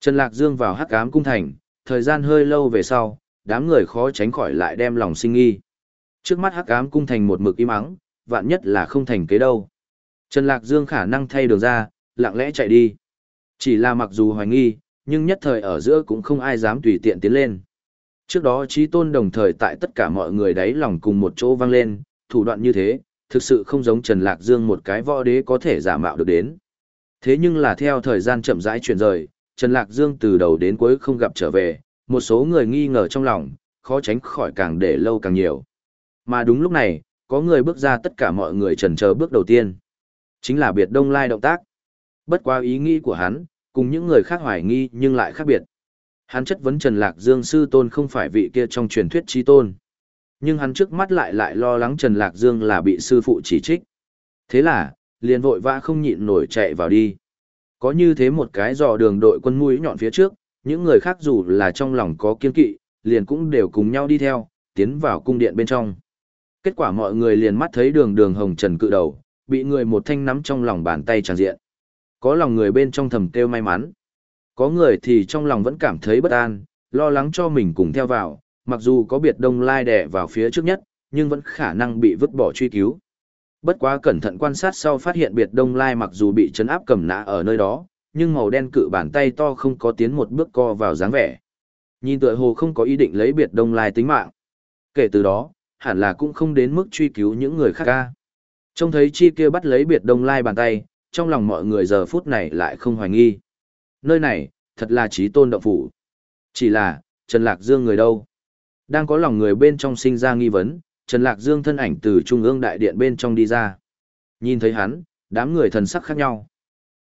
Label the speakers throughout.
Speaker 1: Trần Lạc Dương vào hắc ám cung thành, thời gian hơi lâu về sau, đám người khó tránh khỏi lại đem lòng sinh nghi. Trước mắt hắc ám cung thành một mực im ắng, vạn nhất là không thành kế đâu. Trần Lạc Dương khả năng thay đường ra, lặng lẽ chạy đi. Chỉ là mặc dù hoài nghi, nhưng nhất thời ở giữa cũng không ai dám tùy tiện tiến lên. Trước đó trí tôn đồng thời tại tất cả mọi người đáy lòng cùng một chỗ vang lên, thủ đoạn như thế, thực sự không giống Trần Lạc Dương một cái võ đế có thể giả mạo được đến. Thế nhưng là theo thời gian chậm rãi chuyển rời, Trần Lạc Dương từ đầu đến cuối không gặp trở về, một số người nghi ngờ trong lòng, khó tránh khỏi càng để lâu càng nhiều. Mà đúng lúc này, có người bước ra tất cả mọi người trần chờ bước đầu tiên. Chính là biệt đông lai động tác. Bất qua ý nghĩ của hắn, cùng những người khác hoài nghi nhưng lại khác biệt. Hắn chất vấn Trần Lạc Dương sư tôn không phải vị kia trong truyền thuyết chi tôn. Nhưng hắn trước mắt lại lại lo lắng Trần Lạc Dương là bị sư phụ chỉ trích. Thế là, liền vội vã không nhịn nổi chạy vào đi. Có như thế một cái dò đường đội quân mũi nhọn phía trước, những người khác dù là trong lòng có kiên kỵ, liền cũng đều cùng nhau đi theo, tiến vào cung điện bên trong. Kết quả mọi người liền mắt thấy đường đường hồng trần cự đầu, bị người một thanh nắm trong lòng bàn tay tràn diện. Có lòng người bên trong thầm kêu may mắn. Có người thì trong lòng vẫn cảm thấy bất an, lo lắng cho mình cùng theo vào, mặc dù có biệt đông lai đẻ vào phía trước nhất, nhưng vẫn khả năng bị vứt bỏ truy cứu. Bất quá cẩn thận quan sát sau phát hiện biệt đông lai mặc dù bị chấn áp cầm nã ở nơi đó, nhưng màu đen cự bàn tay to không có tiến một bước co vào dáng vẻ. Nhìn tựa hồ không có ý định lấy biệt đông lai tính mạng. Kể từ đó, hẳn là cũng không đến mức truy cứu những người khác ca. Trông thấy chi kia bắt lấy biệt đông lai bàn tay, trong lòng mọi người giờ phút này lại không hoài nghi. Nơi này, thật là trí tôn động phủ. Chỉ là, Trần Lạc Dương người đâu? Đang có lòng người bên trong sinh ra nghi vấn, Trần Lạc Dương thân ảnh từ trung ương đại điện bên trong đi ra. Nhìn thấy hắn, đám người thần sắc khác nhau.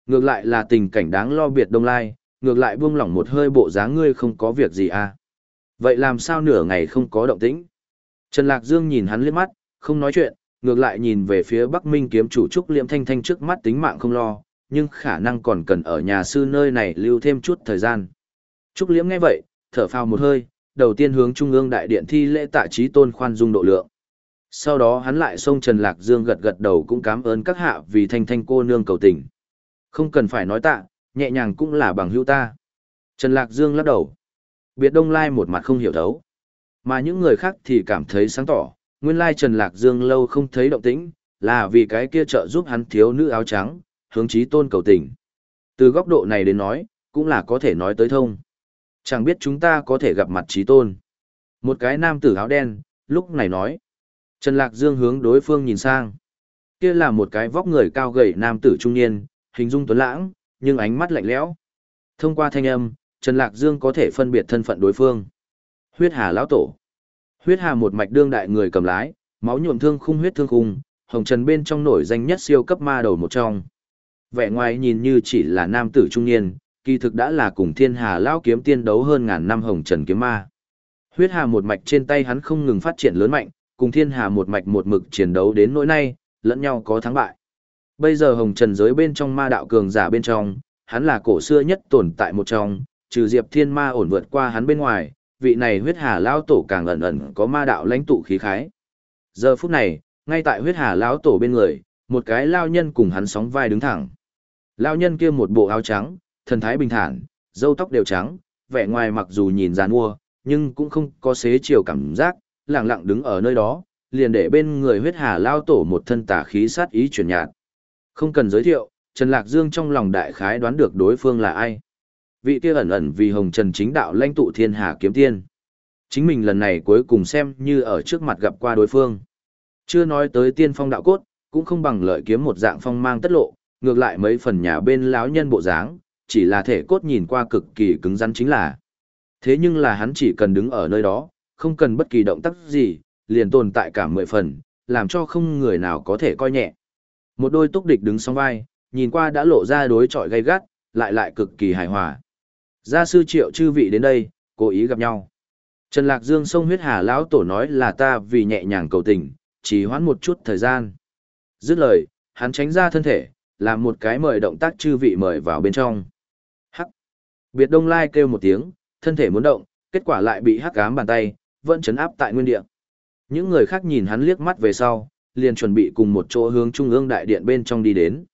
Speaker 1: Ngược lại là tình cảnh đáng lo biệt đông lai, ngược lại buông lỏng một hơi bộ dáng ngươi không có việc gì à. Vậy làm sao nửa ngày không có động tĩnh? Trần Lạc Dương nhìn hắn liếc mắt, không nói chuyện, ngược lại nhìn về phía Bắc Minh kiếm chủ Trúc Liễm Thanh Thanh trước mắt tính mạng không lo, nhưng khả năng còn cần ở nhà sư nơi này lưu thêm chút thời gian. Trúc Liễm nghe vậy, thở phào một hơi, đầu tiên hướng Trung ương đại điện thi lễ tạ trí tôn khoan dung độ lượng. Sau đó hắn lại xông Trần Lạc Dương gật gật đầu cũng cảm ơn các hạ vì thanh thanh cô nương cầu tình. Không cần phải nói tạ, nhẹ nhàng cũng là bằng hữu ta. Trần Lạc Dương lắc đầu. Biệt Đông Lai một mặt không hiểu thấu. Mà những người khác thì cảm thấy sáng tỏ, nguyên lai Trần Lạc Dương lâu không thấy động tĩnh, là vì cái kia trợ giúp hắn thiếu nữ áo trắng, hướng chí tôn cầu tình. Từ góc độ này đến nói, cũng là có thể nói tới thông. Chẳng biết chúng ta có thể gặp mặt chí tôn. Một cái nam tử áo đen, lúc này nói. Trần Lạc Dương hướng đối phương nhìn sang. Kia là một cái vóc người cao gầy nam tử trung niên, hình dung tuấn lãng, nhưng ánh mắt lạnh lẽo. Thông qua thanh âm, Trần Lạc Dương có thể phân biệt thân phận đối phương. Huyết Hà lão tổ. Huyết Hà một mạch đương đại người cầm lái, máu nhuộm thương khung huyết thương khung, hồng trần bên trong nổi danh nhất siêu cấp ma đầu một trong. Vẻ ngoài nhìn như chỉ là nam tử trung niên, kỳ thực đã là cùng Thiên Hà lão kiếm tiên đấu hơn ngàn năm hồng trần kiếm ma. Huyết Hà một mạch trên tay hắn không ngừng phát triển lớn mạnh, cùng Thiên Hà một mạch một mực chiến đấu đến nỗi nay, lẫn nhau có thắng bại. Bây giờ hồng trần giới bên trong ma đạo cường giả bên trong, hắn là cổ xưa nhất tồn tại một trong, trừ Diệp Thiên Ma ổn vượt qua hắn bên ngoài, vị này huyết hà lão tổ càng ẩn ẩn có ma đạo lãnh tụ khí khái. Giờ phút này, ngay tại huyết hà lão tổ bên người, một cái lao nhân cùng hắn sóng vai đứng thẳng. Lao nhân kia một bộ áo trắng, thần thái bình thản, râu tóc đều trắng, vẻ ngoài mặc dù nhìn giàn mua, nhưng cũng không có xế chiều cảm giác, lặng lặng đứng ở nơi đó, liền để bên người huyết hà lao tổ một thân tà khí sát ý chuyển nhạt. Không cần giới thiệu, Trần Lạc Dương trong lòng đại khái đoán được đối phương là ai. Vị kia ẩn ẩn vì Hồng Trần chính đạo lãnh tụ thiên hà kiếm tiên. Chính mình lần này cuối cùng xem như ở trước mặt gặp qua đối phương. Chưa nói tới tiên phong đạo cốt, cũng không bằng lợi kiếm một dạng phong mang tất lộ, ngược lại mấy phần nhà bên lão nhân bộ dáng, chỉ là thể cốt nhìn qua cực kỳ cứng rắn chính là. Thế nhưng là hắn chỉ cần đứng ở nơi đó, không cần bất kỳ động tác gì, liền tồn tại cả mười phần, làm cho không người nào có thể coi nhẹ. Một đôi túc địch đứng song vai, nhìn qua đã lộ ra đối chọi gay gắt, lại lại cực kỳ hài hòa. Gia sư triệu chư vị đến đây, cố ý gặp nhau. Trần Lạc Dương sông huyết hà lão tổ nói là ta vì nhẹ nhàng cầu tình, chỉ hoãn một chút thời gian. Dứt lời, hắn tránh ra thân thể, làm một cái mời động tác chư vị mời vào bên trong. Hắc. Biệt Đông Lai kêu một tiếng, thân thể muốn động, kết quả lại bị hắc ám bàn tay, vẫn chấn áp tại nguyên địa. Những người khác nhìn hắn liếc mắt về sau, liền chuẩn bị cùng một chỗ hướng trung ương đại điện bên trong đi đến.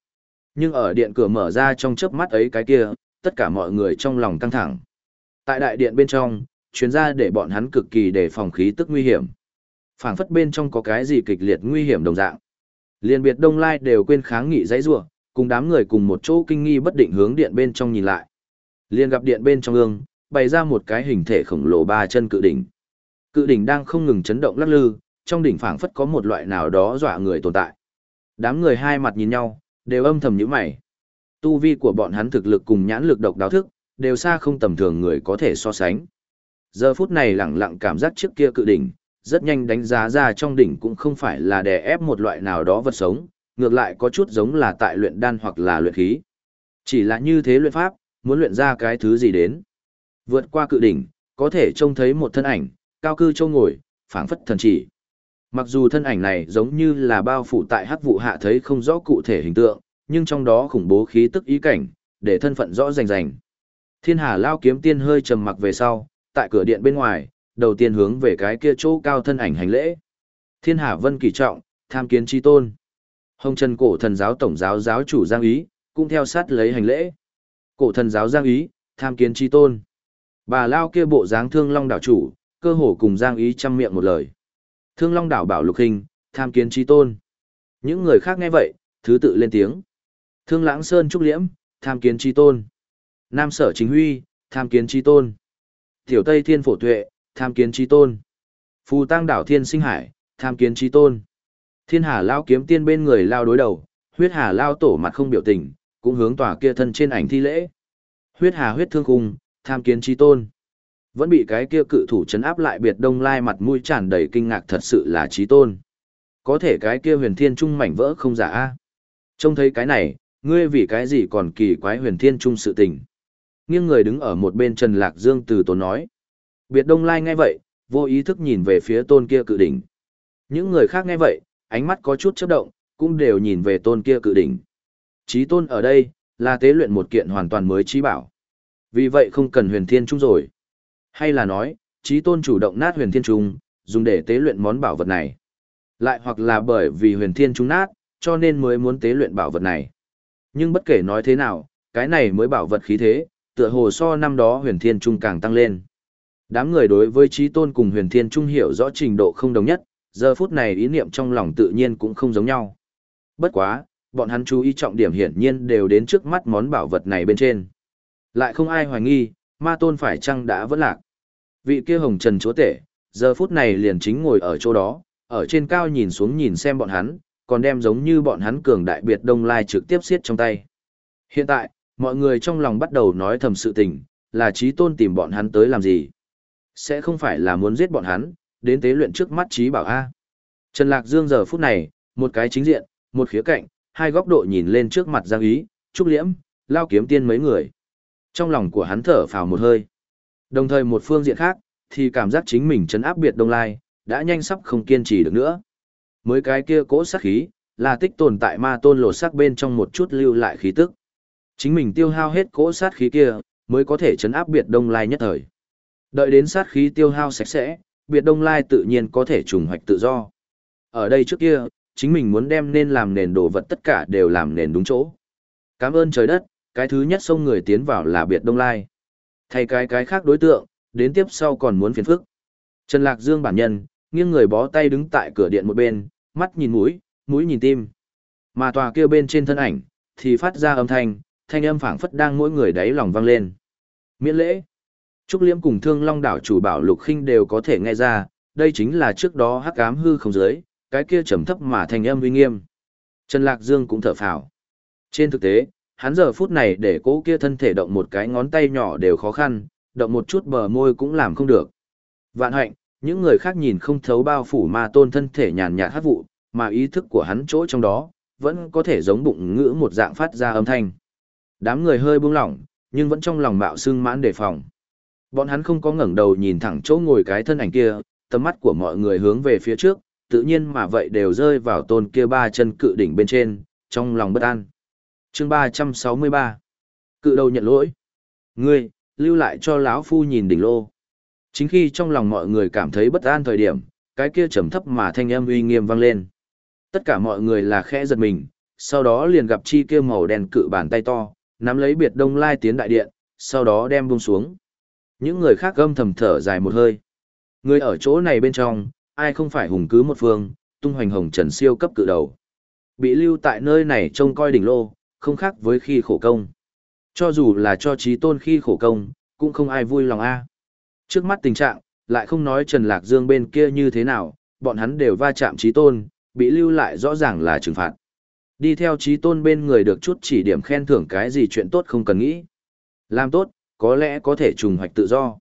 Speaker 1: Nhưng ở điện cửa mở ra trong chớp mắt ấy cái kia, tất cả mọi người trong lòng căng thẳng. Tại đại điện bên trong, chuyến ra để bọn hắn cực kỳ đề phòng khí tức nguy hiểm. phảng phất bên trong có cái gì kịch liệt nguy hiểm đồng dạng. Liên biệt Đông Lai đều quên kháng nghị dãy rủa, cùng đám người cùng một chỗ kinh nghi bất định hướng điện bên trong nhìn lại. Liên gặp điện bên trong ương, bày ra một cái hình thể khổng lồ ba chân cự đỉnh. Cự đỉnh đang không ngừng chấn động lắc lư, trong đỉnh phảng phất có một loại nào đó dọa người tồn tại. Đám người hai mặt nhìn nhau, đều âm thầm nhíu mày. Tu vi của bọn hắn thực lực cùng nhãn lực độc đáo thức, đều xa không tầm thường người có thể so sánh. Giờ phút này lẳng lặng cảm giác trước kia cự đỉnh, rất nhanh đánh giá ra trong đỉnh cũng không phải là đè ép một loại nào đó vật sống, ngược lại có chút giống là tại luyện đan hoặc là luyện khí. Chỉ là như thế luyện pháp, muốn luyện ra cái thứ gì đến. Vượt qua cự đỉnh, có thể trông thấy một thân ảnh, cao cư châu ngồi, phảng phất thần chỉ. Mặc dù thân ảnh này giống như là bao phủ tại hắc vụ hạ thấy không rõ cụ thể hình tượng, nhưng trong đó khủng bố khí tức ý cảnh, để thân phận rõ rành rành. Thiên Hà Lao kiếm tiên hơi trầm mặc về sau, tại cửa điện bên ngoài, đầu tiên hướng về cái kia chỗ cao thân ảnh hành lễ. Thiên Hà Vân kỳ trọng, tham kiến chi tôn. Hồng Trần cổ thần giáo tổng giáo giáo chủ Giang Ý, cũng theo sát lấy hành lễ. Cổ thần giáo Giang Ý, tham kiến chi tôn. Bà Lao kia bộ dáng thương long đảo chủ, cơ hồ cùng Giang Ý chăm miệng một lời. Thương long đảo bảo lục hình, tham kiến chi tôn. Những người khác nghe vậy, thứ tự lên tiếng. Thương lãng sơn trúc liễm, tham kiến chi tôn. Nam sở chính huy, tham kiến chi tôn. Tiểu Tây Thiên Phổ Tuệ, tham kiến chi tôn. Phù Tăng Đảo Thiên Sinh Hải, tham kiến chi tôn. Thiên Hà Lao kiếm tiên bên người lao đối đầu, huyết hà lao tổ mặt không biểu tình, cũng hướng tòa kia thân trên ảnh thi lễ. Huyết hà huyết thương cung, tham kiến chi tôn. Vẫn bị cái kia cự thủ chấn áp lại biệt đông lai mặt mũi tràn đầy kinh ngạc thật sự là trí tôn. Có thể cái kia huyền thiên trung mảnh vỡ không giả a Trông thấy cái này, ngươi vì cái gì còn kỳ quái huyền thiên trung sự tình. Nghiêng người đứng ở một bên Trần Lạc Dương từ tốn nói. Biệt Đông Lai nghe vậy, vô ý thức nhìn về phía tôn kia cự đỉnh. Những người khác nghe vậy, ánh mắt có chút chấp động, cũng đều nhìn về tôn kia cự đỉnh. Chí tôn ở đây, là tế luyện một kiện hoàn toàn mới trí bảo. Vì vậy không cần huyền thiên trung rồi. Hay là nói, chí tôn chủ động nát huyền thiên trung, dùng để tế luyện món bảo vật này. Lại hoặc là bởi vì huyền thiên trung nát, cho nên mới muốn tế luyện bảo vật này. Nhưng bất kể nói thế nào, cái này mới bảo vật khí thế, tựa hồ so năm đó huyền thiên trung càng tăng lên. Đám người đối với trí tôn cùng huyền thiên trung hiểu rõ trình độ không đồng nhất, giờ phút này ý niệm trong lòng tự nhiên cũng không giống nhau. Bất quá, bọn hắn chú ý trọng điểm hiển nhiên đều đến trước mắt món bảo vật này bên trên. Lại không ai hoài nghi, ma tôn phải chăng đã vẫn lạc. Vị kia hồng trần chúa tể, giờ phút này liền chính ngồi ở chỗ đó, ở trên cao nhìn xuống nhìn xem bọn hắn, còn đem giống như bọn hắn cường đại biệt đông lai trực tiếp xiết trong tay. Hiện tại, mọi người trong lòng bắt đầu nói thầm sự tình, là trí tôn tìm bọn hắn tới làm gì. Sẽ không phải là muốn giết bọn hắn, đến tế luyện trước mắt trí bảo A. Trần Lạc Dương giờ phút này, một cái chính diện, một khía cạnh, hai góc độ nhìn lên trước mặt Giang Ý, Trúc Liễm, Lao Kiếm Tiên mấy người. Trong lòng của hắn thở phào một hơi. Đồng thời một phương diện khác, thì cảm giác chính mình chấn áp biệt Đông Lai, đã nhanh sắp không kiên trì được nữa. Mới cái kia cỗ sát khí, là tích tồn tại ma tôn lột sắc bên trong một chút lưu lại khí tức. Chính mình tiêu hao hết cỗ sát khí kia, mới có thể chấn áp biệt đông lai nhất thời. Đợi đến sát khí tiêu hao sạch sẽ, biệt đông lai tự nhiên có thể trùng hoạch tự do. Ở đây trước kia, chính mình muốn đem nên làm nền đồ vật tất cả đều làm nền đúng chỗ. Cảm ơn trời đất, cái thứ nhất xông người tiến vào là biệt đông lai. Thay cái cái khác đối tượng, đến tiếp sau còn muốn phiền phức. Trần Lạc Dương bản nhân, nghiêng người bó tay đứng tại cửa điện một bên, mắt nhìn mũi, mũi nhìn tim. Mà tòa kia bên trên thân ảnh, thì phát ra âm thanh, thanh âm phảng phất đang mỗi người đáy lòng vang lên. Miễn lễ. Trúc Liễm cùng Thương Long đảo chủ bảo Lục Khinh đều có thể nghe ra, đây chính là trước đó hắc ám hư không giới, cái kia trầm thấp mà thanh âm uy nghiêm. Trần Lạc Dương cũng thở phào. Trên thực tế, hắn giờ phút này để cố kia thân thể động một cái ngón tay nhỏ đều khó khăn, động một chút bờ môi cũng làm không được. Vạn hạnh, những người khác nhìn không thấu bao phủ ma tôn thân thể nhàn nhạt hát vụ, mà ý thức của hắn chỗ trong đó, vẫn có thể giống bụng ngữ một dạng phát ra âm thanh. Đám người hơi buông lỏng, nhưng vẫn trong lòng mạo sưng mãn đề phòng. Bọn hắn không có ngẩng đầu nhìn thẳng chỗ ngồi cái thân ảnh kia, tầm mắt của mọi người hướng về phía trước, tự nhiên mà vậy đều rơi vào tôn kia ba chân cự đỉnh bên trên, trong lòng bất an. Chương 363 Cự đầu nhận lỗi. Ngươi, lưu lại cho lão phu nhìn đỉnh lô. Chính khi trong lòng mọi người cảm thấy bất an thời điểm, cái kia trầm thấp mà thanh âm uy nghiêm vang lên. Tất cả mọi người là khẽ giật mình, sau đó liền gặp chi kia màu đen cự bàn tay to, nắm lấy biệt đông lai tiến đại điện, sau đó đem buông xuống. Những người khác gâm thầm thở dài một hơi. Người ở chỗ này bên trong, ai không phải hùng cứ một phương, tung hoành hồng trần siêu cấp cự đầu. Bị lưu tại nơi này trông coi đỉnh lô, không khác với khi khổ công. Cho dù là cho trí tôn khi khổ công, cũng không ai vui lòng a. Trước mắt tình trạng, lại không nói Trần Lạc Dương bên kia như thế nào, bọn hắn đều va chạm trí tôn, bị lưu lại rõ ràng là trừng phạt. Đi theo trí tôn bên người được chút chỉ điểm khen thưởng cái gì chuyện tốt không cần nghĩ. Làm tốt, có lẽ có thể trùng hoạch tự do.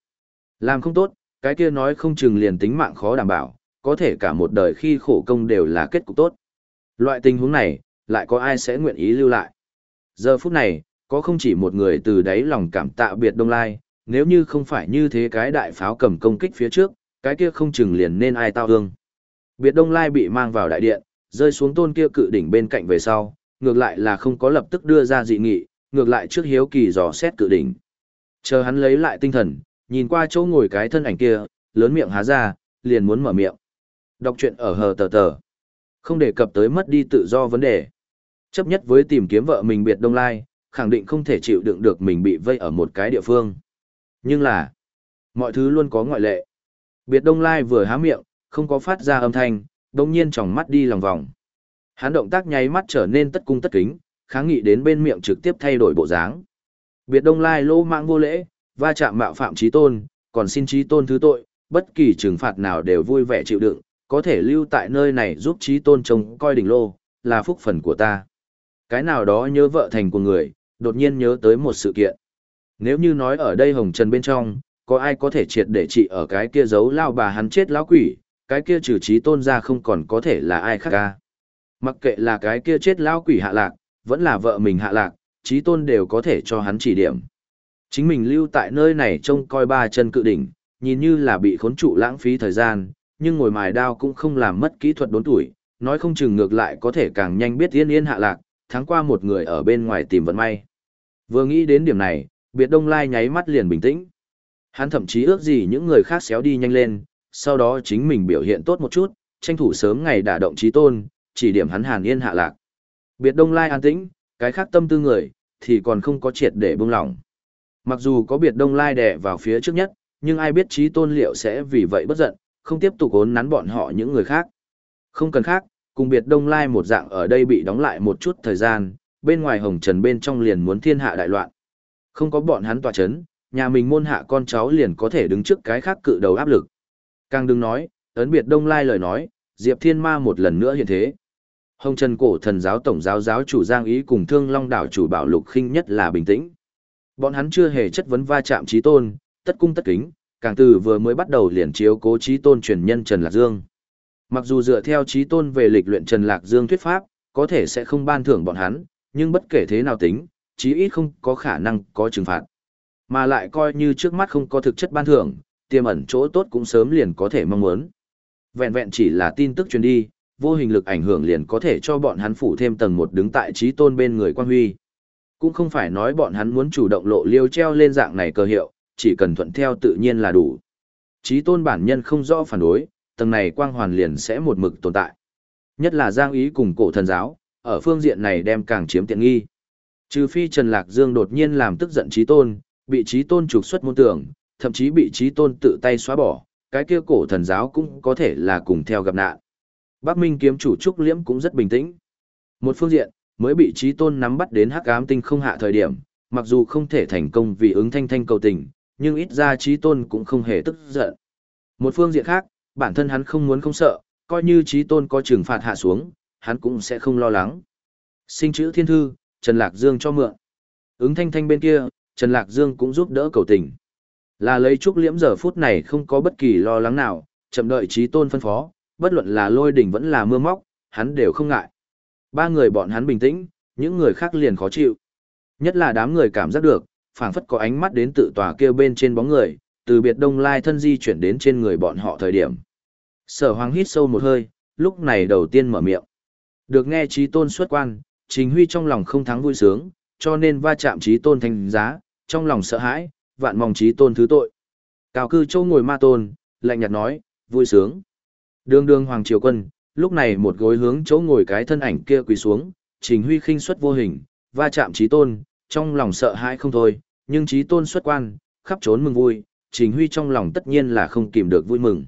Speaker 1: Làm không tốt, cái kia nói không chừng liền tính mạng khó đảm bảo, có thể cả một đời khi khổ công đều là kết cục tốt. Loại tình huống này, lại có ai sẽ nguyện ý lưu lại. Giờ phút này, có không chỉ một người từ đáy lòng cảm tạ biệt đông lai, nếu như không phải như thế cái đại pháo cầm công kích phía trước, cái kia không chừng liền nên ai tao hương. Biệt đông lai bị mang vào đại điện, rơi xuống tôn kia cự đỉnh bên cạnh về sau, ngược lại là không có lập tức đưa ra dị nghị, ngược lại trước hiếu kỳ dò xét cự đỉnh. Chờ hắn lấy lại tinh thần, nhìn qua chỗ ngồi cái thân ảnh kia, lớn miệng há ra, liền muốn mở miệng. Đọc truyện ở hờ tờ tờ. Không đề cập tới mất đi tự do vấn đề. Chấp nhất với tìm kiếm vợ mình biệt đông lai, khẳng định không thể chịu đựng được mình bị vây ở một cái địa phương. Nhưng là, mọi thứ luôn có ngoại lệ. Biệt đông lai vừa há miệng, không có phát ra âm thanh, đồng nhiên tròng mắt đi lòng vòng. Hắn động tác nháy mắt trở nên tất cung tất kính, kháng nghị đến bên miệng trực tiếp thay đổi bộ dáng. Biệt đông lai lô mạng vô lễ, va chạm mạo phạm trí tôn, còn xin trí tôn thứ tội, bất kỳ trừng phạt nào đều vui vẻ chịu đựng, có thể lưu tại nơi này giúp trí tôn trông coi đỉnh lô, là phúc phần của ta. Cái nào đó nhớ vợ thành của người, đột nhiên nhớ tới một sự kiện. Nếu như nói ở đây hồng trần bên trong, có ai có thể triệt để trị ở cái kia giấu lao bà hắn chết lão quỷ, cái kia trừ trí tôn ra không còn có thể là ai khác ca. Mặc kệ là cái kia chết lão quỷ hạ lạc, vẫn là vợ mình hạ lạc, trí tôn đều có thể cho hắn chỉ điểm. Chính mình lưu tại nơi này trông coi ba chân cự đỉnh, nhìn như là bị khốn trụ lãng phí thời gian, nhưng ngồi mài đao cũng không làm mất kỹ thuật đốn tuổi, nói không chừng ngược lại có thể càng nhanh biết yên yên hạ lạc, tháng qua một người ở bên ngoài tìm vận may. Vừa nghĩ đến điểm này, biệt đông lai nháy mắt liền bình tĩnh. Hắn thậm chí ước gì những người khác xéo đi nhanh lên, sau đó chính mình biểu hiện tốt một chút, tranh thủ sớm ngày đả động trí tôn, chỉ điểm hắn hàn yên hạ lạc. Biệt đông lai an tĩnh, cái khác tâm tư người, thì còn không có triệt để bông lỏng. Mặc dù có biệt đông lai đè vào phía trước nhất, nhưng ai biết trí tôn liệu sẽ vì vậy bất giận, không tiếp tục ốn nắn bọn họ những người khác. Không cần khác, cùng biệt đông lai một dạng ở đây bị đóng lại một chút thời gian, bên ngoài hồng trần bên trong liền muốn thiên hạ đại loạn. Không có bọn hắn tỏa chấn, nhà mình môn hạ con cháu liền có thể đứng trước cái khác cự đầu áp lực. Càng đừng nói, ấn biệt đông lai lời nói, Diệp Thiên Ma một lần nữa hiện thế. Hồng Trần cổ thần giáo tổng giáo giáo chủ Giang Ý cùng Thương Long đảo chủ Bảo Lục Khinh nhất là bình tĩnh. Bọn hắn chưa hề chất vấn va chạm trí tôn, tất cung tất kính, càng từ vừa mới bắt đầu liền chiếu cố trí tôn truyền nhân Trần Lạc Dương. Mặc dù dựa theo trí tôn về lịch luyện Trần Lạc Dương thuyết pháp, có thể sẽ không ban thưởng bọn hắn, nhưng bất kể thế nào tính, chí ít không có khả năng có trừng phạt. Mà lại coi như trước mắt không có thực chất ban thưởng, tiềm ẩn chỗ tốt cũng sớm liền có thể mong muốn. Vẹn vẹn chỉ là tin tức truyền đi, vô hình lực ảnh hưởng liền có thể cho bọn hắn phủ thêm tầng một đứng tại trí tôn bên người quan huy. Cũng không phải nói bọn hắn muốn chủ động lộ liêu treo lên dạng này cơ hiệu, chỉ cần thuận theo tự nhiên là đủ. Trí tôn bản nhân không rõ phản đối, tầng này quang hoàn liền sẽ một mực tồn tại. Nhất là giang ý cùng cổ thần giáo, ở phương diện này đem càng chiếm tiện nghi. Trừ phi Trần Lạc Dương đột nhiên làm tức giận trí tôn, bị trí tôn trục xuất môn tưởng, thậm chí bị trí tôn tự tay xóa bỏ, cái kia cổ thần giáo cũng có thể là cùng theo gặp nạn. Bắc Minh kiếm chủ Trúc Liễm cũng rất bình tĩnh. Một phương diện, mới bị trí tôn nắm bắt đến hắc ám tinh không hạ thời điểm, mặc dù không thể thành công vì ứng thanh thanh cầu tình, nhưng ít ra trí tôn cũng không hề tức giận. Một phương diện khác, bản thân hắn không muốn không sợ, coi như trí tôn có trừng phạt hạ xuống, hắn cũng sẽ không lo lắng. Sinh chữ thiên thư, Trần Lạc Dương cho mượn. Ứng thanh thanh bên kia, Trần Lạc Dương cũng giúp đỡ cầu tình. Là lấy trúc liễm giờ phút này không có bất kỳ lo lắng nào, chậm đợi trí tôn phân phó, bất luận là lôi đỉnh vẫn là mưa móc, hắn đều không ngại. Ba người bọn hắn bình tĩnh, những người khác liền khó chịu. Nhất là đám người cảm giác được, phảng phất có ánh mắt đến tự tòa kêu bên trên bóng người, từ biệt đông lai thân di chuyển đến trên người bọn họ thời điểm. Sở hoàng hít sâu một hơi, lúc này đầu tiên mở miệng. Được nghe trí tôn xuất quan, chính Huy trong lòng không thắng vui sướng, cho nên va chạm trí tôn thành giá, trong lòng sợ hãi, vạn mong trí tôn thứ tội. Cao cư châu ngồi ma tôn, lạnh nhạt nói, vui sướng. Đường đường Hoàng Triều Quân, lúc này một gối hướng chỗ ngồi cái thân ảnh kia quỳ xuống, Trình Huy khinh suất vô hình, va chạm trí tôn, trong lòng sợ hãi không thôi, nhưng trí tôn xuất quan, khắp trốn mừng vui, Trình Huy trong lòng tất nhiên là không kìm được vui mừng.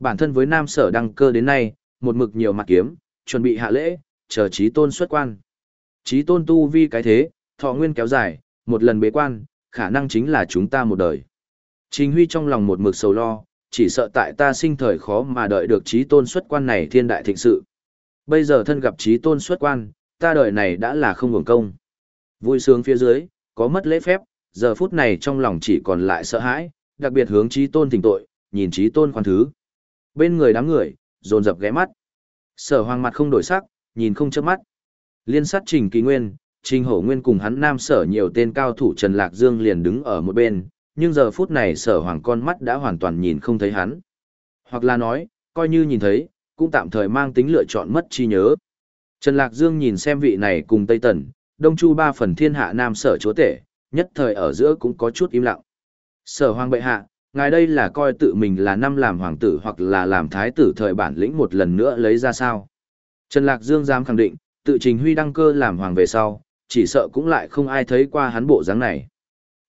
Speaker 1: Bản thân với Nam Sở đăng cơ đến nay, một mực nhiều mặt kiếm, chuẩn bị hạ lễ, chờ chí tôn xuất quan. Chí tôn tu vi cái thế, thọ nguyên kéo dài, một lần bế quan, khả năng chính là chúng ta một đời. Trình Huy trong lòng một mực sầu lo, chỉ sợ tại ta sinh thời khó mà đợi được chí tôn xuất quan này thiên đại thịnh sự. Bây giờ thân gặp chí tôn xuất quan, ta đời này đã là không hưởng công. Vui sướng phía dưới, có mất lễ phép, giờ phút này trong lòng chỉ còn lại sợ hãi, đặc biệt hướng trí tôn thỉnh tội, nhìn trí tôn khoan thứ. Bên người đám người, dồn dập ghé mắt. Sở hoàng mặt không đổi sắc, nhìn không chớp mắt. Liên sát trình kỳ nguyên, trình hổ nguyên cùng hắn nam sở nhiều tên cao thủ Trần Lạc Dương liền đứng ở một bên, nhưng giờ phút này sở hoàng con mắt đã hoàn toàn nhìn không thấy hắn. Hoặc là nói, coi như nhìn thấy, cũng tạm thời mang tính lựa chọn mất chi nhớ. Trần Lạc Dương nhìn xem vị này cùng Tây Tần, Đông Chu ba phần thiên hạ nam sở chúa tể, nhất thời ở giữa cũng có chút im lặng. Sở hoàng bệ hạ, ngài đây là coi tự mình là năm làm hoàng tử hoặc là làm thái tử thời bản lĩnh một lần nữa lấy ra sao. Trần Lạc Dương dám khẳng định, tự trình huy đăng cơ làm hoàng về sau, chỉ sợ cũng lại không ai thấy qua hắn bộ dáng này.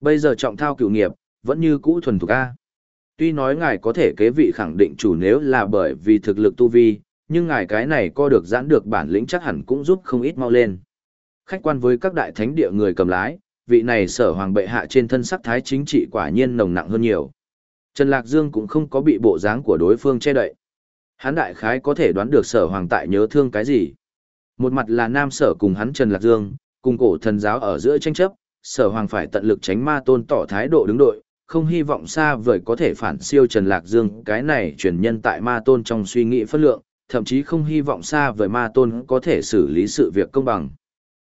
Speaker 1: Bây giờ trọng thao cựu nghiệp, vẫn như cũ thuần thuộc A. Tuy nói ngài có thể kế vị khẳng định chủ nếu là bởi vì thực lực tu vi, nhưng ngài cái này co được giãn được bản lĩnh chắc hẳn cũng giúp không ít mau lên. Khách quan với các đại thánh địa người cầm lái, vị này sở hoàng bệ hạ trên thân sắc thái chính trị quả nhiên nồng nặng hơn nhiều. Trần Lạc Dương cũng không có bị bộ dáng của đối phương che đậy. Hắn đại khái có thể đoán được sở hoàng tại nhớ thương cái gì. Một mặt là nam sở cùng hắn Trần Lạc Dương, cùng cổ thần giáo ở giữa tranh chấp, sở hoàng phải tận lực tránh ma tôn tỏ thái độ đứng đội, không hy vọng xa vời có thể phản siêu Trần Lạc Dương cái này truyền nhân tại ma tôn trong suy nghĩ phân lượng, thậm chí không hy vọng xa vời ma tôn có thể xử lý sự việc công bằng.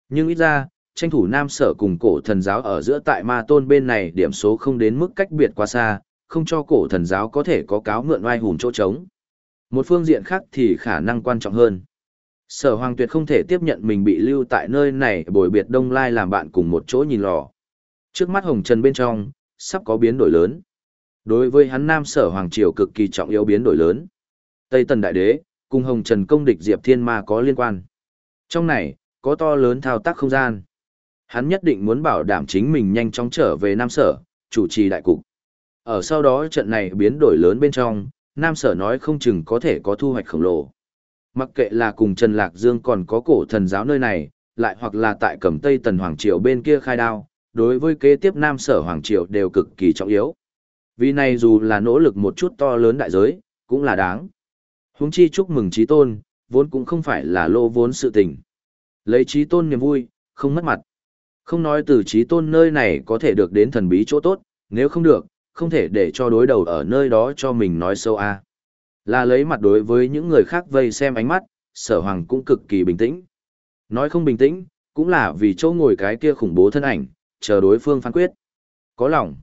Speaker 1: Nhưng ít ra, tranh thủ nam sở cùng cổ thần giáo ở giữa tại ma tôn bên này điểm số không đến mức cách biệt quá xa, không cho cổ thần giáo có thể có cáo mượn oai hùng chỗ trống. Một phương diện khác thì khả năng quan trọng hơn. Sở Hoàng Tuyệt không thể tiếp nhận mình bị lưu tại nơi này bồi biệt Đông Lai làm bạn cùng một chỗ nhìn lò. Trước mắt Hồng Trần bên trong, sắp có biến đổi lớn. Đối với hắn Nam Sở Hoàng Triều cực kỳ trọng yếu biến đổi lớn. Tây Tần Đại Đế, cùng Hồng Trần công địch Diệp Thiên Ma có liên quan. Trong này, có to lớn thao tác không gian. Hắn nhất định muốn bảo đảm chính mình nhanh chóng trở về Nam Sở, chủ trì đại cục. Ở sau đó trận này biến đổi lớn bên trong, Nam Sở nói không chừng có thể có thu hoạch khổng lồ. Mặc kệ là cùng Trần Lạc Dương còn có cổ thần giáo nơi này, lại hoặc là tại cẩm Tây Tần Hoàng Triều bên kia khai đao, đối với kế tiếp Nam Sở Hoàng Triều đều cực kỳ trọng yếu. Vì này dù là nỗ lực một chút to lớn đại giới, cũng là đáng. Huống chi chúc mừng trí tôn, vốn cũng không phải là lô vốn sự tình. Lấy trí tôn niềm vui, không mất mặt. Không nói từ trí tôn nơi này có thể được đến thần bí chỗ tốt, nếu không được, không thể để cho đối đầu ở nơi đó cho mình nói sâu a. Là lấy mặt đối với những người khác vây xem ánh mắt, sở hoàng cũng cực kỳ bình tĩnh. Nói không bình tĩnh, cũng là vì chỗ ngồi cái kia khủng bố thân ảnh, chờ đối phương phán quyết. Có lòng.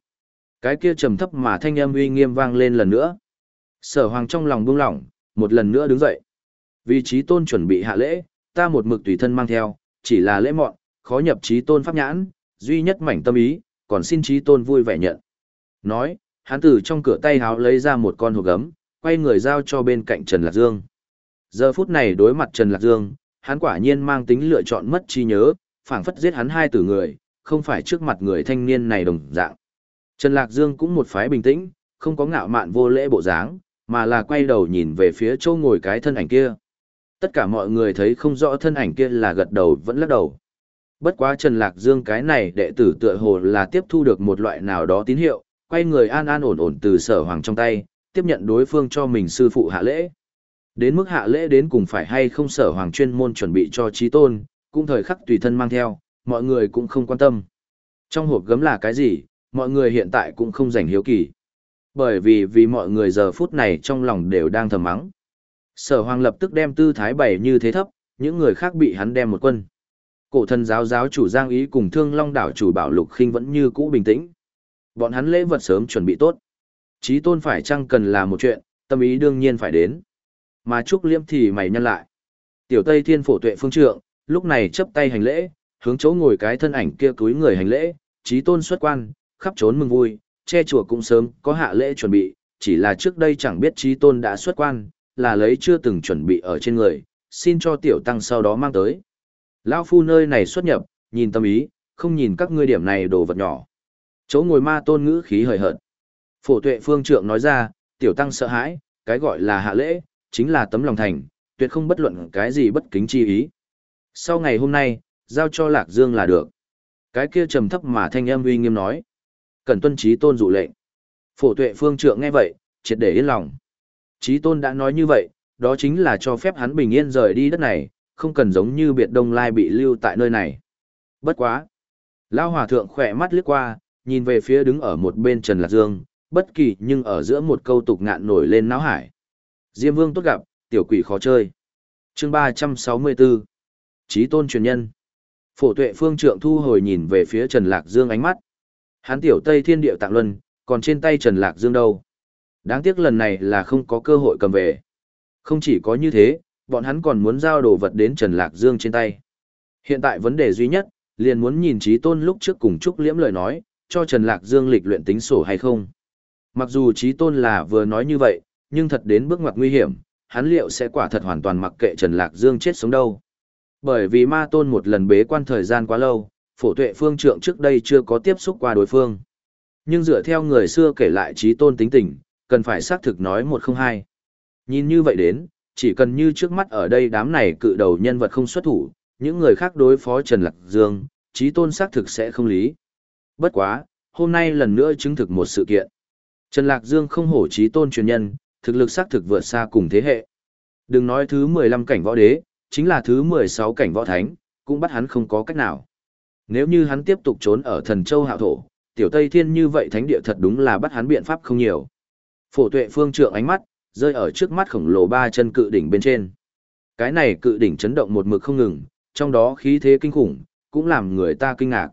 Speaker 1: Cái kia trầm thấp mà thanh âm uy nghiêm vang lên lần nữa. Sở hoàng trong lòng buông lỏng, một lần nữa đứng dậy. vì trí tôn chuẩn bị hạ lễ, ta một mực tùy thân mang theo, chỉ là lễ mọn, khó nhập trí tôn pháp nhãn, duy nhất mảnh tâm ý, còn xin trí tôn vui vẻ nhận. Nói, hắn từ trong cửa tay háo lấy ra một con hộp gấm, quay người giao cho bên cạnh Trần Lạc Dương. Giờ phút này đối mặt Trần Lạc Dương, hắn quả nhiên mang tính lựa chọn mất trí nhớ, phảng phất giết hắn hai tử người, không phải trước mặt người thanh niên này đồng dạng. Trần Lạc Dương cũng một phái bình tĩnh, không có ngạo mạn vô lễ bộ dáng, mà là quay đầu nhìn về phía châu ngồi cái thân ảnh kia. Tất cả mọi người thấy không rõ thân ảnh kia là gật đầu vẫn lắc đầu. Bất quá Trần Lạc Dương cái này đệ tử tựa hồ là tiếp thu được một loại nào đó tín hiệu, quay người an an ổn ổn từ sở hoàng trong tay, tiếp nhận đối phương cho mình sư phụ hạ lễ. Đến mức hạ lễ đến cùng phải hay không sở hoàng chuyên môn chuẩn bị cho trí tôn, cũng thời khắc tùy thân mang theo, mọi người cũng không quan tâm. Trong hộp gấm là cái gì, mọi người hiện tại cũng không dành hiếu kỳ. Bởi vì vì mọi người giờ phút này trong lòng đều đang thầm mắng. Sở hoàng lập tức đem tư thái bày như thế thấp, những người khác bị hắn đem một quân. Cổ thần giáo giáo chủ Giang Ý cùng Thương Long đảo chủ Bảo Lục Khinh vẫn như cũ bình tĩnh. Bọn hắn lễ vật sớm chuẩn bị tốt. Chí tôn phải chăng cần là một chuyện, tâm ý đương nhiên phải đến. Mà Trúc Liêm thì mày nhăn lại. Tiểu Tây Thiên phổ tuệ phương trượng, lúc này chấp tay hành lễ, hướng chỗ ngồi cái thân ảnh kia túi người hành lễ, chí tôn xuất quan, khắp trốn mừng vui, che chùa cũng sớm có hạ lễ chuẩn bị, chỉ là trước đây chẳng biết chí tôn đã xuất quan, là lấy chưa từng chuẩn bị ở trên người, xin cho tiểu tăng sau đó mang tới. Lão phu nơi này xuất nhập, nhìn tâm ý, không nhìn các ngươi điểm này đồ vật nhỏ. Chỗ ngồi ma tôn ngữ khí hời hợt. Phổ tuệ phương trượng nói ra, tiểu tăng sợ hãi, cái gọi là hạ lễ, chính là tấm lòng thành, tuyệt không bất luận cái gì bất kính chi ý. Sau ngày hôm nay, giao cho Lạc Dương là được. Cái kia trầm thấp mà thanh âm uy nghiêm nói. Cần tuân trí tôn dụ lệnh. Phổ tuệ phương trượng nghe vậy, triệt để yên lòng. Trí tôn đã nói như vậy, đó chính là cho phép hắn bình yên rời đi đất này, không cần giống như biệt đông lai bị lưu tại nơi này. Bất quá. Lao hòa thượng khỏe mắt liếc qua, nhìn về phía đứng ở một bên Trần Lạc Dương, bất kỳ nhưng ở giữa một câu tục ngạn nổi lên náo hải. Diêm vương tốt gặp, tiểu quỷ khó chơi. chương 364. Chí tôn truyền nhân. Phổ tuệ phương trượng thu hồi nhìn về phía Trần Lạc Dương ánh mắt. Hán tiểu Tây Thiên Điệu Tạng Luân, còn trên tay Trần Lạc Dương đâu. Đáng tiếc lần này là không có cơ hội cầm về. Không chỉ có như thế, bọn hắn còn muốn giao đồ vật đến Trần Lạc Dương trên tay. Hiện tại vấn đề duy nhất, liền muốn nhìn trí tôn lúc trước cùng Trúc Liễm lời nói, cho Trần Lạc Dương lịch luyện tính sổ hay không. Mặc dù trí tôn là vừa nói như vậy, nhưng thật đến bước ngoặt nguy hiểm, hắn liệu sẽ quả thật hoàn toàn mặc kệ Trần Lạc Dương chết sống đâu. Bởi vì ma tôn một lần bế quan thời gian quá lâu, phổ tuệ phương trượng trước đây chưa có tiếp xúc qua đối phương. Nhưng dựa theo người xưa kể lại trí tôn tính tình, cần phải xác thực nói một không hai. Nhìn như vậy đến, chỉ cần như trước mắt ở đây đám này cự đầu nhân vật không xuất thủ, những người khác đối phó Trần Lạc Dương, trí tôn xác thực sẽ không lý. Bất quá, hôm nay lần nữa chứng thực một sự kiện. Trần Lạc Dương không hổ trí tôn truyền nhân, thực lực xác thực vượt xa cùng thế hệ. Đừng nói thứ 15 cảnh võ đế, chính là thứ 16 cảnh võ thánh, cũng bắt hắn không có cách nào. Nếu như hắn tiếp tục trốn ở thần châu hạo thổ, tiểu Tây Thiên như vậy thánh địa thật đúng là bắt hắn biện pháp không nhiều. Phổ tuệ phương trượng ánh mắt, rơi ở trước mắt khổng lồ ba chân cự đỉnh bên trên. Cái này cự đỉnh chấn động một mực không ngừng, trong đó khí thế kinh khủng, cũng làm người ta kinh ngạc.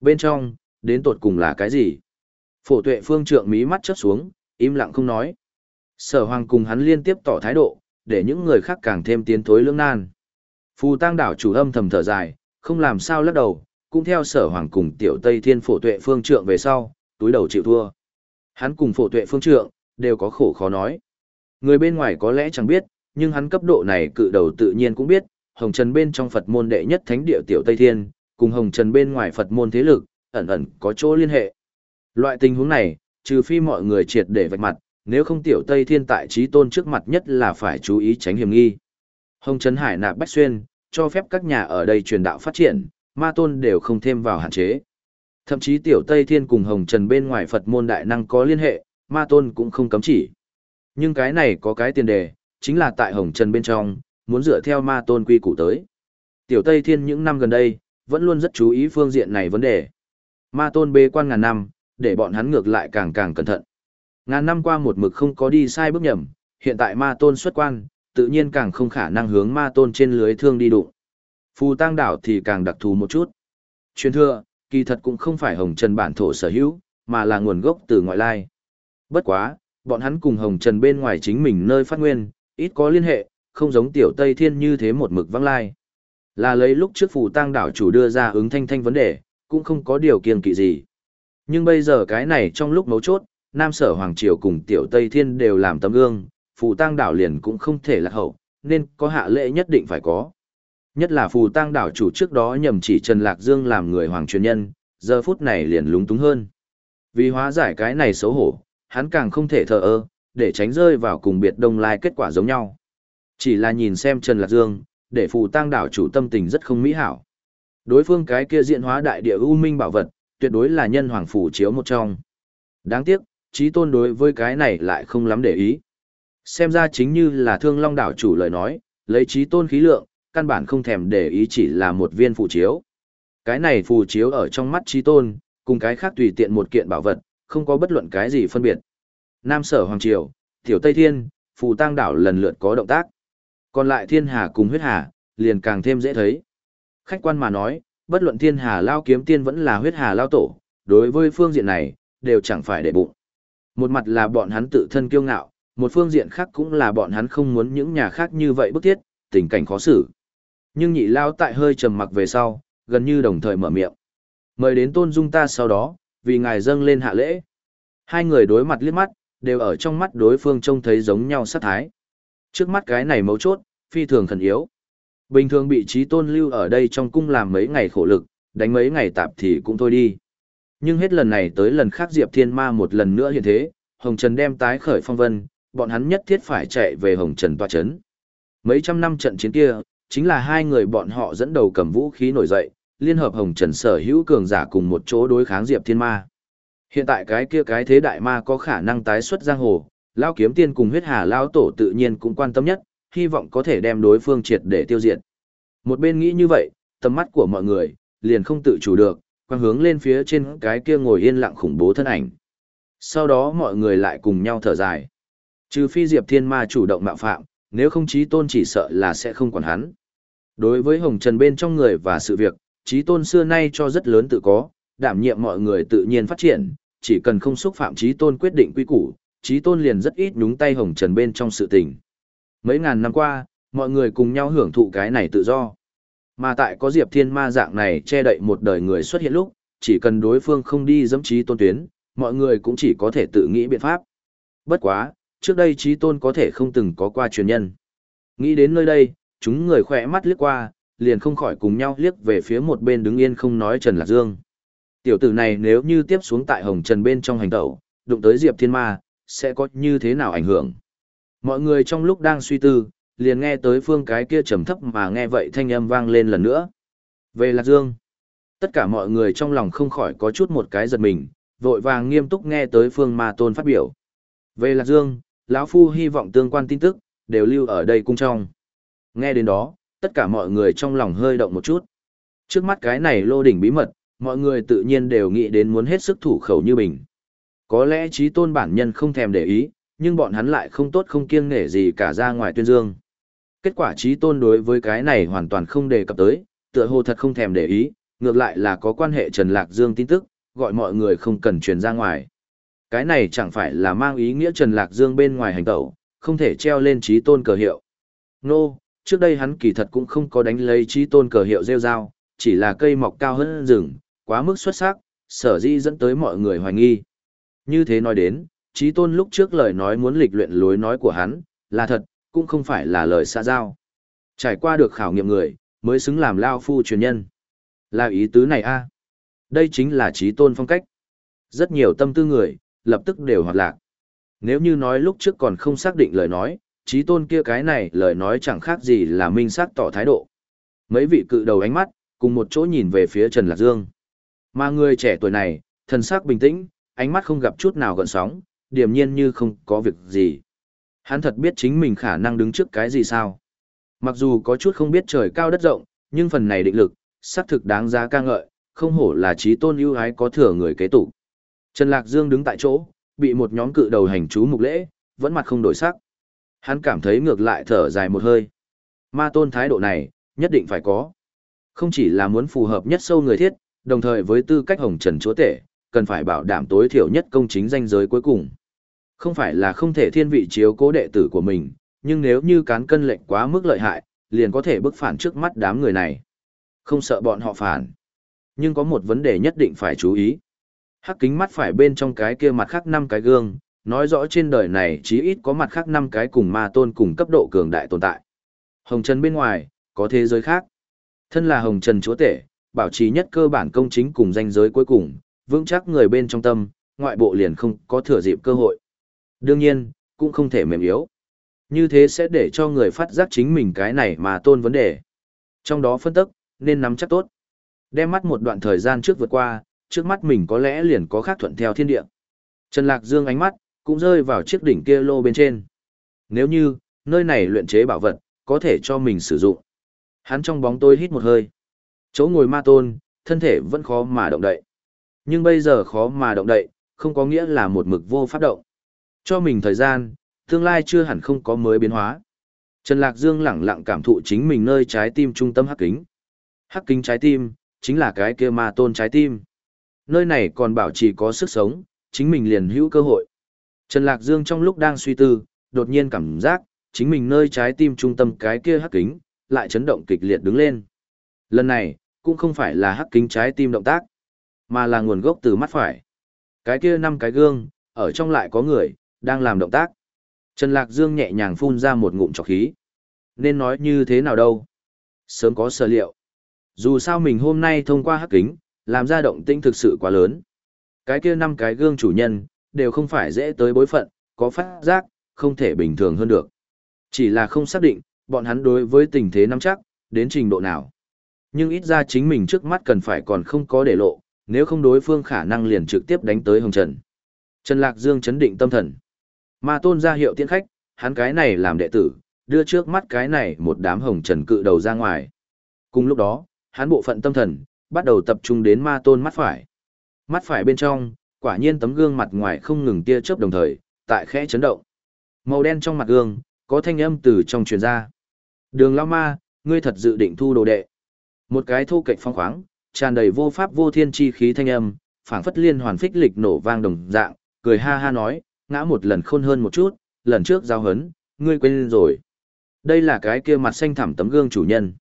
Speaker 1: Bên trong, đến tột cùng là cái gì? Phổ tuệ phương trượng mí mắt chớp xuống, im lặng không nói. Sở hoàng cùng hắn liên tiếp tỏ thái độ, để những người khác càng thêm tiến thối lưỡng nan. Phù tăng đảo chủ âm thầm thở dài, không làm sao lắc đầu, cũng theo sở hoàng cùng tiểu tây thiên phổ tuệ phương trượng về sau, túi đầu chịu thua. Hắn cùng phổ tuệ phương trượng, đều có khổ khó nói. Người bên ngoài có lẽ chẳng biết, nhưng hắn cấp độ này cự đầu tự nhiên cũng biết, Hồng Trần bên trong Phật môn đệ nhất thánh địa tiểu Tây Thiên, cùng Hồng Trần bên ngoài Phật môn thế lực, ẩn ẩn có chỗ liên hệ. Loại tình huống này, trừ phi mọi người triệt để vạch mặt, nếu không tiểu Tây Thiên tại trí tôn trước mặt nhất là phải chú ý tránh hiểm nghi. Hồng Trần Hải nạp bách xuyên, cho phép các nhà ở đây truyền đạo phát triển, ma tôn đều không thêm vào hạn chế. Thậm chí tiểu Tây Thiên cùng Hồng Trần bên ngoài Phật môn đại năng có liên hệ, ma tôn cũng không cấm chỉ. Nhưng cái này có cái tiền đề, chính là tại Hồng Trần bên trong, muốn dựa theo ma tôn quy củ tới. Tiểu Tây Thiên những năm gần đây, vẫn luôn rất chú ý phương diện này vấn đề. Ma tôn bê quan ngàn năm, để bọn hắn ngược lại càng càng cẩn thận. Ngàn năm qua một mực không có đi sai bước nhầm, hiện tại ma tôn xuất quan, tự nhiên càng không khả năng hướng ma tôn trên lưới thương đi đụng. Phù tăng đảo thì càng đặc thù một chút. Truyền thừa, kỳ thật cũng không phải hồng trần bản thổ sở hữu, mà là nguồn gốc từ ngoại lai. Bất quá, bọn hắn cùng hồng trần bên ngoài chính mình nơi phát nguyên, ít có liên hệ, không giống tiểu Tây Thiên như thế một mực vắng lai. Là lấy lúc trước phù tăng đảo chủ đưa ra ứng thanh thanh vấn đề, cũng không có điều kiện kỵ gì. Nhưng bây giờ cái này trong lúc mấu chốt, Nam Sở Hoàng Triều cùng Tiểu Tây Thiên đều làm tấm gương, phù tăng đảo liền cũng không thể lạc hậu, nên có hạ lễ nhất định phải có. Nhất là phù tăng đảo chủ trước đó nhầm chỉ Trần Lạc Dương làm người hoàng truyền nhân, giờ phút này liền lúng túng hơn. Vì hóa giải cái này xấu hổ, hắn càng không thể thờ ơ, để tránh rơi vào cùng biệt đông lai kết quả giống nhau. Chỉ là nhìn xem Trần Lạc Dương, để phù tang đảo chủ tâm tình rất không mỹ hảo. Đối phương cái kia diện hóa đại địa u minh bảo vật, tuyệt đối là nhân hoàng phủ chiếu một trong. Đáng tiếc, trí tôn đối với cái này lại không lắm để ý. Xem ra chính như là thương long đảo chủ lời nói, lấy trí tôn khí lượng, căn bản không thèm để ý chỉ là một viên phù chiếu. Cái này phù chiếu ở trong mắt trí tôn, cùng cái khác tùy tiện một kiện bảo vật, không có bất luận cái gì phân biệt. Nam sở Hoàng Triều, Tiểu Tây Thiên, phù tăng đảo lần lượt có động tác. Còn lại thiên hà cùng huyết hà, liền càng thêm dễ thấy. Khách quan mà nói, bất luận thiên hà lao kiếm tiên vẫn là huyết hà lao tổ, đối với phương diện này, đều chẳng phải để bụng. Một mặt là bọn hắn tự thân kiêu ngạo, một phương diện khác cũng là bọn hắn không muốn những nhà khác như vậy bức thiết, tình cảnh khó xử. Nhưng nhị lao tại hơi trầm mặc về sau, gần như đồng thời mở miệng. Mời đến tôn dung ta sau đó, vì ngài dâng lên hạ lễ. Hai người đối mặt liếc mắt, đều ở trong mắt đối phương trông thấy giống nhau sát thái. Trước mắt cái này mấu chốt, phi thường khẩn yếu. Bình thường bị trí tôn lưu ở đây trong cung làm mấy ngày khổ lực, đánh mấy ngày tạp thì cũng thôi đi. Nhưng hết lần này tới lần khác Diệp Thiên Ma một lần nữa hiện thế, Hồng Trần đem tái khởi phong vân, bọn hắn nhất thiết phải chạy về Hồng Trần tòa chấn. Mấy trăm năm trận chiến kia, chính là hai người bọn họ dẫn đầu cầm vũ khí nổi dậy, liên hợp Hồng Trần sở hữu cường giả cùng một chỗ đối kháng Diệp Thiên Ma. Hiện tại cái kia cái thế đại ma có khả năng tái xuất giang hồ, Lao Kiếm Tiên cùng huyết hà Lao Tổ tự nhiên cũng quan tâm nhất, hy vọng có thể đem đối phương triệt để tiêu diệt. Một bên nghĩ như vậy, tầm mắt của mọi người, liền không tự chủ được, quang hướng lên phía trên cái kia ngồi yên lặng khủng bố thân ảnh. Sau đó mọi người lại cùng nhau thở dài. Trừ phi Diệp Thiên Ma chủ động mạo phạm, nếu không chí tôn chỉ sợ là sẽ không quản hắn. Đối với Hồng Trần bên trong người và sự việc, chí tôn xưa nay cho rất lớn tự có, đảm nhiệm mọi người tự nhiên phát triển, chỉ cần không xúc phạm chí tôn quyết định quy củ, chí tôn liền rất ít nhúng tay Hồng Trần bên trong sự tình. Mấy ngàn năm qua, mọi người cùng nhau hưởng thụ cái này tự do. Mà tại có Diệp Thiên Ma dạng này che đậy một đời người xuất hiện lúc, chỉ cần đối phương không đi dẫm chí tôn tuyến, mọi người cũng chỉ có thể tự nghĩ biện pháp. Bất quá, trước đây trí tôn có thể không từng có qua truyền nhân. Nghĩ đến nơi đây, chúng người khỏe mắt liếc qua, liền không khỏi cùng nhau liếc về phía một bên đứng yên không nói Trần Lạc Dương. Tiểu tử này nếu như tiếp xuống tại Hồng Trần bên trong hành tẩu, đụng tới Diệp Thiên Ma, sẽ có như thế nào ảnh hưởng? Mọi người trong lúc đang suy tư, liền nghe tới phương cái kia trầm thấp mà nghe vậy thanh âm vang lên lần nữa. Về Lạc Dương, tất cả mọi người trong lòng không khỏi có chút một cái giật mình, vội vàng nghiêm túc nghe tới phương ma tôn phát biểu. Về Lạc Dương, lão Phu hy vọng tương quan tin tức, đều lưu ở đây cung trong. Nghe đến đó, tất cả mọi người trong lòng hơi động một chút. Trước mắt cái này lô đỉnh bí mật, mọi người tự nhiên đều nghĩ đến muốn hết sức thủ khẩu như bình. Có lẽ trí tôn bản nhân không thèm để ý, nhưng bọn hắn lại không tốt không kiêng nể gì cả ra ngoài tuyên dương. Kết quả trí tôn đối với cái này hoàn toàn không đề cập tới, tựa hồ thật không thèm để ý, ngược lại là có quan hệ Trần Lạc Dương tin tức, gọi mọi người không cần truyền ra ngoài. Cái này chẳng phải là mang ý nghĩa Trần Lạc Dương bên ngoài hành tẩu, không thể treo lên trí tôn cờ hiệu. Nô, no, trước đây hắn kỳ thật cũng không có đánh lấy trí tôn cờ hiệu rêu rao, chỉ là cây mọc cao hơn rừng, quá mức xuất sắc, sở di dẫn tới mọi người hoài nghi. Như thế nói đến, trí tôn lúc trước lời nói muốn lịch luyện lối nói của hắn, là thật, cũng không phải là lời xa giao. Trải qua được khảo nghiệm người, mới xứng làm lao phu truyền nhân. Là ý tứ này a Đây chính là trí tôn phong cách. Rất nhiều tâm tư người, lập tức đều hoạt lạc. Nếu như nói lúc trước còn không xác định lời nói, trí tôn kia cái này lời nói chẳng khác gì là minh xác tỏ thái độ. Mấy vị cự đầu ánh mắt, cùng một chỗ nhìn về phía Trần Lạc Dương. Mà người trẻ tuổi này, thần sắc bình tĩnh, ánh mắt không gặp chút nào gợn sóng, điềm nhiên như không có việc gì. Hắn thật biết chính mình khả năng đứng trước cái gì sao. Mặc dù có chút không biết trời cao đất rộng, nhưng phần này định lực, xác thực đáng giá ca ngợi, không hổ là trí tôn ưu ái có thừa người kế tục. Trần Lạc Dương đứng tại chỗ, bị một nhóm cự đầu hành chú mục lễ, vẫn mặt không đổi sắc. Hắn cảm thấy ngược lại thở dài một hơi. Ma tôn thái độ này, nhất định phải có. Không chỉ là muốn phù hợp nhất sâu người thiết, đồng thời với tư cách hồng trần chúa tể, cần phải bảo đảm tối thiểu nhất công chính danh giới cuối cùng. Không phải là không thể thiên vị chiếu cố đệ tử của mình, nhưng nếu như cán cân lệnh quá mức lợi hại, liền có thể bức phản trước mắt đám người này. Không sợ bọn họ phản. Nhưng có một vấn đề nhất định phải chú ý. Hắc kính mắt phải bên trong cái kia mặt khác năm cái gương, nói rõ trên đời này chí ít có mặt khác năm cái cùng ma tôn cùng cấp độ cường đại tồn tại. Hồng Trần bên ngoài, có thế giới khác. Thân là Hồng Trần chúa tể, bảo trì nhất cơ bản công chính cùng danh giới cuối cùng, vững chắc người bên trong tâm, ngoại bộ liền không có thừa dịp cơ hội. Đương nhiên, cũng không thể mềm yếu. Như thế sẽ để cho người phát giác chính mình cái này mà tôn vấn đề. Trong đó phân tức, nên nắm chắc tốt. Đem mắt một đoạn thời gian trước vượt qua, trước mắt mình có lẽ liền có khác thuận theo thiên địa. Trần Lạc Dương ánh mắt, cũng rơi vào chiếc đỉnh kia lô bên trên. Nếu như, nơi này luyện chế bảo vật, có thể cho mình sử dụng. Hắn trong bóng tôi hít một hơi. Chỗ ngồi ma tôn, thân thể vẫn khó mà động đậy. Nhưng bây giờ khó mà động đậy, không có nghĩa là một mực vô pháp động. Cho mình thời gian, tương lai chưa hẳn không có mới biến hóa. Trần Lạc Dương lẳng lặng cảm thụ chính mình nơi trái tim trung tâm hắc kính. Hắc kính trái tim, chính là cái kia ma tôn trái tim nơi này còn bảo trì có sức sống, chính mình liền hữu cơ hội. Trần Lạc Dương trong lúc đang suy tư, đột nhiên cảm giác, chính mình nơi trái tim trung tâm cái kia hắc kính, lại chấn động kịch liệt đứng lên. Lần này, cũng không phải là hắc kính trái tim động tác, mà là nguồn gốc từ mắt phải. Cái kia năm cái gương, ở trong lại có người, đang làm động tác. Trần Lạc Dương nhẹ nhàng phun ra một ngụm trọc khí. Nên nói như thế nào đâu? Sớm có sở liệu. Dù sao mình hôm nay thông qua hắc kính, làm ra động tĩnh thực sự quá lớn. Cái kia năm cái gương chủ nhân, đều không phải dễ tới bối phận, có phát giác, không thể bình thường hơn được. Chỉ là không xác định, bọn hắn đối với tình thế nắm chắc, đến trình độ nào. Nhưng ít ra chính mình trước mắt cần phải còn không có để lộ, nếu không đối phương khả năng liền trực tiếp đánh tới Hồng Trần. Trần Lạc Dương chấn định tâm thần. Ma tôn ra hiệu tiễn khách, hắn cái này làm đệ tử, đưa trước mắt cái này một đám Hồng Trần cự đầu ra ngoài. Cùng lúc đó, hắn bộ phận tâm thần, bắt đầu tập trung đến ma tôn mắt phải. Mắt phải bên trong, quả nhiên tấm gương mặt ngoài không ngừng tia chớp đồng thời, tại khẽ chấn động. Màu đen trong mặt gương, có thanh âm từ trong truyền ra. Đường Lao Ma, ngươi thật dự định thu đồ đệ. Một cái thô kệch phong khoáng, tràn đầy vô pháp vô thiên chi khí thanh âm, phảng phất liên hoàn phích lịch nổ vang đồng dạng, cười ha ha nói, ngã một lần khôn hơn một chút, lần trước giao hấn, ngươi quên rồi. Đây là cái kia mặt xanh thẳm tấm gương chủ nhân.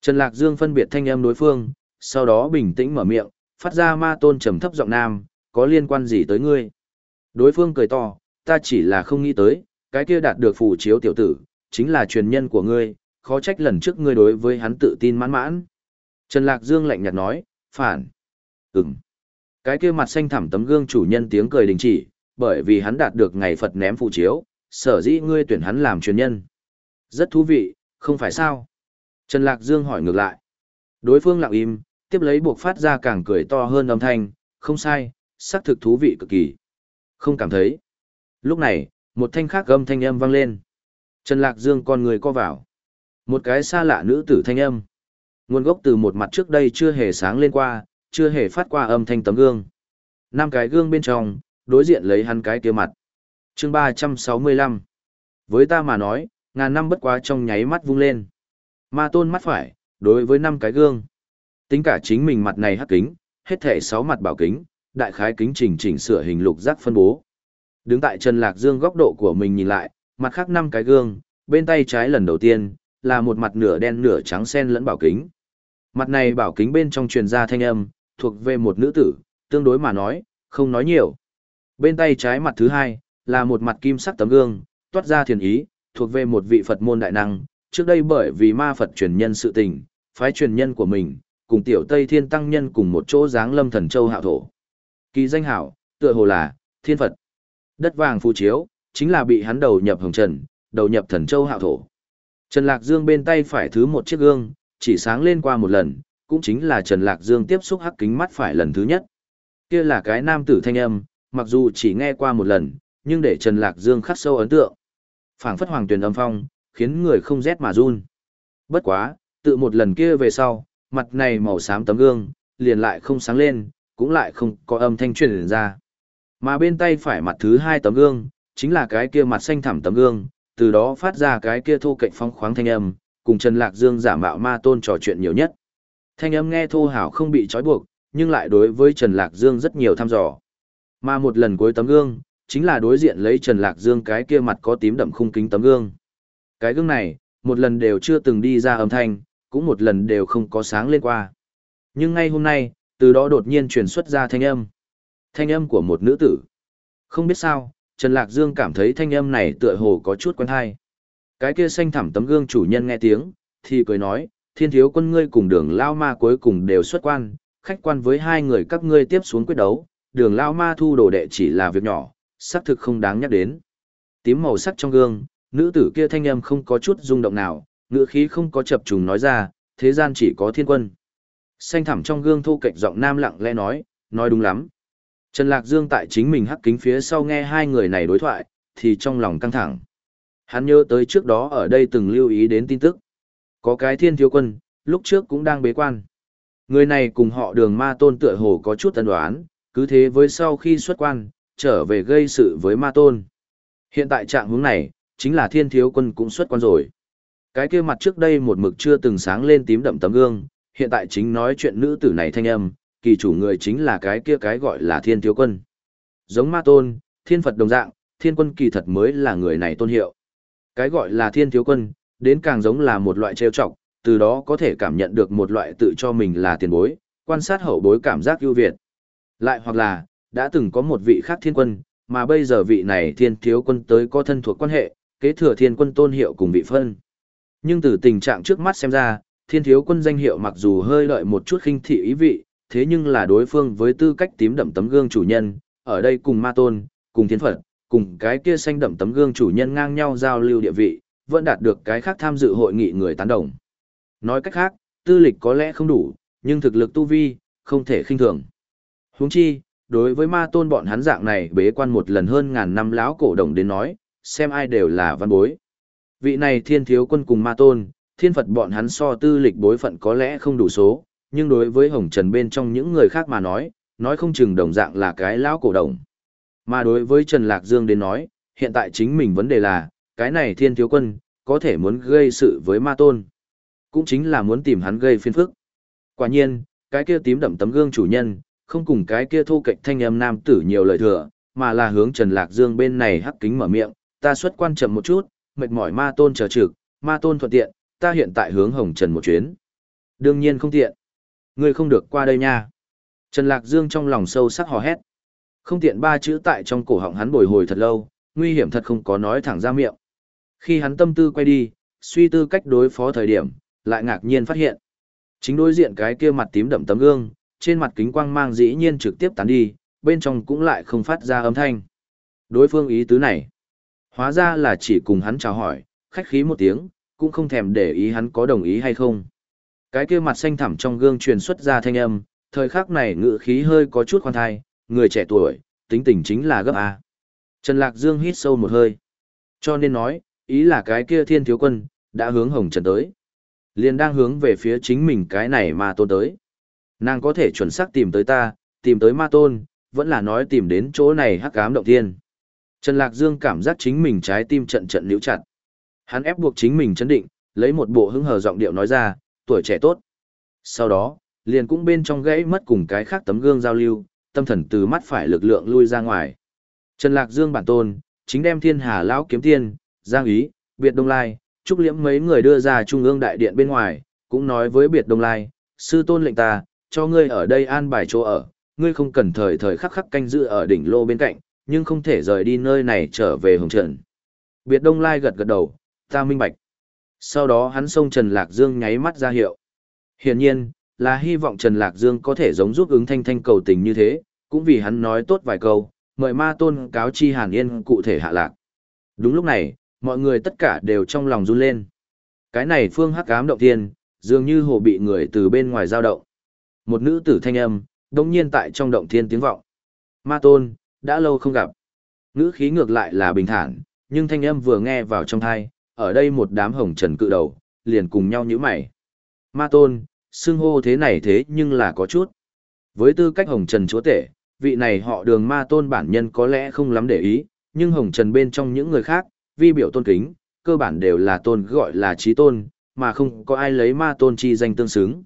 Speaker 1: Trần Lạc Dương phân biệt thanh âm đối phương, sau đó bình tĩnh mở miệng, phát ra ma tôn trầm thấp giọng nam, có liên quan gì tới ngươi? Đối phương cười to, ta chỉ là không nghĩ tới, cái kia đạt được phù chiếu tiểu tử, chính là truyền nhân của ngươi, khó trách lần trước ngươi đối với hắn tự tin mãn mãn. Trần Lạc Dương lạnh nhạt nói, phản. Ừm. Cái kia mặt xanh thẳm tấm gương chủ nhân tiếng cười đình chỉ, bởi vì hắn đạt được ngày Phật ném phù chiếu, sở dĩ ngươi tuyển hắn làm truyền nhân. Rất thú vị, không phải sao? Trần Lạc Dương hỏi ngược lại. Đối phương lặng im, tiếp lấy buộc phát ra càng cười to hơn âm thanh, không sai, xác thực thú vị cực kỳ. Không cảm thấy. Lúc này, một thanh khác âm thanh âm vang lên. Trần Lạc Dương con người co vào. Một cái xa lạ nữ tử thanh âm. Nguồn gốc từ một mặt trước đây chưa hề sáng lên qua, chưa hề phát qua âm thanh tấm gương. Năm cái gương bên trong, đối diện lấy hắn cái kia mặt. chương 365. Với ta mà nói, ngàn năm bất quá trong nháy mắt vung lên. Ma tôn mắt phải, đối với năm cái gương. Tính cả chính mình mặt này hắc kính, hết thể sáu mặt bảo kính, đại khái kính chỉnh chỉnh sửa hình lục giác phân bố. Đứng tại Trần Lạc Dương góc độ của mình nhìn lại, mặt khác năm cái gương, bên tay trái lần đầu tiên, là một mặt nửa đen nửa trắng xen lẫn bảo kính. Mặt này bảo kính bên trong truyền ra thanh âm, thuộc về một nữ tử, tương đối mà nói, không nói nhiều. Bên tay trái mặt thứ hai, là một mặt kim sắc tấm gương, toát ra thiền ý, thuộc về một vị Phật môn đại năng, trước đây bởi vì ma Phật truyền nhân sự tình, phái truyền nhân của mình, cùng tiểu Tây Thiên Tăng Nhân cùng một chỗ dáng lâm thần châu hạo thổ. Kỳ danh hảo, tựa hồ là, thiên Phật. Đất vàng phù chiếu, chính là bị hắn đầu nhập hồng trần, đầu nhập thần châu hạo thổ. Trần Lạc Dương bên tay phải thứ một chiếc gương, chỉ sáng lên qua một lần, cũng chính là Trần Lạc Dương tiếp xúc hắc kính mắt phải lần thứ nhất. Kia là cái nam tử thanh âm, mặc dù chỉ nghe qua một lần, nhưng để Trần Lạc Dương khắc sâu ấn tượng. phảng phất hoàng tuyển âm phong, khiến người không rét mà run. Bất quá, tự một lần kia về sau, mặt này màu xám tấm gương, liền lại không sáng lên, cũng lại không có âm thanh truyền ra. Mà bên tay phải mặt thứ hai tấm gương, chính là cái kia mặt xanh thẳm tấm gương, từ đó phát ra cái kia thô cạnh phong khoáng thanh âm, cùng Trần Lạc Dương giả mạo ma tôn trò chuyện nhiều nhất. Thanh âm nghe thô hảo không bị trói buộc, nhưng lại đối với Trần Lạc Dương rất nhiều thăm dò. Mà một lần cuối tấm gương, chính là đối diện lấy Trần Lạc Dương cái kia mặt có tím đậm khung kính tấm gương. Cái gương này, một lần đều chưa từng đi ra âm thanh, cũng một lần đều không có sáng lên qua. Nhưng ngay hôm nay, từ đó đột nhiên truyền xuất ra thanh âm. Thanh âm của một nữ tử. Không biết sao, Trần Lạc Dương cảm thấy thanh âm này tựa hồ có chút quen hay. Cái kia xanh thẳm tấm gương chủ nhân nghe tiếng, thì cười nói, thiên thiếu quân ngươi cùng đường lao ma cuối cùng đều xuất quan, khách quan với hai người các ngươi tiếp xuống quyết đấu, đường lao ma thu đồ đệ chỉ là việc nhỏ, xác thực không đáng nhắc đến. Tím màu sắc trong gương, nữ tử kia thanh âm không có chút rung động nào, ngữ khí không có chập trùng nói ra, thế gian chỉ có thiên quân. Xanh thẳm trong gương thu cạnh giọng nam lặng lẽ nói, nói đúng lắm. Trần Lạc Dương tại chính mình hắc kính phía sau nghe hai người này đối thoại, thì trong lòng căng thẳng. Hắn nhớ tới trước đó ở đây từng lưu ý đến tin tức. Có cái thiên thiếu quân, lúc trước cũng đang bế quan. Người này cùng họ đường ma tôn tựa hồ có chút tân đoán, cứ thế với sau khi xuất quan, trở về gây sự với ma tôn. Hiện tại trạng hướng này, chính là thiên thiếu quân cũng xuất quan rồi. Cái kia mặt trước đây một mực chưa từng sáng lên tím đậm tấm gương, hiện tại chính nói chuyện nữ tử này thanh âm, kỳ chủ người chính là cái kia cái gọi là thiên thiếu quân. Giống ma tôn, thiên Phật đồng dạng, thiên quân kỳ thật mới là người này tôn hiệu. Cái gọi là thiên thiếu quân, đến càng giống là một loại trêu chọc, từ đó có thể cảm nhận được một loại tự cho mình là tiền bối, quan sát hậu bối cảm giác ưu việt. Lại hoặc là, đã từng có một vị khác thiên quân, mà bây giờ vị này thiên thiếu quân tới có thân thuộc quan hệ, kế thừa thiên quân tôn hiệu cùng vị phân. Nhưng từ tình trạng trước mắt xem ra, thiên thiếu quân danh hiệu mặc dù hơi lợi một chút khinh thị ý vị, thế nhưng là đối phương với tư cách tím đậm tấm gương chủ nhân, ở đây cùng ma tôn, cùng thiên phật, cùng cái kia xanh đậm tấm gương chủ nhân ngang nhau giao lưu địa vị, vẫn đạt được cái khác tham dự hội nghị người tán đồng. Nói cách khác, tư lịch có lẽ không đủ, nhưng thực lực tu vi, không thể khinh thường. Huống chi, đối với ma tôn bọn hắn dạng này bế quan một lần hơn ngàn năm lão cổ đồng đến nói, xem ai đều là văn bối. Vị này thiên thiếu quân cùng ma tôn, thiên Phật bọn hắn so tư lịch bối phận có lẽ không đủ số, nhưng đối với hồng trần bên trong những người khác mà nói, nói không chừng đồng dạng là cái lão cổ đồng. Mà đối với Trần Lạc Dương đến nói, hiện tại chính mình vấn đề là, cái này thiên thiếu quân, có thể muốn gây sự với ma tôn. Cũng chính là muốn tìm hắn gây phiền phức. Quả nhiên, cái kia tím đậm tấm gương chủ nhân, không cùng cái kia thu cạnh thanh âm nam tử nhiều lời thừa, mà là hướng Trần Lạc Dương bên này hắc kính mở miệng, ta xuất quan chậm một chút, mệt mỏi ma tôn chờ trực, ma tôn thuận tiện, ta hiện tại hướng Hồng Trần một chuyến. Đương nhiên không tiện. Ngươi không được qua đây nha. Trần Lạc Dương trong lòng sâu sắc hò hét. Không tiện ba chữ tại trong cổ họng hắn bồi hồi thật lâu, nguy hiểm thật không có nói thẳng ra miệng. Khi hắn tâm tư quay đi, suy tư cách đối phó thời điểm, lại ngạc nhiên phát hiện. Chính đối diện cái kia mặt tím đậm tấm gương, trên mặt kính quang mang dĩ nhiên trực tiếp tán đi, bên trong cũng lại không phát ra âm thanh. Đối phương ý tứ này, hóa ra là chỉ cùng hắn chào hỏi, khách khí một tiếng, cũng không thèm để ý hắn có đồng ý hay không. Cái kia mặt xanh thẳm trong gương truyền xuất ra thanh âm, thời khắc này ngự khí hơi có chút khoan thai, người trẻ tuổi, tính tình chính là gấp A. Trần Lạc Dương hít sâu một hơi. Cho nên nói, ý là cái kia thiên thiếu quân, đã hướng hồng trần tới. Liền đang hướng về phía chính mình cái này mà tôn tới. Nàng có thể chuẩn xác tìm tới ta, tìm tới ma tôn, vẫn là nói tìm đến chỗ này hắc ám động thiên. Trần Lạc Dương cảm giác chính mình trái tim trận trận liễu chặt. Hắn ép buộc chính mình chấn định, lấy một bộ hứng hờ giọng điệu nói ra, tuổi trẻ tốt. Sau đó, liền cũng bên trong gãy mất cùng cái khác tấm gương giao lưu, tâm thần từ mắt phải lực lượng lui ra ngoài. Trần Lạc Dương bản tôn, chính đem thiên hà lão kiếm tiên, giang ý, biệt đông lai, trúc liễm mấy người đưa ra trung ương đại điện bên ngoài, cũng nói với biệt đông lai, sư tôn lệnh ta, cho ngươi ở đây an bài chỗ ở, ngươi không cần thời thời khắc khắc canh giữ ở đỉnh lô bên cạnh, nhưng không thể rời đi nơi này trở về hồng trận. Biệt đông lai gật gật đầu, ta minh bạch. Sau đó hắn xông Trần Lạc Dương nháy mắt ra hiệu. Hiển nhiên, là hy vọng Trần Lạc Dương có thể giống giúp ứng thanh thanh cầu tình như thế, cũng vì hắn nói tốt vài câu, mời ma tôn cáo chi Hàn Yên cụ thể hạ lạc. Đúng lúc này, mọi người tất cả đều trong lòng run lên. Cái này phương hắc ám động thiên, dường như hồ bị người từ bên ngoài giao động. Một nữ tử thanh âm, đồng nhiên tại trong động thiên tiếng vọng. Ma tôn, đã lâu không gặp. Ngữ khí ngược lại là bình thản, nhưng thanh âm vừa nghe vào trong thai, ở đây một đám hồng trần cự đầu, liền cùng nhau nhíu mày. Ma tôn, xưng hô thế này thế nhưng là có chút. Với tư cách hồng trần chúa tể, vị này họ đường ma tôn bản nhân có lẽ không lắm để ý, nhưng hồng trần bên trong những người khác, vi biểu tôn kính, cơ bản đều là tôn gọi là trí tôn, mà không có ai lấy ma tôn chi danh tương xứng.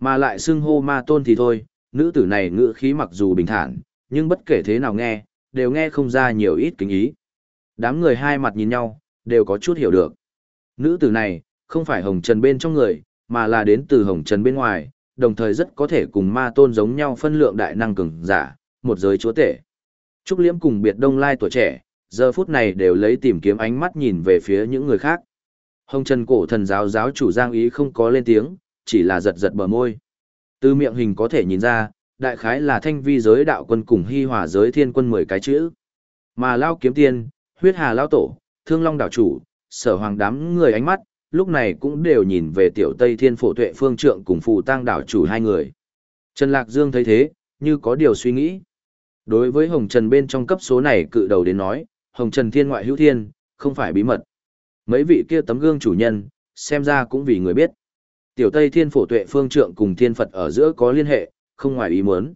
Speaker 1: Mà lại xưng hô ma tôn thì thôi, nữ tử này ngữ khí mặc dù bình thản, nhưng bất kể thế nào nghe, đều nghe không ra nhiều ít kính ý. Đám người hai mặt nhìn nhau, đều có chút hiểu được. Nữ tử này, không phải hồng trần bên trong người, mà là đến từ hồng trần bên ngoài, đồng thời rất có thể cùng ma tôn giống nhau phân lượng đại năng cường giả, một giới chúa tể. Trúc Liễm cùng biệt đông lai tuổi trẻ, giờ phút này đều lấy tìm kiếm ánh mắt nhìn về phía những người khác. Hồng Trần cổ thần giáo giáo chủ Giang Ý không có lên tiếng, chỉ là giật giật bờ môi. Từ miệng hình có thể nhìn ra, đại khái là thanh vi giới đạo quân cùng hy hòa giới thiên quân mười cái chữ. Mà Lao Kiếm Tiên, huyết hà Lao Tổ, thương long đảo chủ, sở hoàng đám người ánh mắt, lúc này cũng đều nhìn về tiểu Tây Thiên Phổ Tuệ Phương Trượng cùng Phù Tăng đảo chủ hai người. Trần Lạc Dương thấy thế, như có điều suy nghĩ. Đối với Hồng Trần bên trong cấp số này cự đầu đến nói, Hồng Trần Thiên ngoại hữu thiên, không phải bí mật. Mấy vị kia tấm gương chủ nhân, xem ra cũng vì người biết. Tiểu Tây Thiên Phổ Tuệ Phương Trượng cùng Thiên Phật ở giữa có liên hệ, không ngoài ý muốn.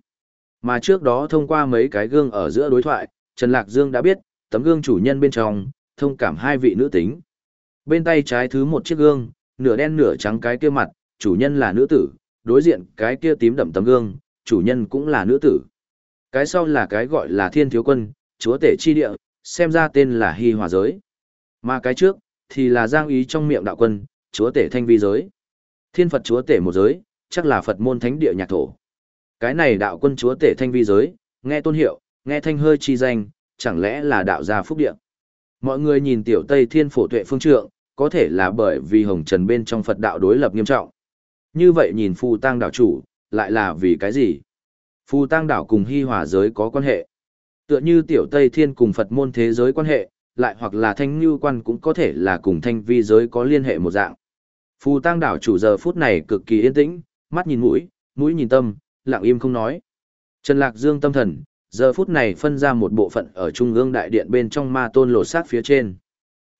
Speaker 1: Mà trước đó thông qua mấy cái gương ở giữa đối thoại, Trần Lạc Dương đã biết, tấm gương chủ nhân bên trong, thông cảm hai vị nữ tính. Bên tay trái thứ một chiếc gương, nửa đen nửa trắng cái kia mặt, chủ nhân là nữ tử, đối diện cái kia tím đậm tấm gương, chủ nhân cũng là nữ tử. Cái sau là cái gọi là thiên thiếu quân, chúa tể chi địa, xem ra tên là hy hòa giới. Mà cái trước, thì là giang ý trong miệng đạo quân, chúa tể thanh vi giới. Thiên Phật chúa tể một giới, chắc là Phật môn thánh địa nhạc thổ. Cái này đạo quân chúa tể thanh vi giới, nghe tôn hiệu, nghe thanh hơi chi danh, chẳng lẽ là đạo gia phúc địa. Mọi người nhìn tiểu Tây Thiên phổ tuệ phương trượng, có thể là bởi vì hồng trần bên trong Phật đạo đối lập nghiêm trọng. Như vậy nhìn phù tăng đảo chủ, lại là vì cái gì? Phù tăng đảo cùng hy hòa giới có quan hệ. Tựa như tiểu Tây Thiên cùng Phật môn thế giới quan hệ, lại hoặc là thanh như quan cũng có thể là cùng thanh vi giới có liên hệ một dạng. Phù tăng đảo chủ giờ phút này cực kỳ yên tĩnh, mắt nhìn mũi, mũi nhìn tâm, lặng im không nói. Trần Lạc Dương tâm thần, giờ phút này phân ra một bộ phận ở trung ương đại điện bên trong ma tôn lột xác phía trên.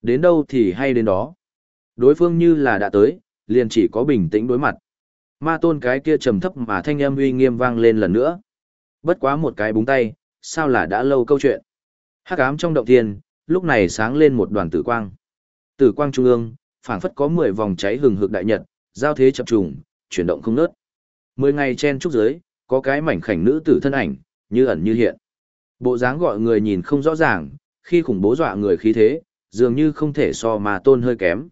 Speaker 1: Đến đâu thì hay đến đó. Đối phương như là đã tới, liền chỉ có bình tĩnh đối mặt. Ma tôn cái kia trầm thấp mà thanh âm uy nghiêm vang lên lần nữa. Bất quá một cái búng tay, sao là đã lâu câu chuyện. Hắc ám trong động thiên, lúc này sáng lên một đoàn tử quang. Tử quang trung ương, phảng phất có 10 vòng cháy hừng hực đại nhật, giao thế chập trùng, chuyển động không ngớt. Mười ngày chen trúc dưới, có cái mảnh khảnh nữ tử thân ảnh, như ẩn như hiện. Bộ dáng gọi người nhìn không rõ ràng, khi khủng bố dọa người khí thế, dường như không thể so mà tôn hơi kém.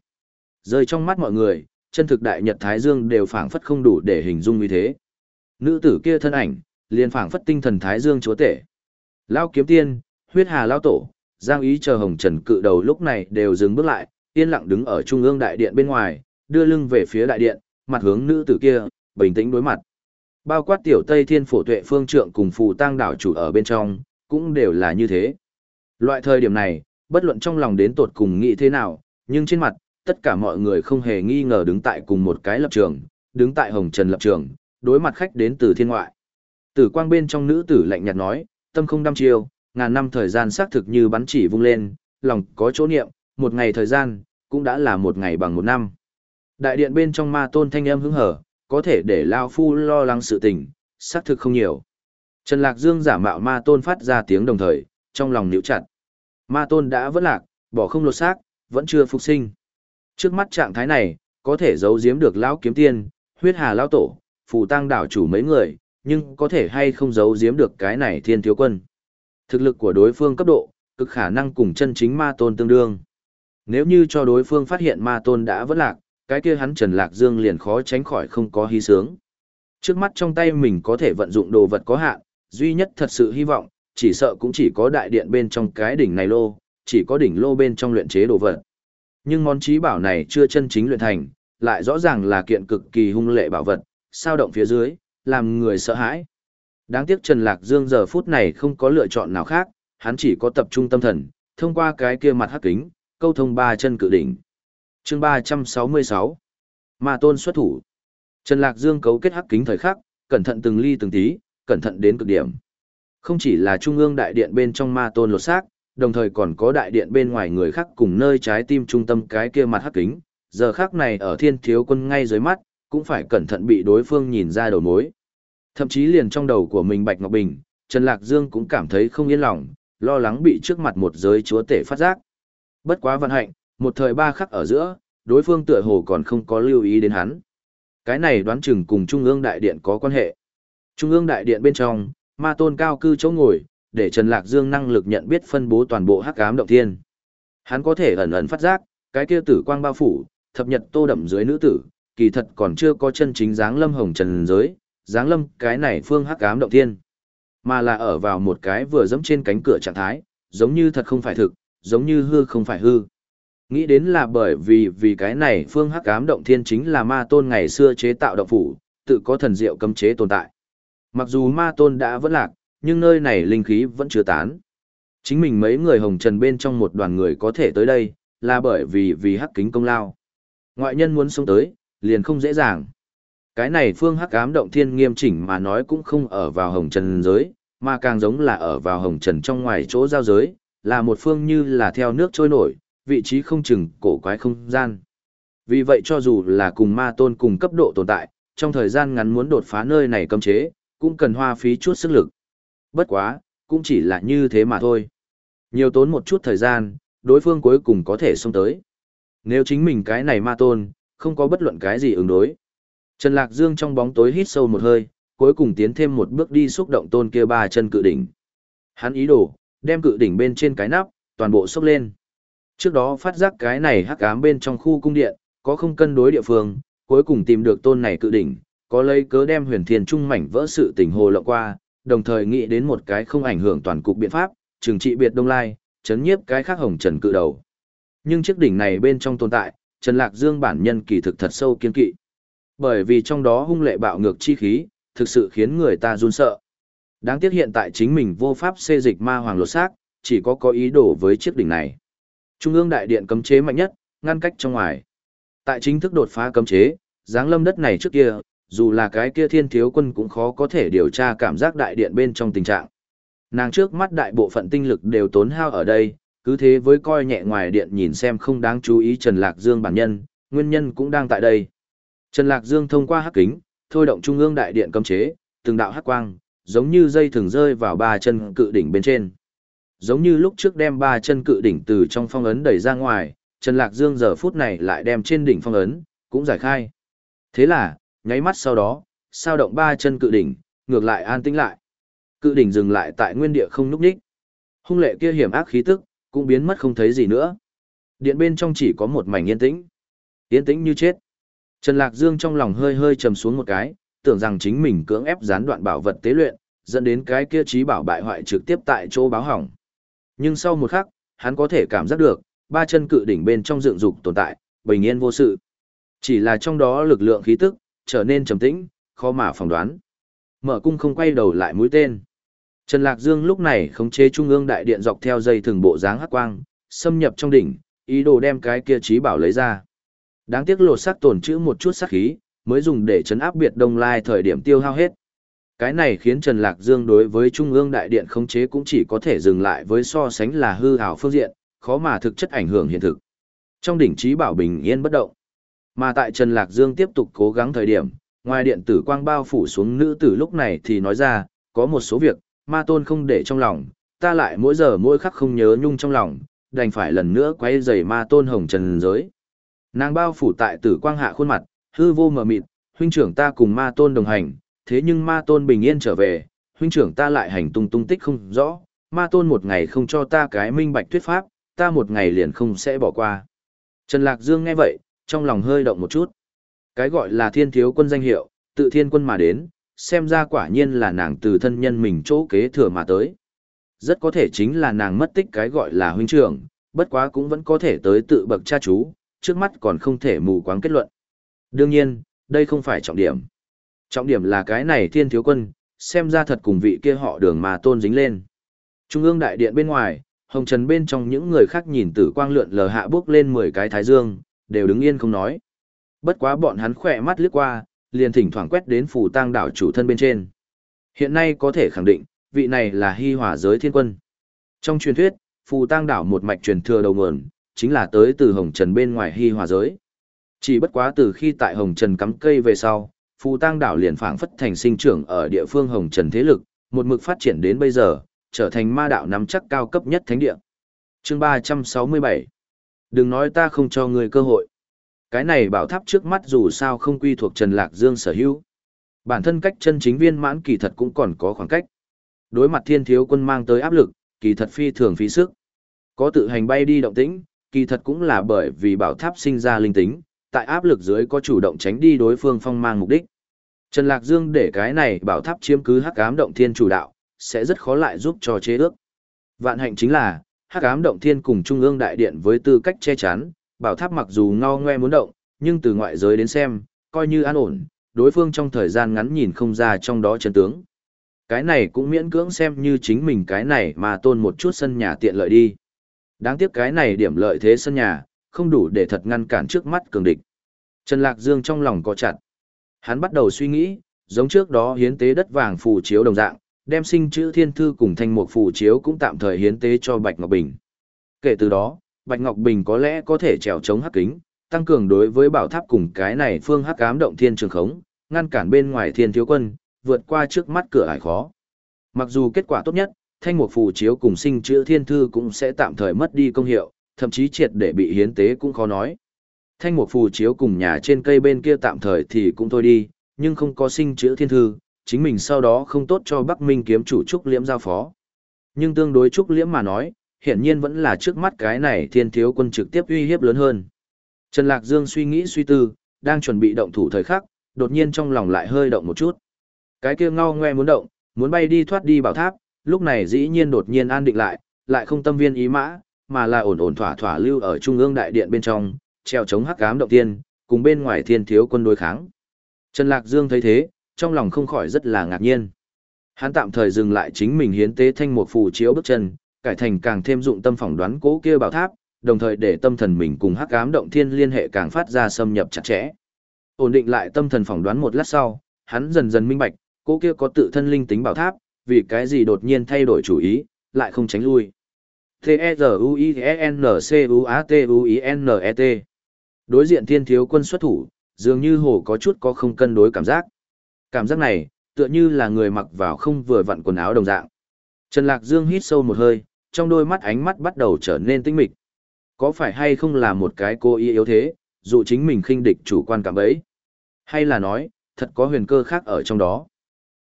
Speaker 1: Rơi trong mắt mọi người, chân thực đại nhật thái dương đều phảng phất không đủ để hình dung như thế. Nữ tử kia thân ảnh, liền phảng phất tinh thần thái dương chúa tể. Lao kiếm tiên, huyết hà lao tổ, giang ý chờ hồng trần cự đầu lúc này đều dừng bước lại, yên lặng đứng ở trung ương đại điện bên ngoài, đưa lưng về phía đại điện, mặt hướng nữ tử kia, bình tĩnh đối mặt. Bao quát tiểu Tây Thiên Phổ Tuệ Phương Trượng cùng phù tăng đảo chủ ở bên trong, cũng đều là như thế. Loại thời điểm này, bất luận trong lòng đến tột cùng nghĩ thế nào, nhưng trên mặt, tất cả mọi người không hề nghi ngờ đứng tại cùng một cái lập trường, đứng tại hồng trần lập trường, đối mặt khách đến từ thiên ngoại. Tử quang bên trong nữ tử lạnh nhạt nói, tâm không đăm chiêu, ngàn năm thời gian xác thực như bắn chỉ vung lên, lòng có chỗ niệm, một ngày thời gian, cũng đã là một ngày bằng một năm. Đại điện bên trong ma tôn thanh em hứng hở, có thể để Lao Phu lo lắng sự tình, xác thực không nhiều. Trần Lạc Dương giả mạo ma tôn phát ra tiếng đồng thời, trong lòng níu chặt. Ma tôn đã vẫn lạc, bỏ không lột xác, vẫn chưa phục sinh. Trước mắt trạng thái này, có thể giấu giếm được lão kiếm tiên, huyết hà lão tổ, phù tăng đảo chủ mấy người, nhưng có thể hay không giấu giếm được cái này thiên thiếu quân. Thực lực của đối phương cấp độ, cực khả năng cùng chân chính ma tôn tương đương. Nếu như cho đối phương phát hiện ma tôn đã vẫn lạc, cái kia hắn Trần Lạc Dương liền khó tránh khỏi không có hy sướng. Trước mắt trong tay mình có thể vận dụng đồ vật có hạn, duy nhất thật sự hy vọng, chỉ sợ cũng chỉ có đại điện bên trong cái đỉnh này lô, chỉ có đỉnh lô bên trong luyện chế đồ vật. Nhưng món trí bảo này chưa chân chính luyện thành, lại rõ ràng là kiện cực kỳ hung lệ bảo vật, sao động phía dưới, làm người sợ hãi. Đáng tiếc Trần Lạc Dương giờ phút này không có lựa chọn nào khác, hắn chỉ có tập trung tâm thần, thông qua cái kia mặt hắc kính, câu thông ba chân cự đỉnh chương 366 Ma Tôn xuất thủ. Trần Lạc Dương cấu kết hắc kính thời khắc, cẩn thận từng ly từng tí, cẩn thận đến cực điểm. Không chỉ là trung ương đại điện bên trong Ma Tôn lột xác, đồng thời còn có đại điện bên ngoài người khác cùng nơi trái tim trung tâm cái kia mặt hắc kính, giờ khác này ở thiên thiếu quân ngay dưới mắt, cũng phải cẩn thận bị đối phương nhìn ra đầu mối. Thậm chí liền trong đầu của mình Bạch Ngọc Bình, Trần Lạc Dương cũng cảm thấy không yên lòng, lo lắng bị trước mặt một giới chúa tể phát giác. Bất quá vận hạnh, một thời ba khắc ở giữa, đối phương tựa hồ còn không có lưu ý đến hắn. Cái này đoán chừng cùng Trung ương Đại Điện có quan hệ. Trung ương Đại Điện bên trong, ma tôn cao cư chỗ ngồi, để Trần Lạc Dương năng lực nhận biết phân bố toàn bộ hắc ám động thiên. Hắn có thể ẩn ẩn phát giác, cái kia tử quang bao phủ, thập nhật tô đậm dưới nữ tử, kỳ thật còn chưa có chân chính dáng lâm hồng trần giới, dáng lâm cái này phương hắc ám động thiên, mà là ở vào một cái vừa dẫm trên cánh cửa trạng thái, giống như thật không phải thực, giống như hư không phải hư. Nghĩ đến là bởi vì vì cái này phương hắc ám động thiên chính là ma tôn ngày xưa chế tạo động phủ, tự có thần diệu cấm chế tồn tại. Mặc dù ma tôn đã vẫn lạc, nhưng nơi này linh khí vẫn chưa tán. Chính mình mấy người hồng trần bên trong một đoàn người có thể tới đây, là bởi vì vì hắc kính công lao. Ngoại nhân muốn sống tới, liền không dễ dàng. Cái này phương hắc ám động thiên nghiêm chỉnh mà nói cũng không ở vào hồng trần giới, mà càng giống là ở vào hồng trần trong ngoài chỗ giao giới, là một phương như là theo nước trôi nổi, vị trí không chừng cổ quái không gian. Vì vậy cho dù là cùng ma tôn cùng cấp độ tồn tại, trong thời gian ngắn muốn đột phá nơi này cấm chế, cũng cần hoa phí chút sức lực. Bất quá, cũng chỉ là như thế mà thôi. Nhiều tốn một chút thời gian, đối phương cuối cùng có thể xông tới. Nếu chính mình cái này ma tôn, không có bất luận cái gì ứng đối. Trần Lạc Dương trong bóng tối hít sâu một hơi, cuối cùng tiến thêm một bước đi xúc động tôn kia ba chân cự đỉnh. Hắn ý đồ, đem cự đỉnh bên trên cái nắp, toàn bộ xúc lên. Trước đó phát giác cái này hắc ám bên trong khu cung điện, có không cân đối địa phương, cuối cùng tìm được tôn này cự đỉnh, có lấy cớ đem huyền thiên trung mảnh vỡ sự tình hồ lộng qua, đồng thời nghĩ đến một cái không ảnh hưởng toàn cục biện pháp, trừng trị biệt đông lai, chấn nhiếp cái khác hồng trần cự đầu. Nhưng chiếc đỉnh này bên trong tồn tại, Trần Lạc Dương bản nhân kỳ thực thật sâu kiên kỵ. Bởi vì trong đó hung lệ bạo ngược chi khí, thực sự khiến người ta run sợ. Đáng tiếc hiện tại chính mình vô pháp xê dịch ma hoàng lột xác, chỉ có có ý đồ với chiếc đỉnh này. Trung ương đại điện cấm chế mạnh nhất, ngăn cách trong ngoài. Tại chính thức đột phá cấm chế, dáng lâm đất này trước kia, dù là cái kia thiên thiếu quân cũng khó có thể điều tra cảm giác đại điện bên trong tình trạng. Nàng trước mắt đại bộ phận tinh lực đều tốn hao ở đây, cứ thế với coi nhẹ ngoài điện nhìn xem không đáng chú ý Trần Lạc Dương bản nhân, nguyên nhân cũng đang tại đây. Trần Lạc Dương thông qua hắc kính, thôi động trung ương đại điện cấm chế, từng đạo hắc quang, giống như dây thường rơi vào ba chân cự đỉnh bên trên. Giống như lúc trước đem ba chân cự đỉnh từ trong phong ấn đẩy ra ngoài, Trần Lạc Dương giờ phút này lại đem trên đỉnh phong ấn, cũng giải khai. Thế là, nháy mắt sau đó, sao động ba chân cự đỉnh, ngược lại an tĩnh lại. Cự đỉnh dừng lại tại nguyên địa không núp đích. Hung lệ kia hiểm ác khí tức, cũng biến mất không thấy gì nữa. Điện bên trong chỉ có một mảnh yên tĩnh. Yên tĩnh như chết. Trần Lạc Dương trong lòng hơi hơi trầm xuống một cái, tưởng rằng chính mình cưỡng ép gián đoạn bảo vật tế luyện, dẫn đến cái kia trí bảo bại hoại trực tiếp tại chỗ báo hỏng. Nhưng sau một khắc, hắn có thể cảm giác được, ba chân cự đỉnh bên trong dựng dục tồn tại, bình yên vô sự. Chỉ là trong đó lực lượng khí tức, trở nên trầm tĩnh, khó mà phỏng đoán. Mở cung không quay đầu lại mũi tên. Trần Lạc Dương lúc này khống chế trung ương đại điện dọc theo dây thường bộ dáng hắc quang, xâm nhập trong đỉnh, ý đồ đem cái kia trí bảo lấy ra. Đáng tiếc lột sắc tổn chữ một chút sát khí, mới dùng để chấn áp biệt đông lai thời điểm tiêu hao hết. Cái này khiến Trần Lạc Dương đối với Trung ương đại điện khống chế cũng chỉ có thể dừng lại với so sánh là hư ảo phương diện, khó mà thực chất ảnh hưởng hiện thực. Trong đỉnh trí bảo bình yên bất động. Mà tại Trần Lạc Dương tiếp tục cố gắng thời điểm, ngoài điện tử quang bao phủ xuống nữ tử lúc này thì nói ra, có một số việc, ma tôn không để trong lòng, ta lại mỗi giờ mỗi khắc không nhớ nhung trong lòng, đành phải lần nữa quay giày ma tôn hồng trần giới. Nàng bao phủ tại tử quang hạ khuôn mặt, hư vô mờ mịt, huynh trưởng ta cùng ma tôn đồng hành, thế nhưng ma tôn bình yên trở về, huynh trưởng ta lại hành tung tung tích không rõ, ma tôn một ngày không cho ta cái minh bạch thuyết pháp, ta một ngày liền không sẽ bỏ qua. Trần Lạc Dương nghe vậy, trong lòng hơi động một chút. Cái gọi là thiên thiếu quân danh hiệu, tự thiên quân mà đến, xem ra quả nhiên là nàng từ thân nhân mình chỗ kế thừa mà tới. Rất có thể chính là nàng mất tích cái gọi là huynh trưởng, bất quá cũng vẫn có thể tới tự bậc cha chú, trước mắt còn không thể mù quáng kết luận. Đương nhiên, đây không phải trọng điểm. Trọng điểm là cái này thiên thiếu quân, xem ra thật cùng vị kia họ đường mà tôn dính lên. Trung ương đại điện bên ngoài, hồng trần bên trong những người khác nhìn tử quang lượn lờ hạ bước lên 10 cái thái dương, đều đứng yên không nói. Bất quá bọn hắn khỏe mắt lướt qua, liền thỉnh thoảng quét đến phù tang đảo chủ thân bên trên. Hiện nay có thể khẳng định, vị này là hy hỏa giới thiên quân. Trong truyền thuyết, phù tang đảo một mạch truyền thừa đầu nguồn, chính là tới từ hồng trần bên ngoài hy hỏa giới. Chỉ bất quá từ khi tại hồng trần cắm cây về sau, phù tang đảo liền phảng phất thành sinh trưởng ở địa phương hồng trần thế lực, một mực phát triển đến bây giờ, trở thành ma đạo nắm chắc cao cấp nhất thánh địa. Chương 367 Đừng nói ta không cho ngươi cơ hội. Cái này bảo tháp trước mắt dù sao không quy thuộc Trần Lạc Dương sở hữu. Bản thân cách chân chính viên mãn kỳ thật cũng còn có khoảng cách. Đối mặt thiên thiếu quân mang tới áp lực, kỳ thật phi thường phí sức. Có tự hành bay đi động tĩnh, kỳ thật cũng là bởi vì bảo tháp sinh ra linh tính, tại áp lực dưới có chủ động tránh đi đối phương phong mang mục đích. Trần Lạc Dương để cái này bảo tháp chiếm cứ hắc ám động thiên chủ đạo, sẽ rất khó lại giúp cho chế ước. Vạn hạnh chính là, hắc ám động thiên cùng trung ương đại điện với tư cách che chắn, bảo tháp mặc dù ngo ngoe muốn động, nhưng từ ngoại giới đến xem, coi như an ổn, đối phương trong thời gian ngắn nhìn không ra trong đó chân tướng. Cái này cũng miễn cưỡng xem như chính mình cái này mà tôn một chút sân nhà tiện lợi đi. Đáng tiếc cái này điểm lợi thế sân nhà, không đủ để thật ngăn cản trước mắt cường địch. Trần Lạc Dương trong lòng có chặt. Hắn bắt đầu suy nghĩ, giống trước đó hiến tế đất vàng phù chiếu đồng dạng, đem sinh chữ thiên thư cùng thanh mục phù chiếu cũng tạm thời hiến tế cho Bạch Ngọc Bình. Kể từ đó, Bạch Ngọc Bình có lẽ có thể trèo chống hắc kính, tăng cường đối với bảo tháp cùng cái này phương hắc ám động thiên trường khống, ngăn cản bên ngoài thiên thiếu quân, vượt qua trước mắt cửa ải khó. Mặc dù kết quả tốt nhất, thanh mục phù chiếu cùng sinh chữ thiên thư cũng sẽ tạm thời mất đi công hiệu, thậm chí triệt để bị hiến tế cũng khó nói. Thanh mục phù chiếu cùng nhà trên cây bên kia tạm thời thì cũng thôi đi, nhưng không có sinh chữ thiên thư, chính mình sau đó không tốt cho Bắc Minh kiếm chủ Trúc Liễm giao phó. Nhưng tương đối Trúc Liễm mà nói, hiển nhiên vẫn là trước mắt cái này thiên thiếu quân trực tiếp uy hiếp lớn hơn. Trần Lạc Dương suy nghĩ suy tư, đang chuẩn bị động thủ thời khắc, đột nhiên trong lòng lại hơi động một chút. Cái kia ngao ngoe muốn động, muốn bay đi thoát đi bảo tháp, lúc này dĩ nhiên đột nhiên an định lại, lại không tâm viên ý mã, mà là ổn ổn thỏa thỏa lưu ở trung ương đại điện bên trong, treo chống hắc ám động tiên, cùng bên ngoài thiên thiếu quân đối kháng. Trần Lạc Dương thấy thế, trong lòng không khỏi rất là ngạc nhiên. Hắn tạm thời dừng lại chính mình hiến tế thanh một phù chiếu bước chân, cải thành càng thêm dụng tâm phỏng đoán cố kia bảo tháp, đồng thời để tâm thần mình cùng hắc ám động thiên liên hệ càng phát ra xâm nhập chặt chẽ. Ổn định lại tâm thần phỏng đoán một lát sau, hắn dần dần minh bạch, cố kia có tự thân linh tính bảo tháp, vì cái gì đột nhiên thay đổi chủ ý, lại không tránh lui. T-E-Z-U-I-E-N-C-U-A-T-U-I-N-E-T. Đối diện thiên thiếu quân xuất thủ, dường như hồ có chút có không cân đối cảm giác. Cảm giác này, tựa như là người mặc vào không vừa vặn quần áo đồng dạng. Trần Lạc Dương hít sâu một hơi, trong đôi mắt ánh mắt bắt đầu trở nên tinh mịch. Có phải hay không là một cái cô ý yếu thế, dù chính mình khinh địch chủ quan cảm ấy? Hay là nói, thật có huyền cơ khác ở trong đó?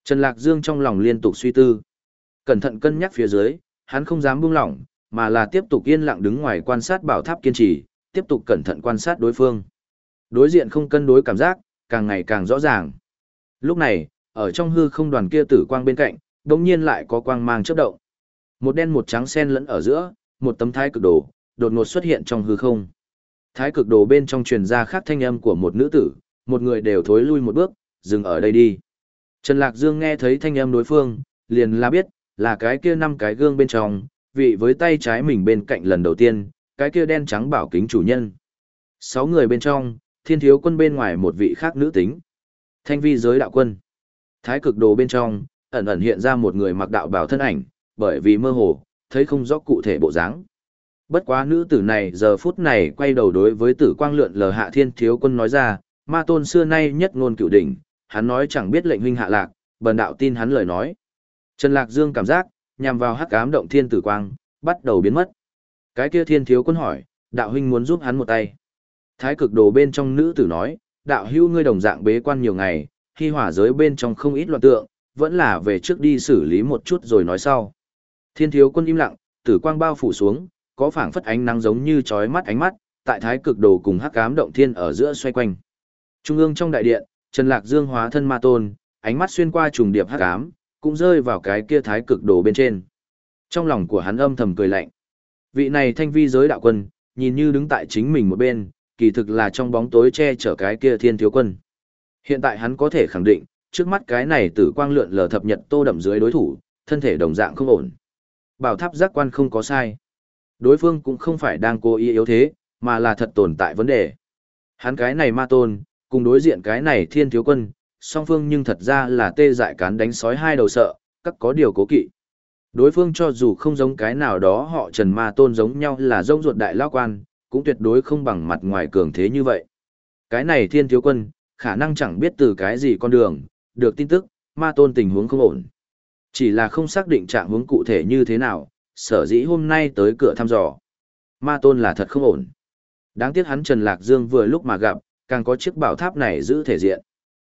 Speaker 1: Trần Lạc Dương trong lòng liên tục suy tư. Cẩn thận cân nhắc phía dưới, hắn không dám buông lỏng, mà là tiếp tục yên lặng đứng ngoài quan sát bảo tháp kiên trì, tiếp tục cẩn thận quan sát đối phương. Đối diện không cân đối cảm giác, càng ngày càng rõ ràng. Lúc này, ở trong hư không đoàn kia tử quang bên cạnh, đống nhiên lại có quang mang chớp động. Một đen một trắng xen lẫn ở giữa, một tấm thái cực đồ, đột ngột xuất hiện trong hư không. Thái cực đồ bên trong truyền ra khác thanh âm của một nữ tử, một người đều thối lui một bước, dừng ở đây đi. Trần Lạc Dương nghe thấy thanh âm đối phương, liền là biết, là cái kia năm cái gương bên trong, vị với tay trái mình bên cạnh lần đầu tiên, cái kia đen trắng bảo kính chủ nhân. Sáu người bên trong, thiên thiếu quân bên ngoài một vị khác nữ tính. Thanh vi giới đạo quân. Thái cực đồ bên trong, ẩn ẩn hiện ra một người mặc đạo bảo thân ảnh, bởi vì mơ hồ, thấy không rõ cụ thể bộ dáng. Bất quá nữ tử này giờ phút này quay đầu đối với tử quang lượn lờ hạ thiên thiếu quân nói ra, ma tôn xưa nay nhất ngôn cựu đỉnh, hắn nói chẳng biết lệnh huynh hạ lạc, bần đạo tin hắn lời nói. Trần Lạc Dương cảm giác, nhằm vào hắc ám động thiên tử quang, bắt đầu biến mất. Cái kia thiên thiếu quân hỏi, đạo huynh muốn giúp hắn một tay. Thái cực đồ bên trong nữ tử nói, đạo hữu ngươi đồng dạng bế quan nhiều ngày, khi hỏa giới bên trong không ít loạn tượng, vẫn là về trước đi xử lý một chút rồi nói sau. Thiên thiếu quân im lặng, tử quang bao phủ xuống, có phảng phất ánh nắng giống như chói mắt ánh mắt, tại thái cực đồ cùng hắc ám động thiên ở giữa xoay quanh. Trung ương trong đại điện, Trần Lạc Dương hóa thân ma tôn, ánh mắt xuyên qua trùng điệp hắc ám, cũng rơi vào cái kia thái cực đồ bên trên. Trong lòng của hắn âm thầm cười lạnh. Vị này thanh vi giới đạo quân, nhìn như đứng tại chính mình một bên, kỳ thực là trong bóng tối che chở cái kia thiên thiếu quân. Hiện tại hắn có thể khẳng định, trước mắt cái này tử quang lượn lờ thập nhật tô đậm dưới đối thủ, thân thể đồng dạng không ổn. Bảo tháp giác quan không có sai. Đối phương cũng không phải đang cố ý yếu thế, mà là thật tồn tại vấn đề. Hắn cái này ma tôn, cùng đối diện cái này thiên thiếu quân, song phương nhưng thật ra là tê dại cán đánh sói hai đầu sợ, các có điều cố kỵ. Đối phương cho dù không giống cái nào đó họ trần ma tôn giống nhau là rông ruột đại lao quan, cũng tuyệt đối không bằng mặt ngoài cường thế như vậy. Cái này thiên thiếu quân, khả năng chẳng biết từ cái gì con đường, được tin tức, ma tôn tình huống không ổn. Chỉ là không xác định trạng huống cụ thể như thế nào, sở dĩ hôm nay tới cửa thăm dò. Ma tôn là thật không ổn. Đáng tiếc hắn Trần Lạc Dương vừa lúc mà gặp, càng có chiếc bảo tháp này giữ thể diện.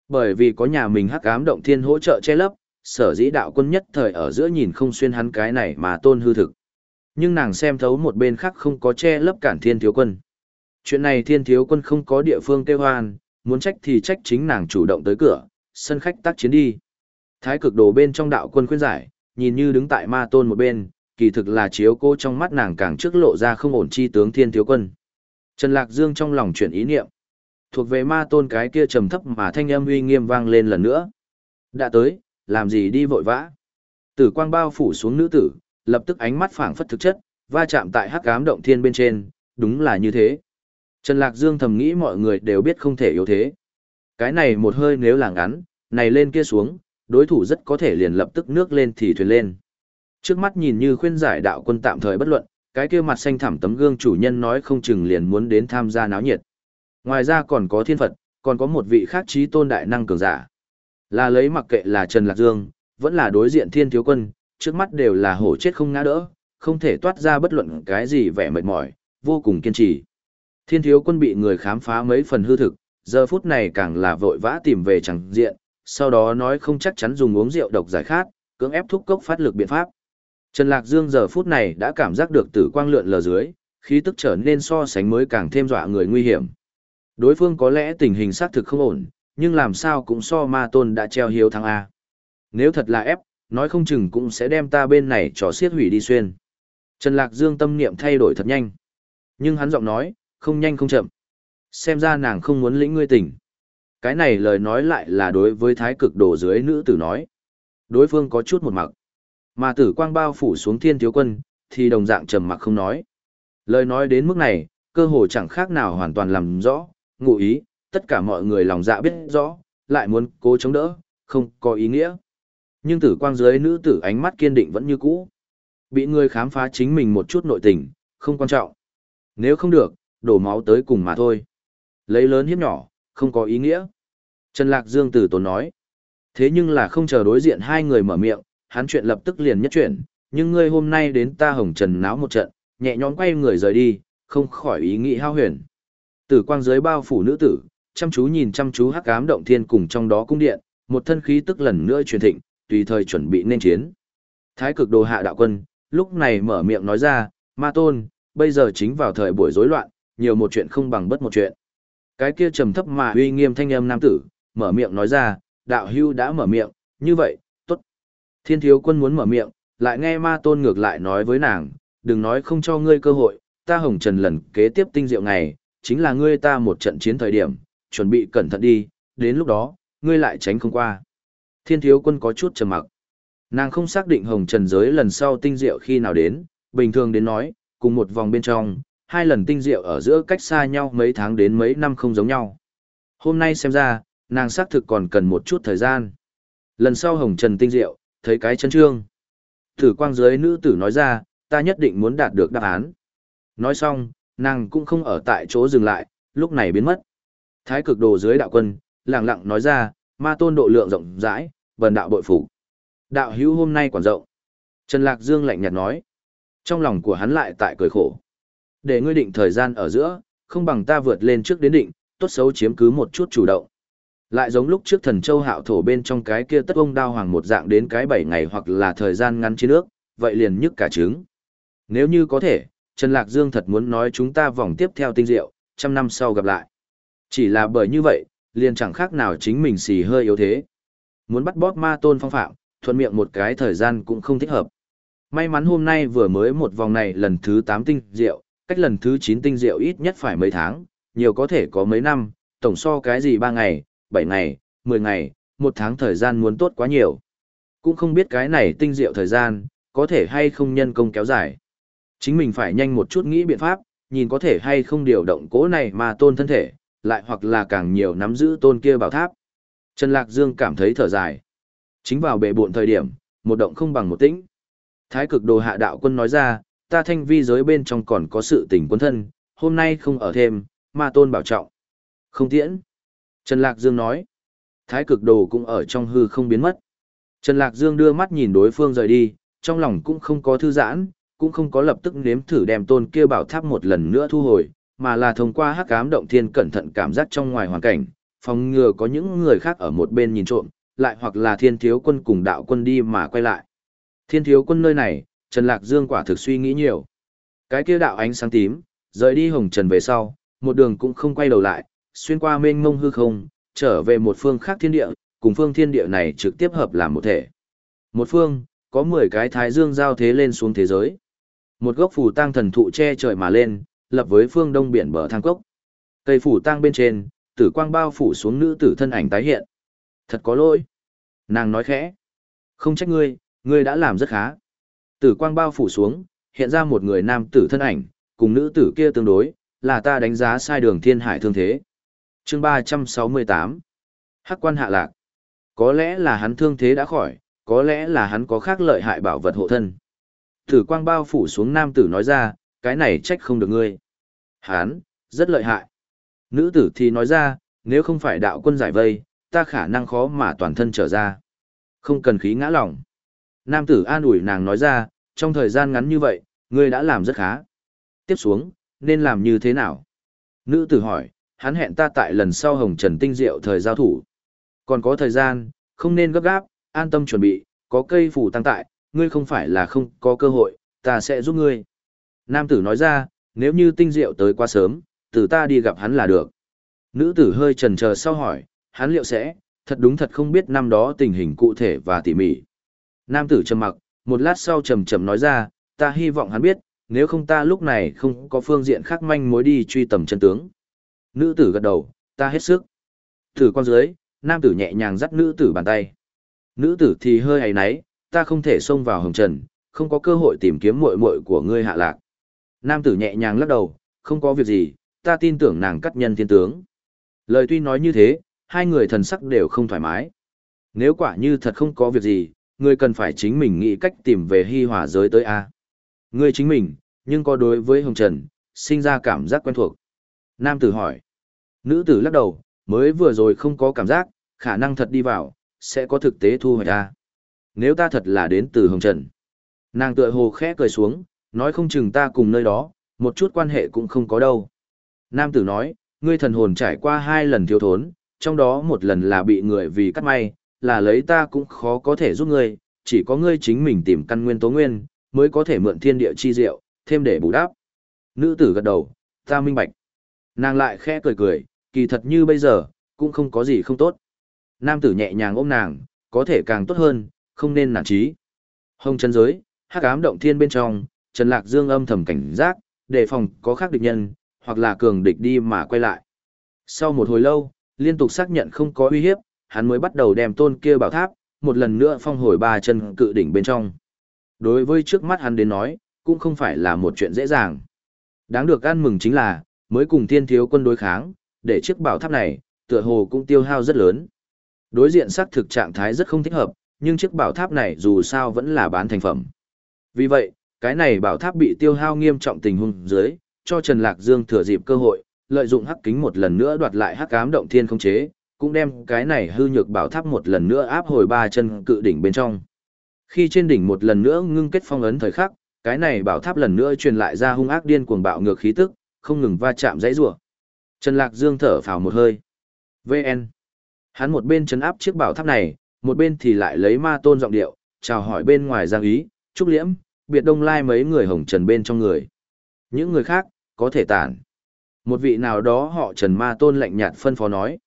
Speaker 1: Bởi vì có nhà mình hắc ám động thiên hỗ trợ che lấp, sở dĩ đạo quân nhất thời ở giữa nhìn không xuyên hắn cái này mà tôn hư thực. Nhưng nàng xem thấu một bên khác không có che lấp cản thiên thiếu quân. Chuyện này thiên thiếu quân không có địa phương kêu hoan, muốn trách thì trách chính nàng chủ động tới cửa, sân khách tác chiến đi. Thái cực đồ bên trong đạo quân khuyên giải, nhìn như đứng tại ma tôn một bên, kỳ thực là chiếu cô trong mắt nàng càng trước lộ ra không ổn chi tướng thiên thiếu quân. Trần Lạc Dương trong lòng chuyển ý niệm. Thuộc về ma tôn cái kia trầm thấp mà thanh âm uy nghiêm vang lên lần nữa. Đã tới, làm gì đi vội vã. Tử quang bao phủ xuống nữ tử, lập tức ánh mắt phảng phất thực chất, va chạm tại hắc ám động thiên bên trên, đúng là như thế. Trần Lạc Dương thầm nghĩ mọi người đều biết không thể yếu thế. Cái này một hơi nếu là ngắn, này lên kia xuống, đối thủ rất có thể liền lập tức nước lên thì thuyền lên. Trước mắt nhìn như khuyên giải đạo quân tạm thời bất luận, cái kia mặt xanh thẳm tấm gương chủ nhân nói không chừng liền muốn đến tham gia náo nhiệt. Ngoài ra còn có thiên Phật, còn có một vị khác trí tôn đại năng cường giả. Là lấy mặc kệ là Trần Lạc Dương, vẫn là đối diện thiên thiếu quân, trước mắt đều là hổ chết không ngã đỡ, không thể toát ra bất luận cái gì vẻ mệt mỏi, vô cùng kiên trì. Thiên thiếu quân bị người khám phá mấy phần hư thực, giờ phút này càng là vội vã tìm về chẳng diện, sau đó nói không chắc chắn dùng uống rượu độc giải khát, cưỡng ép thúc cốc phát lực biện pháp. Trần Lạc Dương giờ phút này đã cảm giác được tử quang lượn lờ dưới, khí tức trở nên so sánh mới càng thêm dọa người nguy hiểm. Đối phương có lẽ tình hình xác thực không ổn, nhưng làm sao cũng so ma tôn đã treo hiếu thắng A. Nếu thật là ép, nói không chừng cũng sẽ đem ta bên này trò xiết hủy đi xuyên. Trần Lạc Dương tâm niệm thay đổi thật nhanh. Nhưng hắn giọng nói, không nhanh không chậm. Xem ra nàng không muốn lĩnh ngươi tỉnh. Cái này lời nói lại là đối với thái cực đồ dưới nữ tử nói. Đối phương có chút một mặc. Mà tử quang bao phủ xuống thiên thiếu quân, thì đồng dạng trầm mặc không nói. Lời nói đến mức này, cơ hồ chẳng khác nào hoàn toàn làm rõ, ngụ ý, tất cả mọi người lòng dạ biết rõ, lại muốn cố chống đỡ, không có ý nghĩa. Nhưng tử quang dưới nữ tử ánh mắt kiên định vẫn như cũ. Bị người khám phá chính mình một chút nội tình, không quan trọng. Nếu không được, đổ máu tới cùng mà thôi. Lấy lớn hiếp nhỏ, không có ý nghĩa. Trần Lạc Dương tử tốn nói. Thế nhưng là không chờ đối diện hai người mở miệng, hắn chuyện lập tức liền nhất chuyển, nhưng ngươi hôm nay đến ta hồng trần náo một trận, nhẹ nhõm quay người rời đi, không khỏi ý nghĩ hao huyền. Tử quang dưới bao phủ nữ tử, chăm chú nhìn chăm chú hắc ám động thiên cùng trong đó cung điện, một thân khí tức lần nữa truyền thịnh, tùy thời chuẩn bị nên chiến. Thái cực đồ hạ đạo quân, lúc này mở miệng nói ra, ma tôn, bây giờ chính vào thời buổi rối loạn, nhiều một chuyện không bằng bất một chuyện. Cái kia trầm thấp mà uy nghiêm thanh âm nam tử, mở miệng nói ra, đạo hưu đã mở miệng, như vậy, tốt. Thiên thiếu quân muốn mở miệng, lại nghe ma tôn ngược lại nói với nàng, đừng nói không cho ngươi cơ hội, ta hồng trần lần kế tiếp tinh diệu ngày, chính là ngươi ta một trận chiến thời điểm, chuẩn bị cẩn thận đi, đến lúc đó, ngươi lại tránh không qua. Thiên thiếu quân có chút trầm mặc. Nàng không xác định hồng trần giới lần sau tinh diệu khi nào đến, bình thường đến nói, cùng một vòng bên trong, hai lần tinh diệu ở giữa cách xa nhau mấy tháng đến mấy năm không giống nhau. Hôm nay xem ra, nàng xác thực còn cần một chút thời gian. Lần sau hồng trần tinh diệu, thấy cái chân trương. Thử quang giới nữ tử nói ra, ta nhất định muốn đạt được đáp án. Nói xong, nàng cũng không ở tại chỗ dừng lại, lúc này biến mất. Thái cực đồ dưới đạo quân, lặng lặng nói ra, ma tôn độ lượng rộng rãi, bần đạo bội phủ Đạo hữu hôm nay quản rộng. Trần Lạc Dương lạnh nhạt nói. Trong lòng của hắn lại tại cười khổ. Để ngươi định thời gian ở giữa, không bằng ta vượt lên trước đến định, tốt xấu chiếm cứ một chút chủ động. Lại giống lúc trước thần châu hạo thổ bên trong cái kia tất ông đao hoàng một dạng đến cái bảy ngày hoặc là thời gian ngắn chiến nước, vậy liền nhức cả trứng. Nếu như có thể, Trần Lạc Dương thật muốn nói chúng ta vòng tiếp theo tinh diệu, trăm năm sau gặp lại. Chỉ là bởi như vậy, liền chẳng khác nào chính mình xì hơi yếu thế. Muốn bắt bóp ma tôn phong phạm, thuận miệng một cái thời gian cũng không thích hợp. May mắn hôm nay vừa mới một vòng này lần thứ 8 tinh diệu, cách lần thứ 9 tinh diệu ít nhất phải mấy tháng, nhiều có thể có mấy năm, tổng so cái gì 3 ngày, 7 ngày, 10 ngày, một tháng thời gian muốn tốt quá nhiều. Cũng không biết cái này tinh diệu thời gian, có thể hay không nhân công kéo dài. Chính mình phải nhanh một chút nghĩ biện pháp, nhìn có thể hay không điều động cố này mà tôn thân thể, lại hoặc là càng nhiều nắm giữ tôn kia bảo tháp. Trần Lạc Dương cảm thấy thở dài. Chính vào bệ buộn thời điểm, một động không bằng một tĩnh. Thái cực đồ hạ đạo quân nói ra, ta thanh vi giới bên trong còn có sự tình quân thân, hôm nay không ở thêm, ma tôn bảo trọng. Không tiễn. Trần Lạc Dương nói. Thái cực đồ cũng ở trong hư không biến mất. Trần Lạc Dương đưa mắt nhìn đối phương rời đi, trong lòng cũng không có thư giãn, cũng không có lập tức nếm thử đem tôn kia bảo tháp một lần nữa thu hồi, mà là thông qua hắc ám động thiên cẩn thận cảm giác trong ngoài hoàn cảnh, phòng ngừa có những người khác ở một bên nhìn trộm, lại hoặc là thiên thiếu quân cùng đạo quân đi mà quay lại. Thiên thiếu quân nơi này, Trần Lạc Dương quả thực suy nghĩ nhiều. Cái kia đạo ánh sáng tím, rời đi hồng trần về sau, một đường cũng không quay đầu lại, xuyên qua mênh mông hư không, trở về một phương khác thiên địa, cùng phương thiên địa này trực tiếp hợp làm một thể. Một phương, có 10 cái thái dương giao thế lên xuống thế giới. Một gốc phù tang thần thụ che trời mà lên, lập với phương đông biển bờ thang cốc. Cây phủ tang bên trên, tử quang bao phủ xuống nữ tử thân ảnh tái hiện. Thật có lỗi. Nàng nói khẽ. Không trách ngươi, ngươi đã làm rất khá. Tử quang bao phủ xuống, hiện ra một người nam tử thân ảnh, cùng nữ tử kia tương đối, là ta đánh giá sai đường thiên hải thương thế. chương 368. Hắc quan hạ lạc. Có lẽ là hắn thương thế đã khỏi, có lẽ là hắn có khác lợi hại bảo vật hộ thân. Tử quang bao phủ xuống nam tử nói ra, cái này trách không được ngươi. Hán, rất lợi hại. Nữ tử thì nói ra, nếu không phải đạo quân giải vây, ta khả năng khó mà toàn thân trở ra. Không cần khí ngã lòng. Nam tử an ủi nàng nói ra, trong thời gian ngắn như vậy, ngươi đã làm rất khá. Tiếp xuống, nên làm như thế nào? Nữ tử hỏi, hắn hẹn ta tại lần sau hồng trần tinh diệu thời giao thủ. Còn có thời gian, không nên gấp gáp, an tâm chuẩn bị, có cây phủ tăng tại, ngươi không phải là không có cơ hội, ta sẽ giúp ngươi. Nam tử nói ra, nếu như tinh diệu tới quá sớm, từ ta đi gặp hắn là được. Nữ tử hơi trần chờ sau hỏi, hắn liệu sẽ, thật đúng thật không biết năm đó tình hình cụ thể và tỉ mỉ. Nam tử trầm mặc, một lát sau trầm trầm nói ra, ta hy vọng hắn biết, nếu không ta lúc này không có phương diện khác manh mối đi truy tầm chân tướng. Nữ tử gật đầu, ta hết sức. Thử quan dưới, nam tử nhẹ nhàng dắt nữ tử bàn tay. Nữ tử thì hơi hay náy, ta không thể xông vào hồng trần, không có cơ hội tìm kiếm muội muội của ngươi hạ lạc. Nam tử nhẹ nhàng lắc đầu, không có việc gì, ta tin tưởng nàng cắt nhân thiên tướng. Lời tuy nói như thế, hai người thần sắc đều không thoải mái. Nếu quả như thật không có việc gì, ngươi cần phải chính mình nghĩ cách tìm về hy hòa giới tới A. Ngươi chính mình, nhưng có đối với Hồng Trần, sinh ra cảm giác quen thuộc. Nam tử hỏi. Nữ tử lắc đầu, mới vừa rồi không có cảm giác, khả năng thật đi vào, sẽ có thực tế thu hoạch A. Nếu ta thật là đến từ Hồng Trần. Nàng tựa hồ khẽ cười xuống, nói không chừng ta cùng nơi đó, một chút quan hệ cũng không có đâu. Nam tử nói, ngươi thần hồn trải qua hai lần thiếu thốn, trong đó một lần là bị người vì cắt may, là lấy ta cũng khó có thể giúp ngươi, chỉ có ngươi chính mình tìm căn nguyên tố nguyên, mới có thể mượn thiên địa chi diệu, thêm để bù đắp. Nữ tử gật đầu, ta minh bạch. Nàng lại khẽ cười cười, kỳ thật như bây giờ, cũng không có gì không tốt. Nam tử nhẹ nhàng ôm nàng, có thể càng tốt hơn, không nên nản trí. Hồng chân giới, hắc ám động thiên bên trong, Trần Lạc Dương âm thầm cảnh giác, đề phòng có khác địch nhân, hoặc là cường địch đi mà quay lại. Sau một hồi lâu, liên tục xác nhận không có uy hiếp, hắn mới bắt đầu đem tôn kia bảo tháp, một lần nữa phong hồi ba chân cự đỉnh bên trong. Đối với trước mắt hắn đến nói, cũng không phải là một chuyện dễ dàng. Đáng được ăn mừng chính là, mới cùng thiên thiếu quân đối kháng, để chiếc bảo tháp này, tựa hồ cũng tiêu hao rất lớn. Đối diện xác thực trạng thái rất không thích hợp, nhưng chiếc bảo tháp này dù sao vẫn là bán thành phẩm. Vì vậy, cái này bảo tháp bị tiêu hao nghiêm trọng tình huống dưới, cho Trần Lạc Dương thừa dịp cơ hội, lợi dụng hắc kính một lần nữa đoạt lại hắc ám động thiên không chế, cũng đem cái này hư nhược bảo tháp một lần nữa áp hồi ba chân cự đỉnh bên trong. Khi trên đỉnh một lần nữa ngưng kết phong ấn thời khắc, cái này bảo tháp lần nữa truyền lại ra hung ác điên cuồng bạo ngược khí tức, không ngừng va chạm dãy rủa. Trần Lạc Dương thở phào một hơi. VN. Hắn một bên trấn áp chiếc bảo tháp này, một bên thì lại lấy ma tôn giọng điệu, chào hỏi bên ngoài Giang Ý, Trúc Liễm, biệt đông lai mấy người hồng trần bên trong người. Những người khác, có thể tản. Một vị nào đó họ trần ma tôn lạnh nhạt phân phó nói.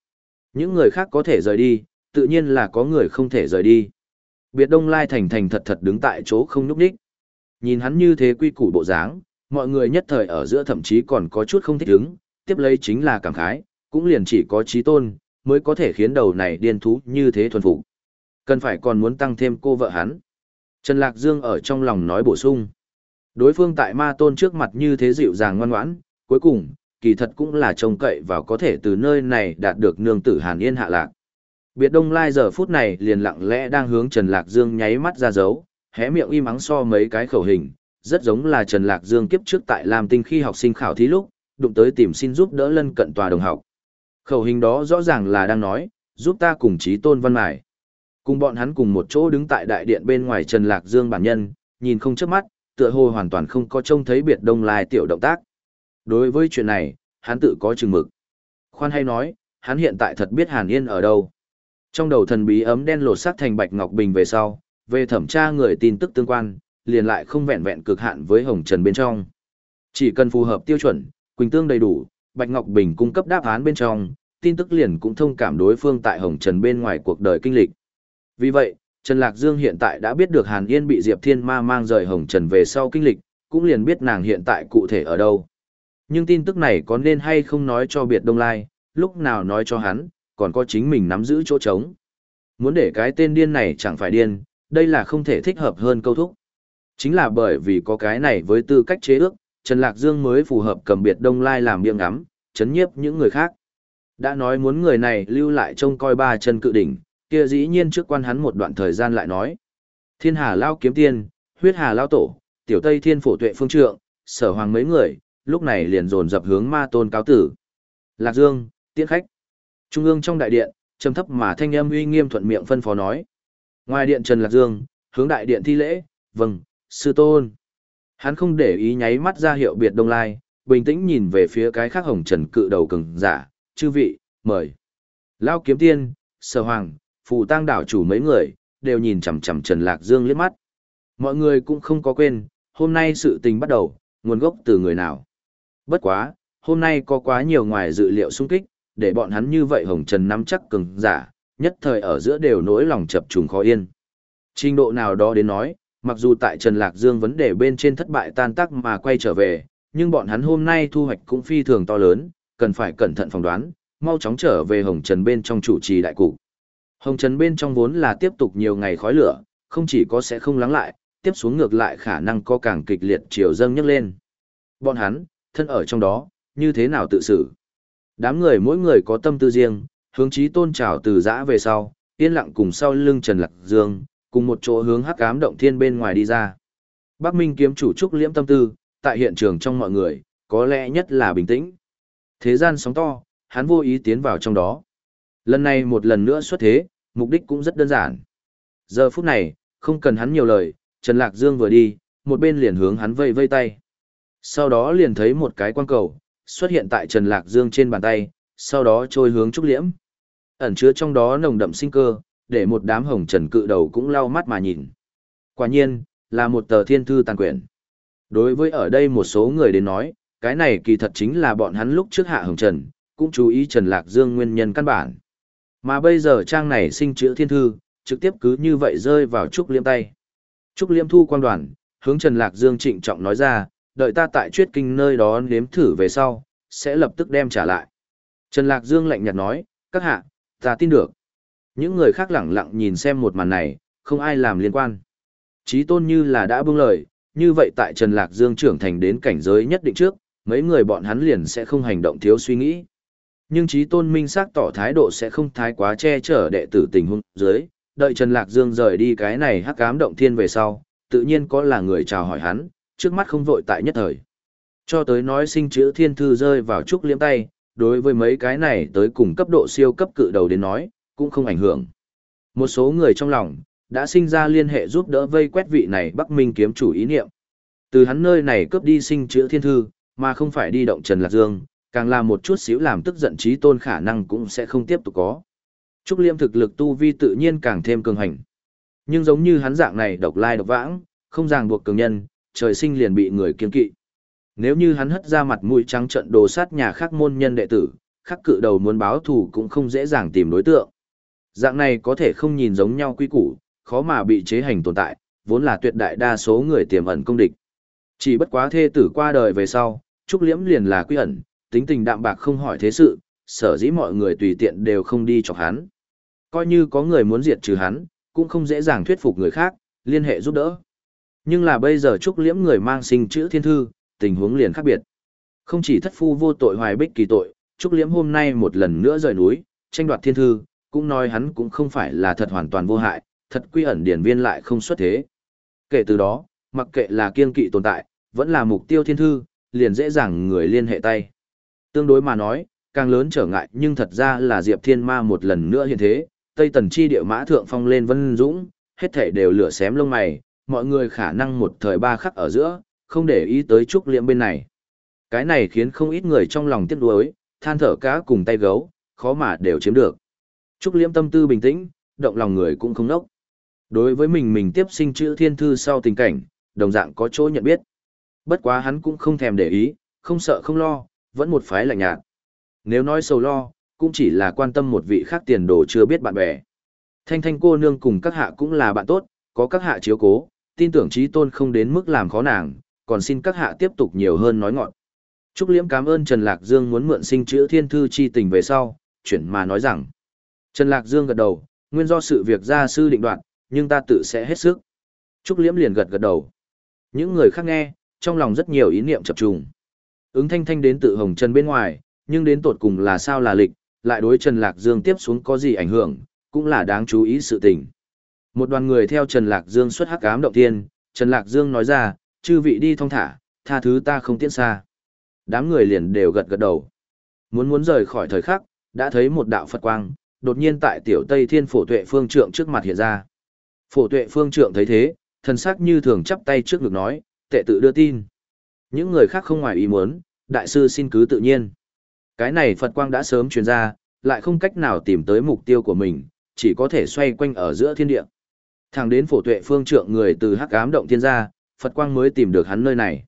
Speaker 1: Những người khác có thể rời đi, tự nhiên là có người không thể rời đi. Biệt đông lai thành thành thật thật đứng tại chỗ không nhúc đích. Nhìn hắn như thế quy củ bộ dáng, mọi người nhất thời ở giữa thậm chí còn có chút không thích ứng, tiếp lấy chính là cảm khái, cũng liền chỉ có trí tôn, mới có thể khiến đầu này điên thú như thế thuần phục. Cần phải còn muốn tăng thêm cô vợ hắn. Trần Lạc Dương ở trong lòng nói bổ sung. Đối phương tại ma tôn trước mặt như thế dịu dàng ngoan ngoãn, cuối cùng, kỳ thật cũng là trông cậy vào có thể từ nơi này đạt được nương tử Hàn Yên hạ lạc. Biệt Đông Lai giờ phút này liền lặng lẽ đang hướng Trần Lạc Dương nháy mắt ra dấu, hé miệng im ắng so mấy cái khẩu hình, rất giống là Trần Lạc Dương kiếp trước tại Lam Tinh khi học sinh khảo thí lúc, đụng tới tìm xin giúp đỡ lân cận tòa đồng học. Khẩu hình đó rõ ràng là đang nói, giúp ta cùng chí tôn văn mải. Cùng bọn hắn cùng một chỗ đứng tại đại điện bên ngoài Trần Lạc Dương bản nhân, nhìn không chớp mắt, tựa hồ hoàn toàn không có trông thấy biệt đông lai tiểu động tác. Đối với chuyện này, hắn tự có chừng mực. Khoan hay nói, hắn hiện tại thật biết Hàn Yên ở đâu. Trong đầu thần bí ấm đen lột xác thành bạch ngọc bình về sau, về thẩm tra người tin tức tương quan, liền lại không vẹn vẹn cực hạn với hồng trần bên trong. Chỉ cần phù hợp tiêu chuẩn, quỳnh tương đầy đủ, bạch ngọc bình cung cấp đáp án bên trong, tin tức liền cũng thông cảm đối phương tại hồng trần bên ngoài cuộc đời kinh lịch. Vì vậy, Trần Lạc Dương hiện tại đã biết được Hàn Yên bị Diệp Thiên Ma mang rời Hồng Trần về sau kinh lịch, cũng liền biết nàng hiện tại cụ thể ở đâu. Nhưng tin tức này có nên hay không nói cho biệt Đông Lai, lúc nào nói cho hắn, còn có chính mình nắm giữ chỗ trống. Muốn để cái tên điên này chẳng phải điên, đây là không thể thích hợp hơn câu thúc. Chính là bởi vì có cái này với tư cách chế ước, Trần Lạc Dương mới phù hợp cầm biệt Đông Lai làm miệng ngắm, chấn nhiếp những người khác. Đã nói muốn người này lưu lại trông coi ba chân cự đỉnh, kia dĩ nhiên trước quan hắn một đoạn thời gian lại nói. Thiên Hà Lao kiếm tiên, huyết Hà Lao tổ, tiểu Tây Thiên phổ tuệ phương trượng, sở hoàng mấy người, lúc này liền dồn dập hướng ma tôn cáo tử. Lạc Dương, tiễn khách. Trung ương trong đại điện, trầm thấp mà thanh âm uy nghiêm thuận miệng phân phó nói. Ngoài điện Trần Lạc Dương, hướng đại điện thi lễ, vâng, sư tôn. Hắn không để ý nháy mắt ra hiệu biệt đông lai, bình tĩnh nhìn về phía cái khác hồng trần cự đầu cứng giả, chư vị, mời. Lao kiếm tiên, sở hoàng, phù tang đảo chủ mấy người, đều nhìn chằm chằm Trần Lạc Dương liếc mắt. Mọi người cũng không có quên, hôm nay sự tình bắt đầu, nguồn gốc từ người nào. Bất quá, hôm nay có quá nhiều ngoài dự liệu xung kích, để bọn hắn như vậy hồng trần nắm chắc cứng giả, nhất thời ở giữa đều nỗi lòng chập trùng khó yên. Trình độ nào đó đến nói, mặc dù tại Trần Lạc Dương vấn đề bên trên thất bại tan tác mà quay trở về, nhưng bọn hắn hôm nay thu hoạch cũng phi thường to lớn, cần phải cẩn thận phỏng đoán, mau chóng trở về Hồng Trần bên trong chủ trì đại cục. Hồng Trần bên trong vốn là tiếp tục nhiều ngày khói lửa, không chỉ có sẽ không lắng lại, tiếp xuống ngược lại khả năng có càng kịch liệt chiều dâng nhấc lên. Bọn hắn, thân ở trong đó, như thế nào tự xử? Đám người mỗi người có tâm tư riêng, hướng chí tôn trào từ giã về sau, yên lặng cùng sau lưng Trần Lạc Dương, cùng một chỗ hướng hắc ám động thiên bên ngoài đi ra. Bắc Minh kiếm chủ trúc liễm tâm tư, tại hiện trường trong mọi người, có lẽ nhất là bình tĩnh. Thế gian sóng to, hắn vô ý tiến vào trong đó. Lần này một lần nữa xuất thế, mục đích cũng rất đơn giản. Giờ phút này, không cần hắn nhiều lời, Trần Lạc Dương vừa đi, một bên liền hướng hắn vây vây tay. Sau đó liền thấy một cái quang cầu, xuất hiện tại Trần Lạc Dương trên bàn tay, sau đó trôi hướng Trúc Liễm. Ẩn chứa trong đó nồng đậm sinh cơ, để một đám hồng trần cự đầu cũng lau mắt mà nhìn. Quả nhiên, là một tờ thiên thư tàn quyển. Đối với ở đây một số người đến nói, cái này kỳ thật chính là bọn hắn lúc trước hạ hồng trần, cũng chú ý Trần Lạc Dương nguyên nhân căn bản. Mà bây giờ trang này sinh chữ thiên thư, trực tiếp cứ như vậy rơi vào Trúc Liêm tay. Trúc Liêm thu quan đoàn, hướng Trần Lạc Dương trịnh trọng nói ra, đợi ta tại truyết kinh nơi đó nếm thử về sau, sẽ lập tức đem trả lại. Trần Lạc Dương lạnh nhạt nói, các hạ, ta tin được. Những người khác lặng lặng nhìn xem một màn này, không ai làm liên quan. Chí tôn như là đã bưng lời, như vậy tại Trần Lạc Dương trưởng thành đến cảnh giới nhất định trước, mấy người bọn hắn liền sẽ không hành động thiếu suy nghĩ. Nhưng Chí tôn minh xác tỏ thái độ sẽ không thái quá che chở đệ tử tình huống dưới, đợi Trần Lạc Dương rời đi cái này hắc ám động thiên về sau, tự nhiên có là người chào hỏi hắn, trước mắt không vội tại nhất thời. Cho tới nói sinh chữ thiên thư rơi vào trúc liếm tay, đối với mấy cái này tới cùng cấp độ siêu cấp cự đầu đến nói, cũng không ảnh hưởng. Một số người trong lòng, đã sinh ra liên hệ giúp đỡ vây quét vị này Bắc Minh kiếm chủ ý niệm. Từ hắn nơi này cướp đi sinh chữ thiên thư, mà không phải đi động Trần Lạc Dương, càng làm một chút xíu làm tức giận trí tôn khả năng cũng sẽ không tiếp tục có. Trúc Liêm thực lực tu vi tự nhiên càng thêm cường hành. Nhưng giống như hắn dạng này độc lai độc vãng, không ràng buộc cường nhân, trời sinh liền bị người kiên kỵ. Nếu như hắn hất ra mặt mũi trắng trận đồ sát nhà khác môn nhân đệ tử, khắc cự đầu muốn báo thù cũng không dễ dàng tìm đối tượng. Dạng này có thể không nhìn giống nhau quy củ, khó mà bị chế hành tồn tại, vốn là tuyệt đại đa số người tiềm ẩn công địch. Chỉ bất quá thê tử qua đời về sau, Trúc Liễm liền là quy ẩn, tính tình đạm bạc không hỏi thế sự, sở dĩ mọi người tùy tiện đều không đi chọc hắn. Coi như có người muốn diệt trừ hắn, cũng không dễ dàng thuyết phục người khác, liên hệ giúp đỡ. Nhưng là bây giờ Trúc Liễm người mang sinh chữ thiên thư, tình huống liền khác biệt. Không chỉ thất phu vô tội hoài bích kỳ tội, Trúc Liễm hôm nay một lần nữa rời núi, tranh đoạt thiên thư, cũng nói hắn cũng không phải là thật hoàn toàn vô hại, thật quy ẩn điển viên lại không xuất thế. Kể từ đó, mặc kệ là kiên kỵ tồn tại, vẫn là mục tiêu thiên thư, liền dễ dàng người liên hệ tay. Tương đối mà nói, càng lớn trở ngại nhưng thật ra là Diệp Thiên Ma một lần nữa hiện thế, Tây Tần Chi địa mã thượng phong lên vân dũng, hết thể đều lửa xém lông mày, mọi người khả năng một thời ba khắc ở giữa, không để ý tới trúc liệm bên này. Cái này khiến không ít người trong lòng tiếc nuối, than thở cá cùng tay gấu, khó mà đều chiếm được. Trúc liệm tâm tư bình tĩnh, động lòng người cũng không nốc. Đối với mình mình tiếp sinh chữ thiên thư sau tình cảnh, đồng dạng có chỗ nhận biết. Bất quá hắn cũng không thèm để ý, không sợ không lo, vẫn một phái lạnh nhạt. Nếu nói sầu lo, cũng chỉ là quan tâm một vị khác tiền đồ chưa biết bạn bè. Thanh thanh cô nương cùng các hạ cũng là bạn tốt, có các hạ chiếu cố, tin tưởng trí tôn không đến mức làm khó nàng, còn xin các hạ tiếp tục nhiều hơn nói ngọn. Trúc Liễm cảm ơn Trần Lạc Dương muốn mượn sinh chữ thiên thư chi tình về sau, chuyển mà nói rằng. Trần Lạc Dương gật đầu, nguyên do sự việc gia sư định đoạn, nhưng ta tự sẽ hết sức. Trúc Liễm liền gật gật đầu. Những người khác nghe, trong lòng rất nhiều ý niệm chập trùng. Ứng thanh thanh đến tự hồng trần bên ngoài, nhưng đến tột cùng là sao là lịch, lại đối Trần Lạc Dương tiếp xuống có gì ảnh hưởng, cũng là đáng chú ý sự tình. Một đoàn người theo Trần Lạc Dương xuất hắc ám động thiên, Trần Lạc Dương nói ra, chư vị đi thong thả, tha thứ ta không tiễn xa. Đám người liền đều gật gật đầu. Muốn muốn rời khỏi thời khắc, đã thấy một đạo Phật quang, đột nhiên tại tiểu Tây Thiên Phổ Tuệ Phương Trượng trước mặt hiện ra. Phổ Tuệ Phương Trượng thấy thế, thần sắc như thường chắp tay trước ngực nói, tệ tự đưa tin. Những người khác không ngoài ý muốn, đại sư xin cứ tự nhiên. Cái này Phật quang đã sớm truyền ra, lại không cách nào tìm tới mục tiêu của mình, chỉ có thể xoay quanh ở giữa thiên địa. Thẳng đến phổ tuệ phương trượng người từ hắc ám động thiên gia, Phật quang mới tìm được hắn nơi này.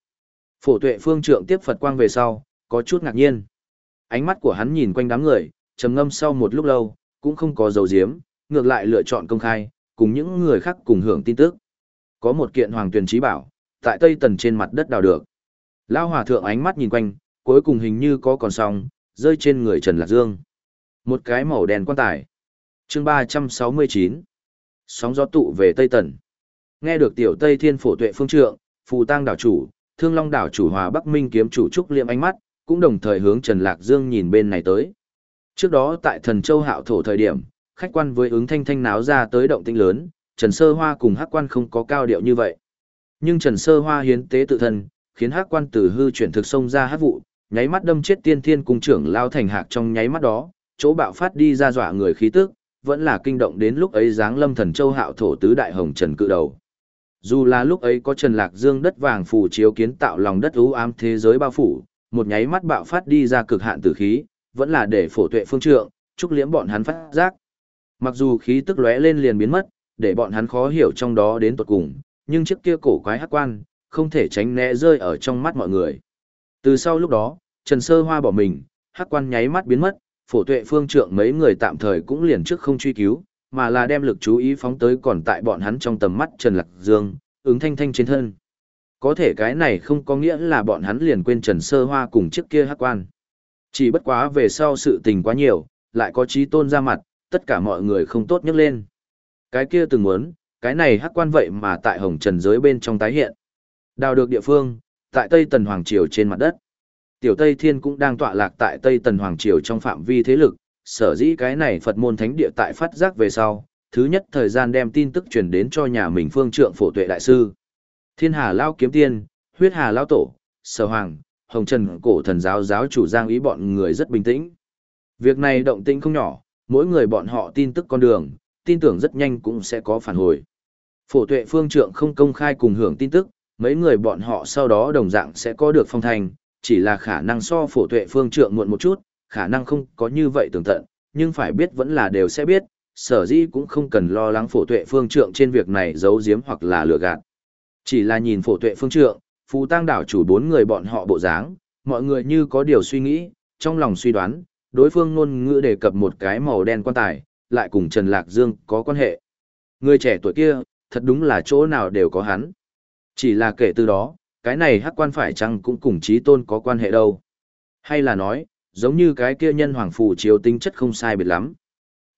Speaker 1: Phổ tuệ phương trượng tiếp Phật quang về sau, có chút ngạc nhiên. Ánh mắt của hắn nhìn quanh đám người, trầm ngâm sau một lúc lâu, cũng không có dấu diếm, ngược lại lựa chọn công khai, cùng những người khác cùng hưởng tin tức. Có một kiện hoàng tuyển trí bảo, tại Tây Tần trên mặt đất đào được. Lao hòa thượng ánh mắt nhìn quanh, cuối cùng hình như có còn song, rơi trên người Trần Lạc Dương. Một cái màu đen quan tài. chương 369. Sóng gió tụ về Tây Tần. Nghe được tiểu Tây Thiên phổ tuệ phương trượng, phù tang đảo chủ, thương long đảo chủ hòa Bắc Minh kiếm chủ trúc liệm ánh mắt, cũng đồng thời hướng Trần Lạc Dương nhìn bên này tới. Trước đó tại thần châu hạo thổ thời điểm, khách quan với ứng thanh thanh náo ra tới động tĩnh lớn, Trần Sơ Hoa cùng hắc quan không có cao điệu như vậy. Nhưng Trần Sơ Hoa hiến tế tự thân, khiến hắc quan tử hư chuyển thực xông ra hắc vụ, nháy mắt đâm chết tiên thiên cung trưởng lao thành hạc trong nháy mắt đó, chỗ bạo phát đi ra dọa người khí tức, vẫn là kinh động đến lúc ấy dáng lâm thần châu hạo thổ tứ đại hồng trần cự đầu. Dù là lúc ấy có Trần Lạc Dương đất vàng phủ chiếu kiến tạo lòng đất ưu ám thế giới bao phủ, một nháy mắt bạo phát đi ra cực hạn tử khí, vẫn là để phổ tuệ phương trượng, chúc liễm bọn hắn phát giác. Mặc dù khí tức lóe lên liền biến mất, để bọn hắn khó hiểu trong đó đến tột cùng, nhưng chiếc kia cổ quái hắc quan, không thể tránh né rơi ở trong mắt mọi người. Từ sau lúc đó, Trần Sơ Hoa bỏ mình, hắc quan nháy mắt biến mất, phổ tuệ phương trượng mấy người tạm thời cũng liền trước không truy cứu, mà là đem lực chú ý phóng tới còn tại bọn hắn trong tầm mắt Trần Lạc Dương, ứng thanh thanh trên thân. Có thể cái này không có nghĩa là bọn hắn liền quên Trần Sơ Hoa cùng trước kia hắc quan. Chỉ bất quá về sau sự tình quá nhiều, lại có trí tôn ra mặt, tất cả mọi người không tốt nhắc lên. Cái kia từng muốn, cái này hắc quan vậy mà tại hồng trần giới bên trong tái hiện. Đào được địa phương, tại Tây Tần Hoàng Triều trên mặt đất. Tiểu Tây Thiên cũng đang tọa lạc tại Tây Tần Hoàng Triều trong phạm vi thế lực, sở dĩ cái này Phật môn thánh địa tại phát giác về sau, thứ nhất thời gian đem tin tức truyền đến cho nhà mình phương trượng phổ tuệ đại sư. Thiên Hà Lao Kiếm Tiên, Huyết Hà Lao Tổ, Sở Hoàng, Hồng Trần cổ thần giáo giáo chủ giang ý bọn người rất bình tĩnh. Việc này động tĩnh không nhỏ, mỗi người bọn họ tin tức con đường, tin tưởng rất nhanh cũng sẽ có phản hồi. Phổ tuệ phương trượng không công khai cùng hưởng tin tức, mấy người bọn họ sau đó đồng dạng sẽ có được phong thành, chỉ là khả năng so phổ tuệ phương trượng muộn một chút, khả năng không có như vậy tường tận, nhưng phải biết vẫn là đều sẽ biết, sở dĩ cũng không cần lo lắng phổ tuệ phương trượng trên việc này giấu giếm hoặc là lừa gạt. Chỉ là nhìn phổ tuệ phương trượng, phù tăng đảo chủ bốn người bọn họ bộ dáng, mọi người như có điều suy nghĩ, trong lòng suy đoán, đối phương ngôn ngữ đề cập một cái màu đen quan tài, lại cùng Trần Lạc Dương có quan hệ. Người trẻ tuổi kia, thật đúng là chỗ nào đều có hắn. Chỉ là kể từ đó, cái này hắc quan phải chăng cũng cùng trí tôn có quan hệ đâu. Hay là nói, giống như cái kia nhân hoàng phù chiếu tính chất không sai biệt lắm.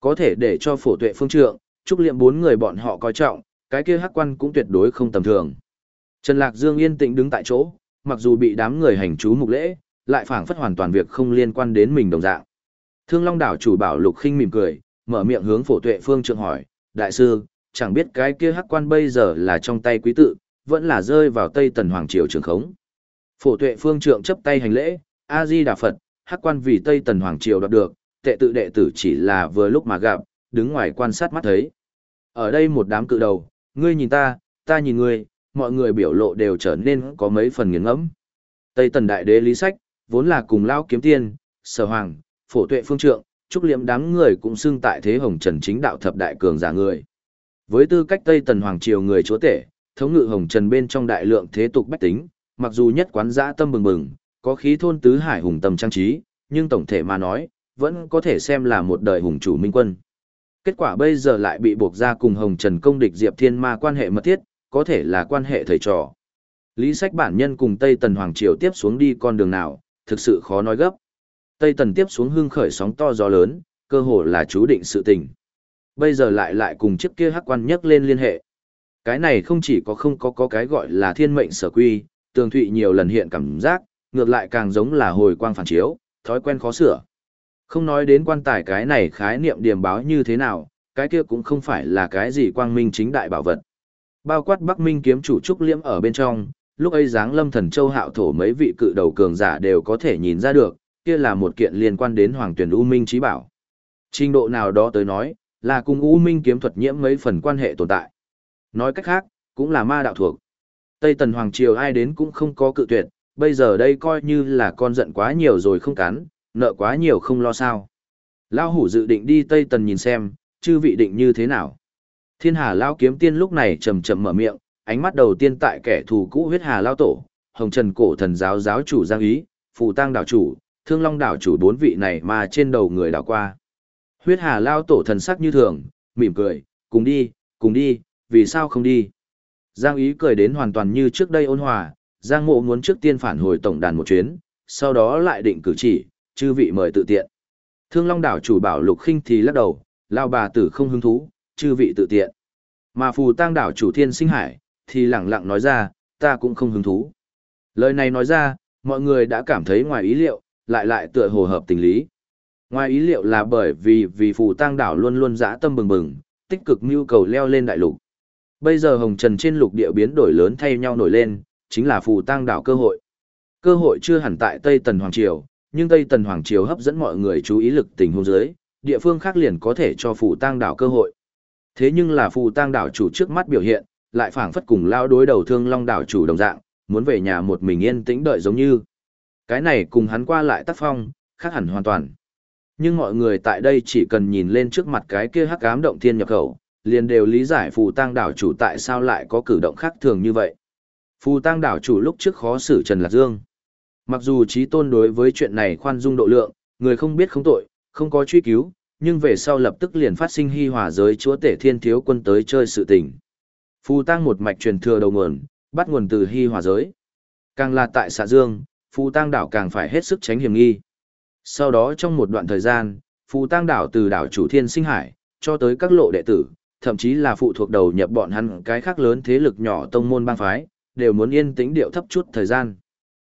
Speaker 1: Có thể để cho phổ tuệ phương trượng, trúc liệm bốn người bọn họ coi trọng, cái kia hắc quan cũng tuyệt đối không tầm thường. Trần Lạc Dương yên tĩnh đứng tại chỗ, mặc dù bị đám người hành chú mục lễ, lại phảng phất hoàn toàn việc không liên quan đến mình đồng dạng. Thương Long đảo chủ bảo Lục Khinh mỉm cười, mở miệng hướng Phổ Tuệ Phương trượng hỏi, "Đại sư, chẳng biết cái kia hắc quan bây giờ là trong tay quý tự, vẫn là rơi vào Tây Tần hoàng triều trường khống?" Phổ Tuệ Phương trượng chấp tay hành lễ, "A Di Đà Phật, hắc quan vì Tây Tần hoàng triều đoạt được, tệ tự đệ tử chỉ là vừa lúc mà gặp, đứng ngoài quan sát mắt thấy." Ở đây một đám cự đầu, ngươi nhìn ta, ta nhìn ngươi, mọi người biểu lộ đều trở nên có mấy phần nghiền ngẫm. Tây Tần Đại Đế Lý Sách, vốn là cùng Lao Kiếm Tiên, Sở Hoàng, Phổ Tuệ Phương Trượng, Trúc Liệm đám người cũng xưng tại thế Hồng Trần chính đạo thập đại cường giả người. Với tư cách Tây Tần Hoàng Triều người chúa tể, thống ngự Hồng Trần bên trong đại lượng thế tục bách tính, mặc dù nhất quán dã tâm bừng bừng, có khí thôn tứ hải hùng tâm trang trí, nhưng tổng thể mà nói, vẫn có thể xem là một đời hùng chủ minh quân. Kết quả bây giờ lại bị buộc ra cùng Hồng Trần công địch Diệp Thiên Ma quan hệ mật thiết, có thể là quan hệ thầy trò. Lý sách bản nhân cùng Tây Tần Hoàng Triều tiếp xuống đi con đường nào, thực sự khó nói gấp. Tây Tần tiếp xuống hưng khởi sóng to gió lớn, cơ hồ là chú định sự tình. Bây giờ lại lại cùng chiếc kia hắc quan nhắc lên liên hệ. Cái này không chỉ có không có có cái gọi là thiên mệnh sở quy, tường thụy nhiều lần hiện cảm giác, ngược lại càng giống là hồi quang phản chiếu, thói quen khó sửa. Không nói đến quan tài cái này khái niệm điểm báo như thế nào, cái kia cũng không phải là cái gì quang minh chính đại bảo vật. Bao quát Bắc Minh kiếm chủ trúc liễm ở bên trong, lúc ấy dáng lâm thần châu hạo thổ mấy vị cự đầu cường giả đều có thể nhìn ra được, kia là một kiện liên quan đến hoàng tuyển U Minh trí bảo. Trình độ nào đó tới nói, là cùng U Minh kiếm thuật nhiễm mấy phần quan hệ tồn tại. Nói cách khác, cũng là ma đạo thuộc. Tây Tần Hoàng Triều ai đến cũng không có cự tuyệt, bây giờ đây coi như là con giận quá nhiều rồi không cắn, nợ quá nhiều không lo sao. Lao hủ dự định đi Tây Tần nhìn xem, chư vị định như thế nào. Thiên Hà Lao kiếm tiên lúc này chầm chậm mở miệng, ánh mắt đầu tiên tại kẻ thù cũ huyết Hà Lao tổ, Hồng Trần cổ thần giáo giáo chủ Giang Ý, Phù Tăng đảo chủ, Thương Long đảo chủ bốn vị này mà trên đầu người đảo qua. Huyết Hà Lao tổ thần sắc như thường, mỉm cười, cùng đi, cùng đi, vì sao không đi. Giang Ý cười đến hoàn toàn như trước đây ôn hòa, Giang Mộ muốn trước tiên phản hồi tổng đàn một chuyến, sau đó lại định cử chỉ, chư vị mời tự tiện. Thương Long đảo chủ bảo Lục Khinh thì lắc đầu, lao bà tử không hứng thú, chư vị tự tiện. Mà phù tang đảo chủ thiên sinh hải, thì lẳng lặng nói ra, ta cũng không hứng thú. Lời này nói ra, mọi người đã cảm thấy ngoài ý liệu, lại lại tựa hồ hợp tình lý. Ngoài ý liệu là bởi vì vì phù tang đảo luôn luôn dã tâm bừng bừng, tích cực nhu cầu leo lên đại lục. Bây giờ hồng trần trên lục địa biến đổi lớn thay nhau nổi lên, chính là phù tang đảo cơ hội. Cơ hội chưa hẳn tại Tây Tần Hoàng Triều, nhưng Tây Tần Hoàng Triều hấp dẫn mọi người chú ý lực tình huống dưới, địa phương khác liền có thể cho phù tang đảo cơ hội. Thế nhưng là phù tang đảo chủ trước mắt biểu hiện, lại phảng phất cùng lao đối đầu thương long đảo chủ đồng dạng, muốn về nhà một mình yên tĩnh đợi giống như. Cái này cùng hắn qua lại tác phong, khác hẳn hoàn toàn. Nhưng mọi người tại đây chỉ cần nhìn lên trước mặt cái kia hắc ám động thiên nhập khẩu, liền đều lý giải phù tang đảo chủ tại sao lại có cử động khác thường như vậy. Phù tang đảo chủ lúc trước khó xử Trần Lạc Dương. Mặc dù trí tôn đối với chuyện này khoan dung độ lượng, người không biết không tội, không có truy cứu, nhưng về sau lập tức liền phát sinh hy hòa giới chúa tể thiên thiếu quân tới chơi sự tình. Phù tăng một mạch truyền thừa đầu nguồn, bắt nguồn từ hy hòa giới. Càng là tại xã Dương, phù tăng đảo càng phải hết sức tránh hiểm nghi. Sau đó trong một đoạn thời gian, phù tăng đảo từ đảo chủ thiên sinh hải, cho tới các lộ đệ tử, thậm chí là phụ thuộc đầu nhập bọn hắn cái khác lớn thế lực nhỏ tông môn bang phái, đều muốn yên tĩnh điệu thấp chút thời gian.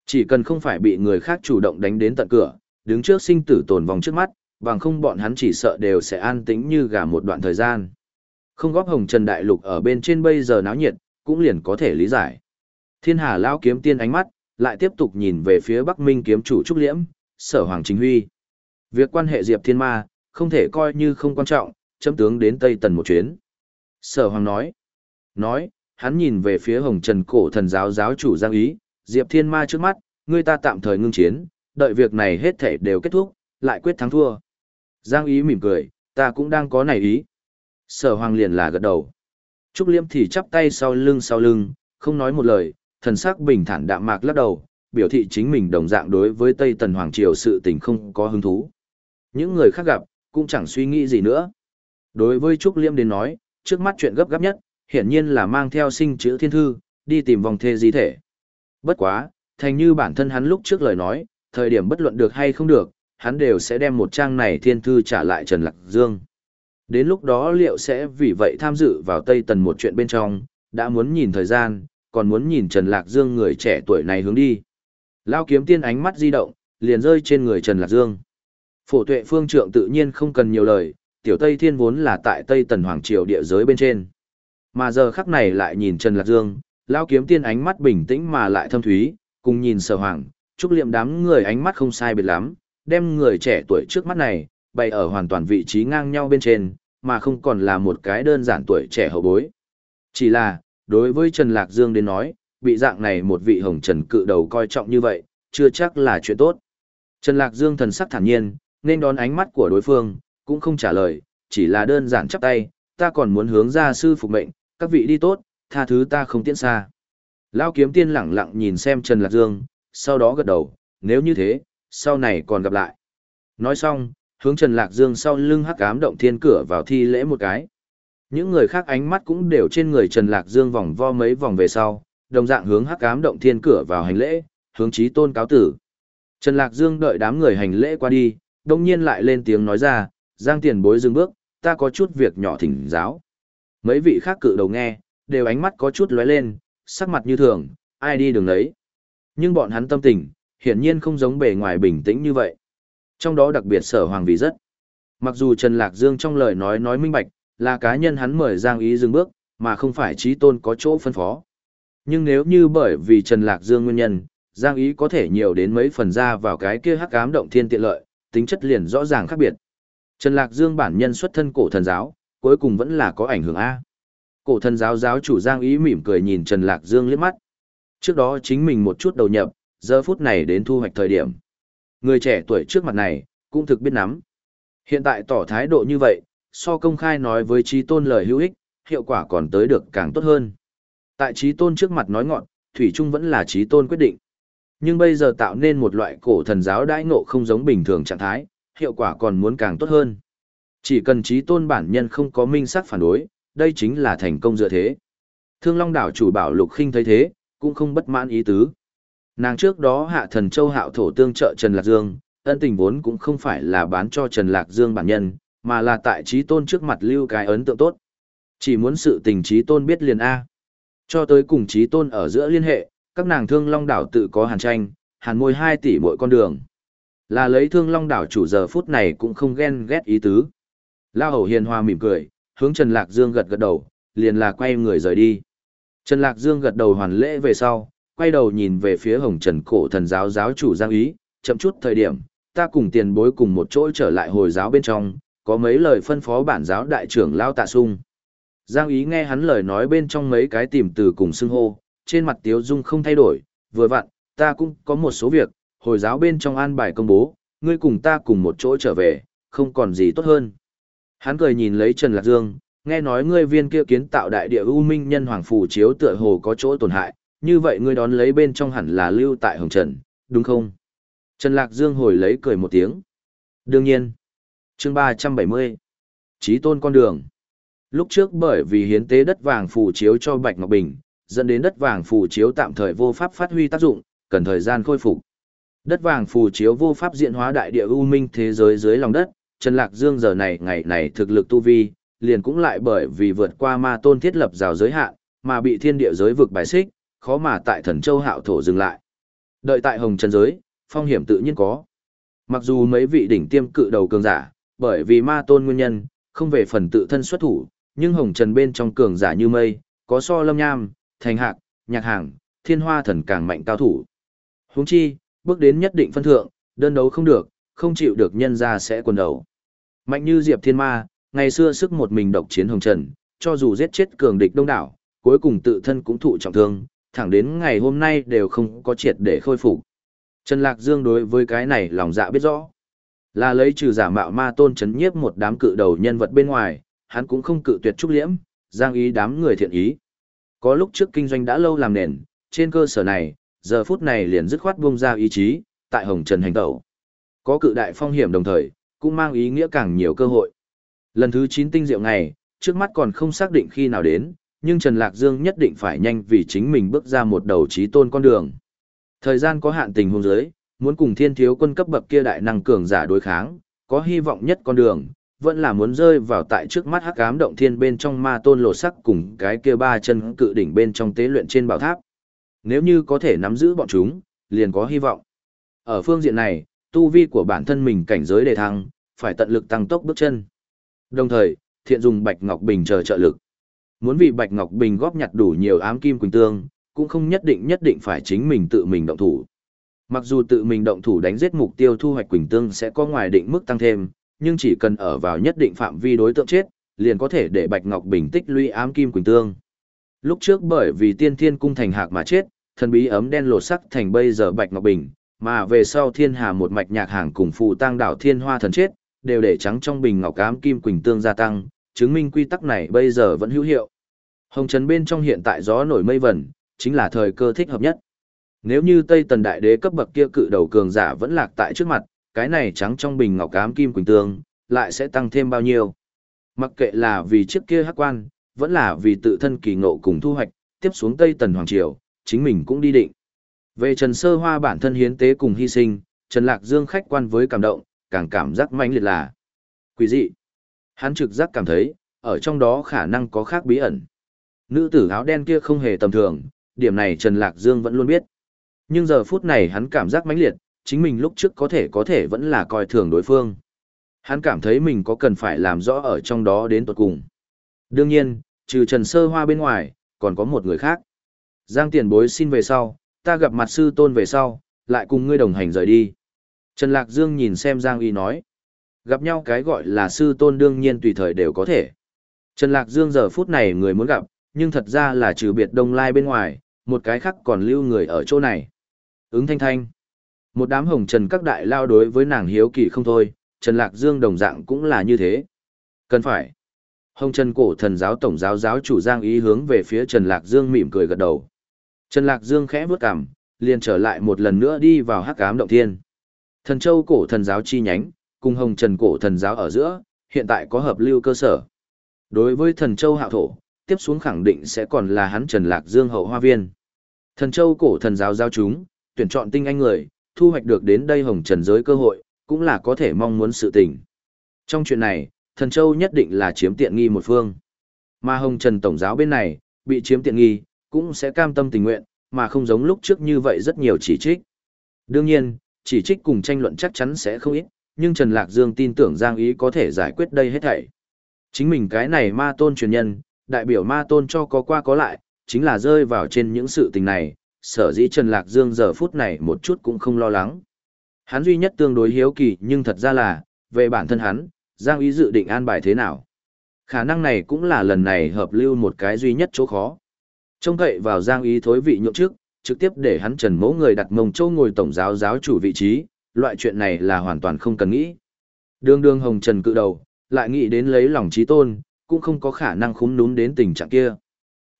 Speaker 1: Chỉ cần không phải bị người khác chủ động đánh đến tận cửa, đứng trước sinh tử tồn vòng trước mắt, bằng không bọn hắn chỉ sợ đều sẽ an tĩnh như gà một đoạn thời gian. Không góp hồng trần đại lục ở bên trên bây giờ náo nhiệt, cũng liền có thể lý giải. Thiên hà Lão kiếm tiên ánh mắt, lại tiếp tục nhìn về phía Bắc Minh kiếm chủ Trúc Liễm, sở Hoàng Chính Huy. Việc quan hệ Diệp Thiên Ma, không thể coi như không quan trọng, chấm tướng đến Tây Tần một chuyến. Sở Hoàng nói. Nói, hắn nhìn về phía hồng trần cổ thần giáo giáo chủ Giang Ý, Diệp Thiên Ma trước mắt, người ta tạm thời ngưng chiến, đợi việc này hết thể đều kết thúc, lại quyết thắng thua. Giang Ý mỉm cười, ta cũng đang có này ý. Sở Hoàng liền là gật đầu. Trúc Liêm thì chắp tay sau lưng sau lưng, không nói một lời, thần sắc bình thản đạm mạc lắc đầu, biểu thị chính mình đồng dạng đối với Tây Tần Hoàng Triều sự tình không có hứng thú. Những người khác gặp, cũng chẳng suy nghĩ gì nữa. Đối với Trúc Liêm đến nói, trước mắt chuyện gấp gáp nhất, hiển nhiên là mang theo sinh chữ thiên thư, đi tìm vòng thê di thể. Bất quá, thành như bản thân hắn lúc trước lời nói, thời điểm bất luận được hay không được, hắn đều sẽ đem một trang này thiên thư trả lại Trần Lạc Dương. Đến lúc đó liệu sẽ vì vậy tham dự vào Tây Tần một chuyện bên trong, đã muốn nhìn thời gian, còn muốn nhìn Trần Lạc Dương người trẻ tuổi này hướng đi. Lao kiếm tiên ánh mắt di động, liền rơi trên người Trần Lạc Dương. Phổ tuệ phương trượng tự nhiên không cần nhiều lời, tiểu Tây Thiên vốn là tại Tây Tần Hoàng Triều địa giới bên trên. Mà giờ khắc này lại nhìn Trần Lạc Dương, Lao kiếm tiên ánh mắt bình tĩnh mà lại thâm thúy, cùng nhìn sở hoàng, trúc liệm đám người ánh mắt không sai biệt lắm, đem người trẻ tuổi trước mắt này, bày ở hoàn toàn vị trí ngang nhau bên trên, mà không còn là một cái đơn giản tuổi trẻ hậu bối. Chỉ là, đối với Trần Lạc Dương đến nói, bị dạng này một vị hồng trần cự đầu coi trọng như vậy, chưa chắc là chuyện tốt. Trần Lạc Dương thần sắc thản nhiên, nên đón ánh mắt của đối phương, cũng không trả lời, chỉ là đơn giản chắp tay, ta còn muốn hướng ra sư phục mệnh, các vị đi tốt, tha thứ ta không tiễn xa. Lao kiếm tiên lẳng lặng nhìn xem Trần Lạc Dương, sau đó gật đầu, nếu như thế, sau này còn gặp lại. Nói xong, hướng Trần Lạc Dương sau lưng hắc ám động thiên cửa vào thi lễ một cái. Những người khác ánh mắt cũng đều trên người Trần Lạc Dương vòng vo mấy vòng về sau, đồng dạng hướng hắc ám động thiên cửa vào hành lễ, hướng chí tôn cáo tử. Trần Lạc Dương đợi đám người hành lễ qua đi, đồng nhiên lại lên tiếng nói ra, Giang tiền bối dừng bước, ta có chút việc nhỏ thỉnh giáo. Mấy vị khác cự đầu nghe, đều ánh mắt có chút lóe lên, sắc mặt như thường, ai đi đường đấy. Nhưng bọn hắn tâm tình, hiển nhiên không giống bề ngoài bình tĩnh như vậy. Trong đó đặc biệt sở hoàng vì rất. Mặc dù Trần Lạc Dương trong lời nói nói minh bạch, là cá nhân hắn mời Giang Ý dừng bước, mà không phải trí tôn có chỗ phân phó. Nhưng nếu như bởi vì Trần Lạc Dương nguyên nhân, Giang Ý có thể nhiều đến mấy phần ra vào cái kia hắc ám động thiên tiện lợi, tính chất liền rõ ràng khác biệt. Trần Lạc Dương bản nhân xuất thân cổ thần giáo, cuối cùng vẫn là có ảnh hưởng A. Cổ thần giáo giáo chủ Giang Ý mỉm cười nhìn Trần Lạc Dương liếc mắt. Trước đó chính mình một chút đầu nhập, giờ phút này đến thu hoạch thời điểm. Người trẻ tuổi trước mặt này, cũng thực biết nắm. Hiện tại tỏ thái độ như vậy, so công khai nói với trí tôn lời hữu ích, hiệu quả còn tới được càng tốt hơn. Tại trí tôn trước mặt nói ngọn, Thủy Trung vẫn là trí tôn quyết định. Nhưng bây giờ tạo nên một loại cổ thần giáo đãi ngộ không giống bình thường trạng thái, hiệu quả còn muốn càng tốt hơn. Chỉ cần trí tôn bản nhân không có minh sắc phản đối, đây chính là thành công dựa thế. Thương Long đảo chủ bảo Lục Khinh thấy thế, cũng không bất mãn ý tứ. Nàng trước đó hạ thần châu hạo thổ tương trợ Trần Lạc Dương, ân tình vốn cũng không phải là bán cho Trần Lạc Dương bản nhân, mà là tại trí tôn trước mặt lưu cái ấn tượng tốt. Chỉ muốn sự tình trí tôn biết liền A. Cho tới cùng trí tôn ở giữa liên hệ, các nàng thương long đảo tự có hàn tranh, hàn môi 2 tỷ mỗi con đường. Là lấy thương long đảo chủ giờ phút này cũng không ghen ghét ý tứ. Lao hầu hiền hòa mỉm cười, hướng Trần Lạc Dương gật gật đầu, liền là quay người rời đi. Trần Lạc Dương gật đầu hoàn lễ về sau, quay đầu nhìn về phía hồng trần cổ thần giáo giáo chủ Giang Ý, chậm chút thời điểm, ta cùng tiền bối cùng một chỗ trở lại hồi giáo bên trong, có mấy lời phân phó bản giáo đại trưởng Lao Tạ Sung. Giang Ý nghe hắn lời nói bên trong mấy cái tìm từ cùng xưng hô, trên mặt Tiếu Dung không thay đổi, vừa vặn, ta cũng có một số việc, hồi giáo bên trong an bài công bố, ngươi cùng ta cùng một chỗ trở về, không còn gì tốt hơn. Hắn cười nhìn lấy Trần Lạc Dương, nghe nói ngươi viên kia kiến tạo đại địa u minh nhân hoàng phù chiếu tựa hồ có chỗ tổn hại, như vậy ngươi đón lấy bên trong hẳn là lưu tại Hồng Trần, đúng không? Trần Lạc Dương hồi lấy cười một tiếng. Đương nhiên. chương 370. Chí tôn con đường. Lúc trước bởi vì hiến tế đất vàng phù chiếu cho Bạch Ngọc Bình, dẫn đến đất vàng phù chiếu tạm thời vô pháp phát huy tác dụng, cần thời gian khôi phục. Đất vàng phù chiếu vô pháp diện hóa đại địa u minh thế giới dưới lòng đất, Trần Lạc Dương giờ này ngày này thực lực tu vi, liền cũng lại bởi vì vượt qua ma tôn thiết lập rào giới hạn, mà bị thiên địa giới vực bài xích, khó mà tại thần châu hạo thổ dừng lại. Đợi tại hồng trần giới, phong hiểm tự nhiên có. Mặc dù mấy vị đỉnh tiêm cự đầu cường giả, bởi vì ma tôn nguyên nhân, không về phần tự thân xuất thủ, nhưng hồng trần bên trong cường giả như mây, có so lâm nham, thành hạc, nhạc hàng, thiên hoa thần càng mạnh cao thủ. huống chi, bước đến nhất định phân thượng, đơn đấu không được, không chịu được nhân ra sẽ quần đầu. Mạnh như Diệp Thiên Ma, ngày xưa sức một mình độc chiến hồng trần, cho dù giết chết cường địch đông đảo, cuối cùng tự thân cũng thụ trọng thương, thẳng đến ngày hôm nay đều không có triệt để khôi phục. Trần Lạc Dương đối với cái này lòng dạ biết rõ. Là lấy trừ giả mạo ma tôn chấn nhiếp một đám cự đầu nhân vật bên ngoài, hắn cũng không cự tuyệt trúc liễm, giang ý đám người thiện ý. Có lúc trước kinh doanh đã lâu làm nền, trên cơ sở này, giờ phút này liền dứt khoát buông ra ý chí, tại Hồng Trần hành tẩu. Có cự đại phong hiểm đồng thời, cũng mang ý nghĩa càng nhiều cơ hội. Lần thứ 9 tinh diệu ngày, trước mắt còn không xác định khi nào đến, nhưng Trần Lạc Dương nhất định phải nhanh vì chính mình bước ra một đầu trí tôn con đường. Thời gian có hạn tình huống giới, muốn cùng thiên thiếu quân cấp bậc kia đại năng cường giả đối kháng, có hy vọng nhất con đường, vẫn là muốn rơi vào tại trước mắt hắc ám động thiên bên trong ma tôn lộ sắc cùng cái kia ba chân cự đỉnh bên trong tế luyện trên bảo tháp. Nếu như có thể nắm giữ bọn chúng, liền có hy vọng. Ở phương diện này, tu vi của bản thân mình cảnh giới đề thăng, phải tận lực tăng tốc bước chân. Đồng thời, thiện dùng Bạch Ngọc Bình chờ trợ lực. Muốn vì Bạch Ngọc Bình góp nhặt đủ nhiều ám kim quỳnh tương, cũng không nhất định nhất định phải chính mình tự mình động thủ. Mặc dù tự mình động thủ đánh giết mục tiêu thu hoạch quỳnh tương sẽ có ngoài định mức tăng thêm, nhưng chỉ cần ở vào nhất định phạm vi đối tượng chết, liền có thể để Bạch Ngọc Bình tích lũy ám kim quỳnh tương. Lúc trước bởi vì tiên thiên cung thành hạc mà chết, thần bí ấm đen lột sắc thành bây giờ Bạch Ngọc Bình, mà về sau thiên hà một mạch nhạc hàng cùng phụ tăng đảo thiên hoa thần chết, đều để trắng trong bình ngọc ám kim quỳnh tương gia tăng, chứng minh quy tắc này bây giờ vẫn hữu hiệu. Hồng trần bên trong hiện tại gió nổi mây vẩn, chính là thời cơ thích hợp nhất. Nếu như Tây Tần Đại Đế cấp bậc kia cự đầu cường giả vẫn lạc tại trước mặt, cái này trắng trong bình ngọc ám kim quỳnh tương, lại sẽ tăng thêm bao nhiêu. Mặc kệ là vì chiếc kia hắc quan, vẫn là vì tự thân kỳ ngộ cùng thu hoạch, tiếp xuống Tây Tần Hoàng Triều, chính mình cũng đi định. Về Trần Sơ Hoa bản thân hiến tế cùng hy sinh, Trần Lạc Dương khách quan với cảm động, càng cảm giác mãnh liệt là quỷ dị. Hắn trực giác cảm thấy, ở trong đó khả năng có khác bí ẩn. Nữ tử áo đen kia không hề tầm thường, điểm này Trần Lạc Dương vẫn luôn biết. Nhưng giờ phút này hắn cảm giác mãnh liệt, chính mình lúc trước có thể có thể vẫn là coi thường đối phương. Hắn cảm thấy mình có cần phải làm rõ ở trong đó đến tuột cùng. Đương nhiên, trừ Trần Sơ Hoa bên ngoài, còn có một người khác. Giang tiền bối xin về sau, ta gặp mặt sư tôn về sau, lại cùng ngươi đồng hành rời đi. Trần Lạc Dương nhìn xem Giang Y nói. Gặp nhau cái gọi là sư tôn đương nhiên tùy thời đều có thể. Trần Lạc Dương giờ phút này người muốn gặp, nhưng thật ra là trừ biệt đông lai bên ngoài, một cái khác còn lưu người ở chỗ này. Ứng thanh thanh. Một đám hồng trần các đại lao đối với nàng hiếu kỳ không thôi, Trần Lạc Dương đồng dạng cũng là như thế. Cần phải. Hồng Trần cổ thần giáo tổng giáo giáo chủ Giang ý hướng về phía Trần Lạc Dương mỉm cười gật đầu. Trần Lạc Dương khẽ bước cằm, liền trở lại một lần nữa đi vào hắc ám động thiên. Thần Châu cổ thần giáo chi nhánh, cùng Hồng Trần cổ thần giáo ở giữa, hiện tại có hợp lưu cơ sở. Đối với Thần Châu hạo thổ, tiếp xuống khẳng định sẽ còn là hắn Trần Lạc Dương hậu hoa viên. Thần Châu cổ thần giáo giao chúng, tuyển chọn tinh anh người, thu hoạch được đến đây Hồng Trần giới cơ hội, cũng là có thể mong muốn sự tình. Trong chuyện này, thần châu nhất định là chiếm tiện nghi một phương. Mà Hồng Trần Tổng giáo bên này, bị chiếm tiện nghi, cũng sẽ cam tâm tình nguyện, mà không giống lúc trước như vậy rất nhiều chỉ trích. Đương nhiên, chỉ trích cùng tranh luận chắc chắn sẽ không ít, nhưng Trần Lạc Dương tin tưởng Giang Ý có thể giải quyết đây hết thảy. Chính mình cái này ma tôn truyền nhân, đại biểu ma tôn cho có qua có lại, chính là rơi vào trên những sự tình này, sở dĩ Trần Lạc Dương giờ phút này một chút cũng không lo lắng. Hắn duy nhất tương đối hiếu kỳ nhưng thật ra là, về bản thân hắn, Giang Ý dự định an bài thế nào. Khả năng này cũng là lần này hợp lưu một cái duy nhất chỗ khó. Trông cậy vào Giang Ý thối vị nhượng trước, trực tiếp để hắn Trần Mẫu người đặt mông châu ngồi tổng giáo giáo chủ vị trí, loại chuyện này là hoàn toàn không cần nghĩ. Đường đường hồng trần cự đầu, lại nghĩ đến lấy lòng trí tôn, cũng không có khả năng khúm núm đến tình trạng kia.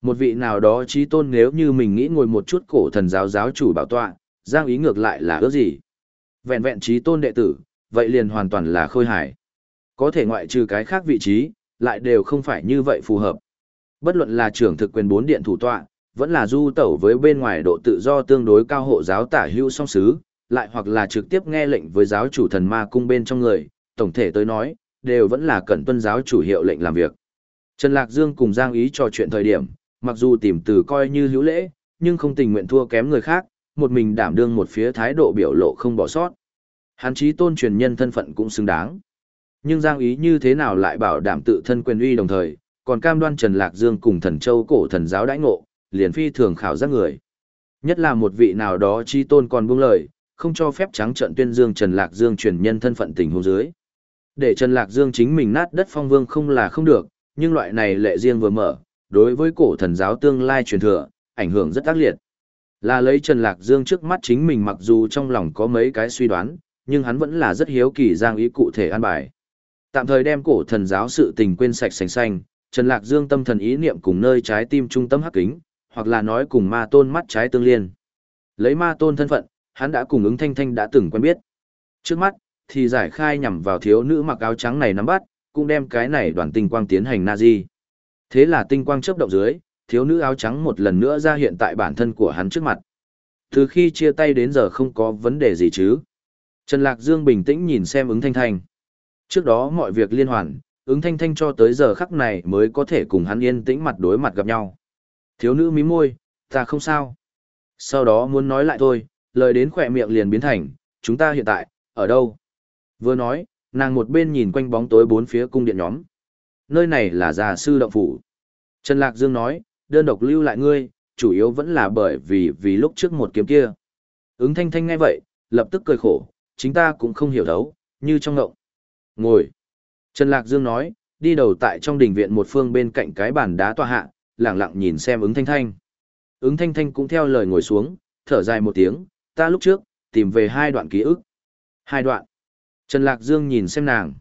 Speaker 1: Một vị nào đó trí tôn nếu như mình nghĩ ngồi một chút cổ thần giáo giáo chủ bảo tọa, giang ý ngược lại là ước gì. Vẹn vẹn trí tôn đệ tử, vậy liền hoàn toàn là khôi hải. Có thể ngoại trừ cái khác vị trí, lại đều không phải như vậy phù hợp. Bất luận là trưởng thực quyền bốn điện thủ tọa, vẫn là du tẩu với bên ngoài độ tự do tương đối cao hộ giáo tả hưu song sứ, lại hoặc là trực tiếp nghe lệnh với giáo chủ thần ma cung bên trong người, tổng thể tới nói, đều vẫn là cần tuân giáo chủ hiệu lệnh làm việc. Trần Lạc Dương cùng Giang Ý trò chuyện thời điểm, mặc dù tìm từ coi như hữu lễ, nhưng không tình nguyện thua kém người khác, một mình đảm đương một phía thái độ biểu lộ không bỏ sót. Hắn chí tôn truyền nhân thân phận cũng xứng đáng. Nhưng Giang Ý như thế nào lại bảo đảm tự thân quyền uy đồng thời, còn cam đoan Trần Lạc Dương cùng thần châu cổ thần giáo đãi ngộ, liền phi thường khảo giác người. Nhất là một vị nào đó chi tôn còn buông lời, không cho phép trắng trận tuyên dương Trần Lạc Dương truyền nhân thân phận tình huống dưới. Để Trần Lạc Dương chính mình nát đất phong vương không là không được, nhưng loại này lệ riêng vừa mở, đối với cổ thần giáo tương lai truyền thừa, ảnh hưởng rất ác liệt. Là lấy Trần Lạc Dương trước mắt chính mình mặc dù trong lòng có mấy cái suy đoán, nhưng hắn vẫn là rất hiếu kỳ giang ý cụ thể an bài. Tạm thời đem cổ thần giáo sự tình quên sạch sành xanh, Trần Lạc Dương tâm thần ý niệm cùng nơi trái tim trung tâm hắc kính, hoặc là nói cùng ma tôn mắt trái tương liên. Lấy ma tôn thân phận, hắn đã cùng ứng thanh thanh đã từng quen biết. Trước mắt, thì giải khai nhằm vào thiếu nữ mặc áo trắng này nắm bắt, cũng đem cái này đoàn tinh quang tiến hành Nazi. Thế là tinh quang chớp động dưới, thiếu nữ áo trắng một lần nữa ra hiện tại bản thân của hắn trước mặt. Từ khi chia tay đến giờ không có vấn đề gì chứ. Trần Lạc Dương bình tĩnh nhìn xem ứng thanh thanh. Trước đó mọi việc liên hoàn, ứng thanh thanh cho tới giờ khắc này mới có thể cùng hắn yên tĩnh mặt đối mặt gặp nhau. Thiếu nữ mím môi, ta không sao. Sau đó muốn nói lại thôi, lời đến khỏe miệng liền biến thành, chúng ta hiện tại, ở đâu? Vừa nói, nàng một bên nhìn quanh bóng tối bốn phía cung điện nhóm. Nơi này là già sư động phủ. Trần Lạc Dương nói, đơn độc lưu lại ngươi, chủ yếu vẫn là bởi vì vì lúc trước một kiếm kia. Ứng thanh thanh ngay vậy, lập tức cười khổ, chính ta cũng không hiểu đấu, như trong ngộng. Ngồi. Trần Lạc Dương nói, đi đầu tại trong đình viện một phương bên cạnh cái bàn đá tòa hạ, lặng lặng nhìn xem ứng thanh thanh. Ứng thanh thanh cũng theo lời ngồi xuống, thở dài một tiếng, ta lúc trước, tìm về hai đoạn ký ức. Hai đoạn. Trần Lạc Dương nhìn xem nàng.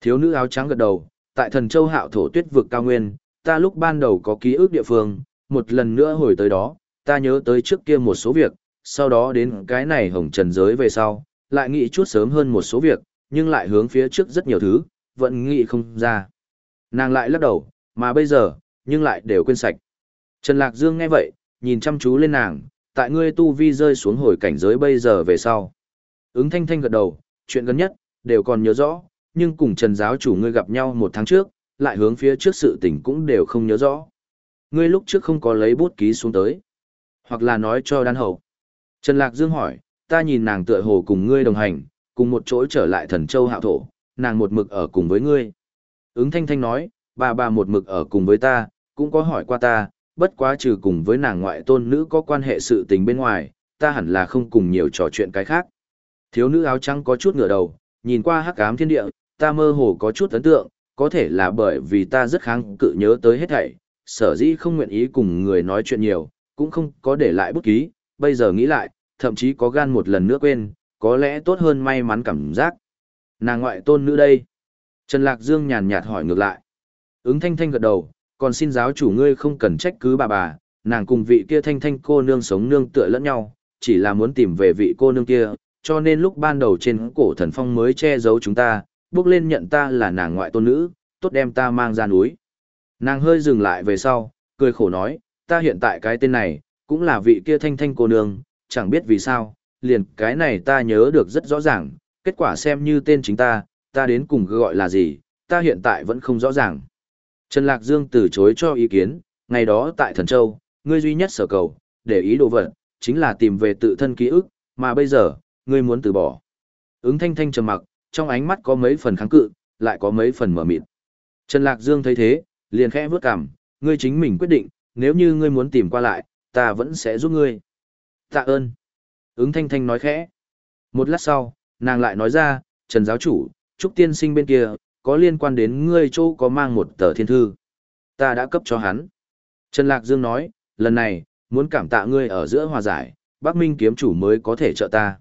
Speaker 1: Thiếu nữ áo trắng gật đầu, tại thần châu hạo thổ tuyết vực cao nguyên, ta lúc ban đầu có ký ức địa phương, một lần nữa hồi tới đó, ta nhớ tới trước kia một số việc, sau đó đến cái này hồng trần giới về sau, lại nghĩ chút sớm hơn một số việc, nhưng lại hướng phía trước rất nhiều thứ, vẫn nghĩ không ra. Nàng lại lắc đầu, mà bây giờ, nhưng lại đều quên sạch. Trần Lạc Dương nghe vậy, nhìn chăm chú lên nàng, tại ngươi tu vi rơi xuống hồi cảnh giới bây giờ về sau. Ứng thanh thanh gật đầu, chuyện gần nhất, đều còn nhớ rõ, nhưng cùng Trần giáo chủ ngươi gặp nhau một tháng trước, lại hướng phía trước sự tình cũng đều không nhớ rõ. Ngươi lúc trước không có lấy bút ký xuống tới, hoặc là nói cho đan hậu. Trần Lạc Dương hỏi, ta nhìn nàng tựa hồ cùng ngươi đồng hành, cùng một chỗ trở lại thần châu hạo thổ, nàng một mực ở cùng với ngươi. Ứng thanh thanh nói, bà bà một mực ở cùng với ta, cũng có hỏi qua ta, bất quá trừ cùng với nàng ngoại tôn nữ có quan hệ sự tình bên ngoài, ta hẳn là không cùng nhiều trò chuyện cái khác. Thiếu nữ áo trắng có chút ngửa đầu, nhìn qua hắc ám thiên địa, ta mơ hồ có chút ấn tượng, có thể là bởi vì ta rất kháng cự nhớ tới hết thảy, sở dĩ không nguyện ý cùng người nói chuyện nhiều, cũng không có để lại bút ký, bây giờ nghĩ lại, thậm chí có gan một lần nữa quên, có lẽ tốt hơn may mắn cảm giác. Nàng ngoại tôn nữ đây. Trần Lạc Dương nhàn nhạt hỏi ngược lại. Ứng thanh thanh gật đầu, còn xin giáo chủ ngươi không cần trách cứ bà bà, nàng cùng vị kia thanh thanh cô nương sống nương tựa lẫn nhau, chỉ là muốn tìm về vị cô nương kia, cho nên lúc ban đầu trên cổ thần phong mới che giấu chúng ta, bước lên nhận ta là nàng ngoại tôn nữ, tốt đem ta mang ra núi. Nàng hơi dừng lại về sau, cười khổ nói, ta hiện tại cái tên này, cũng là vị kia thanh thanh cô nương, chẳng biết vì sao, liền cái này ta nhớ được rất rõ ràng, Kết quả xem như tên chính ta, ta đến cùng gọi là gì, ta hiện tại vẫn không rõ ràng. Trần Lạc Dương từ chối cho ý kiến, ngày đó tại Thần Châu, ngươi duy nhất sở cầu, để ý đồ vật, chính là tìm về tự thân ký ức, mà bây giờ, ngươi muốn từ bỏ. Ứng thanh thanh trầm mặc, trong ánh mắt có mấy phần kháng cự, lại có mấy phần mở mịt. Trần Lạc Dương thấy thế, liền khẽ vướt cằm, ngươi chính mình quyết định, nếu như ngươi muốn tìm qua lại, ta vẫn sẽ giúp ngươi. Tạ ơn. Ứng thanh thanh nói khẽ. Một lát sau, nàng lại nói ra, Trần giáo chủ, Trúc tiên sinh bên kia, có liên quan đến ngươi chỗ có mang một tờ thiên thư. Ta đã cấp cho hắn. Trần Lạc Dương nói, lần này, muốn cảm tạ ngươi ở giữa hòa giải, Bắc Minh kiếm chủ mới có thể trợ ta.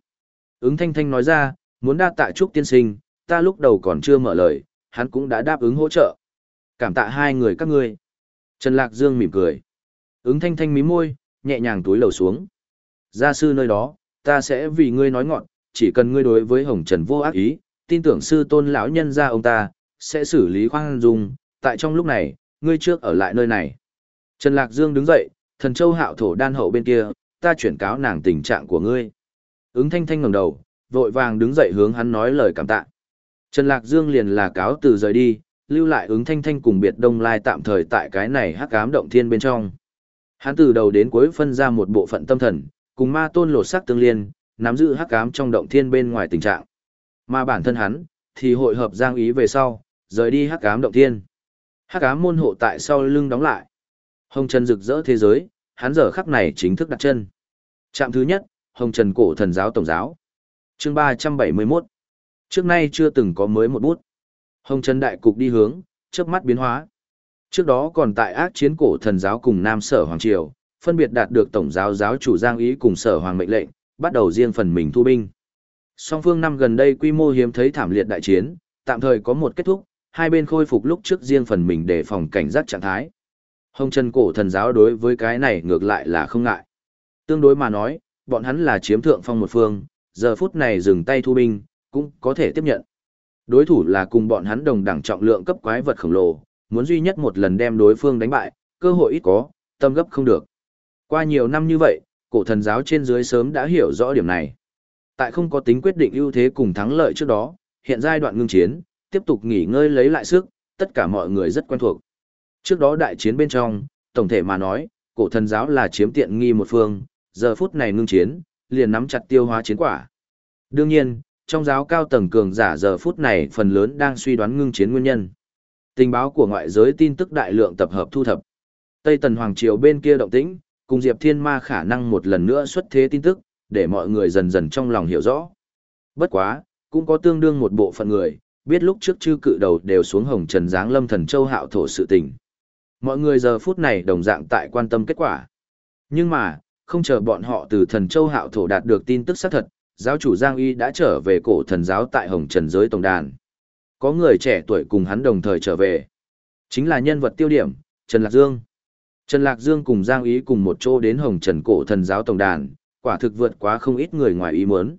Speaker 1: Ứng thanh thanh nói ra, muốn đa tạ Trúc tiên sinh, ta lúc đầu còn chưa mở lời, hắn cũng đã đáp ứng hỗ trợ. Cảm tạ hai người các ngươi. Trần Lạc Dương mỉm cười. Ứng thanh thanh mí môi, nhẹ nhàng túi lầu xuống. Gia sư nơi đó, ta sẽ vì ngươi nói ngọn, chỉ cần ngươi đối với Hồng Trần vô ác ý, tin tưởng sư tôn lão nhân gia ông ta, sẽ xử lý khoan dung, tại trong lúc này, ngươi trước ở lại nơi này. Trần Lạc Dương đứng dậy, thần châu hạo thổ đan hậu bên kia, ta chuyển cáo nàng tình trạng của ngươi. Ứng thanh thanh ngẩng đầu, vội vàng đứng dậy hướng hắn nói lời cảm tạ. Trần Lạc Dương liền là cáo từ rời đi, lưu lại ứng thanh thanh cùng biệt đông lai tạm thời tại cái này hắc ám động thiên bên trong. Hắn từ đầu đến cuối phân ra một bộ phận tâm thần, cùng ma tôn lột sắc tương liên, nắm giữ hắc ám trong động thiên bên ngoài tình trạng. Mà bản thân hắn, thì hội hợp giang ý về sau, rời đi hắc ám động thiên. Hắc ám môn hộ tại sau lưng đóng lại. Hồng Trần rực rỡ thế giới, hắn giờ khắc này chính thức đặt chân. Trạm thứ nhất, Hồng Trần cổ thần giáo tổng giáo. Chương 371. Trước nay chưa từng có mới một bút. Hồng Trần đại cục đi hướng, chớp mắt biến hóa. Trước đó còn tại ác chiến cổ thần giáo cùng Nam Sở Hoàng Triều, phân biệt đạt được tổng giáo giáo chủ Giang Ý cùng Sở Hoàng mệnh lệnh, bắt đầu riêng phần mình thu binh. Song phương năm gần đây quy mô hiếm thấy thảm liệt đại chiến, tạm thời có một kết thúc, hai bên khôi phục lúc trước riêng phần mình để phòng cảnh giác trạng thái. Hồng Trần cổ thần giáo đối với cái này ngược lại là không ngại. Tương đối mà nói, bọn hắn là chiếm thượng phong một phương, giờ phút này dừng tay thu binh, cũng có thể tiếp nhận. Đối thủ là cùng bọn hắn đồng đẳng trọng lượng cấp quái vật khổng lồ, muốn duy nhất một lần đem đối phương đánh bại, cơ hội ít có, tâm gấp không được. Qua nhiều năm như vậy, cổ thần giáo trên dưới sớm đã hiểu rõ điểm này. Tại không có tính quyết định ưu thế cùng thắng lợi trước đó, hiện giai đoạn ngưng chiến, tiếp tục nghỉ ngơi lấy lại sức, tất cả mọi người rất quen thuộc. Trước đó đại chiến bên trong, tổng thể mà nói, cổ thần giáo là chiếm tiện nghi một phương, giờ phút này ngưng chiến, liền nắm chặt tiêu hóa chiến quả. Đương nhiên, trong giáo cao tầng cường giả giờ phút này phần lớn đang suy đoán ngưng chiến nguyên nhân. Tình báo của ngoại giới tin tức đại lượng tập hợp thu thập. Tây Tần Hoàng Triều bên kia động tĩnh, cùng Diệp Thiên Ma khả năng một lần nữa xuất thế tin tức, để mọi người dần dần trong lòng hiểu rõ. Bất quá, cũng có tương đương một bộ phận người, biết lúc trước chư cự đầu đều xuống hồng trần giáng lâm thần châu hạo thổ sự tình. Mọi người giờ phút này đồng dạng tại quan tâm kết quả. Nhưng mà, không chờ bọn họ từ thần châu hạo thổ đạt được tin tức xác thật, giáo chủ Giang Y đã trở về cổ thần giáo tại hồng trần giới tổng đàn. Có người trẻ tuổi cùng hắn đồng thời trở về. Chính là nhân vật tiêu điểm, Trần Lạc Dương. Trần Lạc Dương cùng Giang Ý cùng một chỗ đến hồng trần cổ thần giáo tổng đàn, quả thực vượt quá không ít người ngoài ý muốn.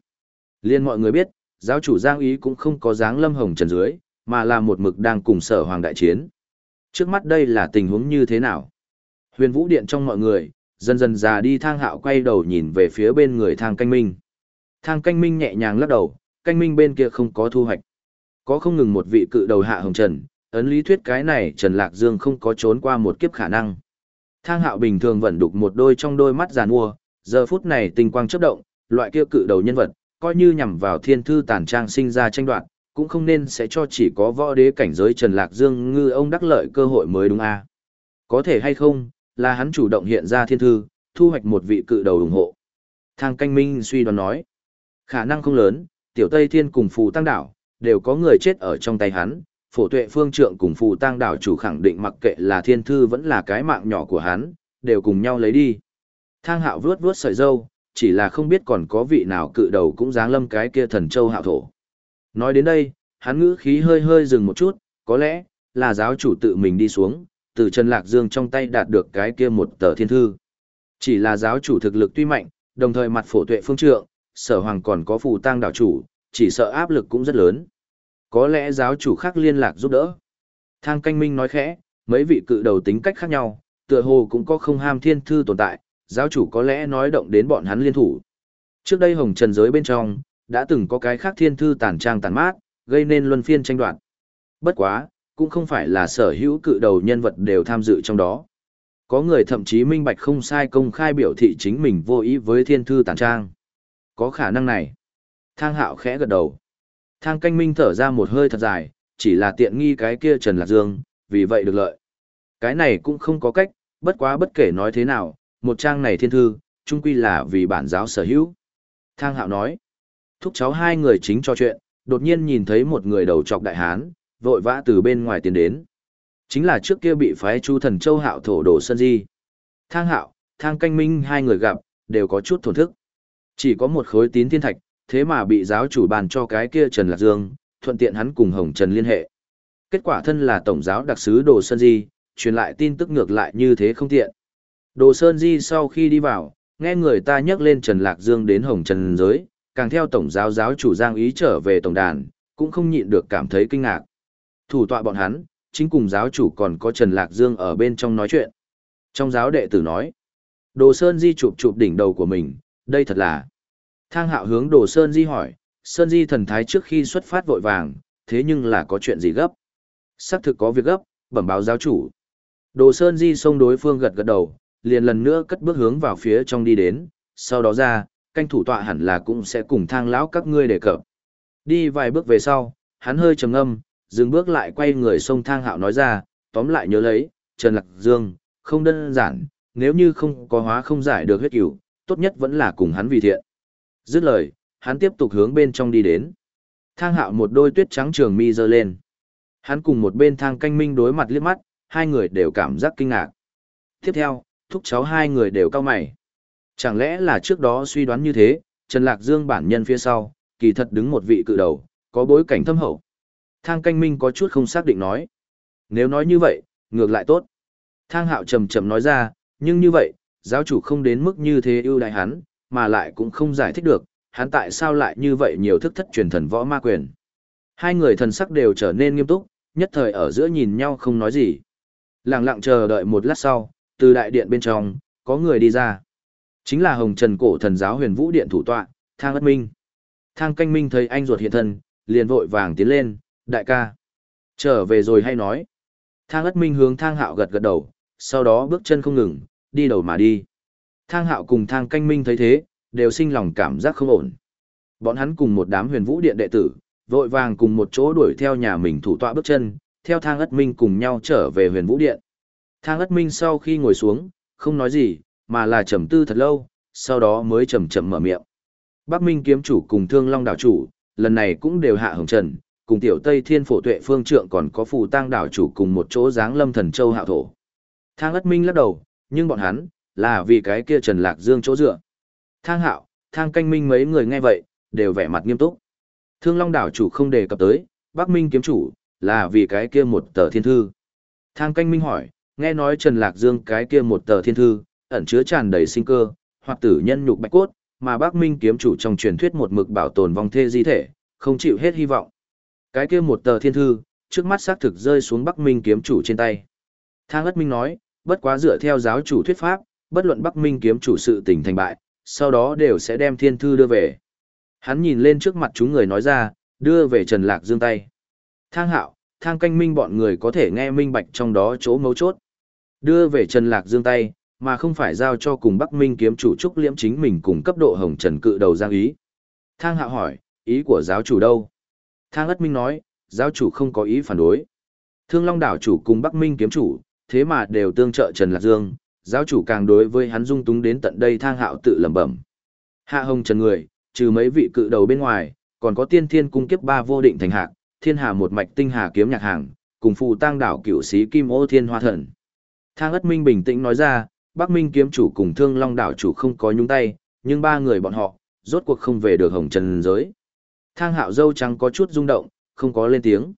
Speaker 1: Liên mọi người biết, giáo chủ Giang Ý cũng không có dáng lâm hồng trần dưới, mà là một mực đang cùng sở hoàng đại chiến. Trước mắt đây là tình huống như thế nào? Huyền vũ điện trong mọi người, dần dần già đi thang hạo quay đầu nhìn về phía bên người thang canh minh. Thang canh minh nhẹ nhàng lắc đầu, canh minh bên kia không có thu hoạch. Có không ngừng một vị cự đầu hạ hồng trần, ấn lý thuyết cái này Trần Lạc Dương không có trốn qua một kiếp khả năng. Thang hạo bình thường vẫn đục một đôi trong đôi mắt giàn mua, giờ phút này tinh quang chớp động, loại kia cự đầu nhân vật, coi như nhằm vào thiên thư tàn trang sinh ra tranh đoạt, cũng không nên sẽ cho chỉ có võ đế cảnh giới Trần Lạc Dương ngư ông đắc lợi cơ hội mới đúng a à? Có thể hay không, là hắn chủ động hiện ra thiên thư, thu hoạch một vị cự đầu ủng hộ. Thang canh minh suy đoán nói, khả năng không lớn, tiểu Tây Thiên cùng phù tăng đảo, đều có người chết ở trong tay hắn, phổ tuệ phương trượng cùng phù tăng đảo chủ khẳng định mặc kệ là thiên thư vẫn là cái mạng nhỏ của hắn, đều cùng nhau lấy đi. Thang hạo vuốt vuốt sợi dâu, chỉ là không biết còn có vị nào cự đầu cũng dáng lâm cái kia thần châu hạo thổ. Nói đến đây, hắn ngữ khí hơi hơi dừng một chút, có lẽ là giáo chủ tự mình đi xuống, từ Trần Lạc Dương trong tay đạt được cái kia một tờ thiên thư. Chỉ là giáo chủ thực lực tuy mạnh, đồng thời mặt phổ tuệ phương trượng, sở hoàng còn có phù tang đảo chủ, chỉ sợ áp lực cũng rất lớn. Có lẽ giáo chủ khác liên lạc giúp đỡ. Thang canh minh nói khẽ, mấy vị cự đầu tính cách khác nhau, tựa hồ cũng có không ham thiên thư tồn tại, giáo chủ có lẽ nói động đến bọn hắn liên thủ. Trước đây hồng trần giới bên trong, đã từng có cái khác thiên thư tàn trang tàn mát, gây nên luân phiên tranh đoạt. Bất quá, cũng không phải là sở hữu cự đầu nhân vật đều tham dự trong đó. Có người thậm chí minh bạch không sai công khai biểu thị chính mình vô ý với thiên thư tàn trang. Có khả năng này. Thang hạo khẽ gật đầu. Thang canh minh thở ra một hơi thật dài, chỉ là tiện nghi cái kia Trần Lạc Dương, vì vậy được lợi. Cái này cũng không có cách, bất quá bất kể nói thế nào, một trang này thiên thư, chung quy là vì bản giáo sở hữu. Thang hạo nói, thúc cháu hai người chính cho chuyện, đột nhiên nhìn thấy một người đầu trọc đại hán, vội vã từ bên ngoài tiến đến. Chính là trước kia bị phái chu thần châu hạo thổ đổ sân di. Thang hạo, thang canh minh hai người gặp, đều có chút thổn thức. Chỉ có một khối tín thiên thạch, thế mà bị giáo chủ bàn cho cái kia Trần Lạc Dương, thuận tiện hắn cùng Hồng Trần liên hệ. Kết quả thân là tổng giáo đặc sứ Đồ Sơn Di, truyền lại tin tức ngược lại như thế không tiện. Đồ Sơn Di sau khi đi vào, nghe người ta nhắc lên Trần Lạc Dương đến Hồng Trần giới, càng theo tổng giáo giáo chủ Giang Ý trở về tổng đàn, cũng không nhịn được cảm thấy kinh ngạc. Thủ tọa bọn hắn, chính cùng giáo chủ còn có Trần Lạc Dương ở bên trong nói chuyện. Trong giáo đệ tử nói, Đồ Sơn Di chụp chụp đỉnh đầu của mình, đây thật là. Thang hạo hướng Đồ Sơn Di hỏi, Sơn Di thần thái trước khi xuất phát vội vàng, thế nhưng là có chuyện gì gấp? Xác thực có việc gấp, bẩm báo giáo chủ. Đồ Sơn Di xông đối phương gật gật đầu, liền lần nữa cất bước hướng vào phía trong đi đến, sau đó ra, canh thủ tọa hẳn là cũng sẽ cùng thang lão các ngươi đề cập. Đi vài bước về sau, hắn hơi trầm ngâm, dừng bước lại quay người xông thang hạo nói ra, tóm lại nhớ lấy, Trần Lạc Dương, không đơn giản, nếu như không có hóa không giải được huyết cửu, tốt nhất vẫn là cùng hắn vì thiện. Dứt lời, hắn tiếp tục hướng bên trong đi đến. Thang hạo một đôi tuyết trắng trường mi dơ lên. Hắn cùng một bên thang canh minh đối mặt liếc mắt, hai người đều cảm giác kinh ngạc. Tiếp theo, thúc cháu hai người đều cao mày. Chẳng lẽ là trước đó suy đoán như thế, Trần Lạc Dương bản nhân phía sau, kỳ thật đứng một vị cự đầu, có bối cảnh thâm hậu. Thang canh minh có chút không xác định nói. Nếu nói như vậy, ngược lại tốt. Thang hạo trầm trầm nói ra, nhưng như vậy, giáo chủ không đến mức như thế ưu đại hắn, mà lại cũng không giải thích được, hắn tại sao lại như vậy nhiều thức thất truyền thần võ ma quyền. Hai người thần sắc đều trở nên nghiêm túc, nhất thời ở giữa nhìn nhau không nói gì. Lặng lặng chờ đợi một lát sau, từ đại điện bên trong, có người đi ra. Chính là Hồng Trần Cổ thần giáo huyền vũ điện thủ tọa, Thang Ất Minh. Thang Canh Minh thấy anh ruột hiện thân, liền vội vàng tiến lên, đại ca. Trở về rồi hay nói. Thang Ất Minh hướng Thang Hạo gật gật đầu, sau đó bước chân không ngừng, đi đầu mà đi. Thang Hạo cùng Thang Canh Minh thấy thế, đều sinh lòng cảm giác không ổn. Bọn hắn cùng một đám huyền vũ điện đệ tử, vội vàng cùng một chỗ đuổi theo nhà mình thủ tọa bước chân, theo Thang Ất Minh cùng nhau trở về huyền vũ điện. Thang Ất Minh sau khi ngồi xuống, không nói gì, mà là trầm tư thật lâu, sau đó mới chầm chậm mở miệng. Bắc Minh kiếm chủ cùng Thương Long đảo chủ, lần này cũng đều hạ hồng trần, cùng tiểu Tây Thiên Phổ Tuệ Phương Trượng còn có phù tang đảo chủ cùng một chỗ dáng lâm thần châu hạo thổ. Thang Ất Minh lắc đầu, nhưng bọn hắn, là vì cái kia Trần Lạc Dương chỗ dựa. Thang Hạo, Thang Canh Minh mấy người nghe vậy, đều vẻ mặt nghiêm túc. Thương Long đảo chủ không đề cập tới, Bắc Minh kiếm chủ, là vì cái kia một tờ thiên thư. Thang Canh Minh hỏi, nghe nói Trần Lạc Dương cái kia một tờ thiên thư, ẩn chứa tràn đầy sinh cơ, hoặc tử nhân nhục bạch cốt, mà Bắc Minh kiếm chủ trong truyền thuyết một mực bảo tồn vong thê di thể, không chịu hết hy vọng. Cái kia một tờ thiên thư, trước mắt xác thực rơi xuống Bắc Minh kiếm chủ trên tay. Thang ất minh nói, bất quá dựa theo giáo chủ thuyết pháp, bất luận Bắc Minh kiếm chủ sự tình thành bại, sau đó đều sẽ đem thiên thư đưa về. Hắn nhìn lên trước mặt chúng người nói ra, đưa về Trần Lạc Dương tay. Thang hạo, thang canh minh bọn người có thể nghe minh bạch trong đó chỗ mấu chốt. Đưa về Trần Lạc Dương tay, mà không phải giao cho cùng Bắc Minh kiếm chủ trúc liễm chính mình cùng cấp độ hồng trần cự đầu giang ý. Thang hạo hỏi, ý của giáo chủ đâu? Thang ất minh nói, giáo chủ không có ý phản đối. Thương Long đảo chủ cùng Bắc Minh kiếm chủ, thế mà đều tương trợ Trần Lạc Dương, giáo chủ càng đối với hắn dung túng đến tận đây thang hạo tự lẩm bẩm. Hạ hồng trần người, trừ mấy vị cự đầu bên ngoài, còn có tiên thiên cung kiếp ba vô định thành hạc, thiên hà một mạch tinh hà kiếm nhạc hàng, cùng phù tăng đảo cựu sĩ kim ô thiên hoa thần. Thang ất minh bình tĩnh nói ra, Bắc Minh kiếm chủ cùng Thương Long đảo chủ không có nhúng tay, nhưng ba người bọn họ, rốt cuộc không về được hồng trần giới. Thang hạo dâu trắng có chút rung động, không có lên tiếng.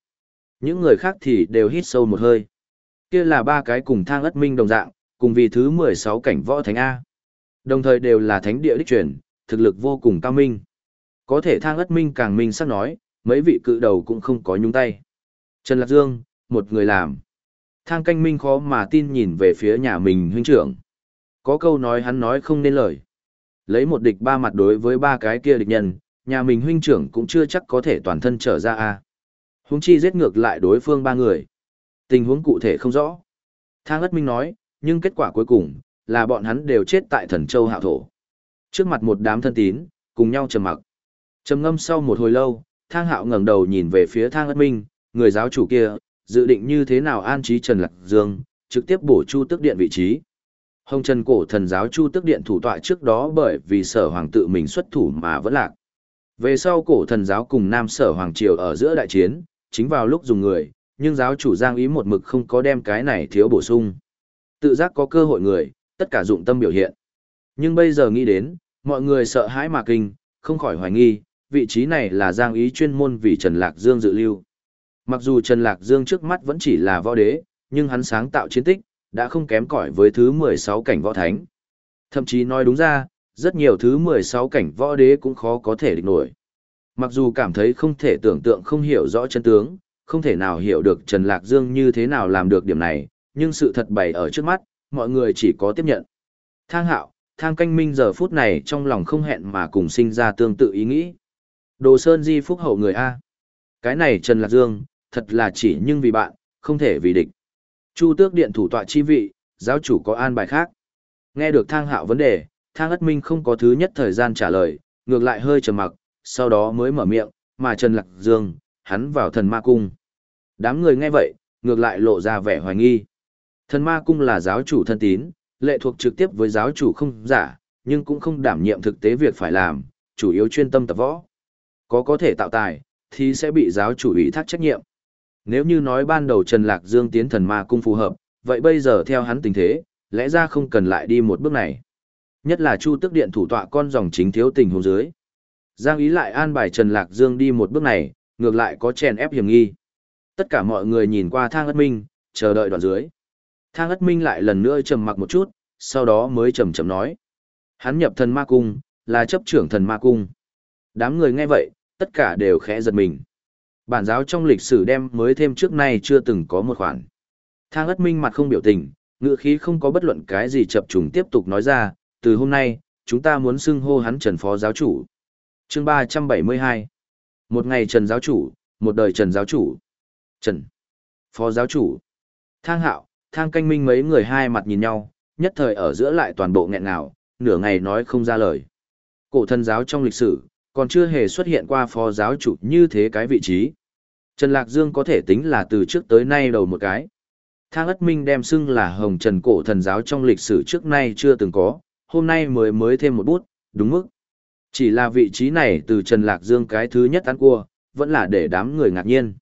Speaker 1: Những người khác thì đều hít sâu một hơi. Kia là ba cái cùng thang ất minh đồng dạng, cùng vì thứ 16 cảnh võ thánh A. Đồng thời đều là thánh địa đích truyền, thực lực vô cùng cao minh. Có thể thang ất minh càng minh sắc nói, mấy vị cự đầu cũng không có nhúng tay. Trần Lạc Dương, một người làm. Thang canh minh khó mà tin nhìn về phía nhà mình huynh trưởng. Có câu nói hắn nói không nên lời. Lấy một địch ba mặt đối với ba cái kia địch nhân, nhà mình huynh trưởng cũng chưa chắc có thể toàn thân trở ra a. Húng chi giết ngược lại đối phương ba người. Tình huống cụ thể không rõ. Thang ất minh nói, nhưng kết quả cuối cùng, là bọn hắn đều chết tại thần châu hạ thổ. Trước mặt một đám thân tín, cùng nhau trầm mặc. Trầm ngâm sau một hồi lâu, thang hạo ngẩng đầu nhìn về phía thang ất minh, người giáo chủ kia, dự định như thế nào an trí Trần Lạc Dương, trực tiếp bổ chu tức điện vị trí. Hồng Trần cổ thần giáo chu tức điện thủ tọa trước đó bởi vì sở hoàng tự mình xuất thủ mà vẫn lạc. Về sau cổ thần giáo cùng nam sở hoàng triều ở giữa đại chiến, chính vào lúc dùng người, nhưng giáo chủ giang ý một mực không có đem cái này thiếu bổ sung. Tự giác có cơ hội người, tất cả dụng tâm biểu hiện. Nhưng bây giờ nghĩ đến, mọi người sợ hãi mà kinh, không khỏi hoài nghi, vị trí này là giang ý chuyên môn vì Trần Lạc Dương dự lưu. Mặc dù Trần Lạc Dương trước mắt vẫn chỉ là võ đế, nhưng hắn sáng tạo chiến tích, đã không kém cỏi với thứ 16 cảnh võ thánh. Thậm chí nói đúng ra, rất nhiều thứ 16 cảnh võ đế cũng khó có thể địch nổi. Mặc dù cảm thấy không thể tưởng tượng không hiểu rõ chân tướng, không thể nào hiểu được Trần Lạc Dương như thế nào làm được điểm này, nhưng sự thật bày ở trước mắt, mọi người chỉ có tiếp nhận. Thang hạo, thang canh minh giờ phút này trong lòng không hẹn mà cùng sinh ra tương tự ý nghĩ. Đồ Sơn Di phúc hậu người A. Cái này Trần Lạc Dương, thật là chỉ nhưng vì bạn, không thể vì địch. Chu tước điện thủ tọa chi vị, giáo chủ có an bài khác. Nghe được thang hạo vấn đề, thang ất minh không có thứ nhất thời gian trả lời, ngược lại hơi trầm mặc, sau đó mới mở miệng, mà Trần Lạc Dương, hắn vào thần ma cung. Đám người nghe vậy, ngược lại lộ ra vẻ hoài nghi. Thần ma cung là giáo chủ thân tín, lệ thuộc trực tiếp với giáo chủ không giả, nhưng cũng không đảm nhiệm thực tế việc phải làm, chủ yếu chuyên tâm tập võ. Có có thể tạo tài, thì sẽ bị giáo chủ ủy thác trách nhiệm. Nếu như nói ban đầu Trần Lạc Dương tiến thần ma cung phù hợp, vậy bây giờ theo hắn tình thế, lẽ ra không cần lại đi một bước này. Nhất là Chu Tức Điện thủ tọa con dòng chính thiếu tình huống dưới. Giang ý lại an bài Trần Lạc Dương đi một bước này, ngược lại có chèn ép hiểm nghi. Tất cả mọi người nhìn qua thang ất minh, chờ đợi đoạn dưới. Thang ất minh lại lần nữa trầm mặc một chút, sau đó mới trầm trầm nói. Hắn nhập thần ma cung, là chấp trưởng thần ma cung. Đám người nghe vậy, tất cả đều khẽ giật mình. Bản giáo trong lịch sử đem mới thêm trước nay chưa từng có một khoản. Thang ất minh mặt không biểu tình, ngựa khí không có bất luận cái gì chập trùng tiếp tục nói ra, từ hôm nay, chúng ta muốn xưng hô hắn Trần Phó Giáo Chủ. chương 372 Một ngày Trần Giáo Chủ, một đời Trần Giáo Chủ. Trần Phó Giáo Chủ. Thang hạo, thang canh minh mấy người hai mặt nhìn nhau, nhất thời ở giữa lại toàn bộ nghẹn ngào, nửa ngày nói không ra lời. Cổ thân giáo trong lịch sử, còn chưa hề xuất hiện qua phó giáo chủ như thế cái vị trí. Trần Lạc Dương có thể tính là từ trước tới nay đầu một cái. Thang ất minh đem xưng là hồng trần cổ thần giáo trong lịch sử trước nay chưa từng có, hôm nay mới mới thêm một bút, đúng mức. Chỉ là vị trí này từ Trần Lạc Dương cái thứ nhất ăn cua, vẫn là để đám người ngạc nhiên.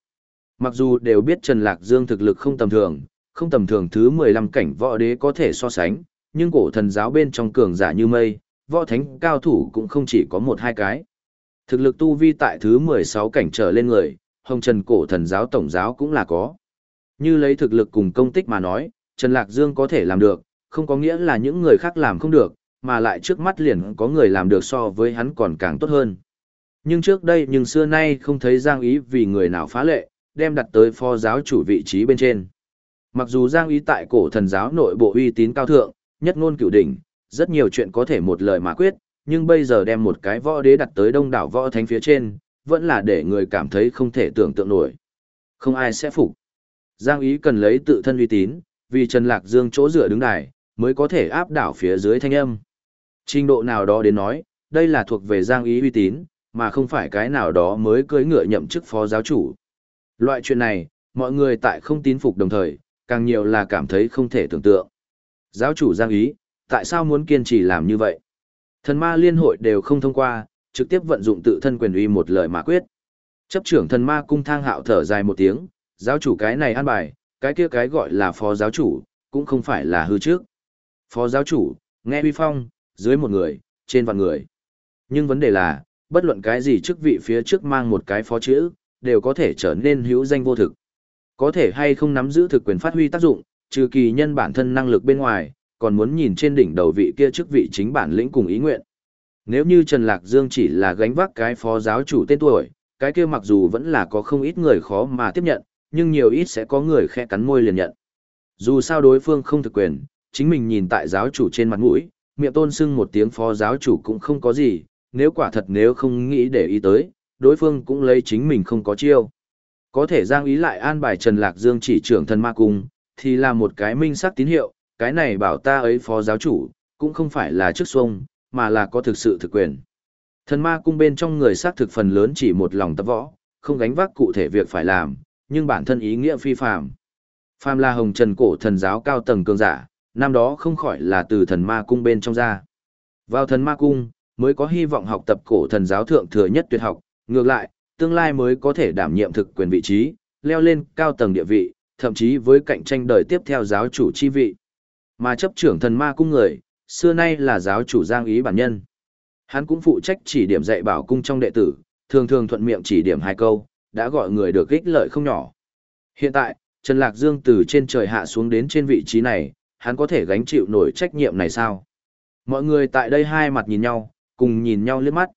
Speaker 1: Mặc dù đều biết Trần Lạc Dương thực lực không tầm thường, không tầm thường thứ 15 cảnh võ đế có thể so sánh, nhưng cổ thần giáo bên trong cường giả như mây, võ thánh cao thủ cũng không chỉ có một hai cái. Thực lực tu vi tại thứ 16 cảnh trở lên người, hồng trần cổ thần giáo tổng giáo cũng là có. Như lấy thực lực cùng công tích mà nói, Trần Lạc Dương có thể làm được, không có nghĩa là những người khác làm không được, mà lại trước mắt liền có người làm được so với hắn còn càng tốt hơn. Nhưng trước đây nhưng xưa nay không thấy Giang Ý vì người nào phá lệ, đem đặt tới phó giáo chủ vị trí bên trên. Mặc dù Giang Ý tại cổ thần giáo nội bộ uy tín cao thượng, nhất ngôn cửu đỉnh, rất nhiều chuyện có thể một lời mà quyết, nhưng bây giờ đem một cái võ đế đặt tới đông đảo võ thánh phía trên, vẫn là để người cảm thấy không thể tưởng tượng nổi. Không ai sẽ phục. Giang Ý cần lấy tự thân uy tín, vì Trần Lạc Dương chỗ dựa đứng đài, mới có thể áp đảo phía dưới thanh âm. Trình độ nào đó đến nói, đây là thuộc về Giang Ý uy tín, mà không phải cái nào đó mới cưới ngựa nhậm chức phó giáo chủ. Loại chuyện này, mọi người tại không tín phục đồng thời, càng nhiều là cảm thấy không thể tưởng tượng. Giáo chủ Giang Ý, tại sao muốn kiên trì làm như vậy? Thần ma liên hội đều không thông qua, trực tiếp vận dụng tự thân quyền uy một lời mà quyết. Chấp trưởng thần ma cung thang hạo thở dài một tiếng, giáo chủ cái này an bài, cái kia cái gọi là phó giáo chủ, cũng không phải là hư trước. Phó giáo chủ, nghe uy phong, dưới một người, trên vạn người. Nhưng vấn đề là, bất luận cái gì chức vị phía trước mang một cái phó chữ, đều có thể trở nên hữu danh vô thực. Có thể hay không nắm giữ thực quyền phát huy tác dụng, trừ kỳ nhân bản thân năng lực bên ngoài, còn muốn nhìn trên đỉnh đầu vị kia chức vị chính bản lĩnh cùng ý nguyện. Nếu như Trần Lạc Dương chỉ là gánh vác cái phó giáo chủ tên tuổi, cái kia mặc dù vẫn là có không ít người khó mà tiếp nhận, nhưng nhiều ít sẽ có người khẽ cắn môi liền nhận. Dù sao đối phương không thực quyền, chính mình nhìn tại giáo chủ trên mặt mũi, miệng tôn sưng một tiếng phó giáo chủ cũng không có gì, nếu quả thật nếu không nghĩ để ý tới, đối phương cũng lấy chính mình không có chiêu. Có thể Giang Ý lại an bài Trần Lạc Dương chỉ trưởng thần ma cung, thì là một cái minh sắc tín hiệu, cái này bảo ta ấy phó giáo chủ, cũng không phải là chức xuông, mà là có thực sự thực quyền. Thần ma cung bên trong người xác thực phần lớn chỉ một lòng tập võ, không gánh vác cụ thể việc phải làm, nhưng bản thân ý nghĩa phi phàm. Phàm là hồng trần cổ thần giáo cao tầng cường giả, năm đó không khỏi là từ thần ma cung bên trong ra. Vào thần ma cung, mới có hy vọng học tập cổ thần giáo thượng thừa nhất tuyệt học, ngược lại, tương lai mới có thể đảm nhiệm thực quyền vị trí, leo lên cao tầng địa vị, thậm chí với cạnh tranh đời tiếp theo giáo chủ chi vị. Mà chấp trưởng thần ma cung người, xưa nay là giáo chủ Giang Ý bản nhân. Hắn cũng phụ trách chỉ điểm dạy bảo cung trong đệ tử, thường thường thuận miệng chỉ điểm hai câu, đã gọi người được ích lợi không nhỏ. Hiện tại, Trần Lạc Dương từ trên trời hạ xuống đến trên vị trí này, hắn có thể gánh chịu nổi trách nhiệm này sao? Mọi người tại đây hai mặt nhìn nhau, cùng nhìn nhau liếc mắt.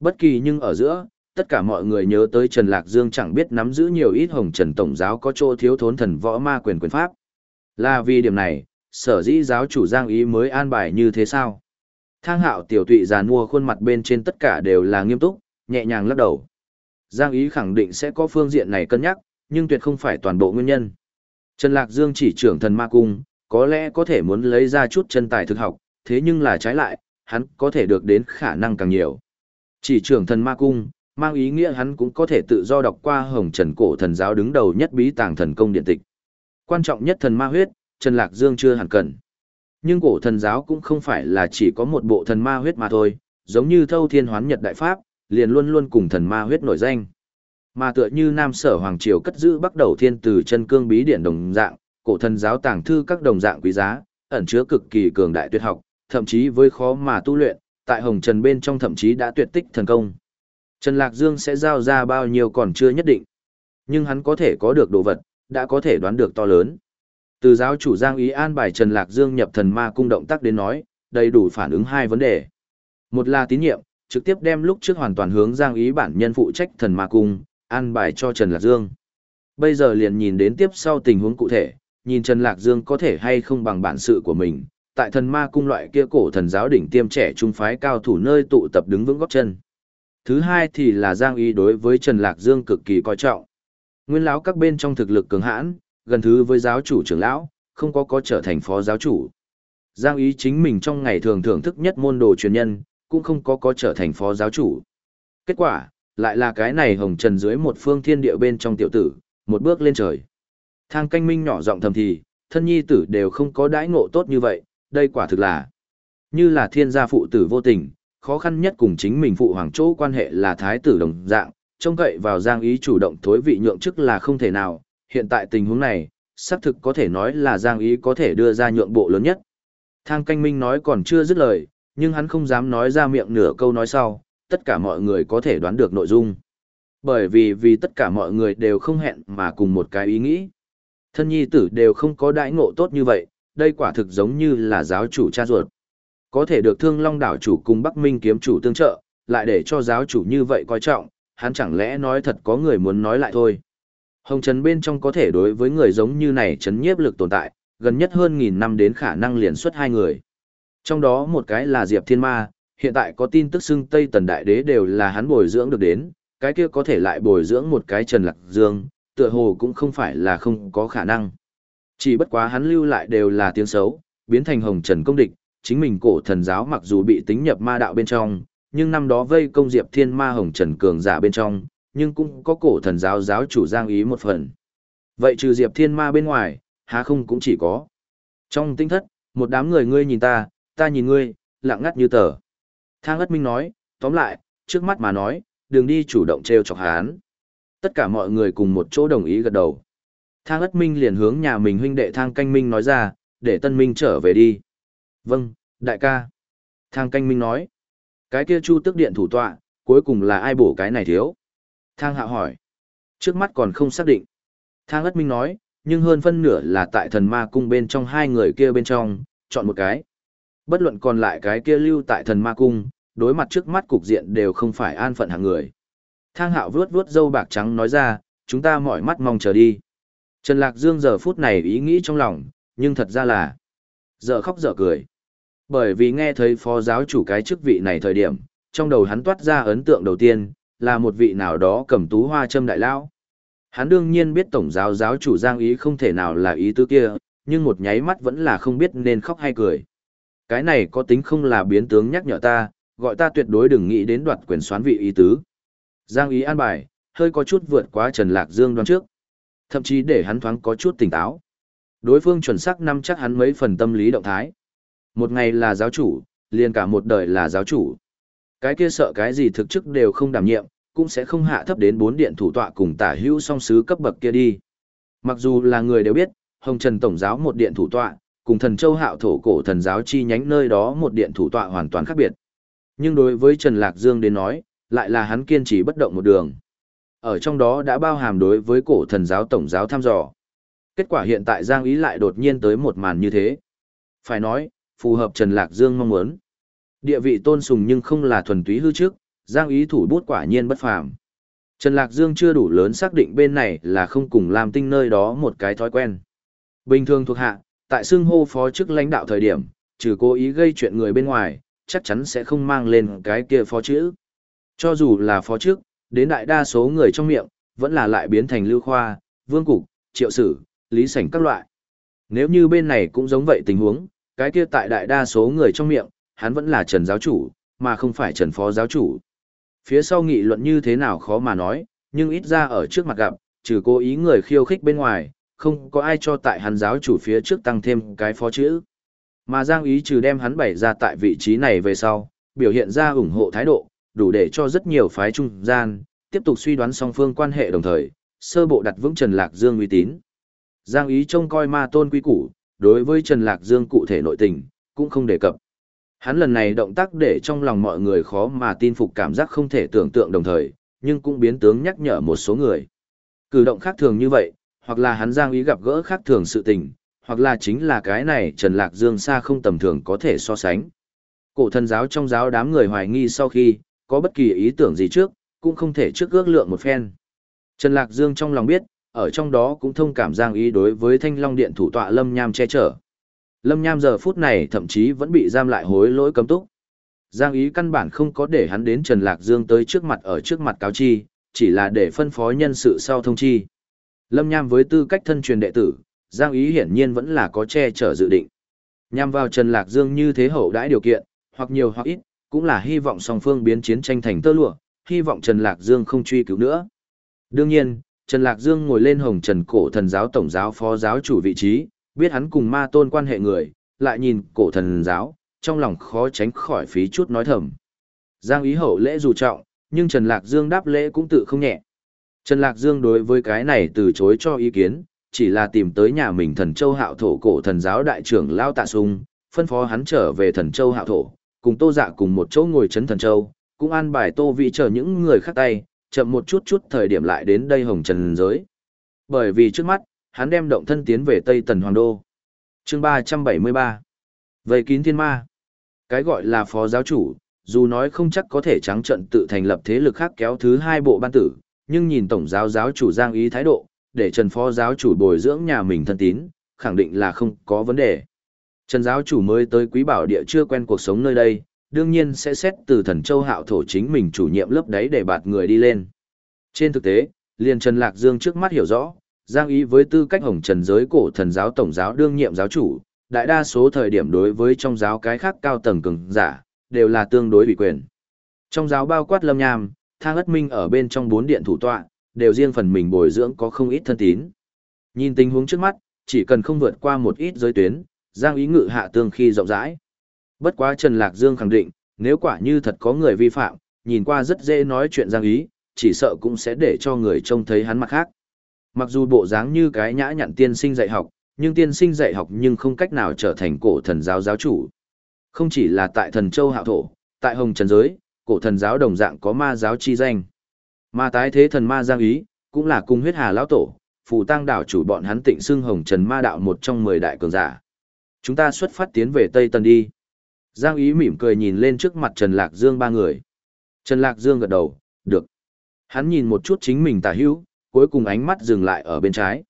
Speaker 1: Bất kỳ nhưng ở giữa, tất cả mọi người nhớ tới Trần Lạc Dương chẳng biết nắm giữ nhiều ít hồng trần tổng giáo có chỗ thiếu thốn thần võ ma quyền quyền pháp. Là vì điểm này, sở dĩ giáo chủ Giang Ý mới an bài như thế sao? Thang hạo tiểu tụy giàn mua khuôn mặt bên trên tất cả đều là nghiêm túc, nhẹ nhàng lắc đầu. Giang Ý khẳng định sẽ có phương diện này cân nhắc, nhưng tuyệt không phải toàn bộ nguyên nhân. Trần Lạc Dương chỉ trưởng thần ma cung, có lẽ có thể muốn lấy ra chút chân tài thực học, thế nhưng là trái lại, hắn có thể được đến khả năng càng nhiều. Chỉ trưởng thần ma cung, mang ý nghĩa hắn cũng có thể tự do đọc qua hồng trần cổ thần giáo đứng đầu nhất bí tàng thần công điện tịch. Quan trọng nhất thần ma huyết, Trần Lạc Dương chưa hẳn cần. Nhưng cổ thần giáo cũng không phải là chỉ có một bộ thần ma huyết mà thôi, giống như thâu thiên hoán nhật đại pháp, liền luôn luôn cùng thần ma huyết nổi danh. Mà tựa như Nam Sở Hoàng Triều cất giữ bắt đầu thiên từ chân cương bí điển đồng dạng, cổ thần giáo tàng thư các đồng dạng quý giá, ẩn chứa cực kỳ cường đại tuyệt học, thậm chí với khó mà tu luyện, tại Hồng Trần bên trong thậm chí đã tuyệt tích thần công. Trần Lạc Dương sẽ giao ra bao nhiêu còn chưa nhất định. Nhưng hắn có thể có được đồ vật, đã có thể đoán được to lớn. Từ giáo chủ Giang Ý an bài Trần Lạc Dương nhập thần ma cung động tác đến nói, đầy đủ phản ứng hai vấn đề. Một là tín nhiệm, trực tiếp đem lúc trước hoàn toàn hướng Giang Ý bản nhân phụ trách thần ma cung, an bài cho Trần Lạc Dương. Bây giờ liền nhìn đến tiếp sau tình huống cụ thể, nhìn Trần Lạc Dương có thể hay không bằng bản sự của mình, tại thần ma cung loại kia cổ thần giáo đỉnh tiêm trẻ trung phái cao thủ nơi tụ tập đứng vững góp chân. Thứ hai thì là Giang Y đối với Trần Lạc Dương cực kỳ coi trọng. Nguyên lão các bên trong thực lực cường hãn, gần thứ với giáo chủ trưởng lão, không có có trở thành phó giáo chủ. Giang Ý chính mình trong ngày thường thưởng thức nhất môn đồ truyền nhân, cũng không có có trở thành phó giáo chủ. Kết quả, lại là cái này hồng trần dưới một phương thiên địa bên trong tiểu tử, một bước lên trời. Thang canh minh nhỏ giọng thầm thì, thân nhi tử đều không có đãi ngộ tốt như vậy, đây quả thực là như là thiên gia phụ tử vô tình, khó khăn nhất cùng chính mình phụ hoàng chỗ quan hệ là thái tử đồng dạng, trông cậy vào giang ý chủ động thối vị nhượng chức là không thể nào, hiện tại tình huống này, xác thực có thể nói là giang ý có thể đưa ra nhượng bộ lớn nhất. Thang canh minh nói còn chưa dứt lời, nhưng hắn không dám nói ra miệng nửa câu nói sau, tất cả mọi người có thể đoán được nội dung. Bởi vì vì tất cả mọi người đều không hẹn mà cùng một cái ý nghĩ. Thân nhi tử đều không có đãi ngộ tốt như vậy, đây quả thực giống như là giáo chủ cha ruột. Có thể được thương long đảo chủ cùng Bắc Minh kiếm chủ tương trợ, lại để cho giáo chủ như vậy coi trọng, hắn chẳng lẽ nói thật có người muốn nói lại thôi. Hồng Trần bên trong có thể đối với người giống như này chấn nhiếp lực tồn tại, gần nhất hơn nghìn năm đến khả năng liền xuất hai người. Trong đó một cái là Diệp Thiên Ma, hiện tại có tin tức xưng Tây Tần Đại Đế đều là hắn bồi dưỡng được đến, cái kia có thể lại bồi dưỡng một cái Trần Lạc Dương, tựa hồ cũng không phải là không có khả năng. Chỉ bất quá hắn lưu lại đều là tiếng xấu, biến thành hồng trần công địch, chính mình cổ thần giáo mặc dù bị tính nhập ma đạo bên trong, nhưng năm đó vây công Diệp Thiên Ma hồng trần cường giả bên trong, nhưng cũng có cổ thần giáo giáo chủ Giang Ý một phần. Vậy trừ Diệp Thiên Ma bên ngoài, há không cũng chỉ có. Trong tinh thất, một đám người ngươi nhìn ta, ta nhìn ngươi, lặng ngắt như tờ. Thang ất minh nói, tóm lại, trước mắt mà nói, đừng đi chủ động treo chọc hán. Tất cả mọi người cùng một chỗ đồng ý gật đầu. Thang ất minh liền hướng nhà mình huynh đệ thang canh minh nói ra, để tân minh trở về đi. Vâng, đại ca. Thang canh minh nói. Cái kia chu tức điện thủ tọa, cuối cùng là ai bổ cái này thiếu? Thang hạ hỏi. Trước mắt còn không xác định. Thang ất minh nói, nhưng hơn phân nửa là tại thần ma cung bên trong hai người kia bên trong, chọn một cái. Bất luận còn lại cái kia lưu tại thần ma cung, đối mặt trước mắt cục diện đều không phải an phận hạng người. Thang hạo vuốt vuốt dâu bạc trắng nói ra, chúng ta mỏi mắt mong chờ đi. Trần Lạc Dương giờ phút này ý nghĩ trong lòng, nhưng thật ra là giờ khóc giờ cười. Bởi vì nghe thấy phó giáo chủ cái chức vị này thời điểm, trong đầu hắn toát ra ấn tượng đầu tiên, là một vị nào đó cầm tú hoa châm đại lao. Hắn đương nhiên biết tổng giáo giáo chủ Giang Ý không thể nào là ý tứ kia, nhưng một nháy mắt vẫn là không biết nên khóc hay cười. Cái này có tính không là biến tướng nhắc nhở ta, gọi ta tuyệt đối đừng nghĩ đến đoạt quyền xoán vị ý tứ. Giang Ý an bài, hơi có chút vượt quá Trần Lạc Dương đoán trước. Thậm chí để hắn thoáng có chút tỉnh táo. Đối phương chuẩn xác năm chắc hắn mấy phần tâm lý động thái. Một ngày là giáo chủ, liền cả một đời là giáo chủ. Cái kia sợ cái gì thực chức đều không đảm nhiệm, cũng sẽ không hạ thấp đến bốn điện thủ tọa cùng tả hữu song sứ cấp bậc kia đi. Mặc dù là người đều biết, Hồng Trần Tổng giáo một điện thủ tọa, cùng thần châu hạo thổ cổ thần giáo chi nhánh nơi đó một điện thủ tọa hoàn toàn khác biệt. Nhưng đối với Trần Lạc Dương đến nói, lại là hắn kiên trì bất động một đường. Ở trong đó đã bao hàm đối với cổ thần giáo tổng giáo thăm dò. Kết quả hiện tại Giang Ý lại đột nhiên tới một màn như thế. Phải nói, phù hợp Trần Lạc Dương mong muốn. Địa vị tôn sùng nhưng không là thuần túy hư trước, Giang Ý thủ bút quả nhiên bất phàm. Trần Lạc Dương chưa đủ lớn xác định bên này là không cùng làm tinh nơi đó một cái thói quen. Bình thường thuộc hạ, tại xưng hô phó chức lãnh đạo thời điểm, trừ cố ý gây chuyện người bên ngoài, chắc chắn sẽ không mang lên cái kia phó chữ. Cho dù là phó chức, đến đại đa số người trong miệng, vẫn là lại biến thành lưu khoa, vương cục, triệu sử, lý sảnh các loại. Nếu như bên này cũng giống vậy tình huống, cái kia tại đại đa số người trong miệng, hắn vẫn là Trần giáo chủ, mà không phải Trần phó giáo chủ. Phía sau nghị luận như thế nào khó mà nói, nhưng ít ra ở trước mặt gặp, trừ cố ý người khiêu khích bên ngoài, không có ai cho tại hắn giáo chủ phía trước tăng thêm cái phó chữ. Mà Giang ý trừ đem hắn bày ra tại vị trí này về sau, biểu hiện ra ủng hộ thái độ, đủ để cho rất nhiều phái trung gian, tiếp tục suy đoán song phương quan hệ đồng thời, sơ bộ đặt vững Trần Lạc Dương uy tín. Giang ý trông coi ma tôn quý củ, đối với Trần Lạc Dương cụ thể nội tình, cũng không đề cập. Hắn lần này động tác để trong lòng mọi người khó mà tin phục cảm giác không thể tưởng tượng đồng thời, nhưng cũng biến tướng nhắc nhở một số người. Cử động khác thường như vậy, hoặc là hắn giang ý gặp gỡ khác thường sự tình, hoặc là chính là cái này Trần Lạc Dương xa không tầm thường có thể so sánh. Cổ thần giáo trong giáo đám người hoài nghi sau khi, có bất kỳ ý tưởng gì trước, cũng không thể trước ước lượng một phen. Trần Lạc Dương trong lòng biết, ở trong đó cũng thông cảm giang ý đối với thanh long điện thủ tọa Lâm Nham che chở. Lâm Nham giờ phút này thậm chí vẫn bị giam lại hối lỗi cấm túc. Giang ý căn bản không có để hắn đến Trần Lạc Dương tới trước mặt ở trước mặt cáo chi, chỉ là để phân phó nhân sự sau thông chi. Lâm Nham với tư cách thân truyền đệ tử, Giang ý hiển nhiên vẫn là có che chở dự định. Nhằm vào Trần Lạc Dương như thế hậu đãi điều kiện, hoặc nhiều hoặc ít, cũng là hy vọng song phương biến chiến tranh thành tơ lụa, hy vọng Trần Lạc Dương không truy cứu nữa. Đương nhiên, Trần Lạc Dương ngồi lên hồng trần cổ thần giáo tổng giáo phó giáo chủ vị trí, biết hắn cùng ma tôn quan hệ người, lại nhìn cổ thần giáo, trong lòng khó tránh khỏi phí chút nói thầm. Giang ý hậu lễ dù trọng, nhưng Trần Lạc Dương đáp lễ cũng tự không nhẹ. Trần Lạc Dương đối với cái này từ chối cho ý kiến, chỉ là tìm tới nhà mình thần châu hạo thổ cổ thần giáo đại trưởng Lao Tạ Sung, phân phó hắn trở về thần châu hạo thổ, cùng tô dạ cùng một chỗ ngồi chấn thần châu, cũng an bài tô vị chờ những người khác tay, chậm một chút chút thời điểm lại đến đây hồng trần giới. Bởi vì trước mắt, hắn đem động thân tiến về Tây Tần Hoàng Đô. chương 373 Vây kín thiên ma Cái gọi là phó giáo chủ, dù nói không chắc có thể trắng trận tự thành lập thế lực khác kéo thứ hai bộ ban tử, nhưng nhìn tổng giáo giáo chủ giang ý thái độ, để Trần phó giáo chủ bồi dưỡng nhà mình thân tín, khẳng định là không có vấn đề. Trần giáo chủ mới tới quý bảo địa chưa quen cuộc sống nơi đây, đương nhiên sẽ xét từ thần châu hạo thổ chính mình chủ nhiệm lớp đấy để bạt người đi lên. Trên thực tế, liền Trần Lạc Dương trước mắt hiểu rõ, Giang ý với tư cách hồng trần giới cổ thần giáo tổng giáo đương nhiệm giáo chủ, đại đa số thời điểm đối với trong giáo cái khác cao tầng cường giả, đều là tương đối bị quyền. Trong giáo bao quát lâm nham, thang ất minh ở bên trong bốn điện thủ tọa, đều riêng phần mình bồi dưỡng có không ít thân tín. Nhìn tình huống trước mắt, chỉ cần không vượt qua một ít giới tuyến, Giang ý ngự hạ tương khi rộng rãi. Bất quá Trần Lạc Dương khẳng định, nếu quả như thật có người vi phạm, nhìn qua rất dễ nói chuyện Giang ý, chỉ sợ cũng sẽ để cho người trông thấy hắn mặt khác. Mặc dù bộ dáng như cái nhã nhặn tiên sinh dạy học, nhưng tiên sinh dạy học nhưng không cách nào trở thành cổ thần giáo giáo chủ. Không chỉ là tại thần châu hạo thổ, tại hồng trần giới, cổ thần giáo đồng dạng có ma giáo chi danh. Ma tái thế thần ma giang ý, cũng là cung huyết hà lão tổ, phù tăng đảo chủ bọn hắn tịnh xưng hồng trần ma đạo một trong mười đại cường giả. Chúng ta xuất phát tiến về Tây Tần đi. Giang ý mỉm cười nhìn lên trước mặt Trần Lạc Dương ba người. Trần Lạc Dương gật đầu, được. Hắn nhìn một chút chính mình tả hữu, cuối cùng ánh mắt dừng lại ở bên trái.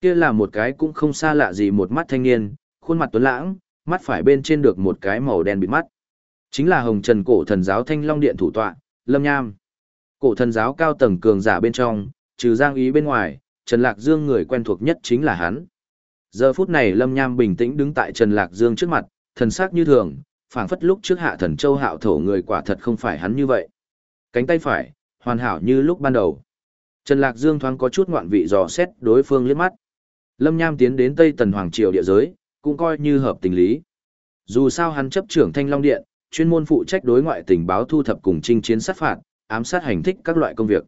Speaker 1: Kia là một cái cũng không xa lạ gì một mắt thanh niên, khuôn mặt tuấn lãng, mắt phải bên trên được một cái màu đen bịt mắt. Chính là Hồng Trần cổ thần giáo Thanh Long Điện thủ tọa, Lâm Nham. Cổ thần giáo cao tầng cường giả bên trong, trừ Giang Ý bên ngoài, Trần Lạc Dương người quen thuộc nhất chính là hắn. Giờ phút này Lâm Nham bình tĩnh đứng tại Trần Lạc Dương trước mặt, thần sắc như thường, phảng phất lúc trước hạ thần châu hạo thổ người quả thật không phải hắn như vậy. Cánh tay phải, hoàn hảo như lúc ban đầu. Trần Lạc Dương thoáng có chút ngoạn vị dò xét đối phương liếc mắt. Lâm Nham tiến đến Tây Tần Hoàng Triều địa giới, cũng coi như hợp tình lý. Dù sao hắn chấp trưởng Thanh Long Điện, chuyên môn phụ trách đối ngoại tình báo thu thập cùng chinh chiến sát phạt, ám sát hành thích các loại công việc.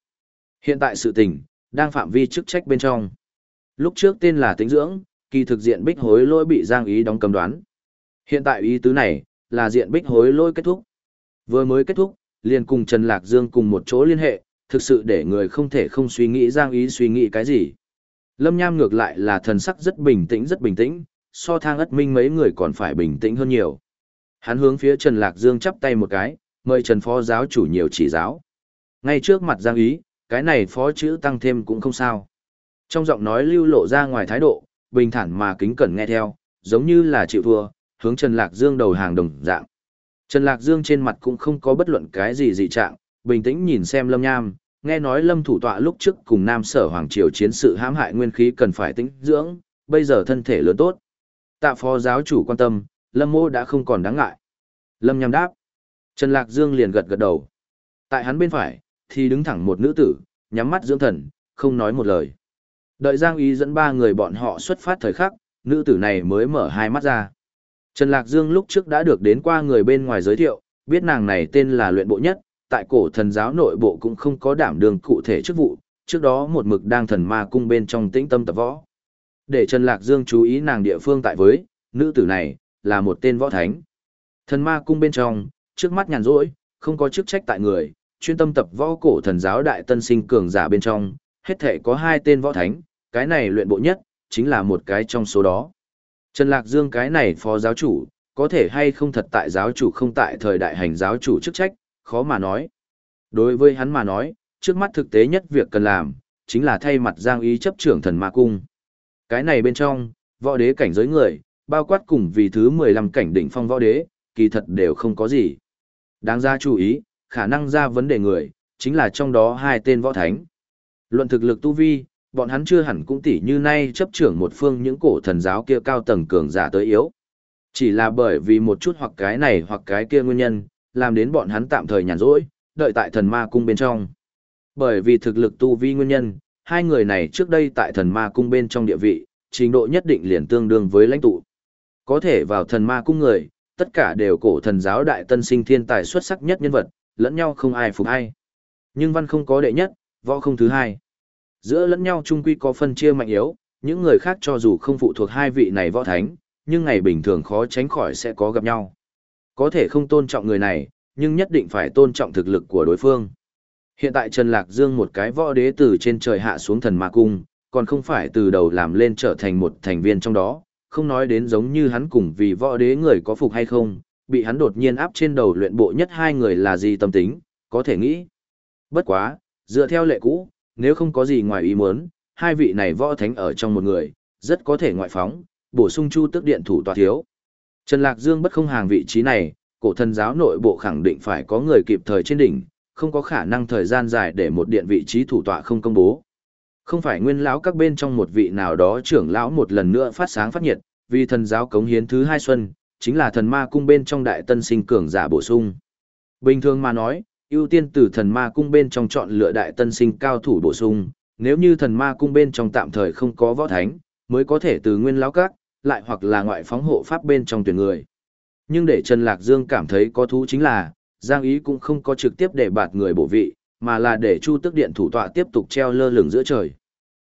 Speaker 1: Hiện tại sự tình, đang phạm vi chức trách bên trong. Lúc trước tên là tính dưỡng, kỳ thực diện bích hối lỗi bị Giang Ý đóng cầm đoán. Hiện tại ý tứ này, là diện bích hối lỗi kết thúc. Vừa mới kết thúc, liền cùng Trần Lạc Dương cùng một chỗ liên hệ, thực sự để người không thể không suy nghĩ Giang Ý suy nghĩ cái gì. Lâm Nham ngược lại là thần sắc rất bình tĩnh rất bình tĩnh, so thang ất minh mấy người còn phải bình tĩnh hơn nhiều. Hắn hướng phía Trần Lạc Dương chắp tay một cái, mời Trần Phó giáo chủ nhiều chỉ giáo. Ngay trước mặt Giang Ý, cái này phó chữ tăng thêm cũng không sao. Trong giọng nói lưu lộ ra ngoài thái độ, bình thản mà kính cẩn nghe theo, giống như là chịu thua, hướng Trần Lạc Dương đầu hàng đồng dạng. Trần Lạc Dương trên mặt cũng không có bất luận cái gì dị trạng, bình tĩnh nhìn xem Lâm Nham, nghe nói Lâm thủ tọa lúc trước cùng Nam Sở Hoàng Triều chiến sự hãm hại nguyên khí cần phải tĩnh dưỡng, bây giờ thân thể lớn tốt. Tạ phó giáo chủ quan tâm, Lâm mô đã không còn đáng ngại. Lâm Nham đáp. Trần Lạc Dương liền gật gật đầu. Tại hắn bên phải, thì đứng thẳng một nữ tử, nhắm mắt dưỡng thần, không nói một lời. Đợi Giang Ý dẫn ba người bọn họ xuất phát thời khắc, nữ tử này mới mở hai mắt ra. Trần Lạc Dương lúc trước đã được đến qua người bên ngoài giới thiệu, biết nàng này tên là luyện bộ nhất, tại cổ thần giáo nội bộ cũng không có đảm đường cụ thể chức vụ, trước đó một mực đang thần ma cung bên trong tĩnh tâm tập võ. Để Trần Lạc Dương chú ý nàng địa phương tại với, nữ tử này, là một tên võ thánh. Thần ma cung bên trong, trước mắt nhàn rỗi, không có chức trách tại người, chuyên tâm tập võ cổ thần giáo đại tân sinh cường giả bên trong, hết thể có hai tên võ thánh, cái này luyện bộ nhất, chính là một cái trong số đó. Trần Lạc Dương cái này phó giáo chủ, có thể hay không thật tại giáo chủ không tại thời đại hành giáo chủ chức trách, khó mà nói. Đối với hắn mà nói, trước mắt thực tế nhất việc cần làm, chính là thay mặt Giang Ý chấp trưởng thần ma cung. Cái này bên trong, võ đế cảnh giới người, bao quát cùng vì thứ 15 cảnh đỉnh phong võ đế, kỳ thật đều không có gì. Đáng ra chú ý, khả năng ra vấn đề người, chính là trong đó hai tên võ thánh. Luận thực lực tu vi, bọn hắn chưa hẳn cũng tỉ như nay chấp trưởng một phương những cổ thần giáo kia cao tầng cường giả tới yếu. Chỉ là bởi vì một chút hoặc cái này hoặc cái kia nguyên nhân, làm đến bọn hắn tạm thời nhàn rỗi, đợi tại thần ma cung bên trong. Bởi vì thực lực tu vi nguyên nhân, hai người này trước đây tại thần ma cung bên trong địa vị, trình độ nhất định liền tương đương với lãnh tụ. Có thể vào thần ma cung người, tất cả đều cổ thần giáo đại tân sinh thiên tài xuất sắc nhất nhân vật, lẫn nhau không ai phục ai. Nhưng văn không có đệ nhất, võ không thứ hai. Giữa lẫn nhau chung quy có phân chia mạnh yếu, những người khác cho dù không phụ thuộc hai vị này võ thánh, nhưng ngày bình thường khó tránh khỏi sẽ có gặp nhau. Có thể không tôn trọng người này, nhưng nhất định phải tôn trọng thực lực của đối phương. Hiện tại Trần Lạc Dương một cái võ đế từ trên trời hạ xuống thần ma cung, còn không phải từ đầu làm lên trở thành một thành viên trong đó, không nói đến giống như hắn cùng vì võ đế người có phục hay không, bị hắn đột nhiên áp trên đầu luyện bộ nhất hai người là gì tâm tính, có thể nghĩ. Bất quá, dựa theo lệ cũ, nếu không có gì ngoài ý muốn, hai vị này võ thánh ở trong một người, rất có thể ngoại phóng, bổ sung chu tức điện thủ tòa thiếu. Trần Lạc Dương bất không hàng vị trí này, cổ thần giáo nội bộ khẳng định phải có người kịp thời trên đỉnh, không có khả năng thời gian dài để một điện vị trí thủ tọa không công bố. Không phải nguyên lão các bên trong một vị nào đó trưởng lão một lần nữa phát sáng phát nhiệt, vì thần giáo cống hiến thứ hai xuân, chính là thần ma cung bên trong đại tân sinh cường giả bổ sung. Bình thường mà nói, ưu tiên từ thần ma cung bên trong chọn lựa đại tân sinh cao thủ bổ sung, nếu như thần ma cung bên trong tạm thời không có võ thánh, mới có thể từ nguyên lão các, lại hoặc là ngoại phóng hộ pháp bên trong tuyển người. Nhưng để Trần Lạc Dương cảm thấy có thú chính là, Giang Ý cũng không có trực tiếp để bạt người bổ vị, mà là để Chu Tức Điện thủ tọa tiếp tục treo lơ lửng giữa trời.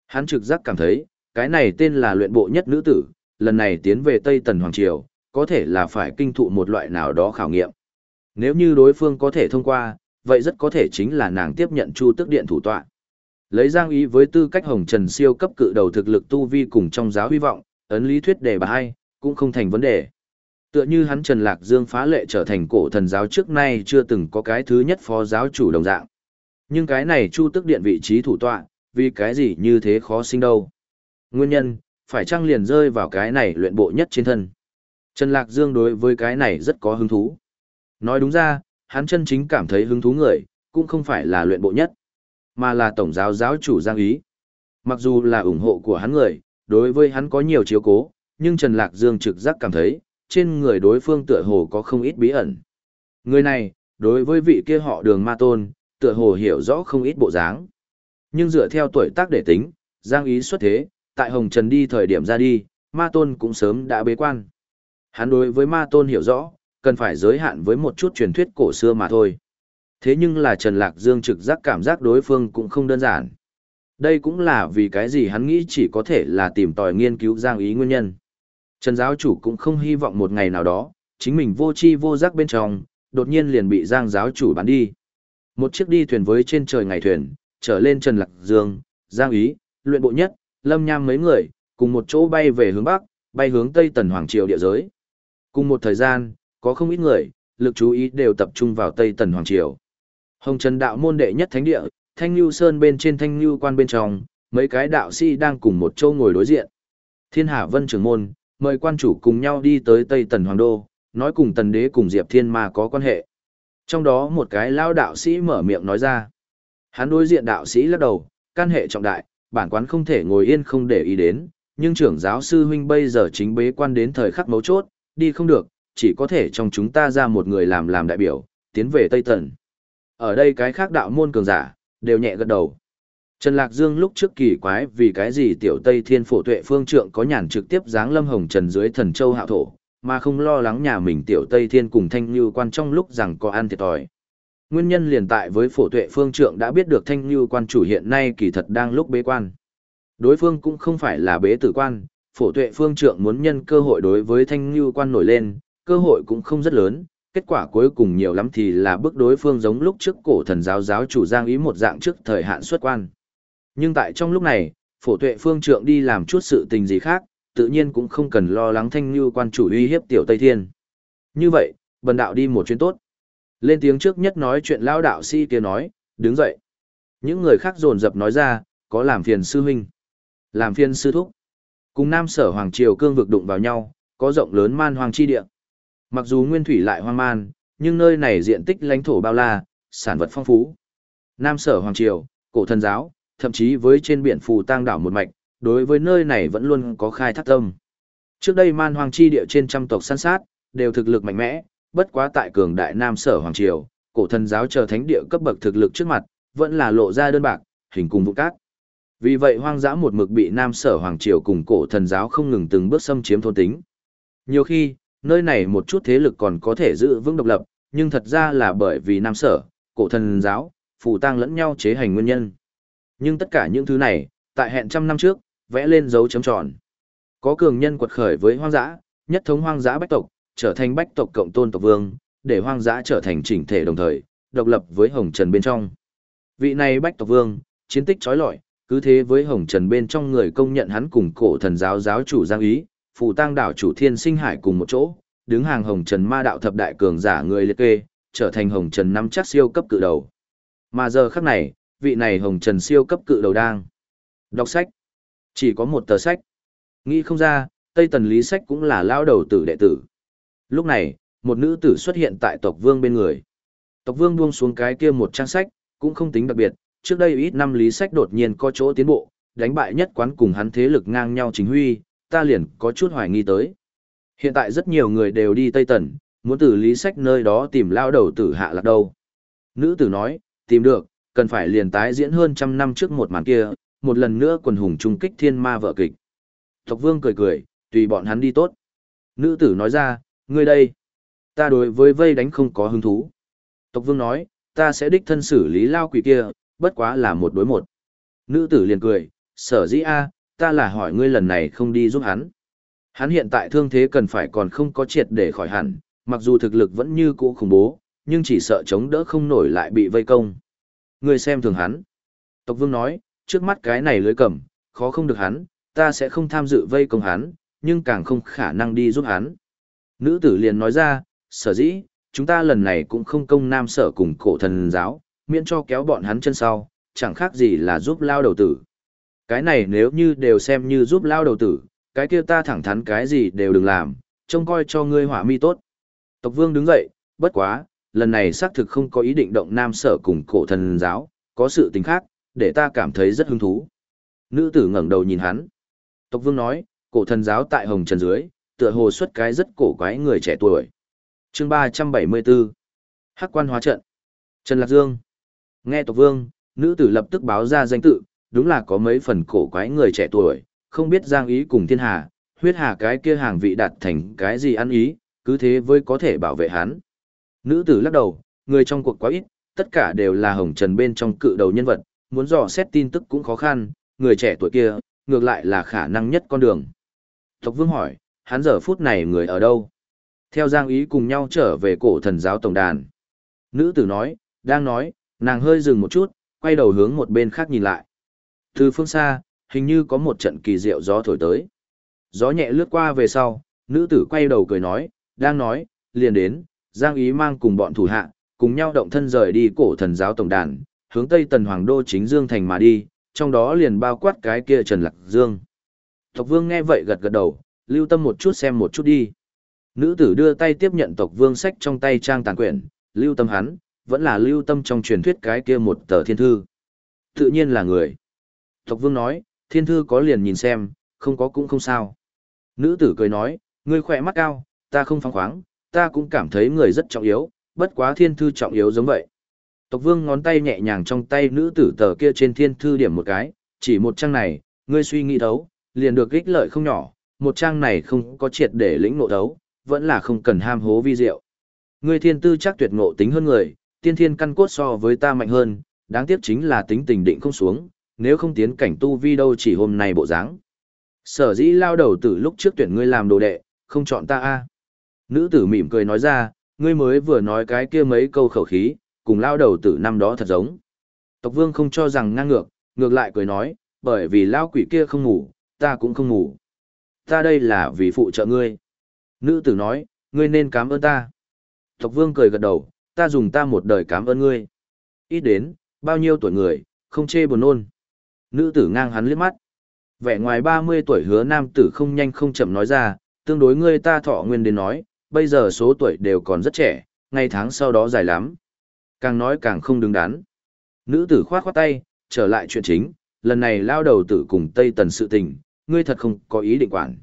Speaker 1: Hắn trực giác cảm thấy, cái này tên là luyện bộ nhất nữ tử, lần này tiến về Tây Tần Hoàng Triều, có thể là phải kinh thụ một loại nào đó khảo nghiệm. Nếu như đối phương có thể thông qua, vậy rất có thể chính là nàng tiếp nhận Chu Tức Điện thủ tọa. Lấy Giang Ý với tư cách Hồng Trần siêu cấp cự đầu thực lực tu vi cùng trong giáo hy vọng, ấn lý thuyết đề bà hai, cũng không thành vấn đề. Tựa như hắn Trần Lạc Dương phá lệ trở thành cổ thần giáo trước nay chưa từng có cái thứ nhất phó giáo chủ đồng dạng. Nhưng cái này Chu Tức Điện vị trí thủ tọa, vì cái gì như thế khó sinh đâu. Nguyên nhân, phải chăng liền rơi vào cái này luyện bộ nhất trên thân. Trần Lạc Dương đối với cái này rất có hứng thú. Nói đúng ra, hắn chân chính cảm thấy hứng thú người, cũng không phải là luyện bộ nhất, mà là tổng giáo giáo chủ Giang Ý. Mặc dù là ủng hộ của hắn người, đối với hắn có nhiều chiếu cố, nhưng Trần Lạc Dương trực giác cảm thấy, trên người đối phương tựa hồ có không ít bí ẩn. Người này, đối với vị kia họ đường ma tôn, tựa hồ hiểu rõ không ít bộ dáng. Nhưng dựa theo tuổi tác để tính, Giang Ý xuất thế, tại Hồng Trần đi thời điểm ra đi, ma tôn cũng sớm đã bế quan. Hắn đối với ma tôn hiểu rõ, cần phải giới hạn với một chút truyền thuyết cổ xưa mà thôi. Thế nhưng là Trần Lạc Dương trực giác cảm giác đối phương cũng không đơn giản. Đây cũng là vì cái gì hắn nghĩ chỉ có thể là tìm tòi nghiên cứu Giang Ý nguyên nhân. Trần giáo chủ cũng không hy vọng một ngày nào đó, chính mình vô chi vô giác bên trong, đột nhiên liền bị Giang giáo chủ bán đi. Một chiếc đi thuyền với trên trời ngày thuyền, trở lên Trần Lạc Dương, Giang Ý, luyện bộ nhất, Lâm Nham mấy người, cùng một chỗ bay về hướng Bắc, bay hướng Tây Tần Hoàng Triều địa giới. Cùng một thời gian, có không ít người, lực chú ý đều tập trung vào Tây Tần Hoàng Triều. Hồng Trần đạo môn đệ nhất thánh địa, Thanh Nhu Sơn bên trên Thanh Nhu quan bên trong, mấy cái đạo sĩ đang cùng một châu ngồi đối diện. Thiên Hạ Vân trưởng môn, mời quan chủ cùng nhau đi tới Tây Tần Hoàng Đô, nói cùng tần đế cùng Diệp Thiên Ma có quan hệ. Trong đó một cái lao đạo sĩ mở miệng nói ra. Hắn đối diện đạo sĩ lắc đầu, can hệ trọng đại, bản quán không thể ngồi yên không để ý đến, nhưng trưởng giáo sư huynh bây giờ chính bế quan đến thời khắc mấu chốt, đi không được, chỉ có thể trong chúng ta ra một người làm làm đại biểu, tiến về Tây Tần. Ở đây cái khác đạo môn cường giả, đều nhẹ gật đầu. Trần Lạc Dương lúc trước kỳ quái vì cái gì tiểu Tây Thiên Phổ Tuệ Phương Trượng có nhàn trực tiếp giáng lâm hồng trần dưới thần châu hạo thổ, mà không lo lắng nhà mình tiểu Tây Thiên cùng Thanh Như quan trong lúc rằng có ăn thiệt thòi. Nguyên nhân liền tại với Phổ Tuệ Phương Trượng đã biết được Thanh Như quan chủ hiện nay kỳ thật đang lúc bế quan. Đối phương cũng không phải là bế tử quan, Phổ Tuệ Phương Trượng muốn nhân cơ hội đối với Thanh Như quan nổi lên, cơ hội cũng không rất lớn, kết quả cuối cùng nhiều lắm thì là bước đối phương giống lúc trước cổ thần giáo giáo chủ Giang ý một dạng trước thời hạn xuất quan. Nhưng tại trong lúc này, phổ tuệ phương trượng đi làm chút sự tình gì khác, tự nhiên cũng không cần lo lắng thanh như quan chủ uy hiếp tiểu Tây Thiên. Như vậy, bần đạo đi một chuyến tốt. Lên tiếng trước nhất nói chuyện lao đạo si kia nói, đứng dậy. Những người khác dồn dập nói ra, có làm phiền sư huynh, làm phiền sư thúc. Cùng nam sở hoàng triều cương vực đụng vào nhau, có rộng lớn man hoàng chi địa. Mặc dù nguyên thủy lại hoang man, nhưng nơi này diện tích lãnh thổ bao la, sản vật phong phú. Nam sở hoàng triều, cổ thần giáo, thậm chí với trên biển phù tang đảo một mạch, đối với nơi này vẫn luôn có khai thác tâm. Trước đây man hoàng chi địa trên trăm tộc săn sát, đều thực lực mạnh mẽ, bất quá tại cường đại Nam sở hoàng triều, cổ thần giáo chờ thánh địa cấp bậc thực lực trước mặt, vẫn là lộ ra đơn bạc, hình cùng vụ cát. Vì vậy hoang dã một mực bị Nam sở hoàng triều cùng cổ thần giáo không ngừng từng bước xâm chiếm thôn tính. Nhiều khi, nơi này một chút thế lực còn có thể giữ vững độc lập, nhưng thật ra là bởi vì nam sở, cổ thần giáo, phù tang lẫn nhau chế hành nguyên nhân. Nhưng tất cả những thứ này, tại hẹn trăm năm trước, vẽ lên dấu chấm tròn. Có cường nhân quật khởi với hoang dã, nhất thống hoang dã bách tộc, trở thành bách tộc cộng tôn tộc vương, để hoang dã trở thành chỉnh thể đồng thời, độc lập với hồng trần bên trong. Vị này bách tộc vương, chiến tích trói lọi, cứ thế với hồng trần bên trong người công nhận hắn cùng cổ thần giáo giáo chủ giang ý, phù tăng đảo chủ thiên sinh hải cùng một chỗ, đứng hàng hồng trần ma đạo thập đại cường giả người liệt kê, trở thành hồng trần năm chắc siêu cấp cự đầu. Mà giờ khắc này, vị này hồng trần siêu cấp cự đầu đang đọc sách. Chỉ có một tờ sách. Nghĩ không ra, Tây Tần Lý Sách cũng là lao đầu tử đệ tử. Lúc này, một nữ tử xuất hiện tại tộc vương bên người. Tộc vương buông xuống cái kia một trang sách, cũng không tính đặc biệt, trước đây ít năm Lý Sách đột nhiên có chỗ tiến bộ, đánh bại nhất quán cùng hắn thế lực ngang nhau chính huy, ta liền có chút hoài nghi tới. Hiện tại rất nhiều người đều đi Tây Tần, muốn từ lý sách nơi đó tìm lao đầu tử hạ lạc đâu. Nữ tử nói, tìm được, cần phải liền tái diễn hơn trăm năm trước một màn kia, một lần nữa quần hùng trung kích thiên ma vợ kịch. Tộc vương cười cười, tùy bọn hắn đi tốt. Nữ tử nói ra, ngươi đây, ta đối với vây đánh không có hứng thú. Tộc vương nói, ta sẽ đích thân xử lý lao quỷ kia, bất quá là một đối một. Nữ tử liền cười, sở dĩ a, ta là hỏi ngươi lần này không đi giúp hắn. Hắn hiện tại thương thế cần phải còn không có triệt để khỏi hẳn, mặc dù thực lực vẫn như cũ khủng bố, nhưng chỉ sợ chống đỡ không nổi lại bị vây công. Ngươi xem thường hắn. Tộc vương nói, trước mắt cái này lưới cầm, khó không được hắn, ta sẽ không tham dự vây công hắn, nhưng càng không khả năng đi giúp hắn. Nữ tử liền nói ra, sở dĩ, chúng ta lần này cũng không công nam sở cùng cổ thần giáo, miễn cho kéo bọn hắn chân sau, chẳng khác gì là giúp lao đầu tử. Cái này nếu như đều xem như giúp lao đầu tử, cái kia ta thẳng thắn cái gì đều đừng làm, trông coi cho ngươi hỏa mi tốt. Tộc vương đứng dậy, bất quá, lần này xác thực không có ý định động nam sở cùng cổ thần giáo, có sự tình khác, để ta cảm thấy rất hứng thú. Nữ tử ngẩng đầu nhìn hắn. Tộc vương nói, cổ thần giáo tại hồng trần dưới, tựa hồ xuất cái rất cổ quái người trẻ tuổi. chương 374 Hắc quan hóa trận Trần Lạc Dương Nghe tộc vương, nữ tử lập tức báo ra danh tự, đúng là có mấy phần cổ quái người trẻ tuổi, không biết giang ý cùng thiên hà, huyết hà cái kia hàng vị đạt thành cái gì ăn ý, cứ thế với có thể bảo vệ hắn. Nữ tử lắc đầu, người trong cuộc quá ít, tất cả đều là hồng trần bên trong cự đầu nhân vật, muốn dò xét tin tức cũng khó khăn, người trẻ tuổi kia, ngược lại là khả năng nhất con đường. Tộc vương hỏi, hắn giờ phút này người ở đâu? Theo Giang Ý cùng nhau trở về cổ thần giáo tổng đàn. Nữ tử nói, đang nói, nàng hơi dừng một chút, quay đầu hướng một bên khác nhìn lại. Từ phương xa, hình như có một trận kỳ diệu gió thổi tới. Gió nhẹ lướt qua về sau, nữ tử quay đầu cười nói, đang nói, liền đến, Giang Ý mang cùng bọn thủ hạ, cùng nhau động thân rời đi cổ thần giáo tổng đàn, hướng Tây Tần Hoàng Đô chính Dương Thành mà đi, trong đó liền bao quát cái kia Trần Lạc Dương. Tộc Vương nghe vậy gật gật đầu, lưu tâm một chút xem một chút đi. Nữ tử đưa tay tiếp nhận tộc Vương sách trong tay trang tàn quyển, lưu tâm hắn, vẫn là lưu tâm trong truyền thuyết cái kia một tờ thiên thư. Tự nhiên là người. Tộc Vương nói, thiên thư có liền nhìn xem, không có cũng không sao. Nữ tử cười nói, ngươi khỏe mắt cao, ta không phóng khoáng, ta cũng cảm thấy người rất trọng yếu, bất quá thiên thư trọng yếu giống vậy. Tộc vương ngón tay nhẹ nhàng trong tay nữ tử tờ kia trên thiên thư điểm một cái, chỉ một trang này, ngươi suy nghĩ thấu, liền được ích lợi không nhỏ, một trang này không có triệt để lĩnh ngộ thấu, vẫn là không cần ham hố vi diệu. Ngươi thiên tư chắc tuyệt ngộ tính hơn người, tiên thiên căn cốt so với ta mạnh hơn, đáng tiếc chính là tính tình định không xuống, nếu không tiến cảnh tu vi đâu chỉ hôm nay bộ dáng. Sở dĩ lao đầu tử lúc trước tuyển ngươi làm đồ đệ, không chọn ta a. Nữ tử mỉm cười nói ra, ngươi mới vừa nói cái kia mấy câu khẩu khí, cùng lao đầu tử năm đó thật giống. Tộc vương không cho rằng ngang ngược, ngược lại cười nói, bởi vì lao quỷ kia không ngủ, ta cũng không ngủ. Ta đây là vì phụ trợ ngươi. Nữ tử nói, ngươi nên cảm ơn ta. Tộc vương cười gật đầu, ta dùng ta một đời cảm ơn ngươi. Ít đến, bao nhiêu tuổi người, không chê buồn nôn. Nữ tử ngang hắn liếc mắt. Vẻ ngoài 30 tuổi hứa nam tử không nhanh không chậm nói ra, tương đối ngươi ta thọ nguyên đến nói, bây giờ số tuổi đều còn rất trẻ, ngày tháng sau đó dài lắm. Càng nói càng không đứng đắn. Nữ tử khoát khoát tay, trở lại chuyện chính, lần này lao đầu tử cùng Tây Tần sự tình, ngươi thật không có ý định quản.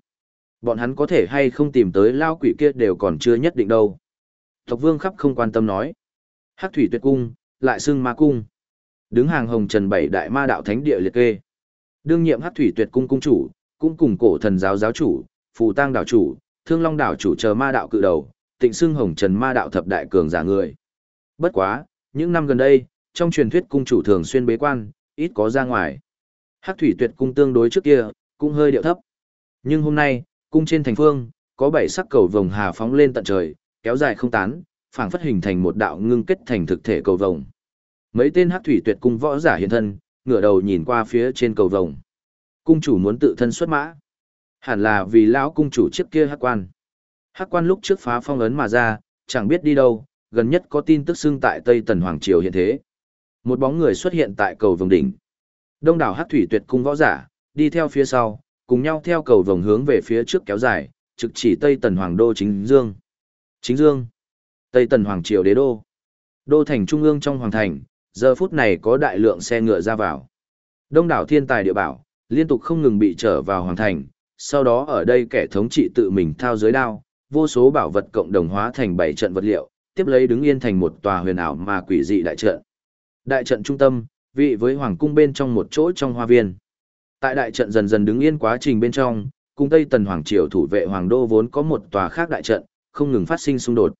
Speaker 1: Bọn hắn có thể hay không tìm tới lao quỷ kia đều còn chưa nhất định đâu. Tộc vương khắp không quan tâm nói. Hắc thủy tuyệt cung, lại xưng ma cung. Đứng hàng hồng trần bảy đại ma đạo thánh địa liệt kê. Đương nhiệm Hắc thủy tuyệt cung cung chủ, cũng cùng cổ thần giáo giáo chủ, phù tang đạo chủ, thương long đảo chủ chờ ma đạo cự đầu, tịnh xưng hồng trần ma đạo thập đại cường giả người. Bất quá, những năm gần đây, trong truyền thuyết cung chủ thường xuyên bế quan, ít có ra ngoài. Hắc thủy tuyệt cung tương đối trước kia, cũng hơi điệu thấp. Nhưng hôm nay, cung trên thành phương, có bảy sắc cầu vồng hà phóng lên tận trời, kéo dài không tán, phảng phất hình thành một đạo ngưng kết thành thực thể cầu vồng. Mấy tên Hắc thủy tuyệt cung võ giả hiện thân, ngửa đầu nhìn qua phía trên cầu vồng. Cung chủ muốn tự thân xuất mã. Hẳn là vì lão cung chủ trước kia hắc quan. Hắc quan lúc trước phá phong ấn mà ra, chẳng biết đi đâu, gần nhất có tin tức xưng tại Tây Tần Hoàng Triều hiện thế. Một bóng người xuất hiện tại cầu vồng đỉnh. Đông đảo hắc thủy tuyệt cung võ giả, đi theo phía sau, cùng nhau theo cầu vồng hướng về phía trước kéo dài, trực chỉ Tây Tần Hoàng Đô Chính Dương. Chính Dương. Tây Tần Hoàng Triều đế đô. Đô thành trung ương trong hoàng thành, giờ phút này có đại lượng xe ngựa ra vào. Đông đảo thiên tài địa bảo, liên tục không ngừng bị trở vào hoàng thành, sau đó ở đây kẻ thống trị tự mình thao giới đao, vô số bảo vật cộng đồng hóa thành bảy trận vật liệu, tiếp lấy đứng yên thành một tòa huyền ảo mà quỷ dị đại trận. Đại trận trung tâm, vị với hoàng cung bên trong một chỗ trong hoa viên. Tại đại trận dần dần đứng yên quá trình bên trong, cùng Tây Tần Hoàng Triều thủ vệ Hoàng Đô vốn có một tòa khác đại trận, không ngừng phát sinh xung đột.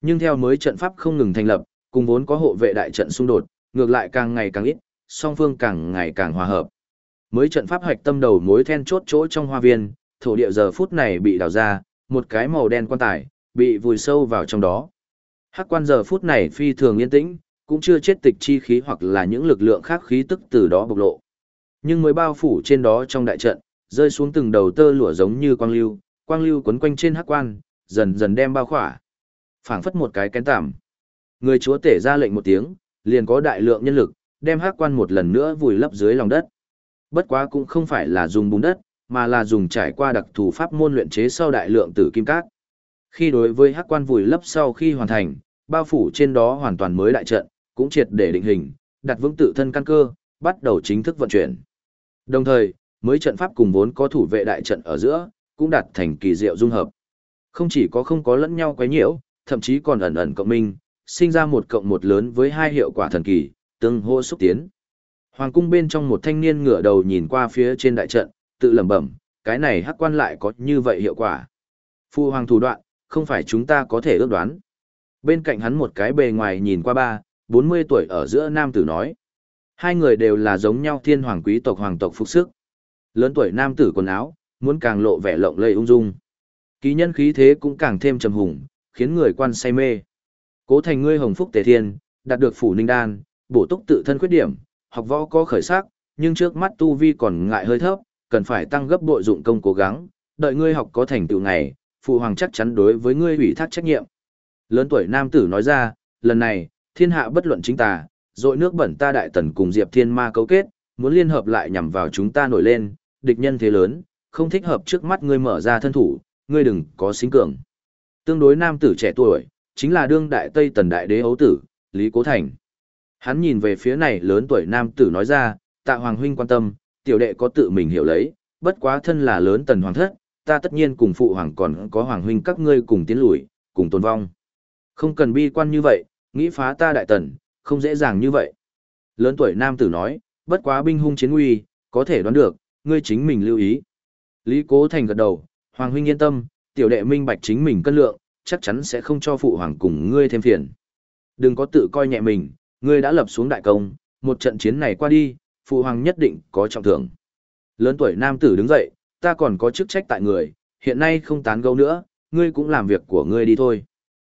Speaker 1: Nhưng theo mới trận pháp không ngừng thành lập, cùng vốn có hộ vệ đại trận xung đột, ngược lại càng ngày càng ít, song phương càng ngày càng hòa hợp. Mới trận pháp hoạch tâm đầu mối then chốt chỗ trong hoa viên, thổ địa giờ phút này bị đào ra, một cái màu đen quan tài, bị vùi sâu vào trong đó. Hắc quan giờ phút này phi thường yên tĩnh, cũng chưa chết tịch chi khí hoặc là những lực lượng khác khí tức từ đó bộc lộ. Nhưng mới bao phủ trên đó trong đại trận, rơi xuống từng đầu tơ lụa giống như quang lưu, quang lưu quấn quanh trên hắc quan, dần dần đem bao khỏa. phảng phất một cái kén tạm. Người chúa tể ra lệnh một tiếng, liền có đại lượng nhân lực, đem hắc quan một lần nữa vùi lấp dưới lòng đất. Bất quá cũng không phải là dùng bùn đất, mà là dùng trải qua đặc thù pháp môn luyện chế sau đại lượng tử kim cát. Khi đối với hắc quan vùi lấp sau khi hoàn thành, bao phủ trên đó hoàn toàn mới đại trận, cũng triệt để định hình, đặt vững tự thân căn cơ, bắt đầu chính thức vận chuyển. Đồng thời, mới trận pháp cùng vốn có thủ vệ đại trận ở giữa, cũng đạt thành kỳ diệu dung hợp. Không chỉ có không có lẫn nhau quấy nhiễu, thậm chí còn ẩn ẩn cộng minh, sinh ra một cộng một lớn với hai hiệu quả thần kỳ, tương hô xúc tiến. Hoàng cung bên trong một thanh niên ngửa đầu nhìn qua phía trên đại trận, tự lẩm bẩm, cái này hắc quan lại có như vậy hiệu quả. Phu hoàng thủ đoạn, không phải chúng ta có thể ước đoán. Bên cạnh hắn một cái bề ngoài nhìn qua ba, 40 tuổi ở giữa nam tử nói. Hai người đều là giống nhau thiên hoàng quý tộc hoàng tộc phục sức. Lớn tuổi nam tử quần áo, muốn càng lộ vẻ lộng lẫy ung dung. Ký nhân khí thế cũng càng thêm trầm hùng, khiến người quan say mê. Cố thành ngươi hồng phúc tề thiên, đạt được phủ ninh đan, bổ túc tự thân khuyết điểm, học võ có khởi sắc, nhưng trước mắt tu vi còn ngại hơi thấp, cần phải tăng gấp bội dụng công cố gắng, đợi ngươi học có thành tựu ngày, phụ hoàng chắc chắn đối với ngươi ủy thác trách nhiệm. Lớn tuổi nam tử nói ra, lần này, thiên hạ bất luận chính tà, dội nước bẩn ta đại tần cùng Diệp Thiên Ma cấu kết, muốn liên hợp lại nhằm vào chúng ta nổi lên, địch nhân thế lớn, không thích hợp trước mắt ngươi mở ra thân thủ, ngươi đừng có xính cường. Tương đối nam tử trẻ tuổi, chính là đương đại Tây Tần đại đế ấu tử, Lý Cố Thành. Hắn nhìn về phía này lớn tuổi nam tử nói ra, tạ hoàng huynh quan tâm, tiểu đệ có tự mình hiểu lấy, bất quá thân là lớn tần hoàng thất, ta tất nhiên cùng phụ hoàng còn có hoàng huynh các ngươi cùng tiến lùi, cùng tồn vong. Không cần bi quan như vậy, nghĩ phá ta đại tần, không dễ dàng như vậy. Lớn tuổi nam tử nói, bất quá binh hung chiến nguy, có thể đoán được, ngươi chính mình lưu ý. Lý Cố Thành gật đầu, Hoàng huynh yên tâm, tiểu đệ minh bạch chính mình cân lượng, chắc chắn sẽ không cho phụ hoàng cùng ngươi thêm phiền. Đừng có tự coi nhẹ mình, ngươi đã lập xuống đại công, một trận chiến này qua đi, phụ hoàng nhất định có trọng thưởng. Lớn tuổi nam tử đứng dậy, ta còn có chức trách tại người, hiện nay không tán gẫu nữa, ngươi cũng làm việc của ngươi đi thôi.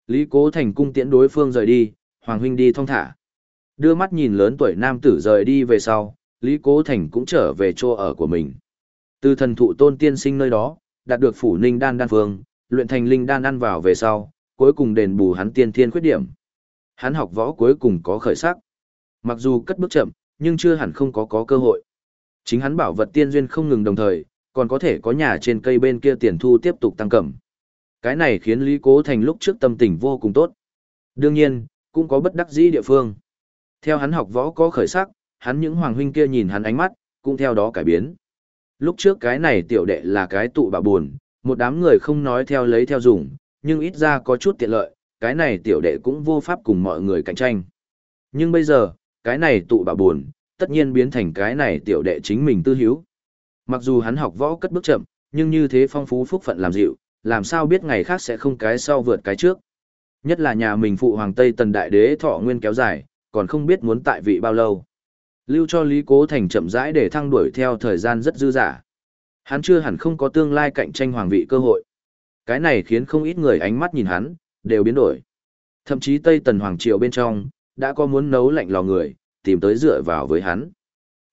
Speaker 1: Lý Cố Thành cung tiễn đối phương rời đi, Hoàng huynh đi thong thả. Đưa mắt nhìn lớn tuổi nam tử rời đi về sau, Lý Cố Thành cũng trở về chỗ ở của mình. Từ thần thụ tôn tiên sinh nơi đó, đạt được phủ ninh đan đan phương, luyện thành linh đan ăn vào về sau, cuối cùng đền bù hắn tiên thiên khuyết điểm. Hắn học võ cuối cùng có khởi sắc. Mặc dù cất bước chậm, nhưng chưa hẳn không có có cơ hội. Chính hắn bảo vật tiên duyên không ngừng đồng thời, còn có thể có nhà trên cây bên kia tiền thu tiếp tục tăng cẩm. Cái này khiến Lý Cố Thành lúc trước tâm tình vô cùng tốt. Đương nhiên, cũng có bất đắc dĩ địa phương. Theo hắn học võ có khởi sắc, hắn những hoàng huynh kia nhìn hắn ánh mắt, cũng theo đó cải biến. Lúc trước cái này tiểu đệ là cái tụ bà buồn, một đám người không nói theo lấy theo dùng, nhưng ít ra có chút tiện lợi, cái này tiểu đệ cũng vô pháp cùng mọi người cạnh tranh. Nhưng bây giờ, cái này tụ bà buồn, tất nhiên biến thành cái này tiểu đệ chính mình tư hiếu. Mặc dù hắn học võ cất bước chậm, nhưng như thế phong phú phúc phận làm dịu, làm sao biết ngày khác sẽ không cái sau vượt cái trước. Nhất là nhà mình phụ hoàng Tây Tần Đại Đế thọ nguyên kéo dài, còn không biết muốn tại vị bao lâu. Lưu cho Lý Cố Thành chậm rãi để thăng đuổi theo thời gian rất dư dả. Hắn chưa hẳn không có tương lai cạnh tranh hoàng vị cơ hội. Cái này khiến không ít người ánh mắt nhìn hắn, đều biến đổi. Thậm chí Tây Tần Hoàng Triều bên trong, đã có muốn nấu lạnh lò người, tìm tới dựa vào với hắn.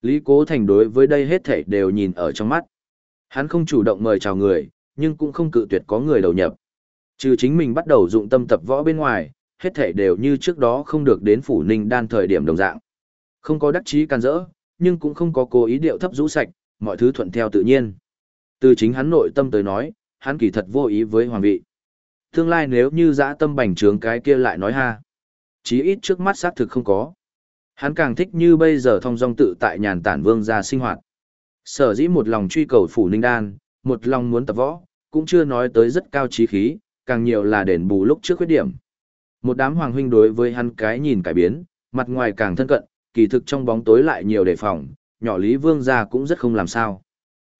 Speaker 1: Lý Cố Thành đối với đây hết thảy đều nhìn ở trong mắt. Hắn không chủ động mời chào người, nhưng cũng không cự tuyệt có người đầu nhập. Trừ chính mình bắt đầu dụng tâm tập võ bên ngoài, hết thảy đều như trước đó không được đến phủ ninh đan thời điểm đồng dạng. Không có đắc chí can dỡ, nhưng cũng không có cố ý điệu thấp rũ sạch, mọi thứ thuận theo tự nhiên. Từ chính hắn nội tâm tới nói, hắn kỳ thật vô ý với hoàng vị. Tương lai nếu như dã tâm bành trướng cái kia lại nói ha. Chí ít trước mắt xác thực không có. Hắn càng thích như bây giờ thông dong tự tại nhàn tản vương gia sinh hoạt. Sở dĩ một lòng truy cầu phủ ninh đan, một lòng muốn tập võ, cũng chưa nói tới rất cao trí khí, càng nhiều là đền bù lúc trước khuyết điểm. Một đám hoàng huynh đối với hắn cái nhìn cải biến, mặt ngoài càng thân cận, kỳ thực trong bóng tối lại nhiều đề phòng, nhỏ Lý Vương gia cũng rất không làm sao.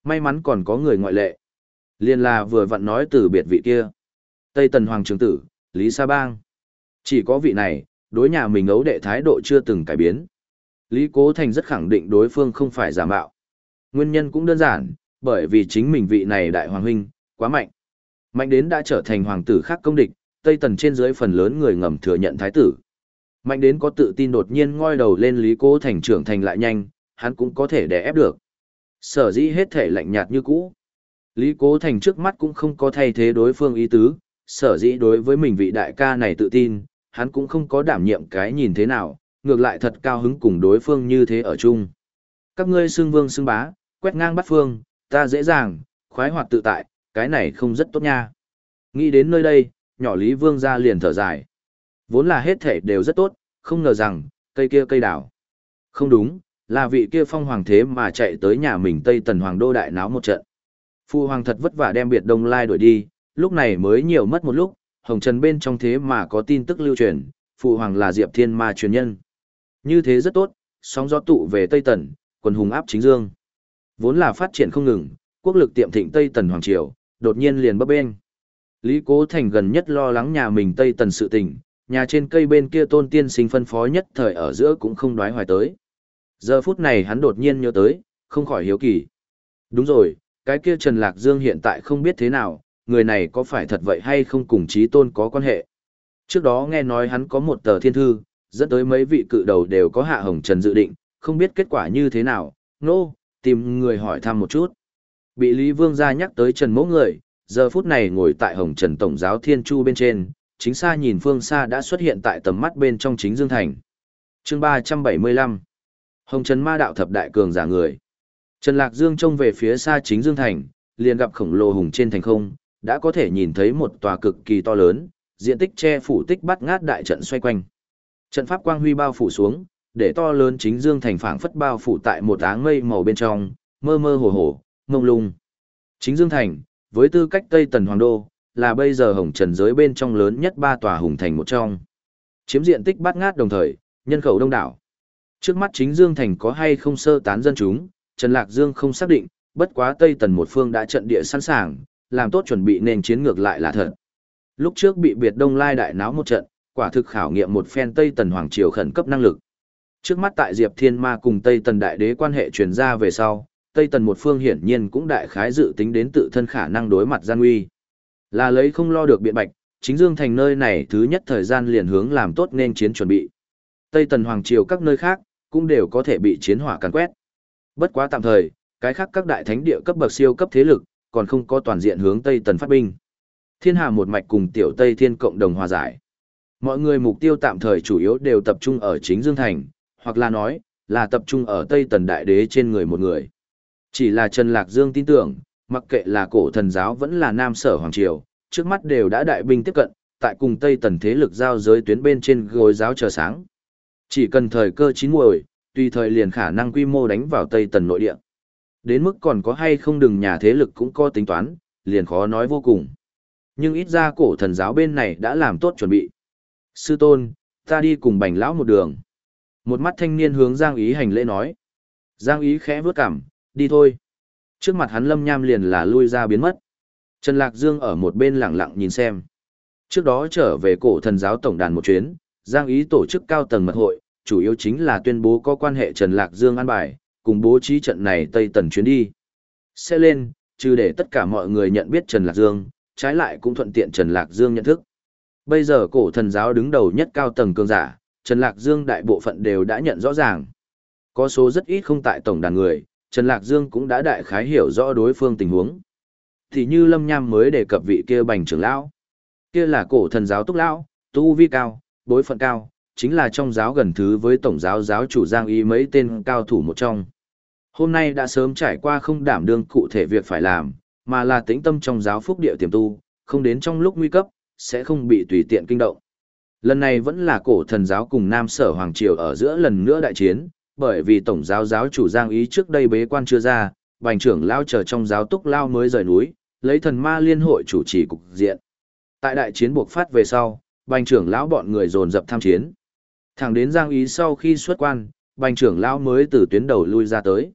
Speaker 1: May mắn còn có người ngoại lệ. Liên là vừa vặn nói từ biệt vị kia. Tây Tần Hoàng Trường Tử, Lý Sa Bang. Chỉ có vị này, đối nhà mình ấu đệ thái độ chưa từng cải biến. Lý Cố Thành rất khẳng định đối phương không phải giả mạo. Nguyên nhân cũng đơn giản, bởi vì chính mình vị này đại hoàng huynh, quá mạnh. Mạnh đến đã trở thành hoàng tử khác công địch, Tây Tần trên dưới phần lớn người ngầm thừa nhận thái tử. Mạnh đến có tự tin đột nhiên ngoi đầu lên Lý Cố Thành trưởng thành lại nhanh, hắn cũng có thể đè ép được. Sở dĩ hết thể lạnh nhạt như cũ. Lý Cố Thành trước mắt cũng không có thay thế đối phương ý tứ, sở dĩ đối với mình vị đại ca này tự tin, hắn cũng không có đảm nhiệm cái nhìn thế nào, ngược lại thật cao hứng cùng đối phương như thế ở chung. Các ngươi xưng vương xưng bá, quét ngang bắt phương, ta dễ dàng, khoái hoạt tự tại, cái này không rất tốt nha. Nghĩ đến nơi đây, nhỏ Lý Vương ra liền thở dài. Vốn là hết thể đều rất tốt, không ngờ rằng, cây kia cây đảo. Không đúng, là vị kia phong hoàng thế mà chạy tới nhà mình Tây Tần Hoàng đô đại náo một trận. Phu hoàng thật vất vả đem biệt đông lai đuổi đi, lúc này mới nhiều mất một lúc, hồng trần bên trong thế mà có tin tức lưu truyền, phụ hoàng là Diệp Thiên Ma truyền nhân. Như thế rất tốt, sóng gió tụ về Tây Tần, quần hùng áp chính dương. Vốn là phát triển không ngừng, quốc lực tiệm thịnh Tây Tần Hoàng Triều, đột nhiên liền bấp bênh. Lý Cố Thành gần nhất lo lắng nhà mình Tây Tần sự tình, nhà trên cây bên kia tôn tiên sinh phân phó nhất thời ở giữa cũng không đoái hoài tới. Giờ phút này hắn đột nhiên nhớ tới, không khỏi hiếu kỳ. Đúng rồi, cái kia Trần Lạc Dương hiện tại không biết thế nào, người này có phải thật vậy hay không cùng trí tôn có quan hệ. Trước đó nghe nói hắn có một tờ thiên thư, dẫn tới mấy vị cự đầu đều có hạ hồng Trần dự định, không biết kết quả như thế nào, nô, no, tìm người hỏi thăm một chút. Bị Lý Vương gia nhắc tới Trần mẫu người, giờ phút này ngồi tại hồng Trần Tổng giáo Thiên Chu bên trên, chính xa nhìn phương xa đã xuất hiện tại tầm mắt bên trong chính Dương Thành. chương 375 Hồng Trần Ma Đạo Thập Đại Cường giả người. Trần Lạc Dương trông về phía xa chính Dương Thành, liền gặp khổng lồ hùng trên thành không, đã có thể nhìn thấy một tòa cực kỳ to lớn, diện tích che phủ tích bắt ngát đại trận xoay quanh. Trận pháp quang huy bao phủ xuống, để to lớn chính Dương Thành phảng phất bao phủ tại một áng mây màu bên trong, mơ mơ hồ hồ, mông lung. Chính Dương Thành, với tư cách Tây Tần Hoàng Đô, là bây giờ hồng trần giới bên trong lớn nhất ba tòa hùng thành một trong. Chiếm diện tích bát ngát đồng thời, nhân khẩu đông đảo. Trước mắt chính Dương Thành có hay không sơ tán dân chúng, Trần Lạc Dương không xác định, bất quá Tây Tần một phương đã trận địa sẵn sàng, làm tốt chuẩn bị nên chiến ngược lại là thật. Lúc trước bị biệt đông lai đại náo một trận, quả thực khảo nghiệm một phen Tây Tần Hoàng Triều khẩn cấp năng lực. Trước mắt tại Diệp Thiên Ma cùng Tây Tần Đại Đế quan hệ truyền ra về sau, Tây Tần một phương hiển nhiên cũng đại khái dự tính đến tự thân khả năng đối mặt gian nguy. Là lấy không lo được biện bạch, chính Dương Thành nơi này thứ nhất thời gian liền hướng làm tốt nên chiến chuẩn bị. Tây Tần Hoàng Triều các nơi khác, cũng đều có thể bị chiến hỏa càn quét. Bất quá tạm thời, cái khác các đại thánh địa cấp bậc siêu cấp thế lực, còn không có toàn diện hướng Tây Tần phát binh. Thiên Hà một mạch cùng Tiểu Tây Thiên cộng đồng hòa giải. Mọi người mục tiêu tạm thời chủ yếu đều tập trung ở chính Dương Thành, hoặc là nói, là tập trung ở Tây Tần Đại Đế trên người một người. Chỉ là Trần Lạc Dương tin tưởng, mặc kệ là cổ thần giáo vẫn là Nam Sở Hoàng Triều, trước mắt đều đã đại binh tiếp cận, tại cùng Tây Tần thế lực giao giới tuyến bên trên gối giáo chờ sáng. Chỉ cần thời cơ chín muồi, tùy thời liền khả năng quy mô đánh vào Tây Tần nội địa. Đến mức còn có hay không đừng nhà thế lực cũng có tính toán, liền khó nói vô cùng. Nhưng ít ra cổ thần giáo bên này đã làm tốt chuẩn bị. Sư tôn, ta đi cùng bành lão một đường. Một mắt thanh niên hướng Giang Ý hành lễ nói. Giang Ý khẽ vướt cảm, đi thôi. Trước mặt hắn lâm nham liền là lui ra biến mất. Trần Lạc Dương ở một bên lặng lặng nhìn xem. Trước đó trở về cổ thần giáo tổng đàn một chuyến, Giang Ý tổ chức cao tầng mật hội, chủ yếu chính là tuyên bố có quan hệ Trần Lạc Dương an bài, cùng bố trí trận này Tây Tần chuyến đi. Sẽ lên, trừ để tất cả mọi người nhận biết Trần Lạc Dương, trái lại cũng thuận tiện Trần Lạc Dương nhận thức. Bây giờ cổ thần giáo đứng đầu nhất cao tầng cường giả, Trần Lạc Dương đại bộ phận đều đã nhận rõ ràng. Có số rất ít không tại tổng đàn người, Trần Lạc Dương cũng đã đại khái hiểu rõ đối phương tình huống. Thì như Lâm Nham mới đề cập vị kia bành trưởng lão. Kia là cổ thần giáo túc lão, tu vi cao, bối phận cao, chính là trong giáo gần thứ với tổng giáo giáo chủ Giang Y mấy tên cao thủ một trong. Hôm nay đã sớm trải qua không đảm đương cụ thể việc phải làm, mà là tĩnh tâm trong giáo phúc địa tiềm tu, không đến trong lúc nguy cấp, sẽ không bị tùy tiện kinh động. Lần này vẫn là cổ thần giáo cùng Nam Sở Hoàng Triều ở giữa lần nữa đại chiến, bởi vì tổng giáo giáo chủ Giang Ý trước đây bế quan chưa ra, bành trưởng lao chờ trong giáo túc lao mới rời núi, lấy thần ma liên hội chủ trì cục diện. Tại đại chiến buộc phát về sau, bành trưởng lão bọn người dồn dập tham chiến. Thẳng đến Giang Ý sau khi xuất quan, bành trưởng lão mới từ tuyến đầu lui ra tới.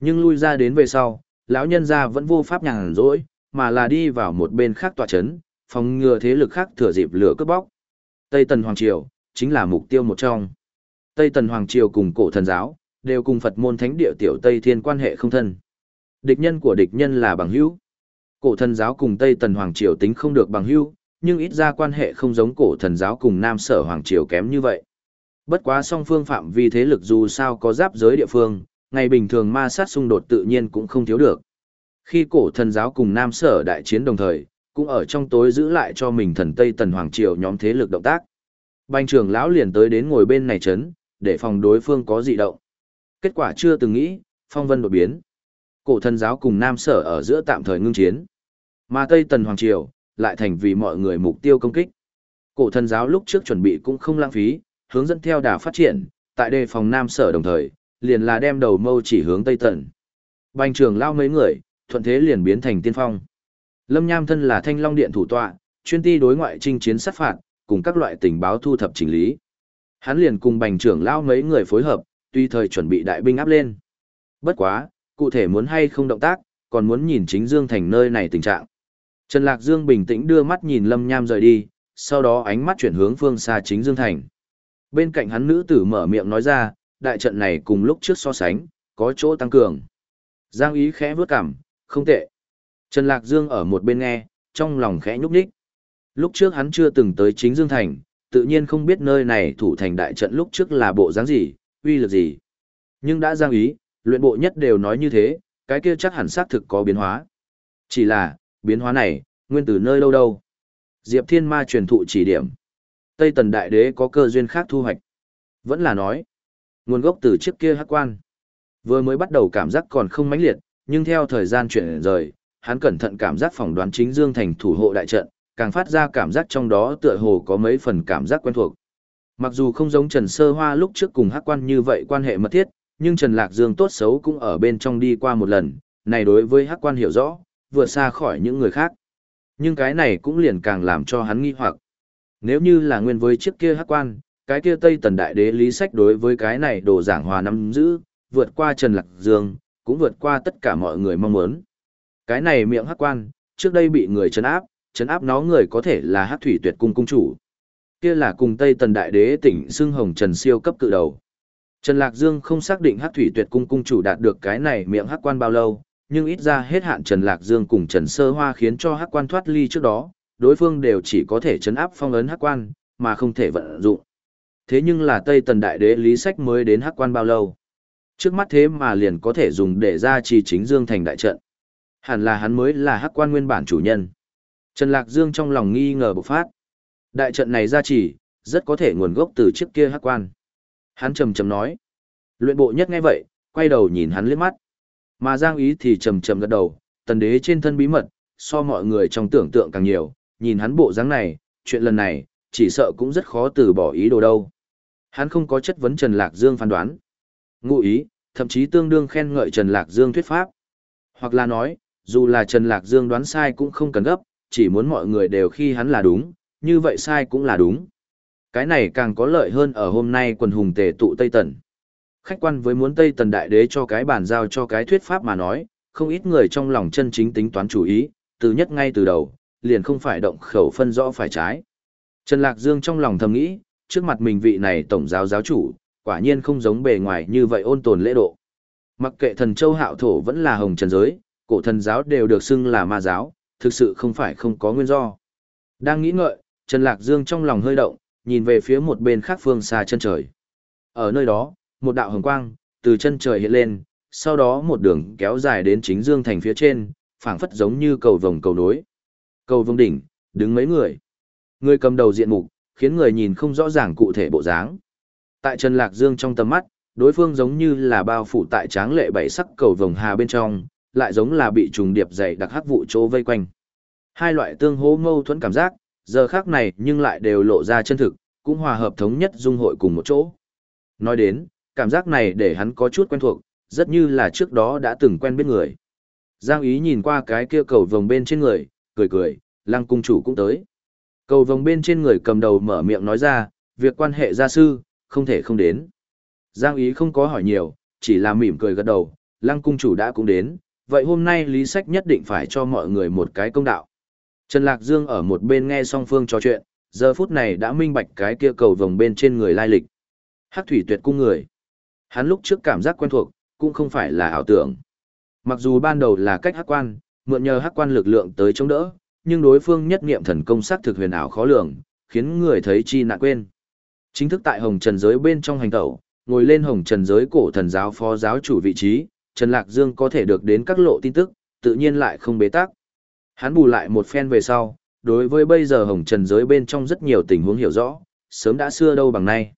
Speaker 1: Nhưng lui ra đến về sau, lão nhân gia vẫn vô pháp nhàn rỗi, mà là đi vào một bên khác tòa chấn, phòng ngừa thế lực khác thừa dịp lửa cướp bóc. Tây Tần Hoàng Triều, chính là mục tiêu một trong. Tây Tần Hoàng Triều cùng cổ thần giáo, đều cùng Phật môn thánh địa tiểu Tây Thiên quan hệ không thân. Địch nhân của địch nhân là bằng hữu. Cổ thần giáo cùng Tây Tần Hoàng Triều tính không được bằng hữu, nhưng ít ra quan hệ không giống cổ thần giáo cùng Nam Sở Hoàng Triều kém như vậy. Bất quá song phương phạm vi thế lực dù sao có giáp giới địa phương, ngày bình thường ma sát xung đột tự nhiên cũng không thiếu được. Khi cổ thần giáo cùng Nam Sở đại chiến đồng thời, cũng ở trong tối giữ lại cho mình thần Tây Tần Hoàng Triều nhóm thế lực động tác. Bành trưởng lão liền tới đến ngồi bên này chấn, để phòng đối phương có dị động. Kết quả chưa từng nghĩ, phong vân đột biến. Cổ thần giáo cùng Nam Sở ở giữa tạm thời ngưng chiến. Mà Tây Tần Hoàng Triều, lại thành vì mọi người mục tiêu công kích. Cổ thần giáo lúc trước chuẩn bị cũng không lãng phí, hướng dẫn theo đà phát triển, tại đề phòng Nam Sở đồng thời, liền là đem đầu mâu chỉ hướng Tây Tần. Bành trưởng lao mấy người, thuận thế liền biến thành tiên phong. Lâm Nham thân là thanh long điện thủ tọa, chuyên ti đối ngoại chinh chiến sát phạt, cùng các loại tình báo thu thập chỉnh lý. Hắn liền cùng bành trưởng lao mấy người phối hợp, tùy thời chuẩn bị đại binh áp lên. Bất quá, cụ thể muốn hay không động tác, còn muốn nhìn chính Dương Thành nơi này tình trạng. Trần Lạc Dương bình tĩnh đưa mắt nhìn Lâm Nham rời đi, sau đó ánh mắt chuyển hướng phương xa chính Dương Thành. Bên cạnh hắn nữ tử mở miệng nói ra, đại trận này cùng lúc trước so sánh, có chỗ tăng cường. Giang ý khẽ vướt cảm, không tệ. Trần Lạc Dương ở một bên nghe, trong lòng khẽ nhúc nhích. Lúc trước hắn chưa từng tới chính Dương Thành, tự nhiên không biết nơi này thủ thành đại trận lúc trước là bộ dáng gì, uy lực gì. Nhưng đã giang ý, luyện bộ nhất đều nói như thế, cái kia chắc hẳn xác thực có biến hóa. Chỉ là, biến hóa này, nguyên từ nơi đâu đâu. Diệp Thiên Ma truyền thụ chỉ điểm. Tây Tần Đại Đế có cơ duyên khác thu hoạch. Vẫn là nói, nguồn gốc từ chiếc kia hắc quan. Vừa mới bắt đầu cảm giác còn không mãnh liệt, nhưng theo thời gian chuyển rời, hắn cẩn thận cảm giác phỏng đoán chính Dương thành thủ hộ đại trận, càng phát ra cảm giác trong đó tựa hồ có mấy phần cảm giác quen thuộc. Mặc dù không giống Trần Sơ Hoa lúc trước cùng hắc quan như vậy quan hệ mật thiết, nhưng Trần Lạc Dương tốt xấu cũng ở bên trong đi qua một lần, này đối với hắc quan hiểu rõ, vượt xa khỏi những người khác. Nhưng cái này cũng liền càng làm cho hắn nghi hoặc. Nếu như là nguyên với chiếc kia hắc quan, cái kia Tây Tần Đại Đế lý sách đối với cái này đồ giảng hòa nắm giữ, vượt qua Trần Lạc Dương, cũng vượt qua tất cả mọi người mong muốn. Cái này miệng hắc quan, trước đây bị người trấn áp, trấn áp nó người có thể là hắc thủy tuyệt cung cung chủ. Kia là cùng Tây Tần Đại Đế tỉnh xương hồng Trần siêu cấp cự đầu. Trần Lạc Dương không xác định hắc thủy tuyệt cung cung chủ đạt được cái này miệng hắc quan bao lâu, nhưng ít ra hết hạn Trần Lạc Dương cùng Trần Sơ Hoa khiến cho hắc quan thoát ly trước đó, đối phương đều chỉ có thể chấn áp phong ấn hắc quan, mà không thể vận dụng. Thế nhưng là Tây Tần Đại Đế Lý Sách mới đến hắc quan bao lâu? Trước mắt thế mà liền có thể dùng để ra trì chính Dương thành đại trận. Hẳn là hắn mới là hắc quan nguyên bản chủ nhân. Trần Lạc Dương trong lòng nghi ngờ bộc phát. Đại trận này ra trì, rất có thể nguồn gốc từ trước kia hắc quan. Hắn trầm trầm nói. Luyện bộ nhất nghe vậy, quay đầu nhìn hắn liếc mắt. Mà Giang Ý thì trầm trầm gật đầu, tần đế trên thân bí mật, so mọi người trong tưởng tượng càng nhiều, nhìn hắn bộ dáng này, chuyện lần này, chỉ sợ cũng rất khó từ bỏ ý đồ đâu. Hắn không có chất vấn Trần Lạc Dương phán đoán. Ngụ ý, thậm chí tương đương khen ngợi Trần Lạc Dương thuyết pháp. Hoặc là nói, dù là Trần Lạc Dương đoán sai cũng không cần gấp, chỉ muốn mọi người đều khi hắn là đúng, như vậy sai cũng là đúng. Cái này càng có lợi hơn ở hôm nay quần hùng tề tụ Tây Tần. Khách quan với muốn Tây Tần Đại Đế cho cái bàn giao cho cái thuyết pháp mà nói, không ít người trong lòng chân chính tính toán chủ ý, từ nhất ngay từ đầu, liền không phải động khẩu phân rõ phải trái. Trần Lạc Dương trong lòng thầm nghĩ, trước mặt mình vị này tổng giáo giáo chủ, quả nhiên không giống bề ngoài như vậy ôn tồn lễ độ. Mặc kệ thần châu hạo thổ vẫn là hồng trần giới, cổ thần giáo đều được xưng là ma giáo, thực sự không phải không có nguyên do. Đang nghĩ ngợi, Trần Lạc Dương trong lòng hơi động, nhìn về phía một bên khác phương xa chân trời. Ở nơi đó, một đạo hồng quang, từ chân trời hiện lên, sau đó một đường kéo dài đến chính dương thành phía trên, phảng phất giống như cầu vồng cầu nối. Cầu vồng đỉnh, đứng mấy người. Người cầm đầu diện mục, khiến người nhìn không rõ ràng cụ thể bộ dáng. Tại Trần Lạc Dương trong tầm mắt, đối phương giống như là bao phủ tại tráng lệ bảy sắc cầu vồng hà bên trong, lại giống là bị trùng điệp dày đặc hắc vụ chỗ vây quanh. Hai loại tương hỗ mâu thuẫn cảm giác, giờ khác này nhưng lại đều lộ ra chân thực, cũng hòa hợp thống nhất dung hội cùng một chỗ. Nói đến, cảm giác này để hắn có chút quen thuộc, rất như là trước đó đã từng quen biết người. Giang ý nhìn qua cái kia cầu vồng bên trên người, cười cười, lăng cung chủ cũng tới. Cầu vồng bên trên người cầm đầu mở miệng nói ra, việc quan hệ gia sư, không thể không đến. Giang ý không có hỏi nhiều, chỉ là mỉm cười gật đầu, lăng cung chủ đã cũng đến, vậy hôm nay lý sách nhất định phải cho mọi người một cái công đạo. Trần Lạc Dương ở một bên nghe song phương trò chuyện, giờ phút này đã minh bạch cái kia cầu vồng bên trên người lai lịch. Hắc thủy tuyệt cung người. Hắn lúc trước cảm giác quen thuộc, cũng không phải là ảo tưởng. Mặc dù ban đầu là cách hắc quan, mượn nhờ hắc quan lực lượng tới chống đỡ, nhưng đối phương nhất niệm thần công sắc thực huyền ảo khó lường, khiến người thấy chi nạn quên. Chính thức tại Hồng Trần giới bên trong hành tẩu, ngồi lên Hồng Trần giới cổ thần giáo phó giáo chủ vị trí, Trần Lạc Dương có thể được đến các lộ tin tức, tự nhiên lại không bế tắc. Hắn bù lại một phen về sau, đối với bây giờ Hồng Trần giới bên trong rất nhiều tình huống hiểu rõ, sớm đã xưa đâu bằng nay.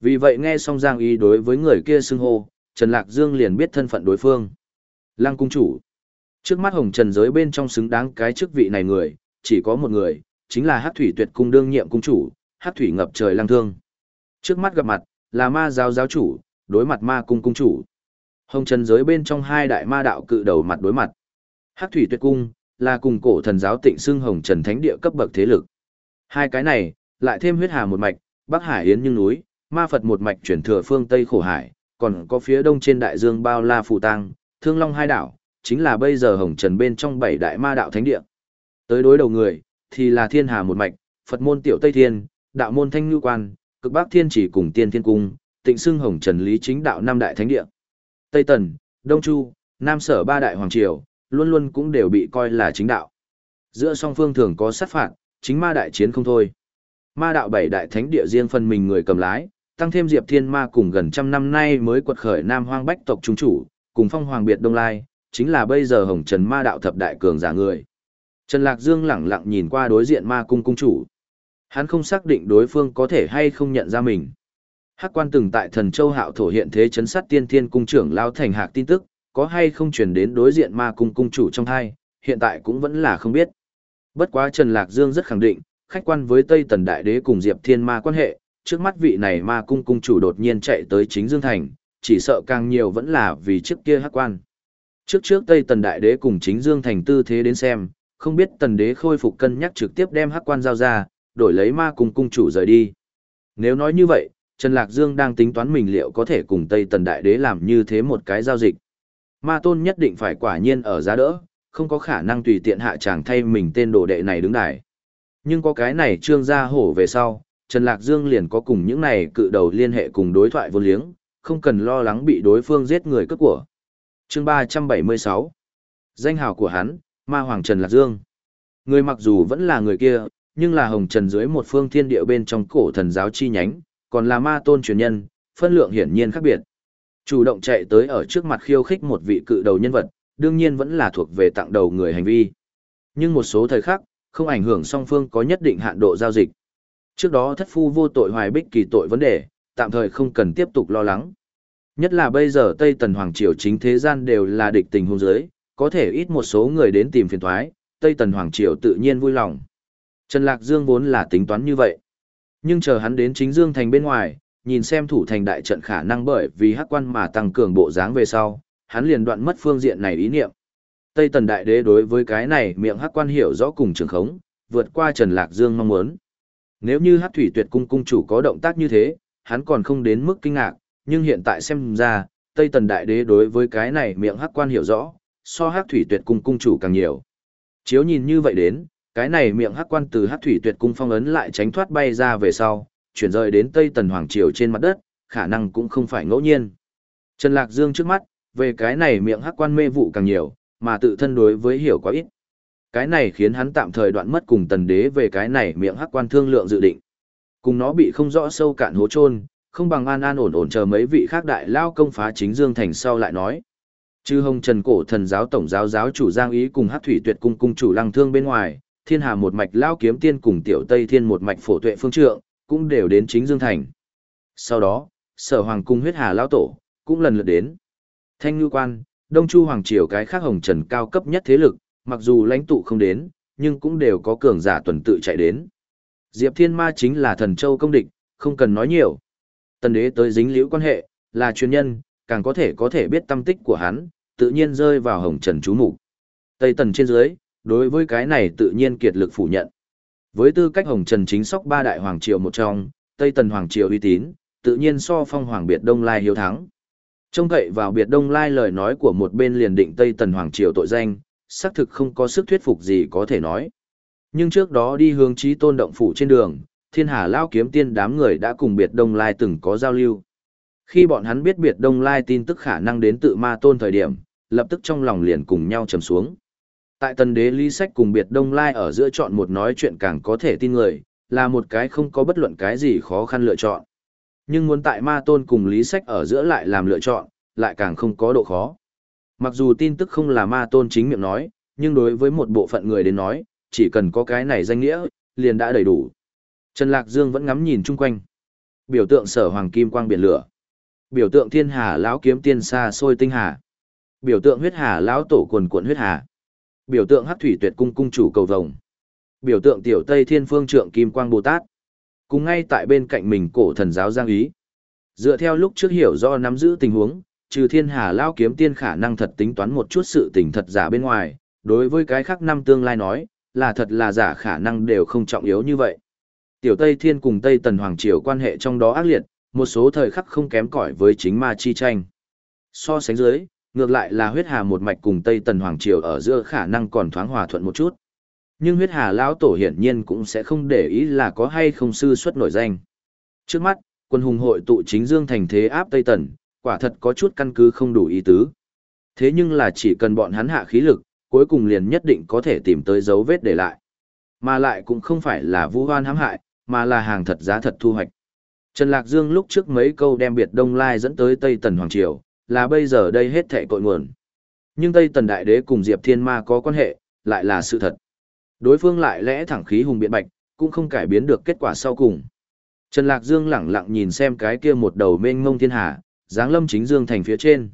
Speaker 1: Vì vậy nghe xong Giang Ý đối với người kia xưng hô, Trần Lạc Dương liền biết thân phận đối phương. Lăng cung chủ. Trước mắt hồng trần giới bên trong xứng đáng cái chức vị này người, chỉ có một người, chính là Hắc Thủy Tuyệt cung đương nhiệm cung chủ, Hắc Thủy ngập trời lang thương. Trước mắt gặp mặt, là ma giáo giáo chủ, đối mặt ma cung cung chủ. Hồng trần giới bên trong hai đại ma đạo cự đầu mặt đối mặt. Hắc Thủy Tuyệt cung là cùng cổ thần giáo Tịnh Xưng Hồng Trần Thánh địa cấp bậc thế lực. Hai cái này, lại thêm huyết hà một mạch, Bắc Hải yến nhưng núi, ma Phật một mạch chuyển thừa phương Tây khổ hải, còn có phía đông trên đại dương bao la phù tăng, thương long hai đảo, chính là bây giờ hồng trần bên trong bảy đại ma đạo thánh địa. Tới đối đầu người, thì là thiên hà một mạch, Phật môn tiểu Tây Thiên, đạo môn thanh ngư quan, cực bắc thiên chỉ cùng tiên thiên cung, tịnh xưng hồng trần lý chính đạo năm đại thánh địa. Tây Tần, Đông Chu, Nam Sở ba đại hoàng triều, luôn luôn cũng đều bị coi là chính đạo. Giữa song phương thường có sát phạt, chính ma đại chiến không thôi. Ma đạo bảy đại thánh địa riêng phần mình người cầm lái, tăng thêm Diệp Thiên Ma cùng gần trăm năm nay mới quật khởi Nam Hoang Bách tộc trung chủ, cùng Phong Hoàng Biệt Đông Lai, chính là bây giờ Hồng Trần Ma đạo thập đại cường giả người. Trần Lạc Dương lẳng lặng nhìn qua đối diện Ma cung cung chủ. Hắn không xác định đối phương có thể hay không nhận ra mình. Hắc quan từng tại Thần Châu Hạo thổ hiện thế chấn sát Tiên Thiên cung trưởng lao thành hạc tin tức, có hay không truyền đến đối diện Ma cung cung chủ trong thai, hiện tại cũng vẫn là không biết. Bất quá Trần Lạc Dương rất khẳng định, khách quan với Tây Tần Đại Đế cùng Diệp Thiên Ma quan hệ, trước mắt vị này Ma cung cung chủ đột nhiên chạy tới chính Dương Thành, chỉ sợ càng nhiều vẫn là vì trước kia hắc quan. Trước trước Tây Tần Đại Đế cùng chính Dương Thành tư thế đến xem, không biết Tần Đế khôi phục cân nhắc trực tiếp đem hắc quan giao ra, đổi lấy Ma cung cung chủ rời đi. Nếu nói như vậy, Trần Lạc Dương đang tính toán mình liệu có thể cùng Tây Tần Đại Đế làm như thế một cái giao dịch. Ma Tôn nhất định phải quả nhiên ở giá đỡ, không có khả năng tùy tiện hạ chàng thay mình tên đồ đệ này đứng đài. Nhưng có cái này trương gia hổ về sau, Trần Lạc Dương liền có cùng những này cự đầu liên hệ cùng đối thoại vô liếng, không cần lo lắng bị đối phương giết người cướp của chương 376 Danh hào của hắn, Ma Hoàng Trần Lạc Dương. Người mặc dù vẫn là người kia, nhưng là hồng trần dưới một phương thiên địa bên trong cổ thần giáo chi nhánh, còn là ma tôn truyền nhân, phân lượng hiển nhiên khác biệt. Chủ động chạy tới ở trước mặt khiêu khích một vị cự đầu nhân vật, đương nhiên vẫn là thuộc về tặng đầu người hành vi. Nhưng một số thời khắc, không ảnh hưởng song phương có nhất định hạn độ giao dịch. Trước đó thất phu vô tội hoài bích kỳ tội vấn đề, tạm thời không cần tiếp tục lo lắng. Nhất là bây giờ Tây Tần Hoàng Triều chính thế gian đều là địch tình hôn giới, có thể ít một số người đến tìm phiền thoái, Tây Tần Hoàng Triều tự nhiên vui lòng. Trần Lạc Dương vốn là tính toán như vậy. Nhưng chờ hắn đến chính Dương Thành bên ngoài, nhìn xem thủ thành đại trận khả năng bởi vì hắc quan mà tăng cường bộ dáng về sau, hắn liền đoạn mất phương diện này ý niệm. Tây Tần Đại Đế đối với cái này miệng hắc quan hiểu rõ cùng trường khống, vượt qua Trần Lạc Dương mong muốn. Nếu như hắc thủy tuyệt cung cung chủ có động tác như thế, hắn còn không đến mức kinh ngạc, nhưng hiện tại xem ra, Tây Tần Đại Đế đối với cái này miệng hắc quan hiểu rõ, so hắc thủy tuyệt cung cung chủ càng nhiều. Chiếu nhìn như vậy đến, cái này miệng hắc quan từ hắc thủy tuyệt cung phong ấn lại tránh thoát bay ra về sau, chuyển rời đến Tây Tần Hoàng Triều trên mặt đất, khả năng cũng không phải ngẫu nhiên. Trần Lạc Dương trước mắt, về cái này miệng hắc quan mê vụ càng nhiều, mà tự thân đối với hiểu quá ít. Cái này khiến hắn tạm thời đoạn mất cùng tần đế về cái này miệng hắc quan thương lượng dự định. Cùng nó bị không rõ sâu cạn hố chôn không bằng an an ổn ổn chờ mấy vị khác đại lao công phá chính dương thành sau lại nói. Chư hồng trần cổ thần giáo tổng giáo giáo chủ Giang Ý cùng hát thủy tuyệt cung cung chủ lăng thương bên ngoài, thiên hà một mạch lao kiếm tiên cùng tiểu tây thiên một mạch phổ tuệ phương trượng, cũng đều đến chính dương thành. Sau đó, sở hoàng cung huyết hà lao tổ, cũng lần lượt đến. Thanh ngư quan, đông chu hoàng triều cái khác hồng trần cao cấp nhất thế lực, mặc dù lãnh tụ không đến, nhưng cũng đều có cường giả tuần tự chạy đến. Diệp Thiên Ma chính là thần châu công địch, không cần nói nhiều. Tần đế tới dính liễu quan hệ, là chuyên nhân, càng có thể có thể biết tâm tích của hắn, tự nhiên rơi vào hồng trần chú mục Tây tần trên dưới, đối với cái này tự nhiên kiệt lực phủ nhận. Với tư cách hồng trần chính sóc ba đại hoàng triều một trong, Tây tần hoàng triều uy tín, tự nhiên so phong hoàng biệt đông lai hiếu thắng. Trông cậy vào biệt đông lai lời nói của một bên liền định Tây tần hoàng triều tội danh, xác thực không có sức thuyết phục gì có thể nói. Nhưng trước đó đi hướng trí tôn động phủ trên đường, thiên hà lao kiếm tiên đám người đã cùng biệt đông lai từng có giao lưu. Khi bọn hắn biết biệt đông lai tin tức khả năng đến tự ma tôn thời điểm, lập tức trong lòng liền cùng nhau trầm xuống. Tại tần đế lý sách cùng biệt đông lai ở giữa chọn một nói chuyện càng có thể tin người, là một cái không có bất luận cái gì khó khăn lựa chọn. Nhưng muốn tại ma tôn cùng lý sách ở giữa lại làm lựa chọn, lại càng không có độ khó. Mặc dù tin tức không là ma tôn chính miệng nói, nhưng đối với một bộ phận người đến nói, chỉ cần có cái này danh nghĩa, liền đã đầy đủ. Trần Lạc Dương vẫn ngắm nhìn chung quanh. Biểu tượng sở hoàng kim quang biển lửa. Biểu tượng thiên hà lão kiếm tiên xa xôi tinh hà. Biểu tượng huyết hà lão tổ quần quần huyết hà. Biểu tượng hắc thủy tuyệt cung cung chủ cầu vồng. Biểu tượng tiểu Tây Thiên Phương Trượng Kim Quang Bồ Tát. Cùng ngay tại bên cạnh mình cổ thần giáo Giang Ý. Dựa theo lúc trước hiểu do nắm giữ tình huống, trừ thiên hà Lão kiếm tiên khả năng thật tính toán một chút sự tình thật giả bên ngoài, đối với cái khác năm tương lai nói, là thật là giả khả năng đều không trọng yếu như vậy. Tiểu Tây Thiên cùng Tây Tần Hoàng Triều quan hệ trong đó ác liệt, một số thời khắc không kém cỏi với chính ma chi tranh. So sánh dưới, ngược lại là huyết hà một mạch cùng Tây Tần Hoàng Triều ở giữa khả năng còn thoáng hòa thuận một chút. Nhưng huyết hà lão tổ hiển nhiên cũng sẽ không để ý là có hay không sư xuất nổi danh. Trước mắt, quân hùng hội tụ chính dương thành thế áp Tây Tần, quả thật có chút căn cứ không đủ ý tứ. Thế nhưng là chỉ cần bọn hắn hạ khí lực, cuối cùng liền nhất định có thể tìm tới dấu vết để lại. Mà lại cũng không phải là vu hoan hãm hại, mà là hàng thật giá thật thu hoạch. Trần Lạc Dương lúc trước mấy câu đem biệt Đông Lai dẫn tới Tây Tần Hoàng Triều, là bây giờ đây hết thệ cội nguồn. Nhưng Tây Tần Đại Đế cùng Diệp Thiên Ma có quan hệ, lại là sự thật. Đối phương lại lẽ thẳng khí hùng biện bạch, cũng không cải biến được kết quả sau cùng. Trần Lạc Dương lẳng lặng nhìn xem cái kia một đầu mênh ngông thiên hà, dáng lâm chính dương thành phía trên.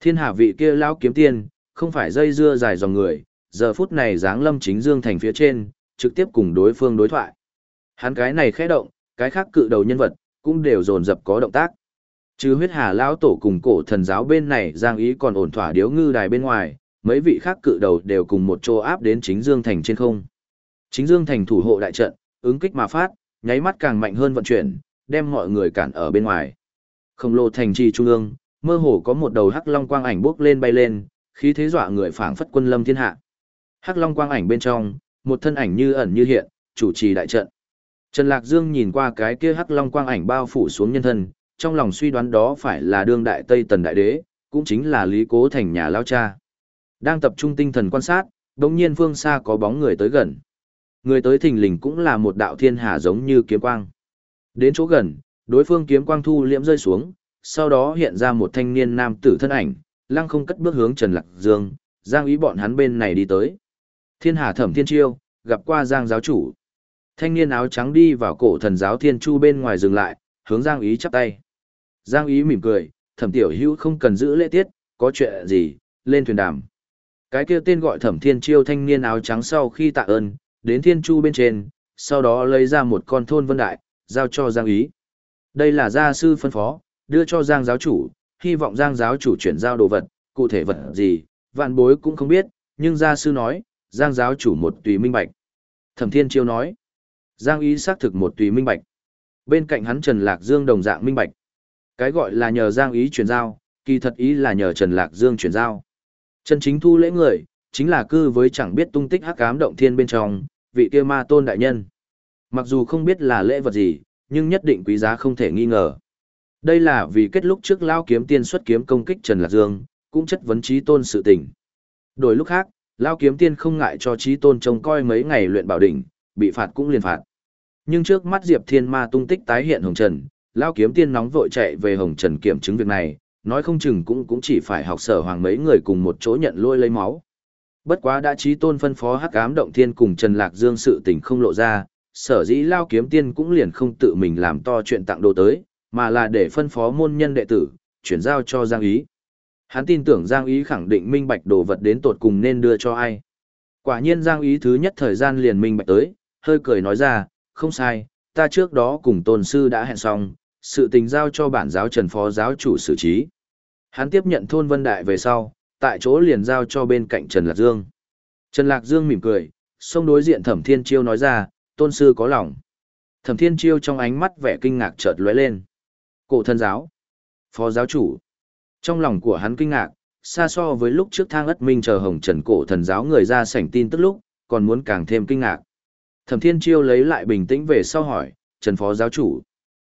Speaker 1: Thiên hà vị kia lão kiếm tiên, không phải dây dưa dài dòng người, giờ phút này dáng lâm chính dương thành phía trên, trực tiếp cùng đối phương đối thoại. Hắn cái này khẽ động, cái khác cự đầu nhân vật, cũng đều dồn dập có động tác. Chứ huyết hà lão tổ cùng cổ thần giáo bên này giang ý còn ổn thỏa điếu ngư đài bên ngoài, mấy vị khác cự đầu đều cùng một chỗ áp đến chính dương thành trên không. Chính dương thành thủ hộ đại trận, ứng kích mà phát, nháy mắt càng mạnh hơn vận chuyển, đem mọi người cản ở bên ngoài. Khổng lồ thành trì trung ương, mơ hồ có một đầu hắc long quang ảnh bốc lên bay lên, khí thế dọa người phảng phất quân lâm thiên hạ. Hắc long quang ảnh bên trong, một thân ảnh như ẩn như hiện, chủ trì đại trận. Trần Lạc Dương nhìn qua cái kia hắc long quang ảnh bao phủ xuống nhân thân, trong lòng suy đoán đó phải là đương đại Tây Tần Đại Đế, cũng chính là Lý Cố Thành nhà lao cha. Đang tập trung tinh thần quan sát, đồng nhiên phương xa có bóng người tới gần. Người tới thình lình cũng là một đạo thiên hà giống như kiếm quang. Đến chỗ gần, đối phương kiếm quang thu liễm rơi xuống, sau đó hiện ra một thanh niên nam tử thân ảnh, lăng không cất bước hướng Trần Lạc Dương, giang ý bọn hắn bên này đi tới. Thiên hà thẩm thiên chiêu, gặp qua giang giáo chủ. Thanh niên áo trắng đi vào cổ thần giáo thiên chu bên ngoài dừng lại, hướng giang ý chắp tay. Giang ý mỉm cười, thẩm tiểu hữu không cần giữ lễ tiết, có chuyện gì, lên thuyền đàm. Cái kia tên gọi thẩm thiên chiêu thanh niên áo trắng sau khi tạ ơn, đến thiên chu bên trên, sau đó lấy ra một con thôn vân đại, giao cho Giang ý. Đây là gia sư phân phó, đưa cho Giang giáo chủ, hy vọng Giang giáo chủ chuyển giao đồ vật, cụ thể vật gì, vạn bối cũng không biết, nhưng gia sư nói, Giang giáo chủ một tùy minh bạch. Thẩm Thiên Chiêu nói, Giang ý xác thực một tùy minh bạch. Bên cạnh hắn Trần Lạc Dương đồng dạng minh bạch. Cái gọi là nhờ Giang ý chuyển giao, kỳ thật ý là nhờ Trần Lạc Dương chuyển giao. Chân chính thu lễ người, chính là cư với chẳng biết tung tích hắc ám động thiên bên trong, vị kia ma tôn đại nhân. Mặc dù không biết là lễ vật gì, nhưng nhất định quý giá không thể nghi ngờ. Đây là vì kết lúc trước Lao kiếm tiên xuất kiếm công kích Trần Lạc Dương, cũng chất vấn trí tôn sự tình. Đổi lúc khác, Lao kiếm tiên không ngại cho trí tôn trông coi mấy ngày luyện bảo đỉnh, bị phạt cũng liền phạt. Nhưng trước mắt Diệp Thiên Ma tung tích tái hiện Hồng Trần, Lao kiếm tiên nóng vội chạy về Hồng Trần kiểm chứng việc này, nói không chừng cũng cũng chỉ phải học sở hoàng mấy người cùng một chỗ nhận lôi lấy máu. Bất quá đã trí tôn phân phó hắc ám động thiên cùng Trần Lạc Dương sự tình không lộ ra, sở dĩ Lao kiếm tiên cũng liền không tự mình làm to chuyện tặng đồ tới, mà là để phân phó môn nhân đệ tử, chuyển giao cho Giang Ý. Hắn tin tưởng Giang Ý khẳng định minh bạch đồ vật đến tột cùng nên đưa cho ai. Quả nhiên Giang Ý thứ nhất thời gian liền minh bạch tới, hơi cười nói ra, không sai, ta trước đó cùng tôn sư đã hẹn xong, sự tình giao cho bản giáo trần phó giáo chủ xử trí. Hắn tiếp nhận thôn vân đại về sau, tại chỗ liền giao cho bên cạnh Trần Lạc Dương. Trần Lạc Dương mỉm cười, xông đối diện Thẩm Thiên Chiêu nói ra, tôn sư có lòng. Thẩm Thiên Chiêu trong ánh mắt vẻ kinh ngạc chợt lóe lên. Cổ thân giáo, phó giáo chủ. Trong lòng của hắn kinh ngạc, xa so với lúc trước thang ất minh chờ hồng trần cổ thần giáo người ra sảnh tin tức lúc, còn muốn càng thêm kinh ngạc. Thẩm Thiên Chiêu lấy lại bình tĩnh về sau hỏi, Trần phó giáo chủ.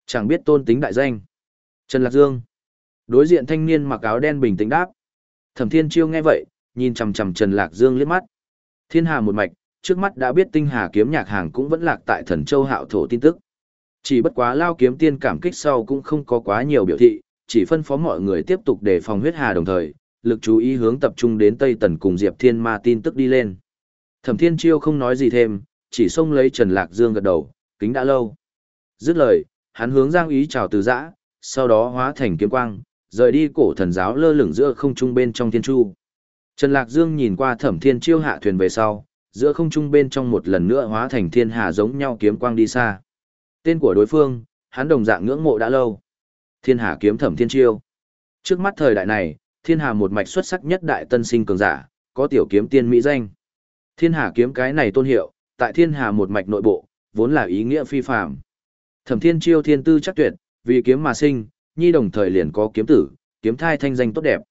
Speaker 1: Chẳng biết tôn tính đại danh. Trần Lạc Dương. Đối diện thanh niên mặc áo đen bình tĩnh đáp. Thẩm Thiên Chiêu nghe vậy, nhìn chầm chầm Trần Lạc Dương liếc mắt. Thiên Hà một mạch, trước mắt đã biết Tinh Hà kiếm nhạc hàng cũng vẫn lạc tại Thần Châu Hạo thổ tin tức. Chỉ bất quá Lao kiếm tiên cảm kích sau cũng không có quá nhiều biểu thị, chỉ phân phó mọi người tiếp tục đề phòng huyết hà đồng thời, lực chú ý hướng tập trung đến Tây Tần cùng Diệp Thiên Ma tin tức đi lên. Thẩm Thiên Chiêu không nói gì thêm, chỉ xông lấy Trần Lạc Dương gật đầu, kính đã lâu. Dứt lời, hắn hướng Giang Ý chào từ giã, sau đó hóa thành kiếm quang, rời đi cổ thần giáo lơ lửng giữa không trung bên trong thiên chu. Trần Lạc Dương nhìn qua Thẩm Thiên Chiêu hạ thuyền về sau, giữa không trung bên trong một lần nữa hóa thành thiên hà giống nhau kiếm quang đi xa. Tên của đối phương, hắn đồng dạng ngưỡng mộ đã lâu. Thiên hà kiếm thẩm thiên chiêu. Trước mắt thời đại này, thiên hà một mạch xuất sắc nhất đại tân sinh cường giả, có tiểu kiếm tiên mỹ danh. Thiên hà kiếm cái này tôn hiệu, tại thiên hà một mạch nội bộ, vốn là ý nghĩa phi phàm. Thẩm thiên chiêu thiên tư chắc tuyệt, vì kiếm mà sinh, nhi đồng thời liền có kiếm tử, kiếm thai thanh danh tốt đẹp.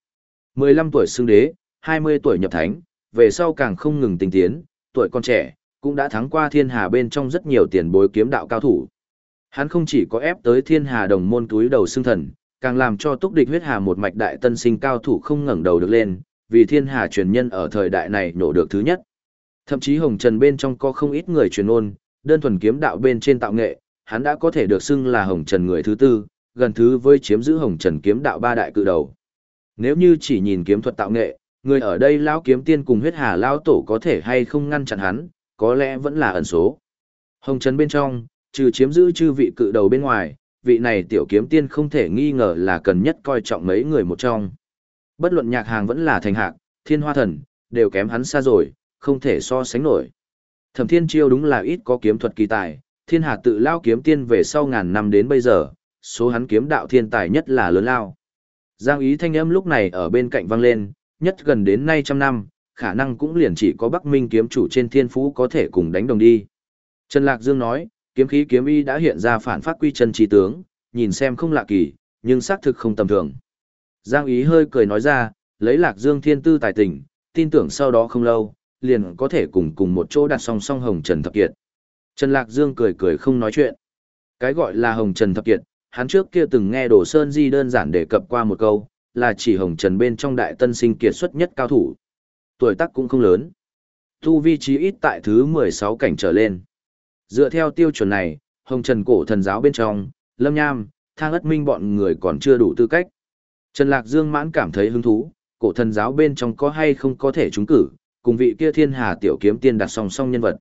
Speaker 1: 15 tuổi xưng đế, 20 tuổi nhập thánh, về sau càng không ngừng tinh tiến, tuổi còn trẻ, cũng đã thắng qua thiên hà bên trong rất nhiều tiền bối kiếm đạo cao thủ. Hắn không chỉ có ép tới thiên hà đồng môn túi đầu xưng thần, càng làm cho túc địch huyết hà một mạch đại tân sinh cao thủ không ngẩng đầu được lên, vì thiên hà truyền nhân ở thời đại này nổ được thứ nhất. Thậm chí hồng trần bên trong có không ít người truyền ôn, đơn thuần kiếm đạo bên trên tạo nghệ, hắn đã có thể được xưng là hồng trần người thứ tư, gần thứ với chiếm giữ hồng trần kiếm đạo ba đại cự đầu. Nếu như chỉ nhìn kiếm thuật tạo nghệ, người ở đây lão kiếm tiên cùng huyết hà lão tổ có thể hay không ngăn chặn hắn, có lẽ vẫn là ẩn số. Hồng trần bên trong, trừ chiếm giữ chư vị cự đầu bên ngoài, vị này tiểu kiếm tiên không thể nghi ngờ là cần nhất coi trọng mấy người một trong. Bất luận nhạc hàng vẫn là thành hạc, thiên hoa thần, đều kém hắn xa rồi, không thể so sánh nổi. Thẩm thiên chiêu đúng là ít có kiếm thuật kỳ tài, thiên hạ tự lao kiếm tiên về sau ngàn năm đến bây giờ, số hắn kiếm đạo thiên tài nhất là lớn lao. Giang ý thanh âm lúc này ở bên cạnh vang lên, nhất gần đến nay trăm năm, khả năng cũng liền chỉ có Bắc Minh kiếm chủ trên thiên phú có thể cùng đánh đồng đi. Trần Lạc Dương nói, kiếm khí kiếm y đã hiện ra phản phát quy chân trí tướng, nhìn xem không lạ kỳ, nhưng xác thực không tầm thường. Giang ý hơi cười nói ra, lấy Lạc Dương thiên tư tài tình, tin tưởng sau đó không lâu, liền có thể cùng cùng một chỗ đặt song song Hồng Trần Thập Kiệt. Trần Lạc Dương cười cười không nói chuyện. Cái gọi là Hồng Trần Thập Kiệt, hắn trước kia từng nghe Đồ Sơn Di đơn giản đề cập qua một câu, là chỉ Hồng Trần bên trong đại tân sinh kiệt xuất nhất cao thủ. Tuổi tác cũng không lớn. Tu vi trí ít tại thứ 16 cảnh trở lên. Dựa theo tiêu chuẩn này, Hồng Trần cổ thần giáo bên trong, Lâm Nham, Thang ất minh bọn người còn chưa đủ tư cách. Trần Lạc Dương mãn cảm thấy hứng thú, cổ thần giáo bên trong có hay không có thể trúng cử, cùng vị kia thiên hà tiểu kiếm tiên đặt song song nhân vật.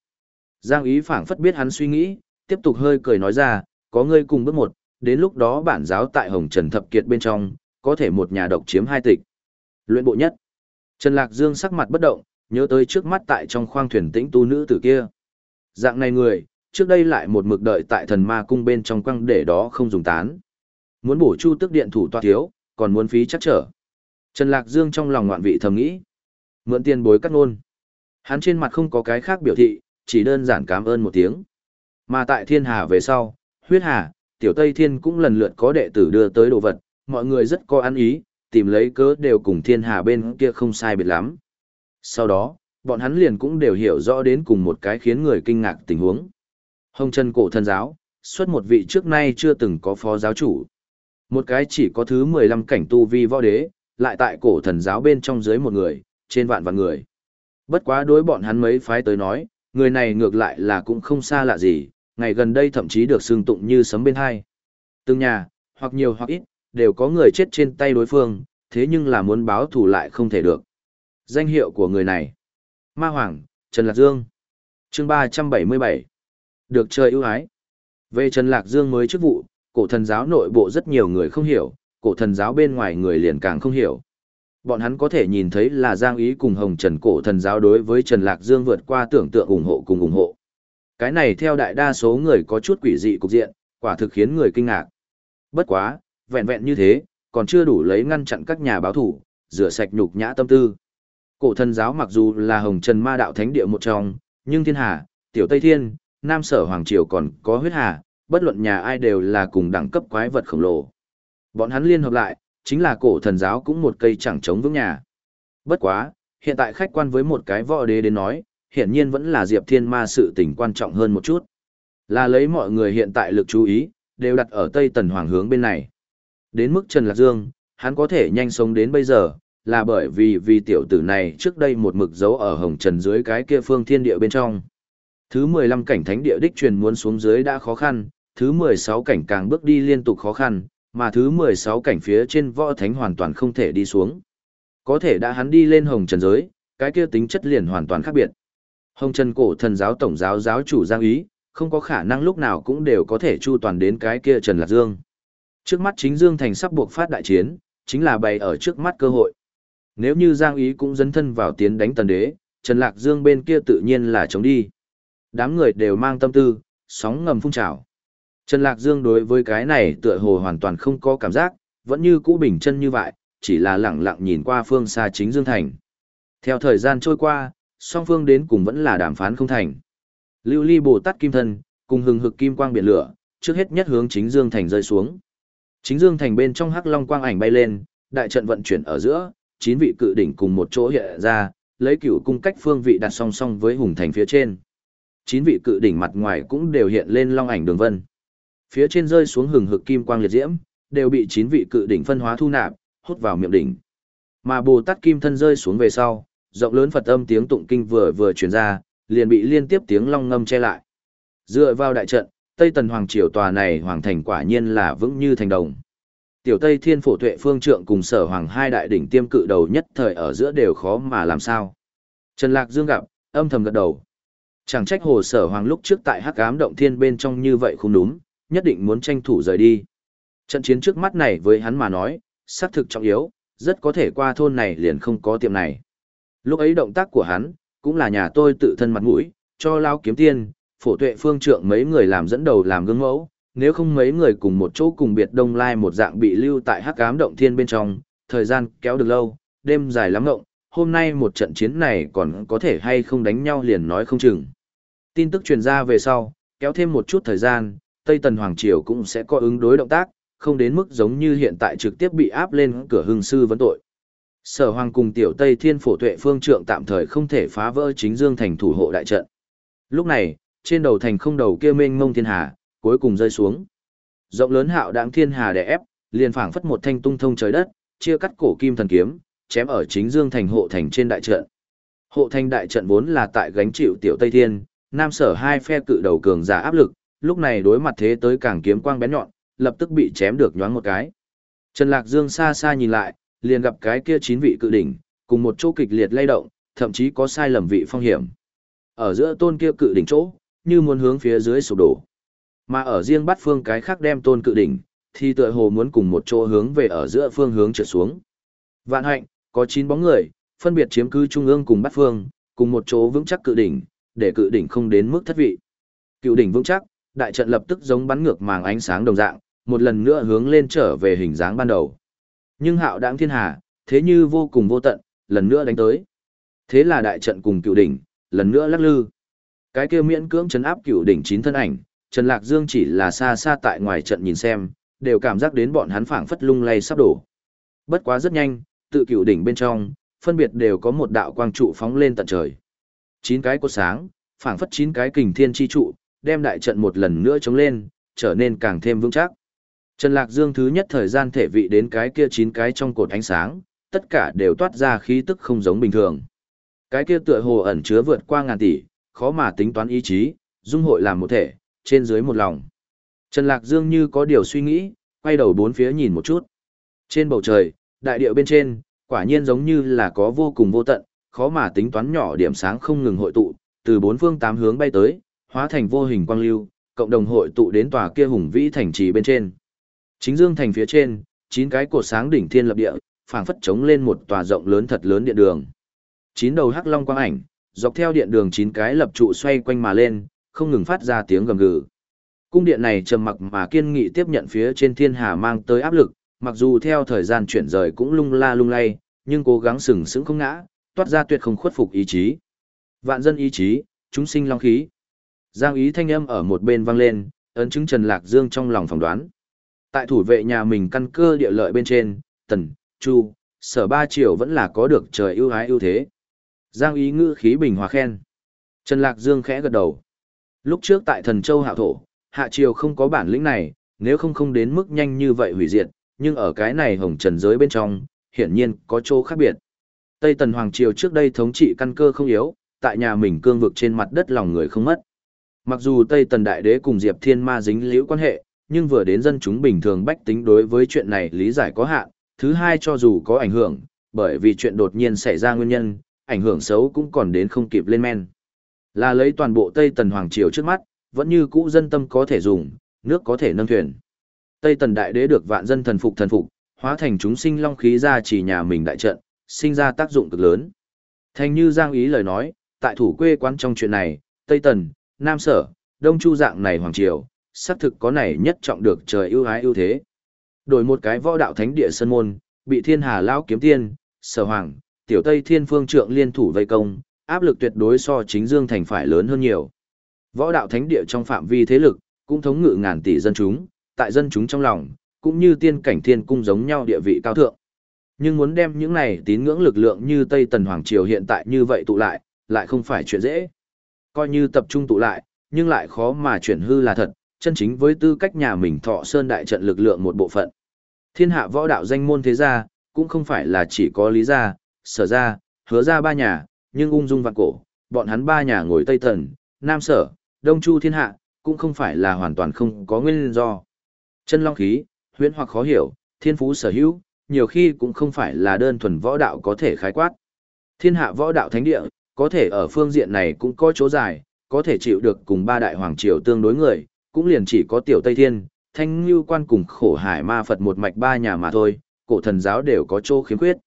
Speaker 1: Giang ý phảng phất biết hắn suy nghĩ, tiếp tục hơi cười nói ra, có ngươi cùng bước một, đến lúc đó bản giáo tại Hồng Trần Thập Kiệt bên trong, có thể một nhà độc chiếm hai tịch. Luyện bộ nhất. Trần Lạc Dương sắc mặt bất động, nhớ tới trước mắt tại trong khoang thuyền tĩnh tu nữ tử kia. Dạng này người, trước đây lại một mực đợi tại thần ma cung bên trong quăng để đó không dùng tán. Muốn bổ chu tức điện thủ toa thiếu, còn muốn phí chắc trở. Trần Lạc Dương trong lòng ngoạn vị thầm nghĩ. Mượn tiền bối cắt ngôn. Hắn trên mặt không có cái khác biểu thị, chỉ đơn giản cảm ơn một tiếng. Mà tại thiên hà về sau, huyết hà, tiểu Tây Thiên cũng lần lượt có đệ tử đưa tới đồ vật, mọi người rất có ăn ý, tìm lấy cớ đều cùng thiên hà bên kia không sai biệt lắm. Sau đó, bọn hắn liền cũng đều hiểu rõ đến cùng một cái khiến người kinh ngạc tình huống. Hồng chân cổ thần giáo, xuất một vị trước nay chưa từng có phó giáo chủ. Một cái chỉ có thứ 15 cảnh tu vi võ đế, lại tại cổ thần giáo bên trong dưới một người, trên vạn vạn người. Bất quá đối bọn hắn mấy phái tới nói, người này ngược lại là cũng không xa lạ gì, ngày gần đây thậm chí được xương tụng như sấm bên hai. Từng nhà, hoặc nhiều hoặc ít, đều có người chết trên tay đối phương, thế nhưng là muốn báo thù lại không thể được. Danh hiệu của người này. Ma Hoàng, Trần Lạc Dương. chương 377. Được trời ưu ái. Về Trần Lạc Dương mới chức vụ, cổ thần giáo nội bộ rất nhiều người không hiểu, cổ thần giáo bên ngoài người liền càng không hiểu. Bọn hắn có thể nhìn thấy là Giang Ý cùng Hồng Trần cổ thần giáo đối với Trần Lạc Dương vượt qua tưởng tượng ủng hộ cùng ủng hộ. Cái này theo đại đa số người có chút quỷ dị cục diện, quả thực khiến người kinh ngạc. Bất quá, vẹn vẹn như thế, còn chưa đủ lấy ngăn chặn các nhà báo thủ, rửa sạch nhục nhã tâm tư. Cổ thần giáo mặc dù là Hồng Trần Ma đạo thánh địa một trong, nhưng Thiên Hà, Tiểu Tây Thiên, Nam Sở Hoàng Triều còn có huyết hà, bất luận nhà ai đều là cùng đẳng cấp quái vật khổng lồ. Bọn hắn liên hợp lại, chính là cổ thần giáo cũng một cây chẳng chống vững nhà. Bất quá, hiện tại khách quan với một cái võ đế đến nói, hiện nhiên vẫn là Diệp Thiên Ma sự tình quan trọng hơn một chút. Là lấy mọi người hiện tại lực chú ý, đều đặt ở Tây Tần Hoàng hướng bên này. Đến mức Trần Lạc Dương, hắn có thể nhanh sống đến bây giờ, là bởi vì vì tiểu tử này trước đây một mực dấu ở Hồng Trần dưới cái kia phương thiên địa bên trong. Thứ 15 cảnh thánh địa đích truyền muốn xuống dưới đã khó khăn, thứ 16 cảnh càng bước đi liên tục khó khăn, mà thứ 16 cảnh phía trên võ thánh hoàn toàn không thể đi xuống. Có thể đã hắn đi lên hồng trần giới, cái kia tính chất liền hoàn toàn khác biệt. Hồng trần cổ thần giáo tổng giáo giáo chủ Giang Ý, không có khả năng lúc nào cũng đều có thể chu toàn đến cái kia Trần Lạc Dương. Trước mắt chính Dương Thành sắp buộc phát đại chiến, chính là bày ở trước mắt cơ hội. Nếu như Giang Ý cũng dấn thân vào tiến đánh tần đế, Trần Lạc Dương bên kia tự nhiên là chống đi. Đám người đều mang tâm tư, sóng ngầm phun trào. Trần Lạc Dương đối với cái này tựa hồ hoàn toàn không có cảm giác, vẫn như cũ bình chân như vậy, chỉ là lặng lặng nhìn qua phương xa chính Dương Thành. Theo thời gian trôi qua, song phương đến cùng vẫn là đàm phán không thành. Lưu ly Bồ Tát Kim Thân, cùng hừng hực kim quang biển lửa, trước hết nhất hướng chính Dương Thành rơi xuống. Chính Dương Thành bên trong hắc long quang ảnh bay lên, đại trận vận chuyển ở giữa, chín vị cự đỉnh cùng một chỗ hiện ra, lấy cửu cung cách phương vị đặt song song với hùng thành phía trên. Chín vị cự đỉnh mặt ngoài cũng đều hiện lên long ảnh đường vân. Phía trên rơi xuống hừng hực kim quang liệt diễm, đều bị chín vị cự đỉnh phân hóa thu nạp, hút vào miệng đỉnh. Mà Bồ Tát Kim thân rơi xuống về sau, rộng lớn Phật âm tiếng tụng kinh vừa vừa truyền ra, liền bị liên tiếp tiếng long ngâm che lại. Dựa vào đại trận, Tây Tần Hoàng Triều tòa này hoàng thành quả nhiên là vững như thành đồng. Tiểu Tây Thiên Phổ Tuệ Phương Trượng cùng Sở Hoàng hai đại đỉnh tiêm cự đầu nhất thời ở giữa đều khó mà làm sao. Trần Lạc Dương gặp, âm thầm gật đầu. Chẳng trách hồ Sở Hoàng lúc trước tại Hắc Ám động thiên bên trong như vậy không đúng, nhất định muốn tranh thủ rời đi. Trận chiến trước mắt này với hắn mà nói, xác thực trọng yếu, rất có thể qua thôn này liền không có tiệm này. Lúc ấy động tác của hắn, cũng là nhà tôi tự thân mặt mũi, cho lao kiếm tiên, phổ tuệ phương trượng mấy người làm dẫn đầu làm gương mẫu, nếu không mấy người cùng một chỗ cùng biệt đông lai một dạng bị lưu tại hắc ám động thiên bên trong, thời gian kéo được lâu, đêm dài lắm ngộng, hôm nay một trận chiến này còn có thể hay không đánh nhau liền nói không chừng. Tin tức truyền ra về sau, kéo thêm một chút thời gian, Tây Tần Hoàng Triều cũng sẽ có ứng đối động tác, không đến mức giống như hiện tại trực tiếp bị áp lên cửa hưng sư vấn tội. Sở Hoàng cùng tiểu Tây Thiên Phổ Tuệ Phương Trượng tạm thời không thể phá vỡ chính Dương thành thủ hộ đại trận. Lúc này, trên đầu thành không đầu kia mênh mông thiên hà, cuối cùng rơi xuống. Rộng lớn hạo đáng thiên hà đè ép, liền phảng phất một thanh tung thông trời đất, chia cắt cổ kim thần kiếm, chém ở chính Dương thành hộ thành trên đại trận. Hộ thành đại trận vốn là tại gánh chịu tiểu Tây Thiên, Nam Sở hai phe cự đầu cường giả áp lực, lúc này đối mặt thế tới càng kiếm quang bén nhọn, lập tức bị chém được nhoáng một cái. Trần Lạc Dương xa xa nhìn lại, liền gặp cái kia chín vị cự đỉnh, cùng một chỗ kịch liệt lay động, thậm chí có sai lầm vị phong hiểm. Ở giữa tôn kia cự đỉnh chỗ, như muốn hướng phía dưới sụp đổ. Mà ở riêng bắt phương cái khác đem tôn cự đỉnh, thì tựa hồ muốn cùng một chỗ hướng về ở giữa phương hướng trượt xuống. Vạn hạnh, có 9 bóng người, phân biệt chiếm cứ trung ương cùng bắt phương, cùng một chỗ vững chắc cự đỉnh, để cự đỉnh không đến mức thất vị. Cự đỉnh vững chắc, đại trận lập tức giống bắn ngược màng ánh sáng đồng dạng, một lần nữa hướng lên trở về hình dáng ban đầu. Nhưng hạo đáng thiên hà, thế như vô cùng vô tận, lần nữa đánh tới. Thế là đại trận cùng cựu đỉnh, lần nữa lắc lư. Cái kia miễn cưỡng chấn áp cựu đỉnh chín thân ảnh, Trần Lạc Dương chỉ là xa xa tại ngoài trận nhìn xem, đều cảm giác đến bọn hắn phảng phất lung lay sắp đổ. Bất quá rất nhanh, tự cựu đỉnh bên trong, phân biệt đều có một đạo quang trụ phóng lên tận trời. Chín cái cột sáng, phảng phất chín cái kình thiên chi trụ, đem đại trận một lần nữa chống lên, trở nên càng thêm vững chắc. Trần Lạc Dương thứ nhất thời gian thể vị đến cái kia chín cái trong cột ánh sáng, tất cả đều toát ra khí tức không giống bình thường. Cái kia tựa hồ ẩn chứa vượt qua ngàn tỷ, khó mà tính toán ý chí, dung hội làm một thể, trên dưới một lòng. Trần Lạc Dương như có điều suy nghĩ, quay đầu bốn phía nhìn một chút. Trên bầu trời, đại địa bên trên, quả nhiên giống như là có vô cùng vô tận, khó mà tính toán nhỏ điểm sáng không ngừng hội tụ, từ bốn phương tám hướng bay tới, hóa thành vô hình quang lưu, cộng đồng hội tụ đến tòa kia hùng vĩ thành trì bên trên. Chính dương thành phía trên, chín cái cột sáng đỉnh thiên lập địa, phảng phất chống lên một tòa rộng lớn thật lớn điện đường. Chín đầu hắc long quang ảnh, dọc theo điện đường chín cái lập trụ xoay quanh mà lên, không ngừng phát ra tiếng gầm gừ. Cung điện này trầm mặc mà kiên nghị tiếp nhận phía trên thiên hà mang tới áp lực, mặc dù theo thời gian chuyển rời cũng lung la lung lay, nhưng cố gắng sừng sững không ngã, toát ra tuyệt không khuất phục ý chí. Vạn dân ý chí, chúng sinh long khí. Giang ý thanh âm ở một bên vang lên, ấn chứng Trần Lạc Dương trong lòng phỏng đoán. Tại thủ vệ nhà mình căn cơ địa lợi bên trên, Tần, Chu, Sở Ba Triều vẫn là có được trời ưu ái ưu thế. Giang ý ngữ khí bình hòa khen. Trần Lạc Dương khẽ gật đầu. Lúc trước tại Thần Châu Hạ Thổ, Hạ Triều không có bản lĩnh này, nếu không không đến mức nhanh như vậy hủy diệt, nhưng ở cái này hồng trần giới bên trong, hiển nhiên có chỗ khác biệt. Tây Tần Hoàng Triều trước đây thống trị căn cơ không yếu, tại nhà mình cương vực trên mặt đất lòng người không mất. Mặc dù Tây Tần Đại Đế cùng Diệp Thiên Ma dính liễu quan hệ, nhưng vừa đến dân chúng bình thường bách tính đối với chuyện này lý giải có hạn. Thứ hai cho dù có ảnh hưởng, bởi vì chuyện đột nhiên xảy ra nguyên nhân, ảnh hưởng xấu cũng còn đến không kịp lên men. Là lấy toàn bộ Tây Tần Hoàng Triều trước mắt, vẫn như cũ dân tâm có thể dùng, nước có thể nâng thuyền. Tây Tần Đại Đế được vạn dân thần phục thần phục, hóa thành chúng sinh long khí ra chỉ nhà mình đại trận, sinh ra tác dụng cực lớn. Thành như Giang ý lời nói, tại thủ quê quán trong chuyện này, Tây Tần, Nam Sở, Đông Chu dạng này Hoàng Triều, xác thực có này nhất trọng được trời ưu ái ưu thế. Đổi một cái võ đạo thánh địa sân môn, bị thiên hà lão kiếm tiên, sở hoàng, tiểu tây thiên phương trượng liên thủ vây công, áp lực tuyệt đối so chính dương thành phải lớn hơn nhiều. Võ đạo thánh địa trong phạm vi thế lực, cũng thống ngự ngàn tỷ dân chúng, tại dân chúng trong lòng, cũng như tiên cảnh thiên cung giống nhau địa vị cao thượng. Nhưng muốn đem những này tín ngưỡng lực lượng như Tây Tần Hoàng Triều hiện tại như vậy tụ lại, lại không phải chuyện dễ. Coi như tập trung tụ lại, nhưng lại khó mà chuyển hư là thật, chân chính với tư cách nhà mình thọ sơn đại trận lực lượng một bộ phận. Thiên hạ võ đạo danh môn thế gia, cũng không phải là chỉ có lý gia, sở gia, hứa gia ba nhà, nhưng ung dung vạn cổ, bọn hắn ba nhà ngồi Tây Tần, Nam Sở, Đông Chu thiên hạ, cũng không phải là hoàn toàn không có nguyên do. Chân long khí, huyễn hoặc khó hiểu, thiên phú sở hữu, nhiều khi cũng không phải là đơn thuần võ đạo có thể khái quát. Thiên hạ võ đạo thánh địa, có thể ở phương diện này cũng có chỗ dài, có thể chịu được cùng ba đại hoàng triều tương đối người, cũng liền chỉ có tiểu Tây Thiên, Thanh Ngưu Quan cùng khổ hải ma Phật một mạch ba nhà mà thôi, cổ thần giáo đều có chỗ khiếm khuyết.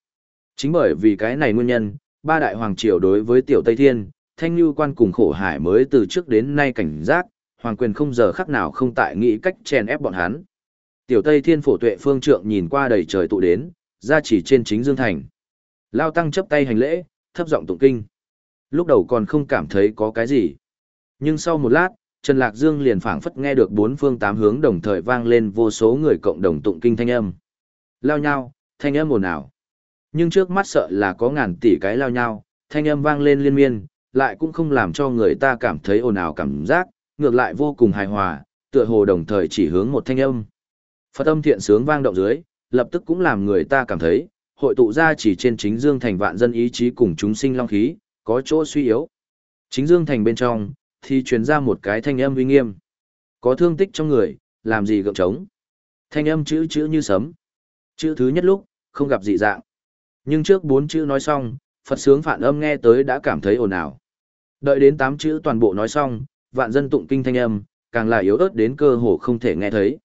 Speaker 1: Chính bởi vì cái này nguyên nhân, ba đại hoàng triều đối với tiểu Tây Thiên, Thanh Ngưu Quan cùng khổ hải mới từ trước đến nay cảnh giác, hoàng quyền không giờ khắc nào không tại nghĩ cách chèn ép bọn hắn. Tiểu Tây Thiên phổ tuệ phương trượng nhìn qua đầy trời tụ đến, ra chỉ trên chính dương thành. Lao tăng chấp tay hành lễ, thấp giọng tụng kinh. Lúc đầu còn không cảm thấy có cái gì. Nhưng sau một lát, Trần Lạc Dương liền phảng phất nghe được bốn phương tám hướng đồng thời vang lên vô số người cộng đồng tụng kinh thanh âm. Lao nhau, thanh âm ồn ào. Nhưng trước mắt sợ là có ngàn tỷ cái lao nhau, thanh âm vang lên liên miên, lại cũng không làm cho người ta cảm thấy ồn ào cảm giác, ngược lại vô cùng hài hòa, tựa hồ đồng thời chỉ hướng một thanh âm. Phật âm thiện sướng vang động dưới, lập tức cũng làm người ta cảm thấy, hội tụ ra chỉ trên chính dương thành vạn dân ý chí cùng chúng sinh long khí, có chỗ suy yếu. Chính dương thành bên trong, thì truyền ra một cái thanh âm uy nghiêm. Có thương tích trong người, làm gì gượng trống. Thanh âm chữ chữ như sấm. Chữ thứ nhất lúc, không gặp dị dạng. Nhưng trước bốn chữ nói xong, Phật sướng phản âm nghe tới đã cảm thấy ồn ào. Đợi đến tám chữ toàn bộ nói xong, vạn dân tụng kinh thanh âm, càng là yếu ớt đến cơ hồ không thể nghe thấy.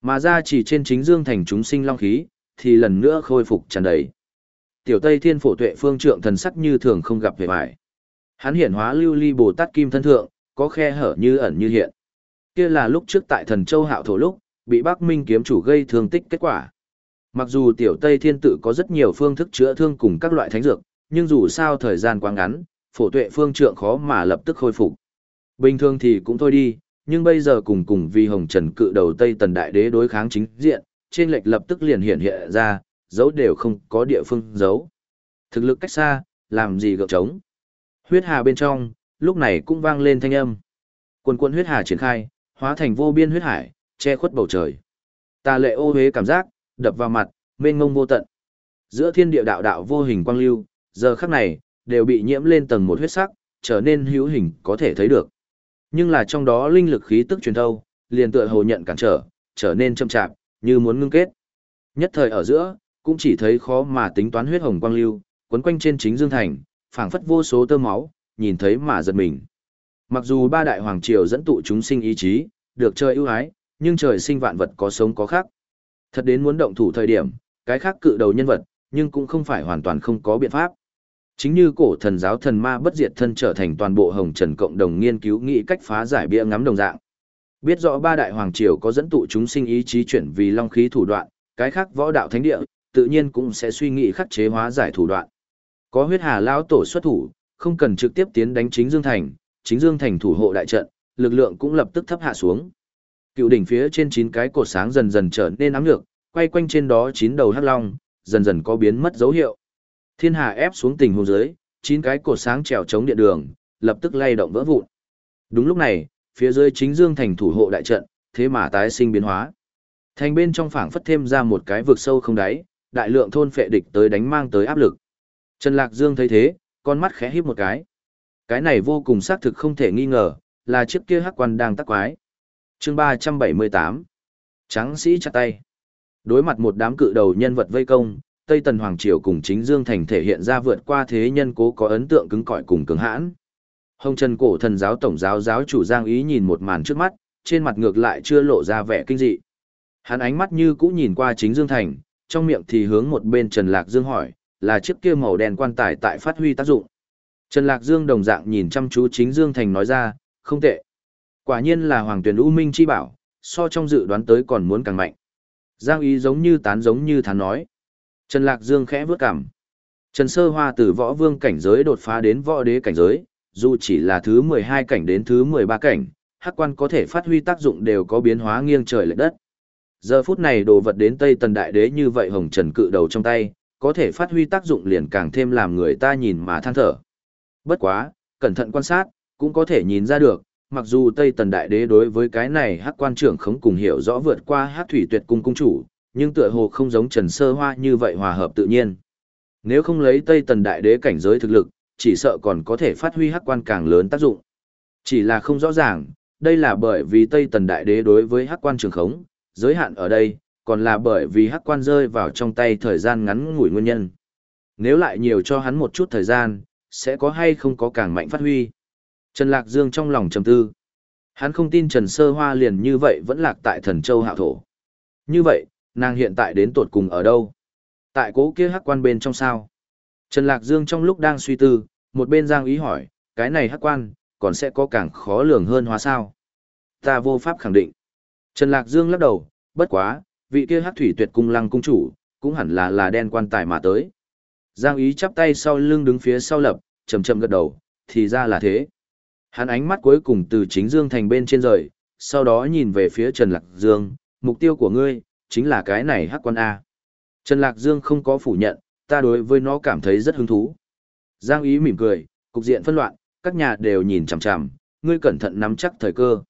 Speaker 1: Mà ra chỉ trên chính dương thành chúng sinh long khí, thì lần nữa khôi phục tràn đầy. Tiểu Tây Thiên Phổ Tuệ Phương Trượng thần sắc như thường không gặp vẻ vải Hắn hiển hóa lưu ly Bồ Tát Kim thân thượng, có khe hở như ẩn như hiện. Kia là lúc trước tại Thần Châu Hạo thổ lúc, bị Bắc Minh kiếm chủ gây thương tích kết quả. Mặc dù Tiểu Tây Thiên tự có rất nhiều phương thức chữa thương cùng các loại thánh dược, nhưng dù sao thời gian quá ngắn, Phổ Tuệ Phương Trượng khó mà lập tức khôi phục. Bình thường thì cũng thôi đi, nhưng bây giờ cùng cùng vì Hồng Trần cự đầu Tây Tần Đại Đế đối kháng chính diện, trên lệch lập tức liền hiện hiện ra, giấu đều không có địa phương giấu. Thực lực cách xa, làm gì gượng trống. Huyết hà bên trong, lúc này cũng vang lên thanh âm. Quần quân huyết hà triển khai, hóa thành vô biên huyết hải, che khuất bầu trời. Tà lệ ô hế cảm giác, đập vào mặt, mênh ngông vô tận. Giữa thiên địa đạo đạo vô hình quang lưu, giờ khắc này, đều bị nhiễm lên tầng một huyết sắc, trở nên hữu hình có thể thấy được. Nhưng là trong đó linh lực khí tức truyền thâu, liền tựa hồ nhận cản trở, trở nên chậm chạp, như muốn ngưng kết. Nhất thời ở giữa, cũng chỉ thấy khó mà tính toán huyết hồng quang lưu, quấn quanh trên chính dương thành, phảng phất vô số tơ máu, nhìn thấy mà giật mình. Mặc dù ba đại hoàng triều dẫn tụ chúng sinh ý chí, được trời ưu ái, nhưng trời sinh vạn vật có sống có khác. Thật đến muốn động thủ thời điểm, cái khác cự đầu nhân vật, nhưng cũng không phải hoàn toàn không có biện pháp. Chính như cổ thần giáo thần ma bất diệt thân trở thành toàn bộ hồng trần cộng đồng nghiên cứu nghĩ cách phá giải bia ngắm đồng dạng. Biết rõ ba đại hoàng triều có dẫn tụ chúng sinh ý chí chuyển vì long khí thủ đoạn, cái khác võ đạo thánh địa, tự nhiên cũng sẽ suy nghĩ khắc chế hóa giải thủ đoạn. Có huyết hà lao tổ xuất thủ, không cần trực tiếp tiến đánh chính Dương Thành, chính Dương Thành thủ hộ đại trận, lực lượng cũng lập tức thấp hạ xuống. Cựu đỉnh phía trên chín cái cột sáng dần dần trở nên ám nhược, quay quanh trên đó chín đầu hắc long, dần dần có biến mất dấu hiệu. Thiên hà ép xuống tình huống dưới, chín cái cột sáng trèo chống điện đường, lập tức lay động vỡ vụn. Đúng lúc này, phía dưới chính Dương Thành thủ hộ đại trận, thế mà tái sinh biến hóa. Thành bên trong phảng phất thêm ra một cái vực sâu không đáy, đại lượng thôn phệ địch tới đánh mang tới áp lực. Trần Lạc Dương thấy thế, con mắt khẽ híp một cái. Cái này vô cùng xác thực không thể nghi ngờ, là chiếc kia hắc quan đang tắc quái. chương 378. Tráng sĩ chặt tay. Đối mặt một đám cự đầu nhân vật vây công, Tây Tần Hoàng Triều cùng chính Dương Thành thể hiện ra vượt qua thế nhân cố có ấn tượng cứng cỏi cùng cứng hãn. Hồng Trần Cổ Thần giáo tổng giáo giáo chủ Giang Ý nhìn một màn trước mắt, trên mặt ngược lại chưa lộ ra vẻ kinh dị. Hắn ánh mắt như cũ nhìn qua chính Dương Thành, trong miệng thì hướng một bên Trần Lạc Dương hỏi, là chiếc kia màu đen quan tài tại phát huy tác dụng. Trần Lạc Dương đồng dạng nhìn chăm chú chính Dương Thành nói ra, không tệ. Quả nhiên là hoàng tuyển U Minh chi bảo, so trong dự đoán tới còn muốn càng mạnh. Giang ý giống như tán giống như thán nói. Trần Lạc Dương khẽ vướt cảm. Trần Sơ Hoa từ võ vương cảnh giới đột phá đến võ đế cảnh giới, dù chỉ là thứ 12 cảnh đến thứ 13 cảnh, hắc quan có thể phát huy tác dụng đều có biến hóa nghiêng trời lệch đất. Giờ phút này đồ vật đến Tây Tần Đại Đế như vậy hồng trần cự đầu trong tay, có thể phát huy tác dụng liền càng thêm làm người ta nhìn mà than thở. Bất quá, cẩn thận quan sát, cũng có thể nhìn ra được, mặc dù Tây Tần Đại Đế đối với cái này hắc quan trưởng khống cùng hiểu rõ vượt qua hắc thủy tuyệt cung cung chủ, nhưng tựa hồ không giống Trần Sơ Hoa như vậy hòa hợp tự nhiên. Nếu không lấy Tây Tần Đại Đế cảnh giới thực lực, chỉ sợ còn có thể phát huy hắc quan càng lớn tác dụng. Chỉ là không rõ ràng, đây là bởi vì Tây Tần Đại Đế đối với hắc quan trường khống, giới hạn ở đây, còn là bởi vì hắc quan rơi vào trong tay thời gian ngắn ngủi nguyên nhân. Nếu lại nhiều cho hắn một chút thời gian, sẽ có hay không có càng mạnh phát huy. Trần Lạc Dương trong lòng trầm tư. Hắn không tin Trần Sơ Hoa liền như vậy vẫn lạc tại thần châu hạo thổ. Như vậy, nàng hiện tại đến tột cùng ở đâu? Tại cố kia hắc quan bên trong sao? Trần Lạc Dương trong lúc đang suy tư, một bên Giang ý hỏi, cái này hắc quan, còn sẽ có càng khó lường hơn hóa sao? Ta vô pháp khẳng định. Trần Lạc Dương lắc đầu, bất quá, vị kia hắc thủy tuyệt cung lăng cung chủ, cũng hẳn là là đen quan tài mà tới. Giang ý chắp tay sau lưng đứng phía sau lập, chầm chầm gật đầu, thì ra là thế. Hắn ánh mắt cuối cùng từ chính Dương thành bên trên rời, sau đó nhìn về phía Trần Lạc Dương, mục tiêu của ngươi, chính là cái này hắc quan A. Trần Lạc Dương không có phủ nhận, ta đối với nó cảm thấy rất hứng thú. Giang ý mỉm cười, cục diện phân loạn, các nhà đều nhìn chằm chằm, ngươi cẩn thận nắm chắc thời cơ.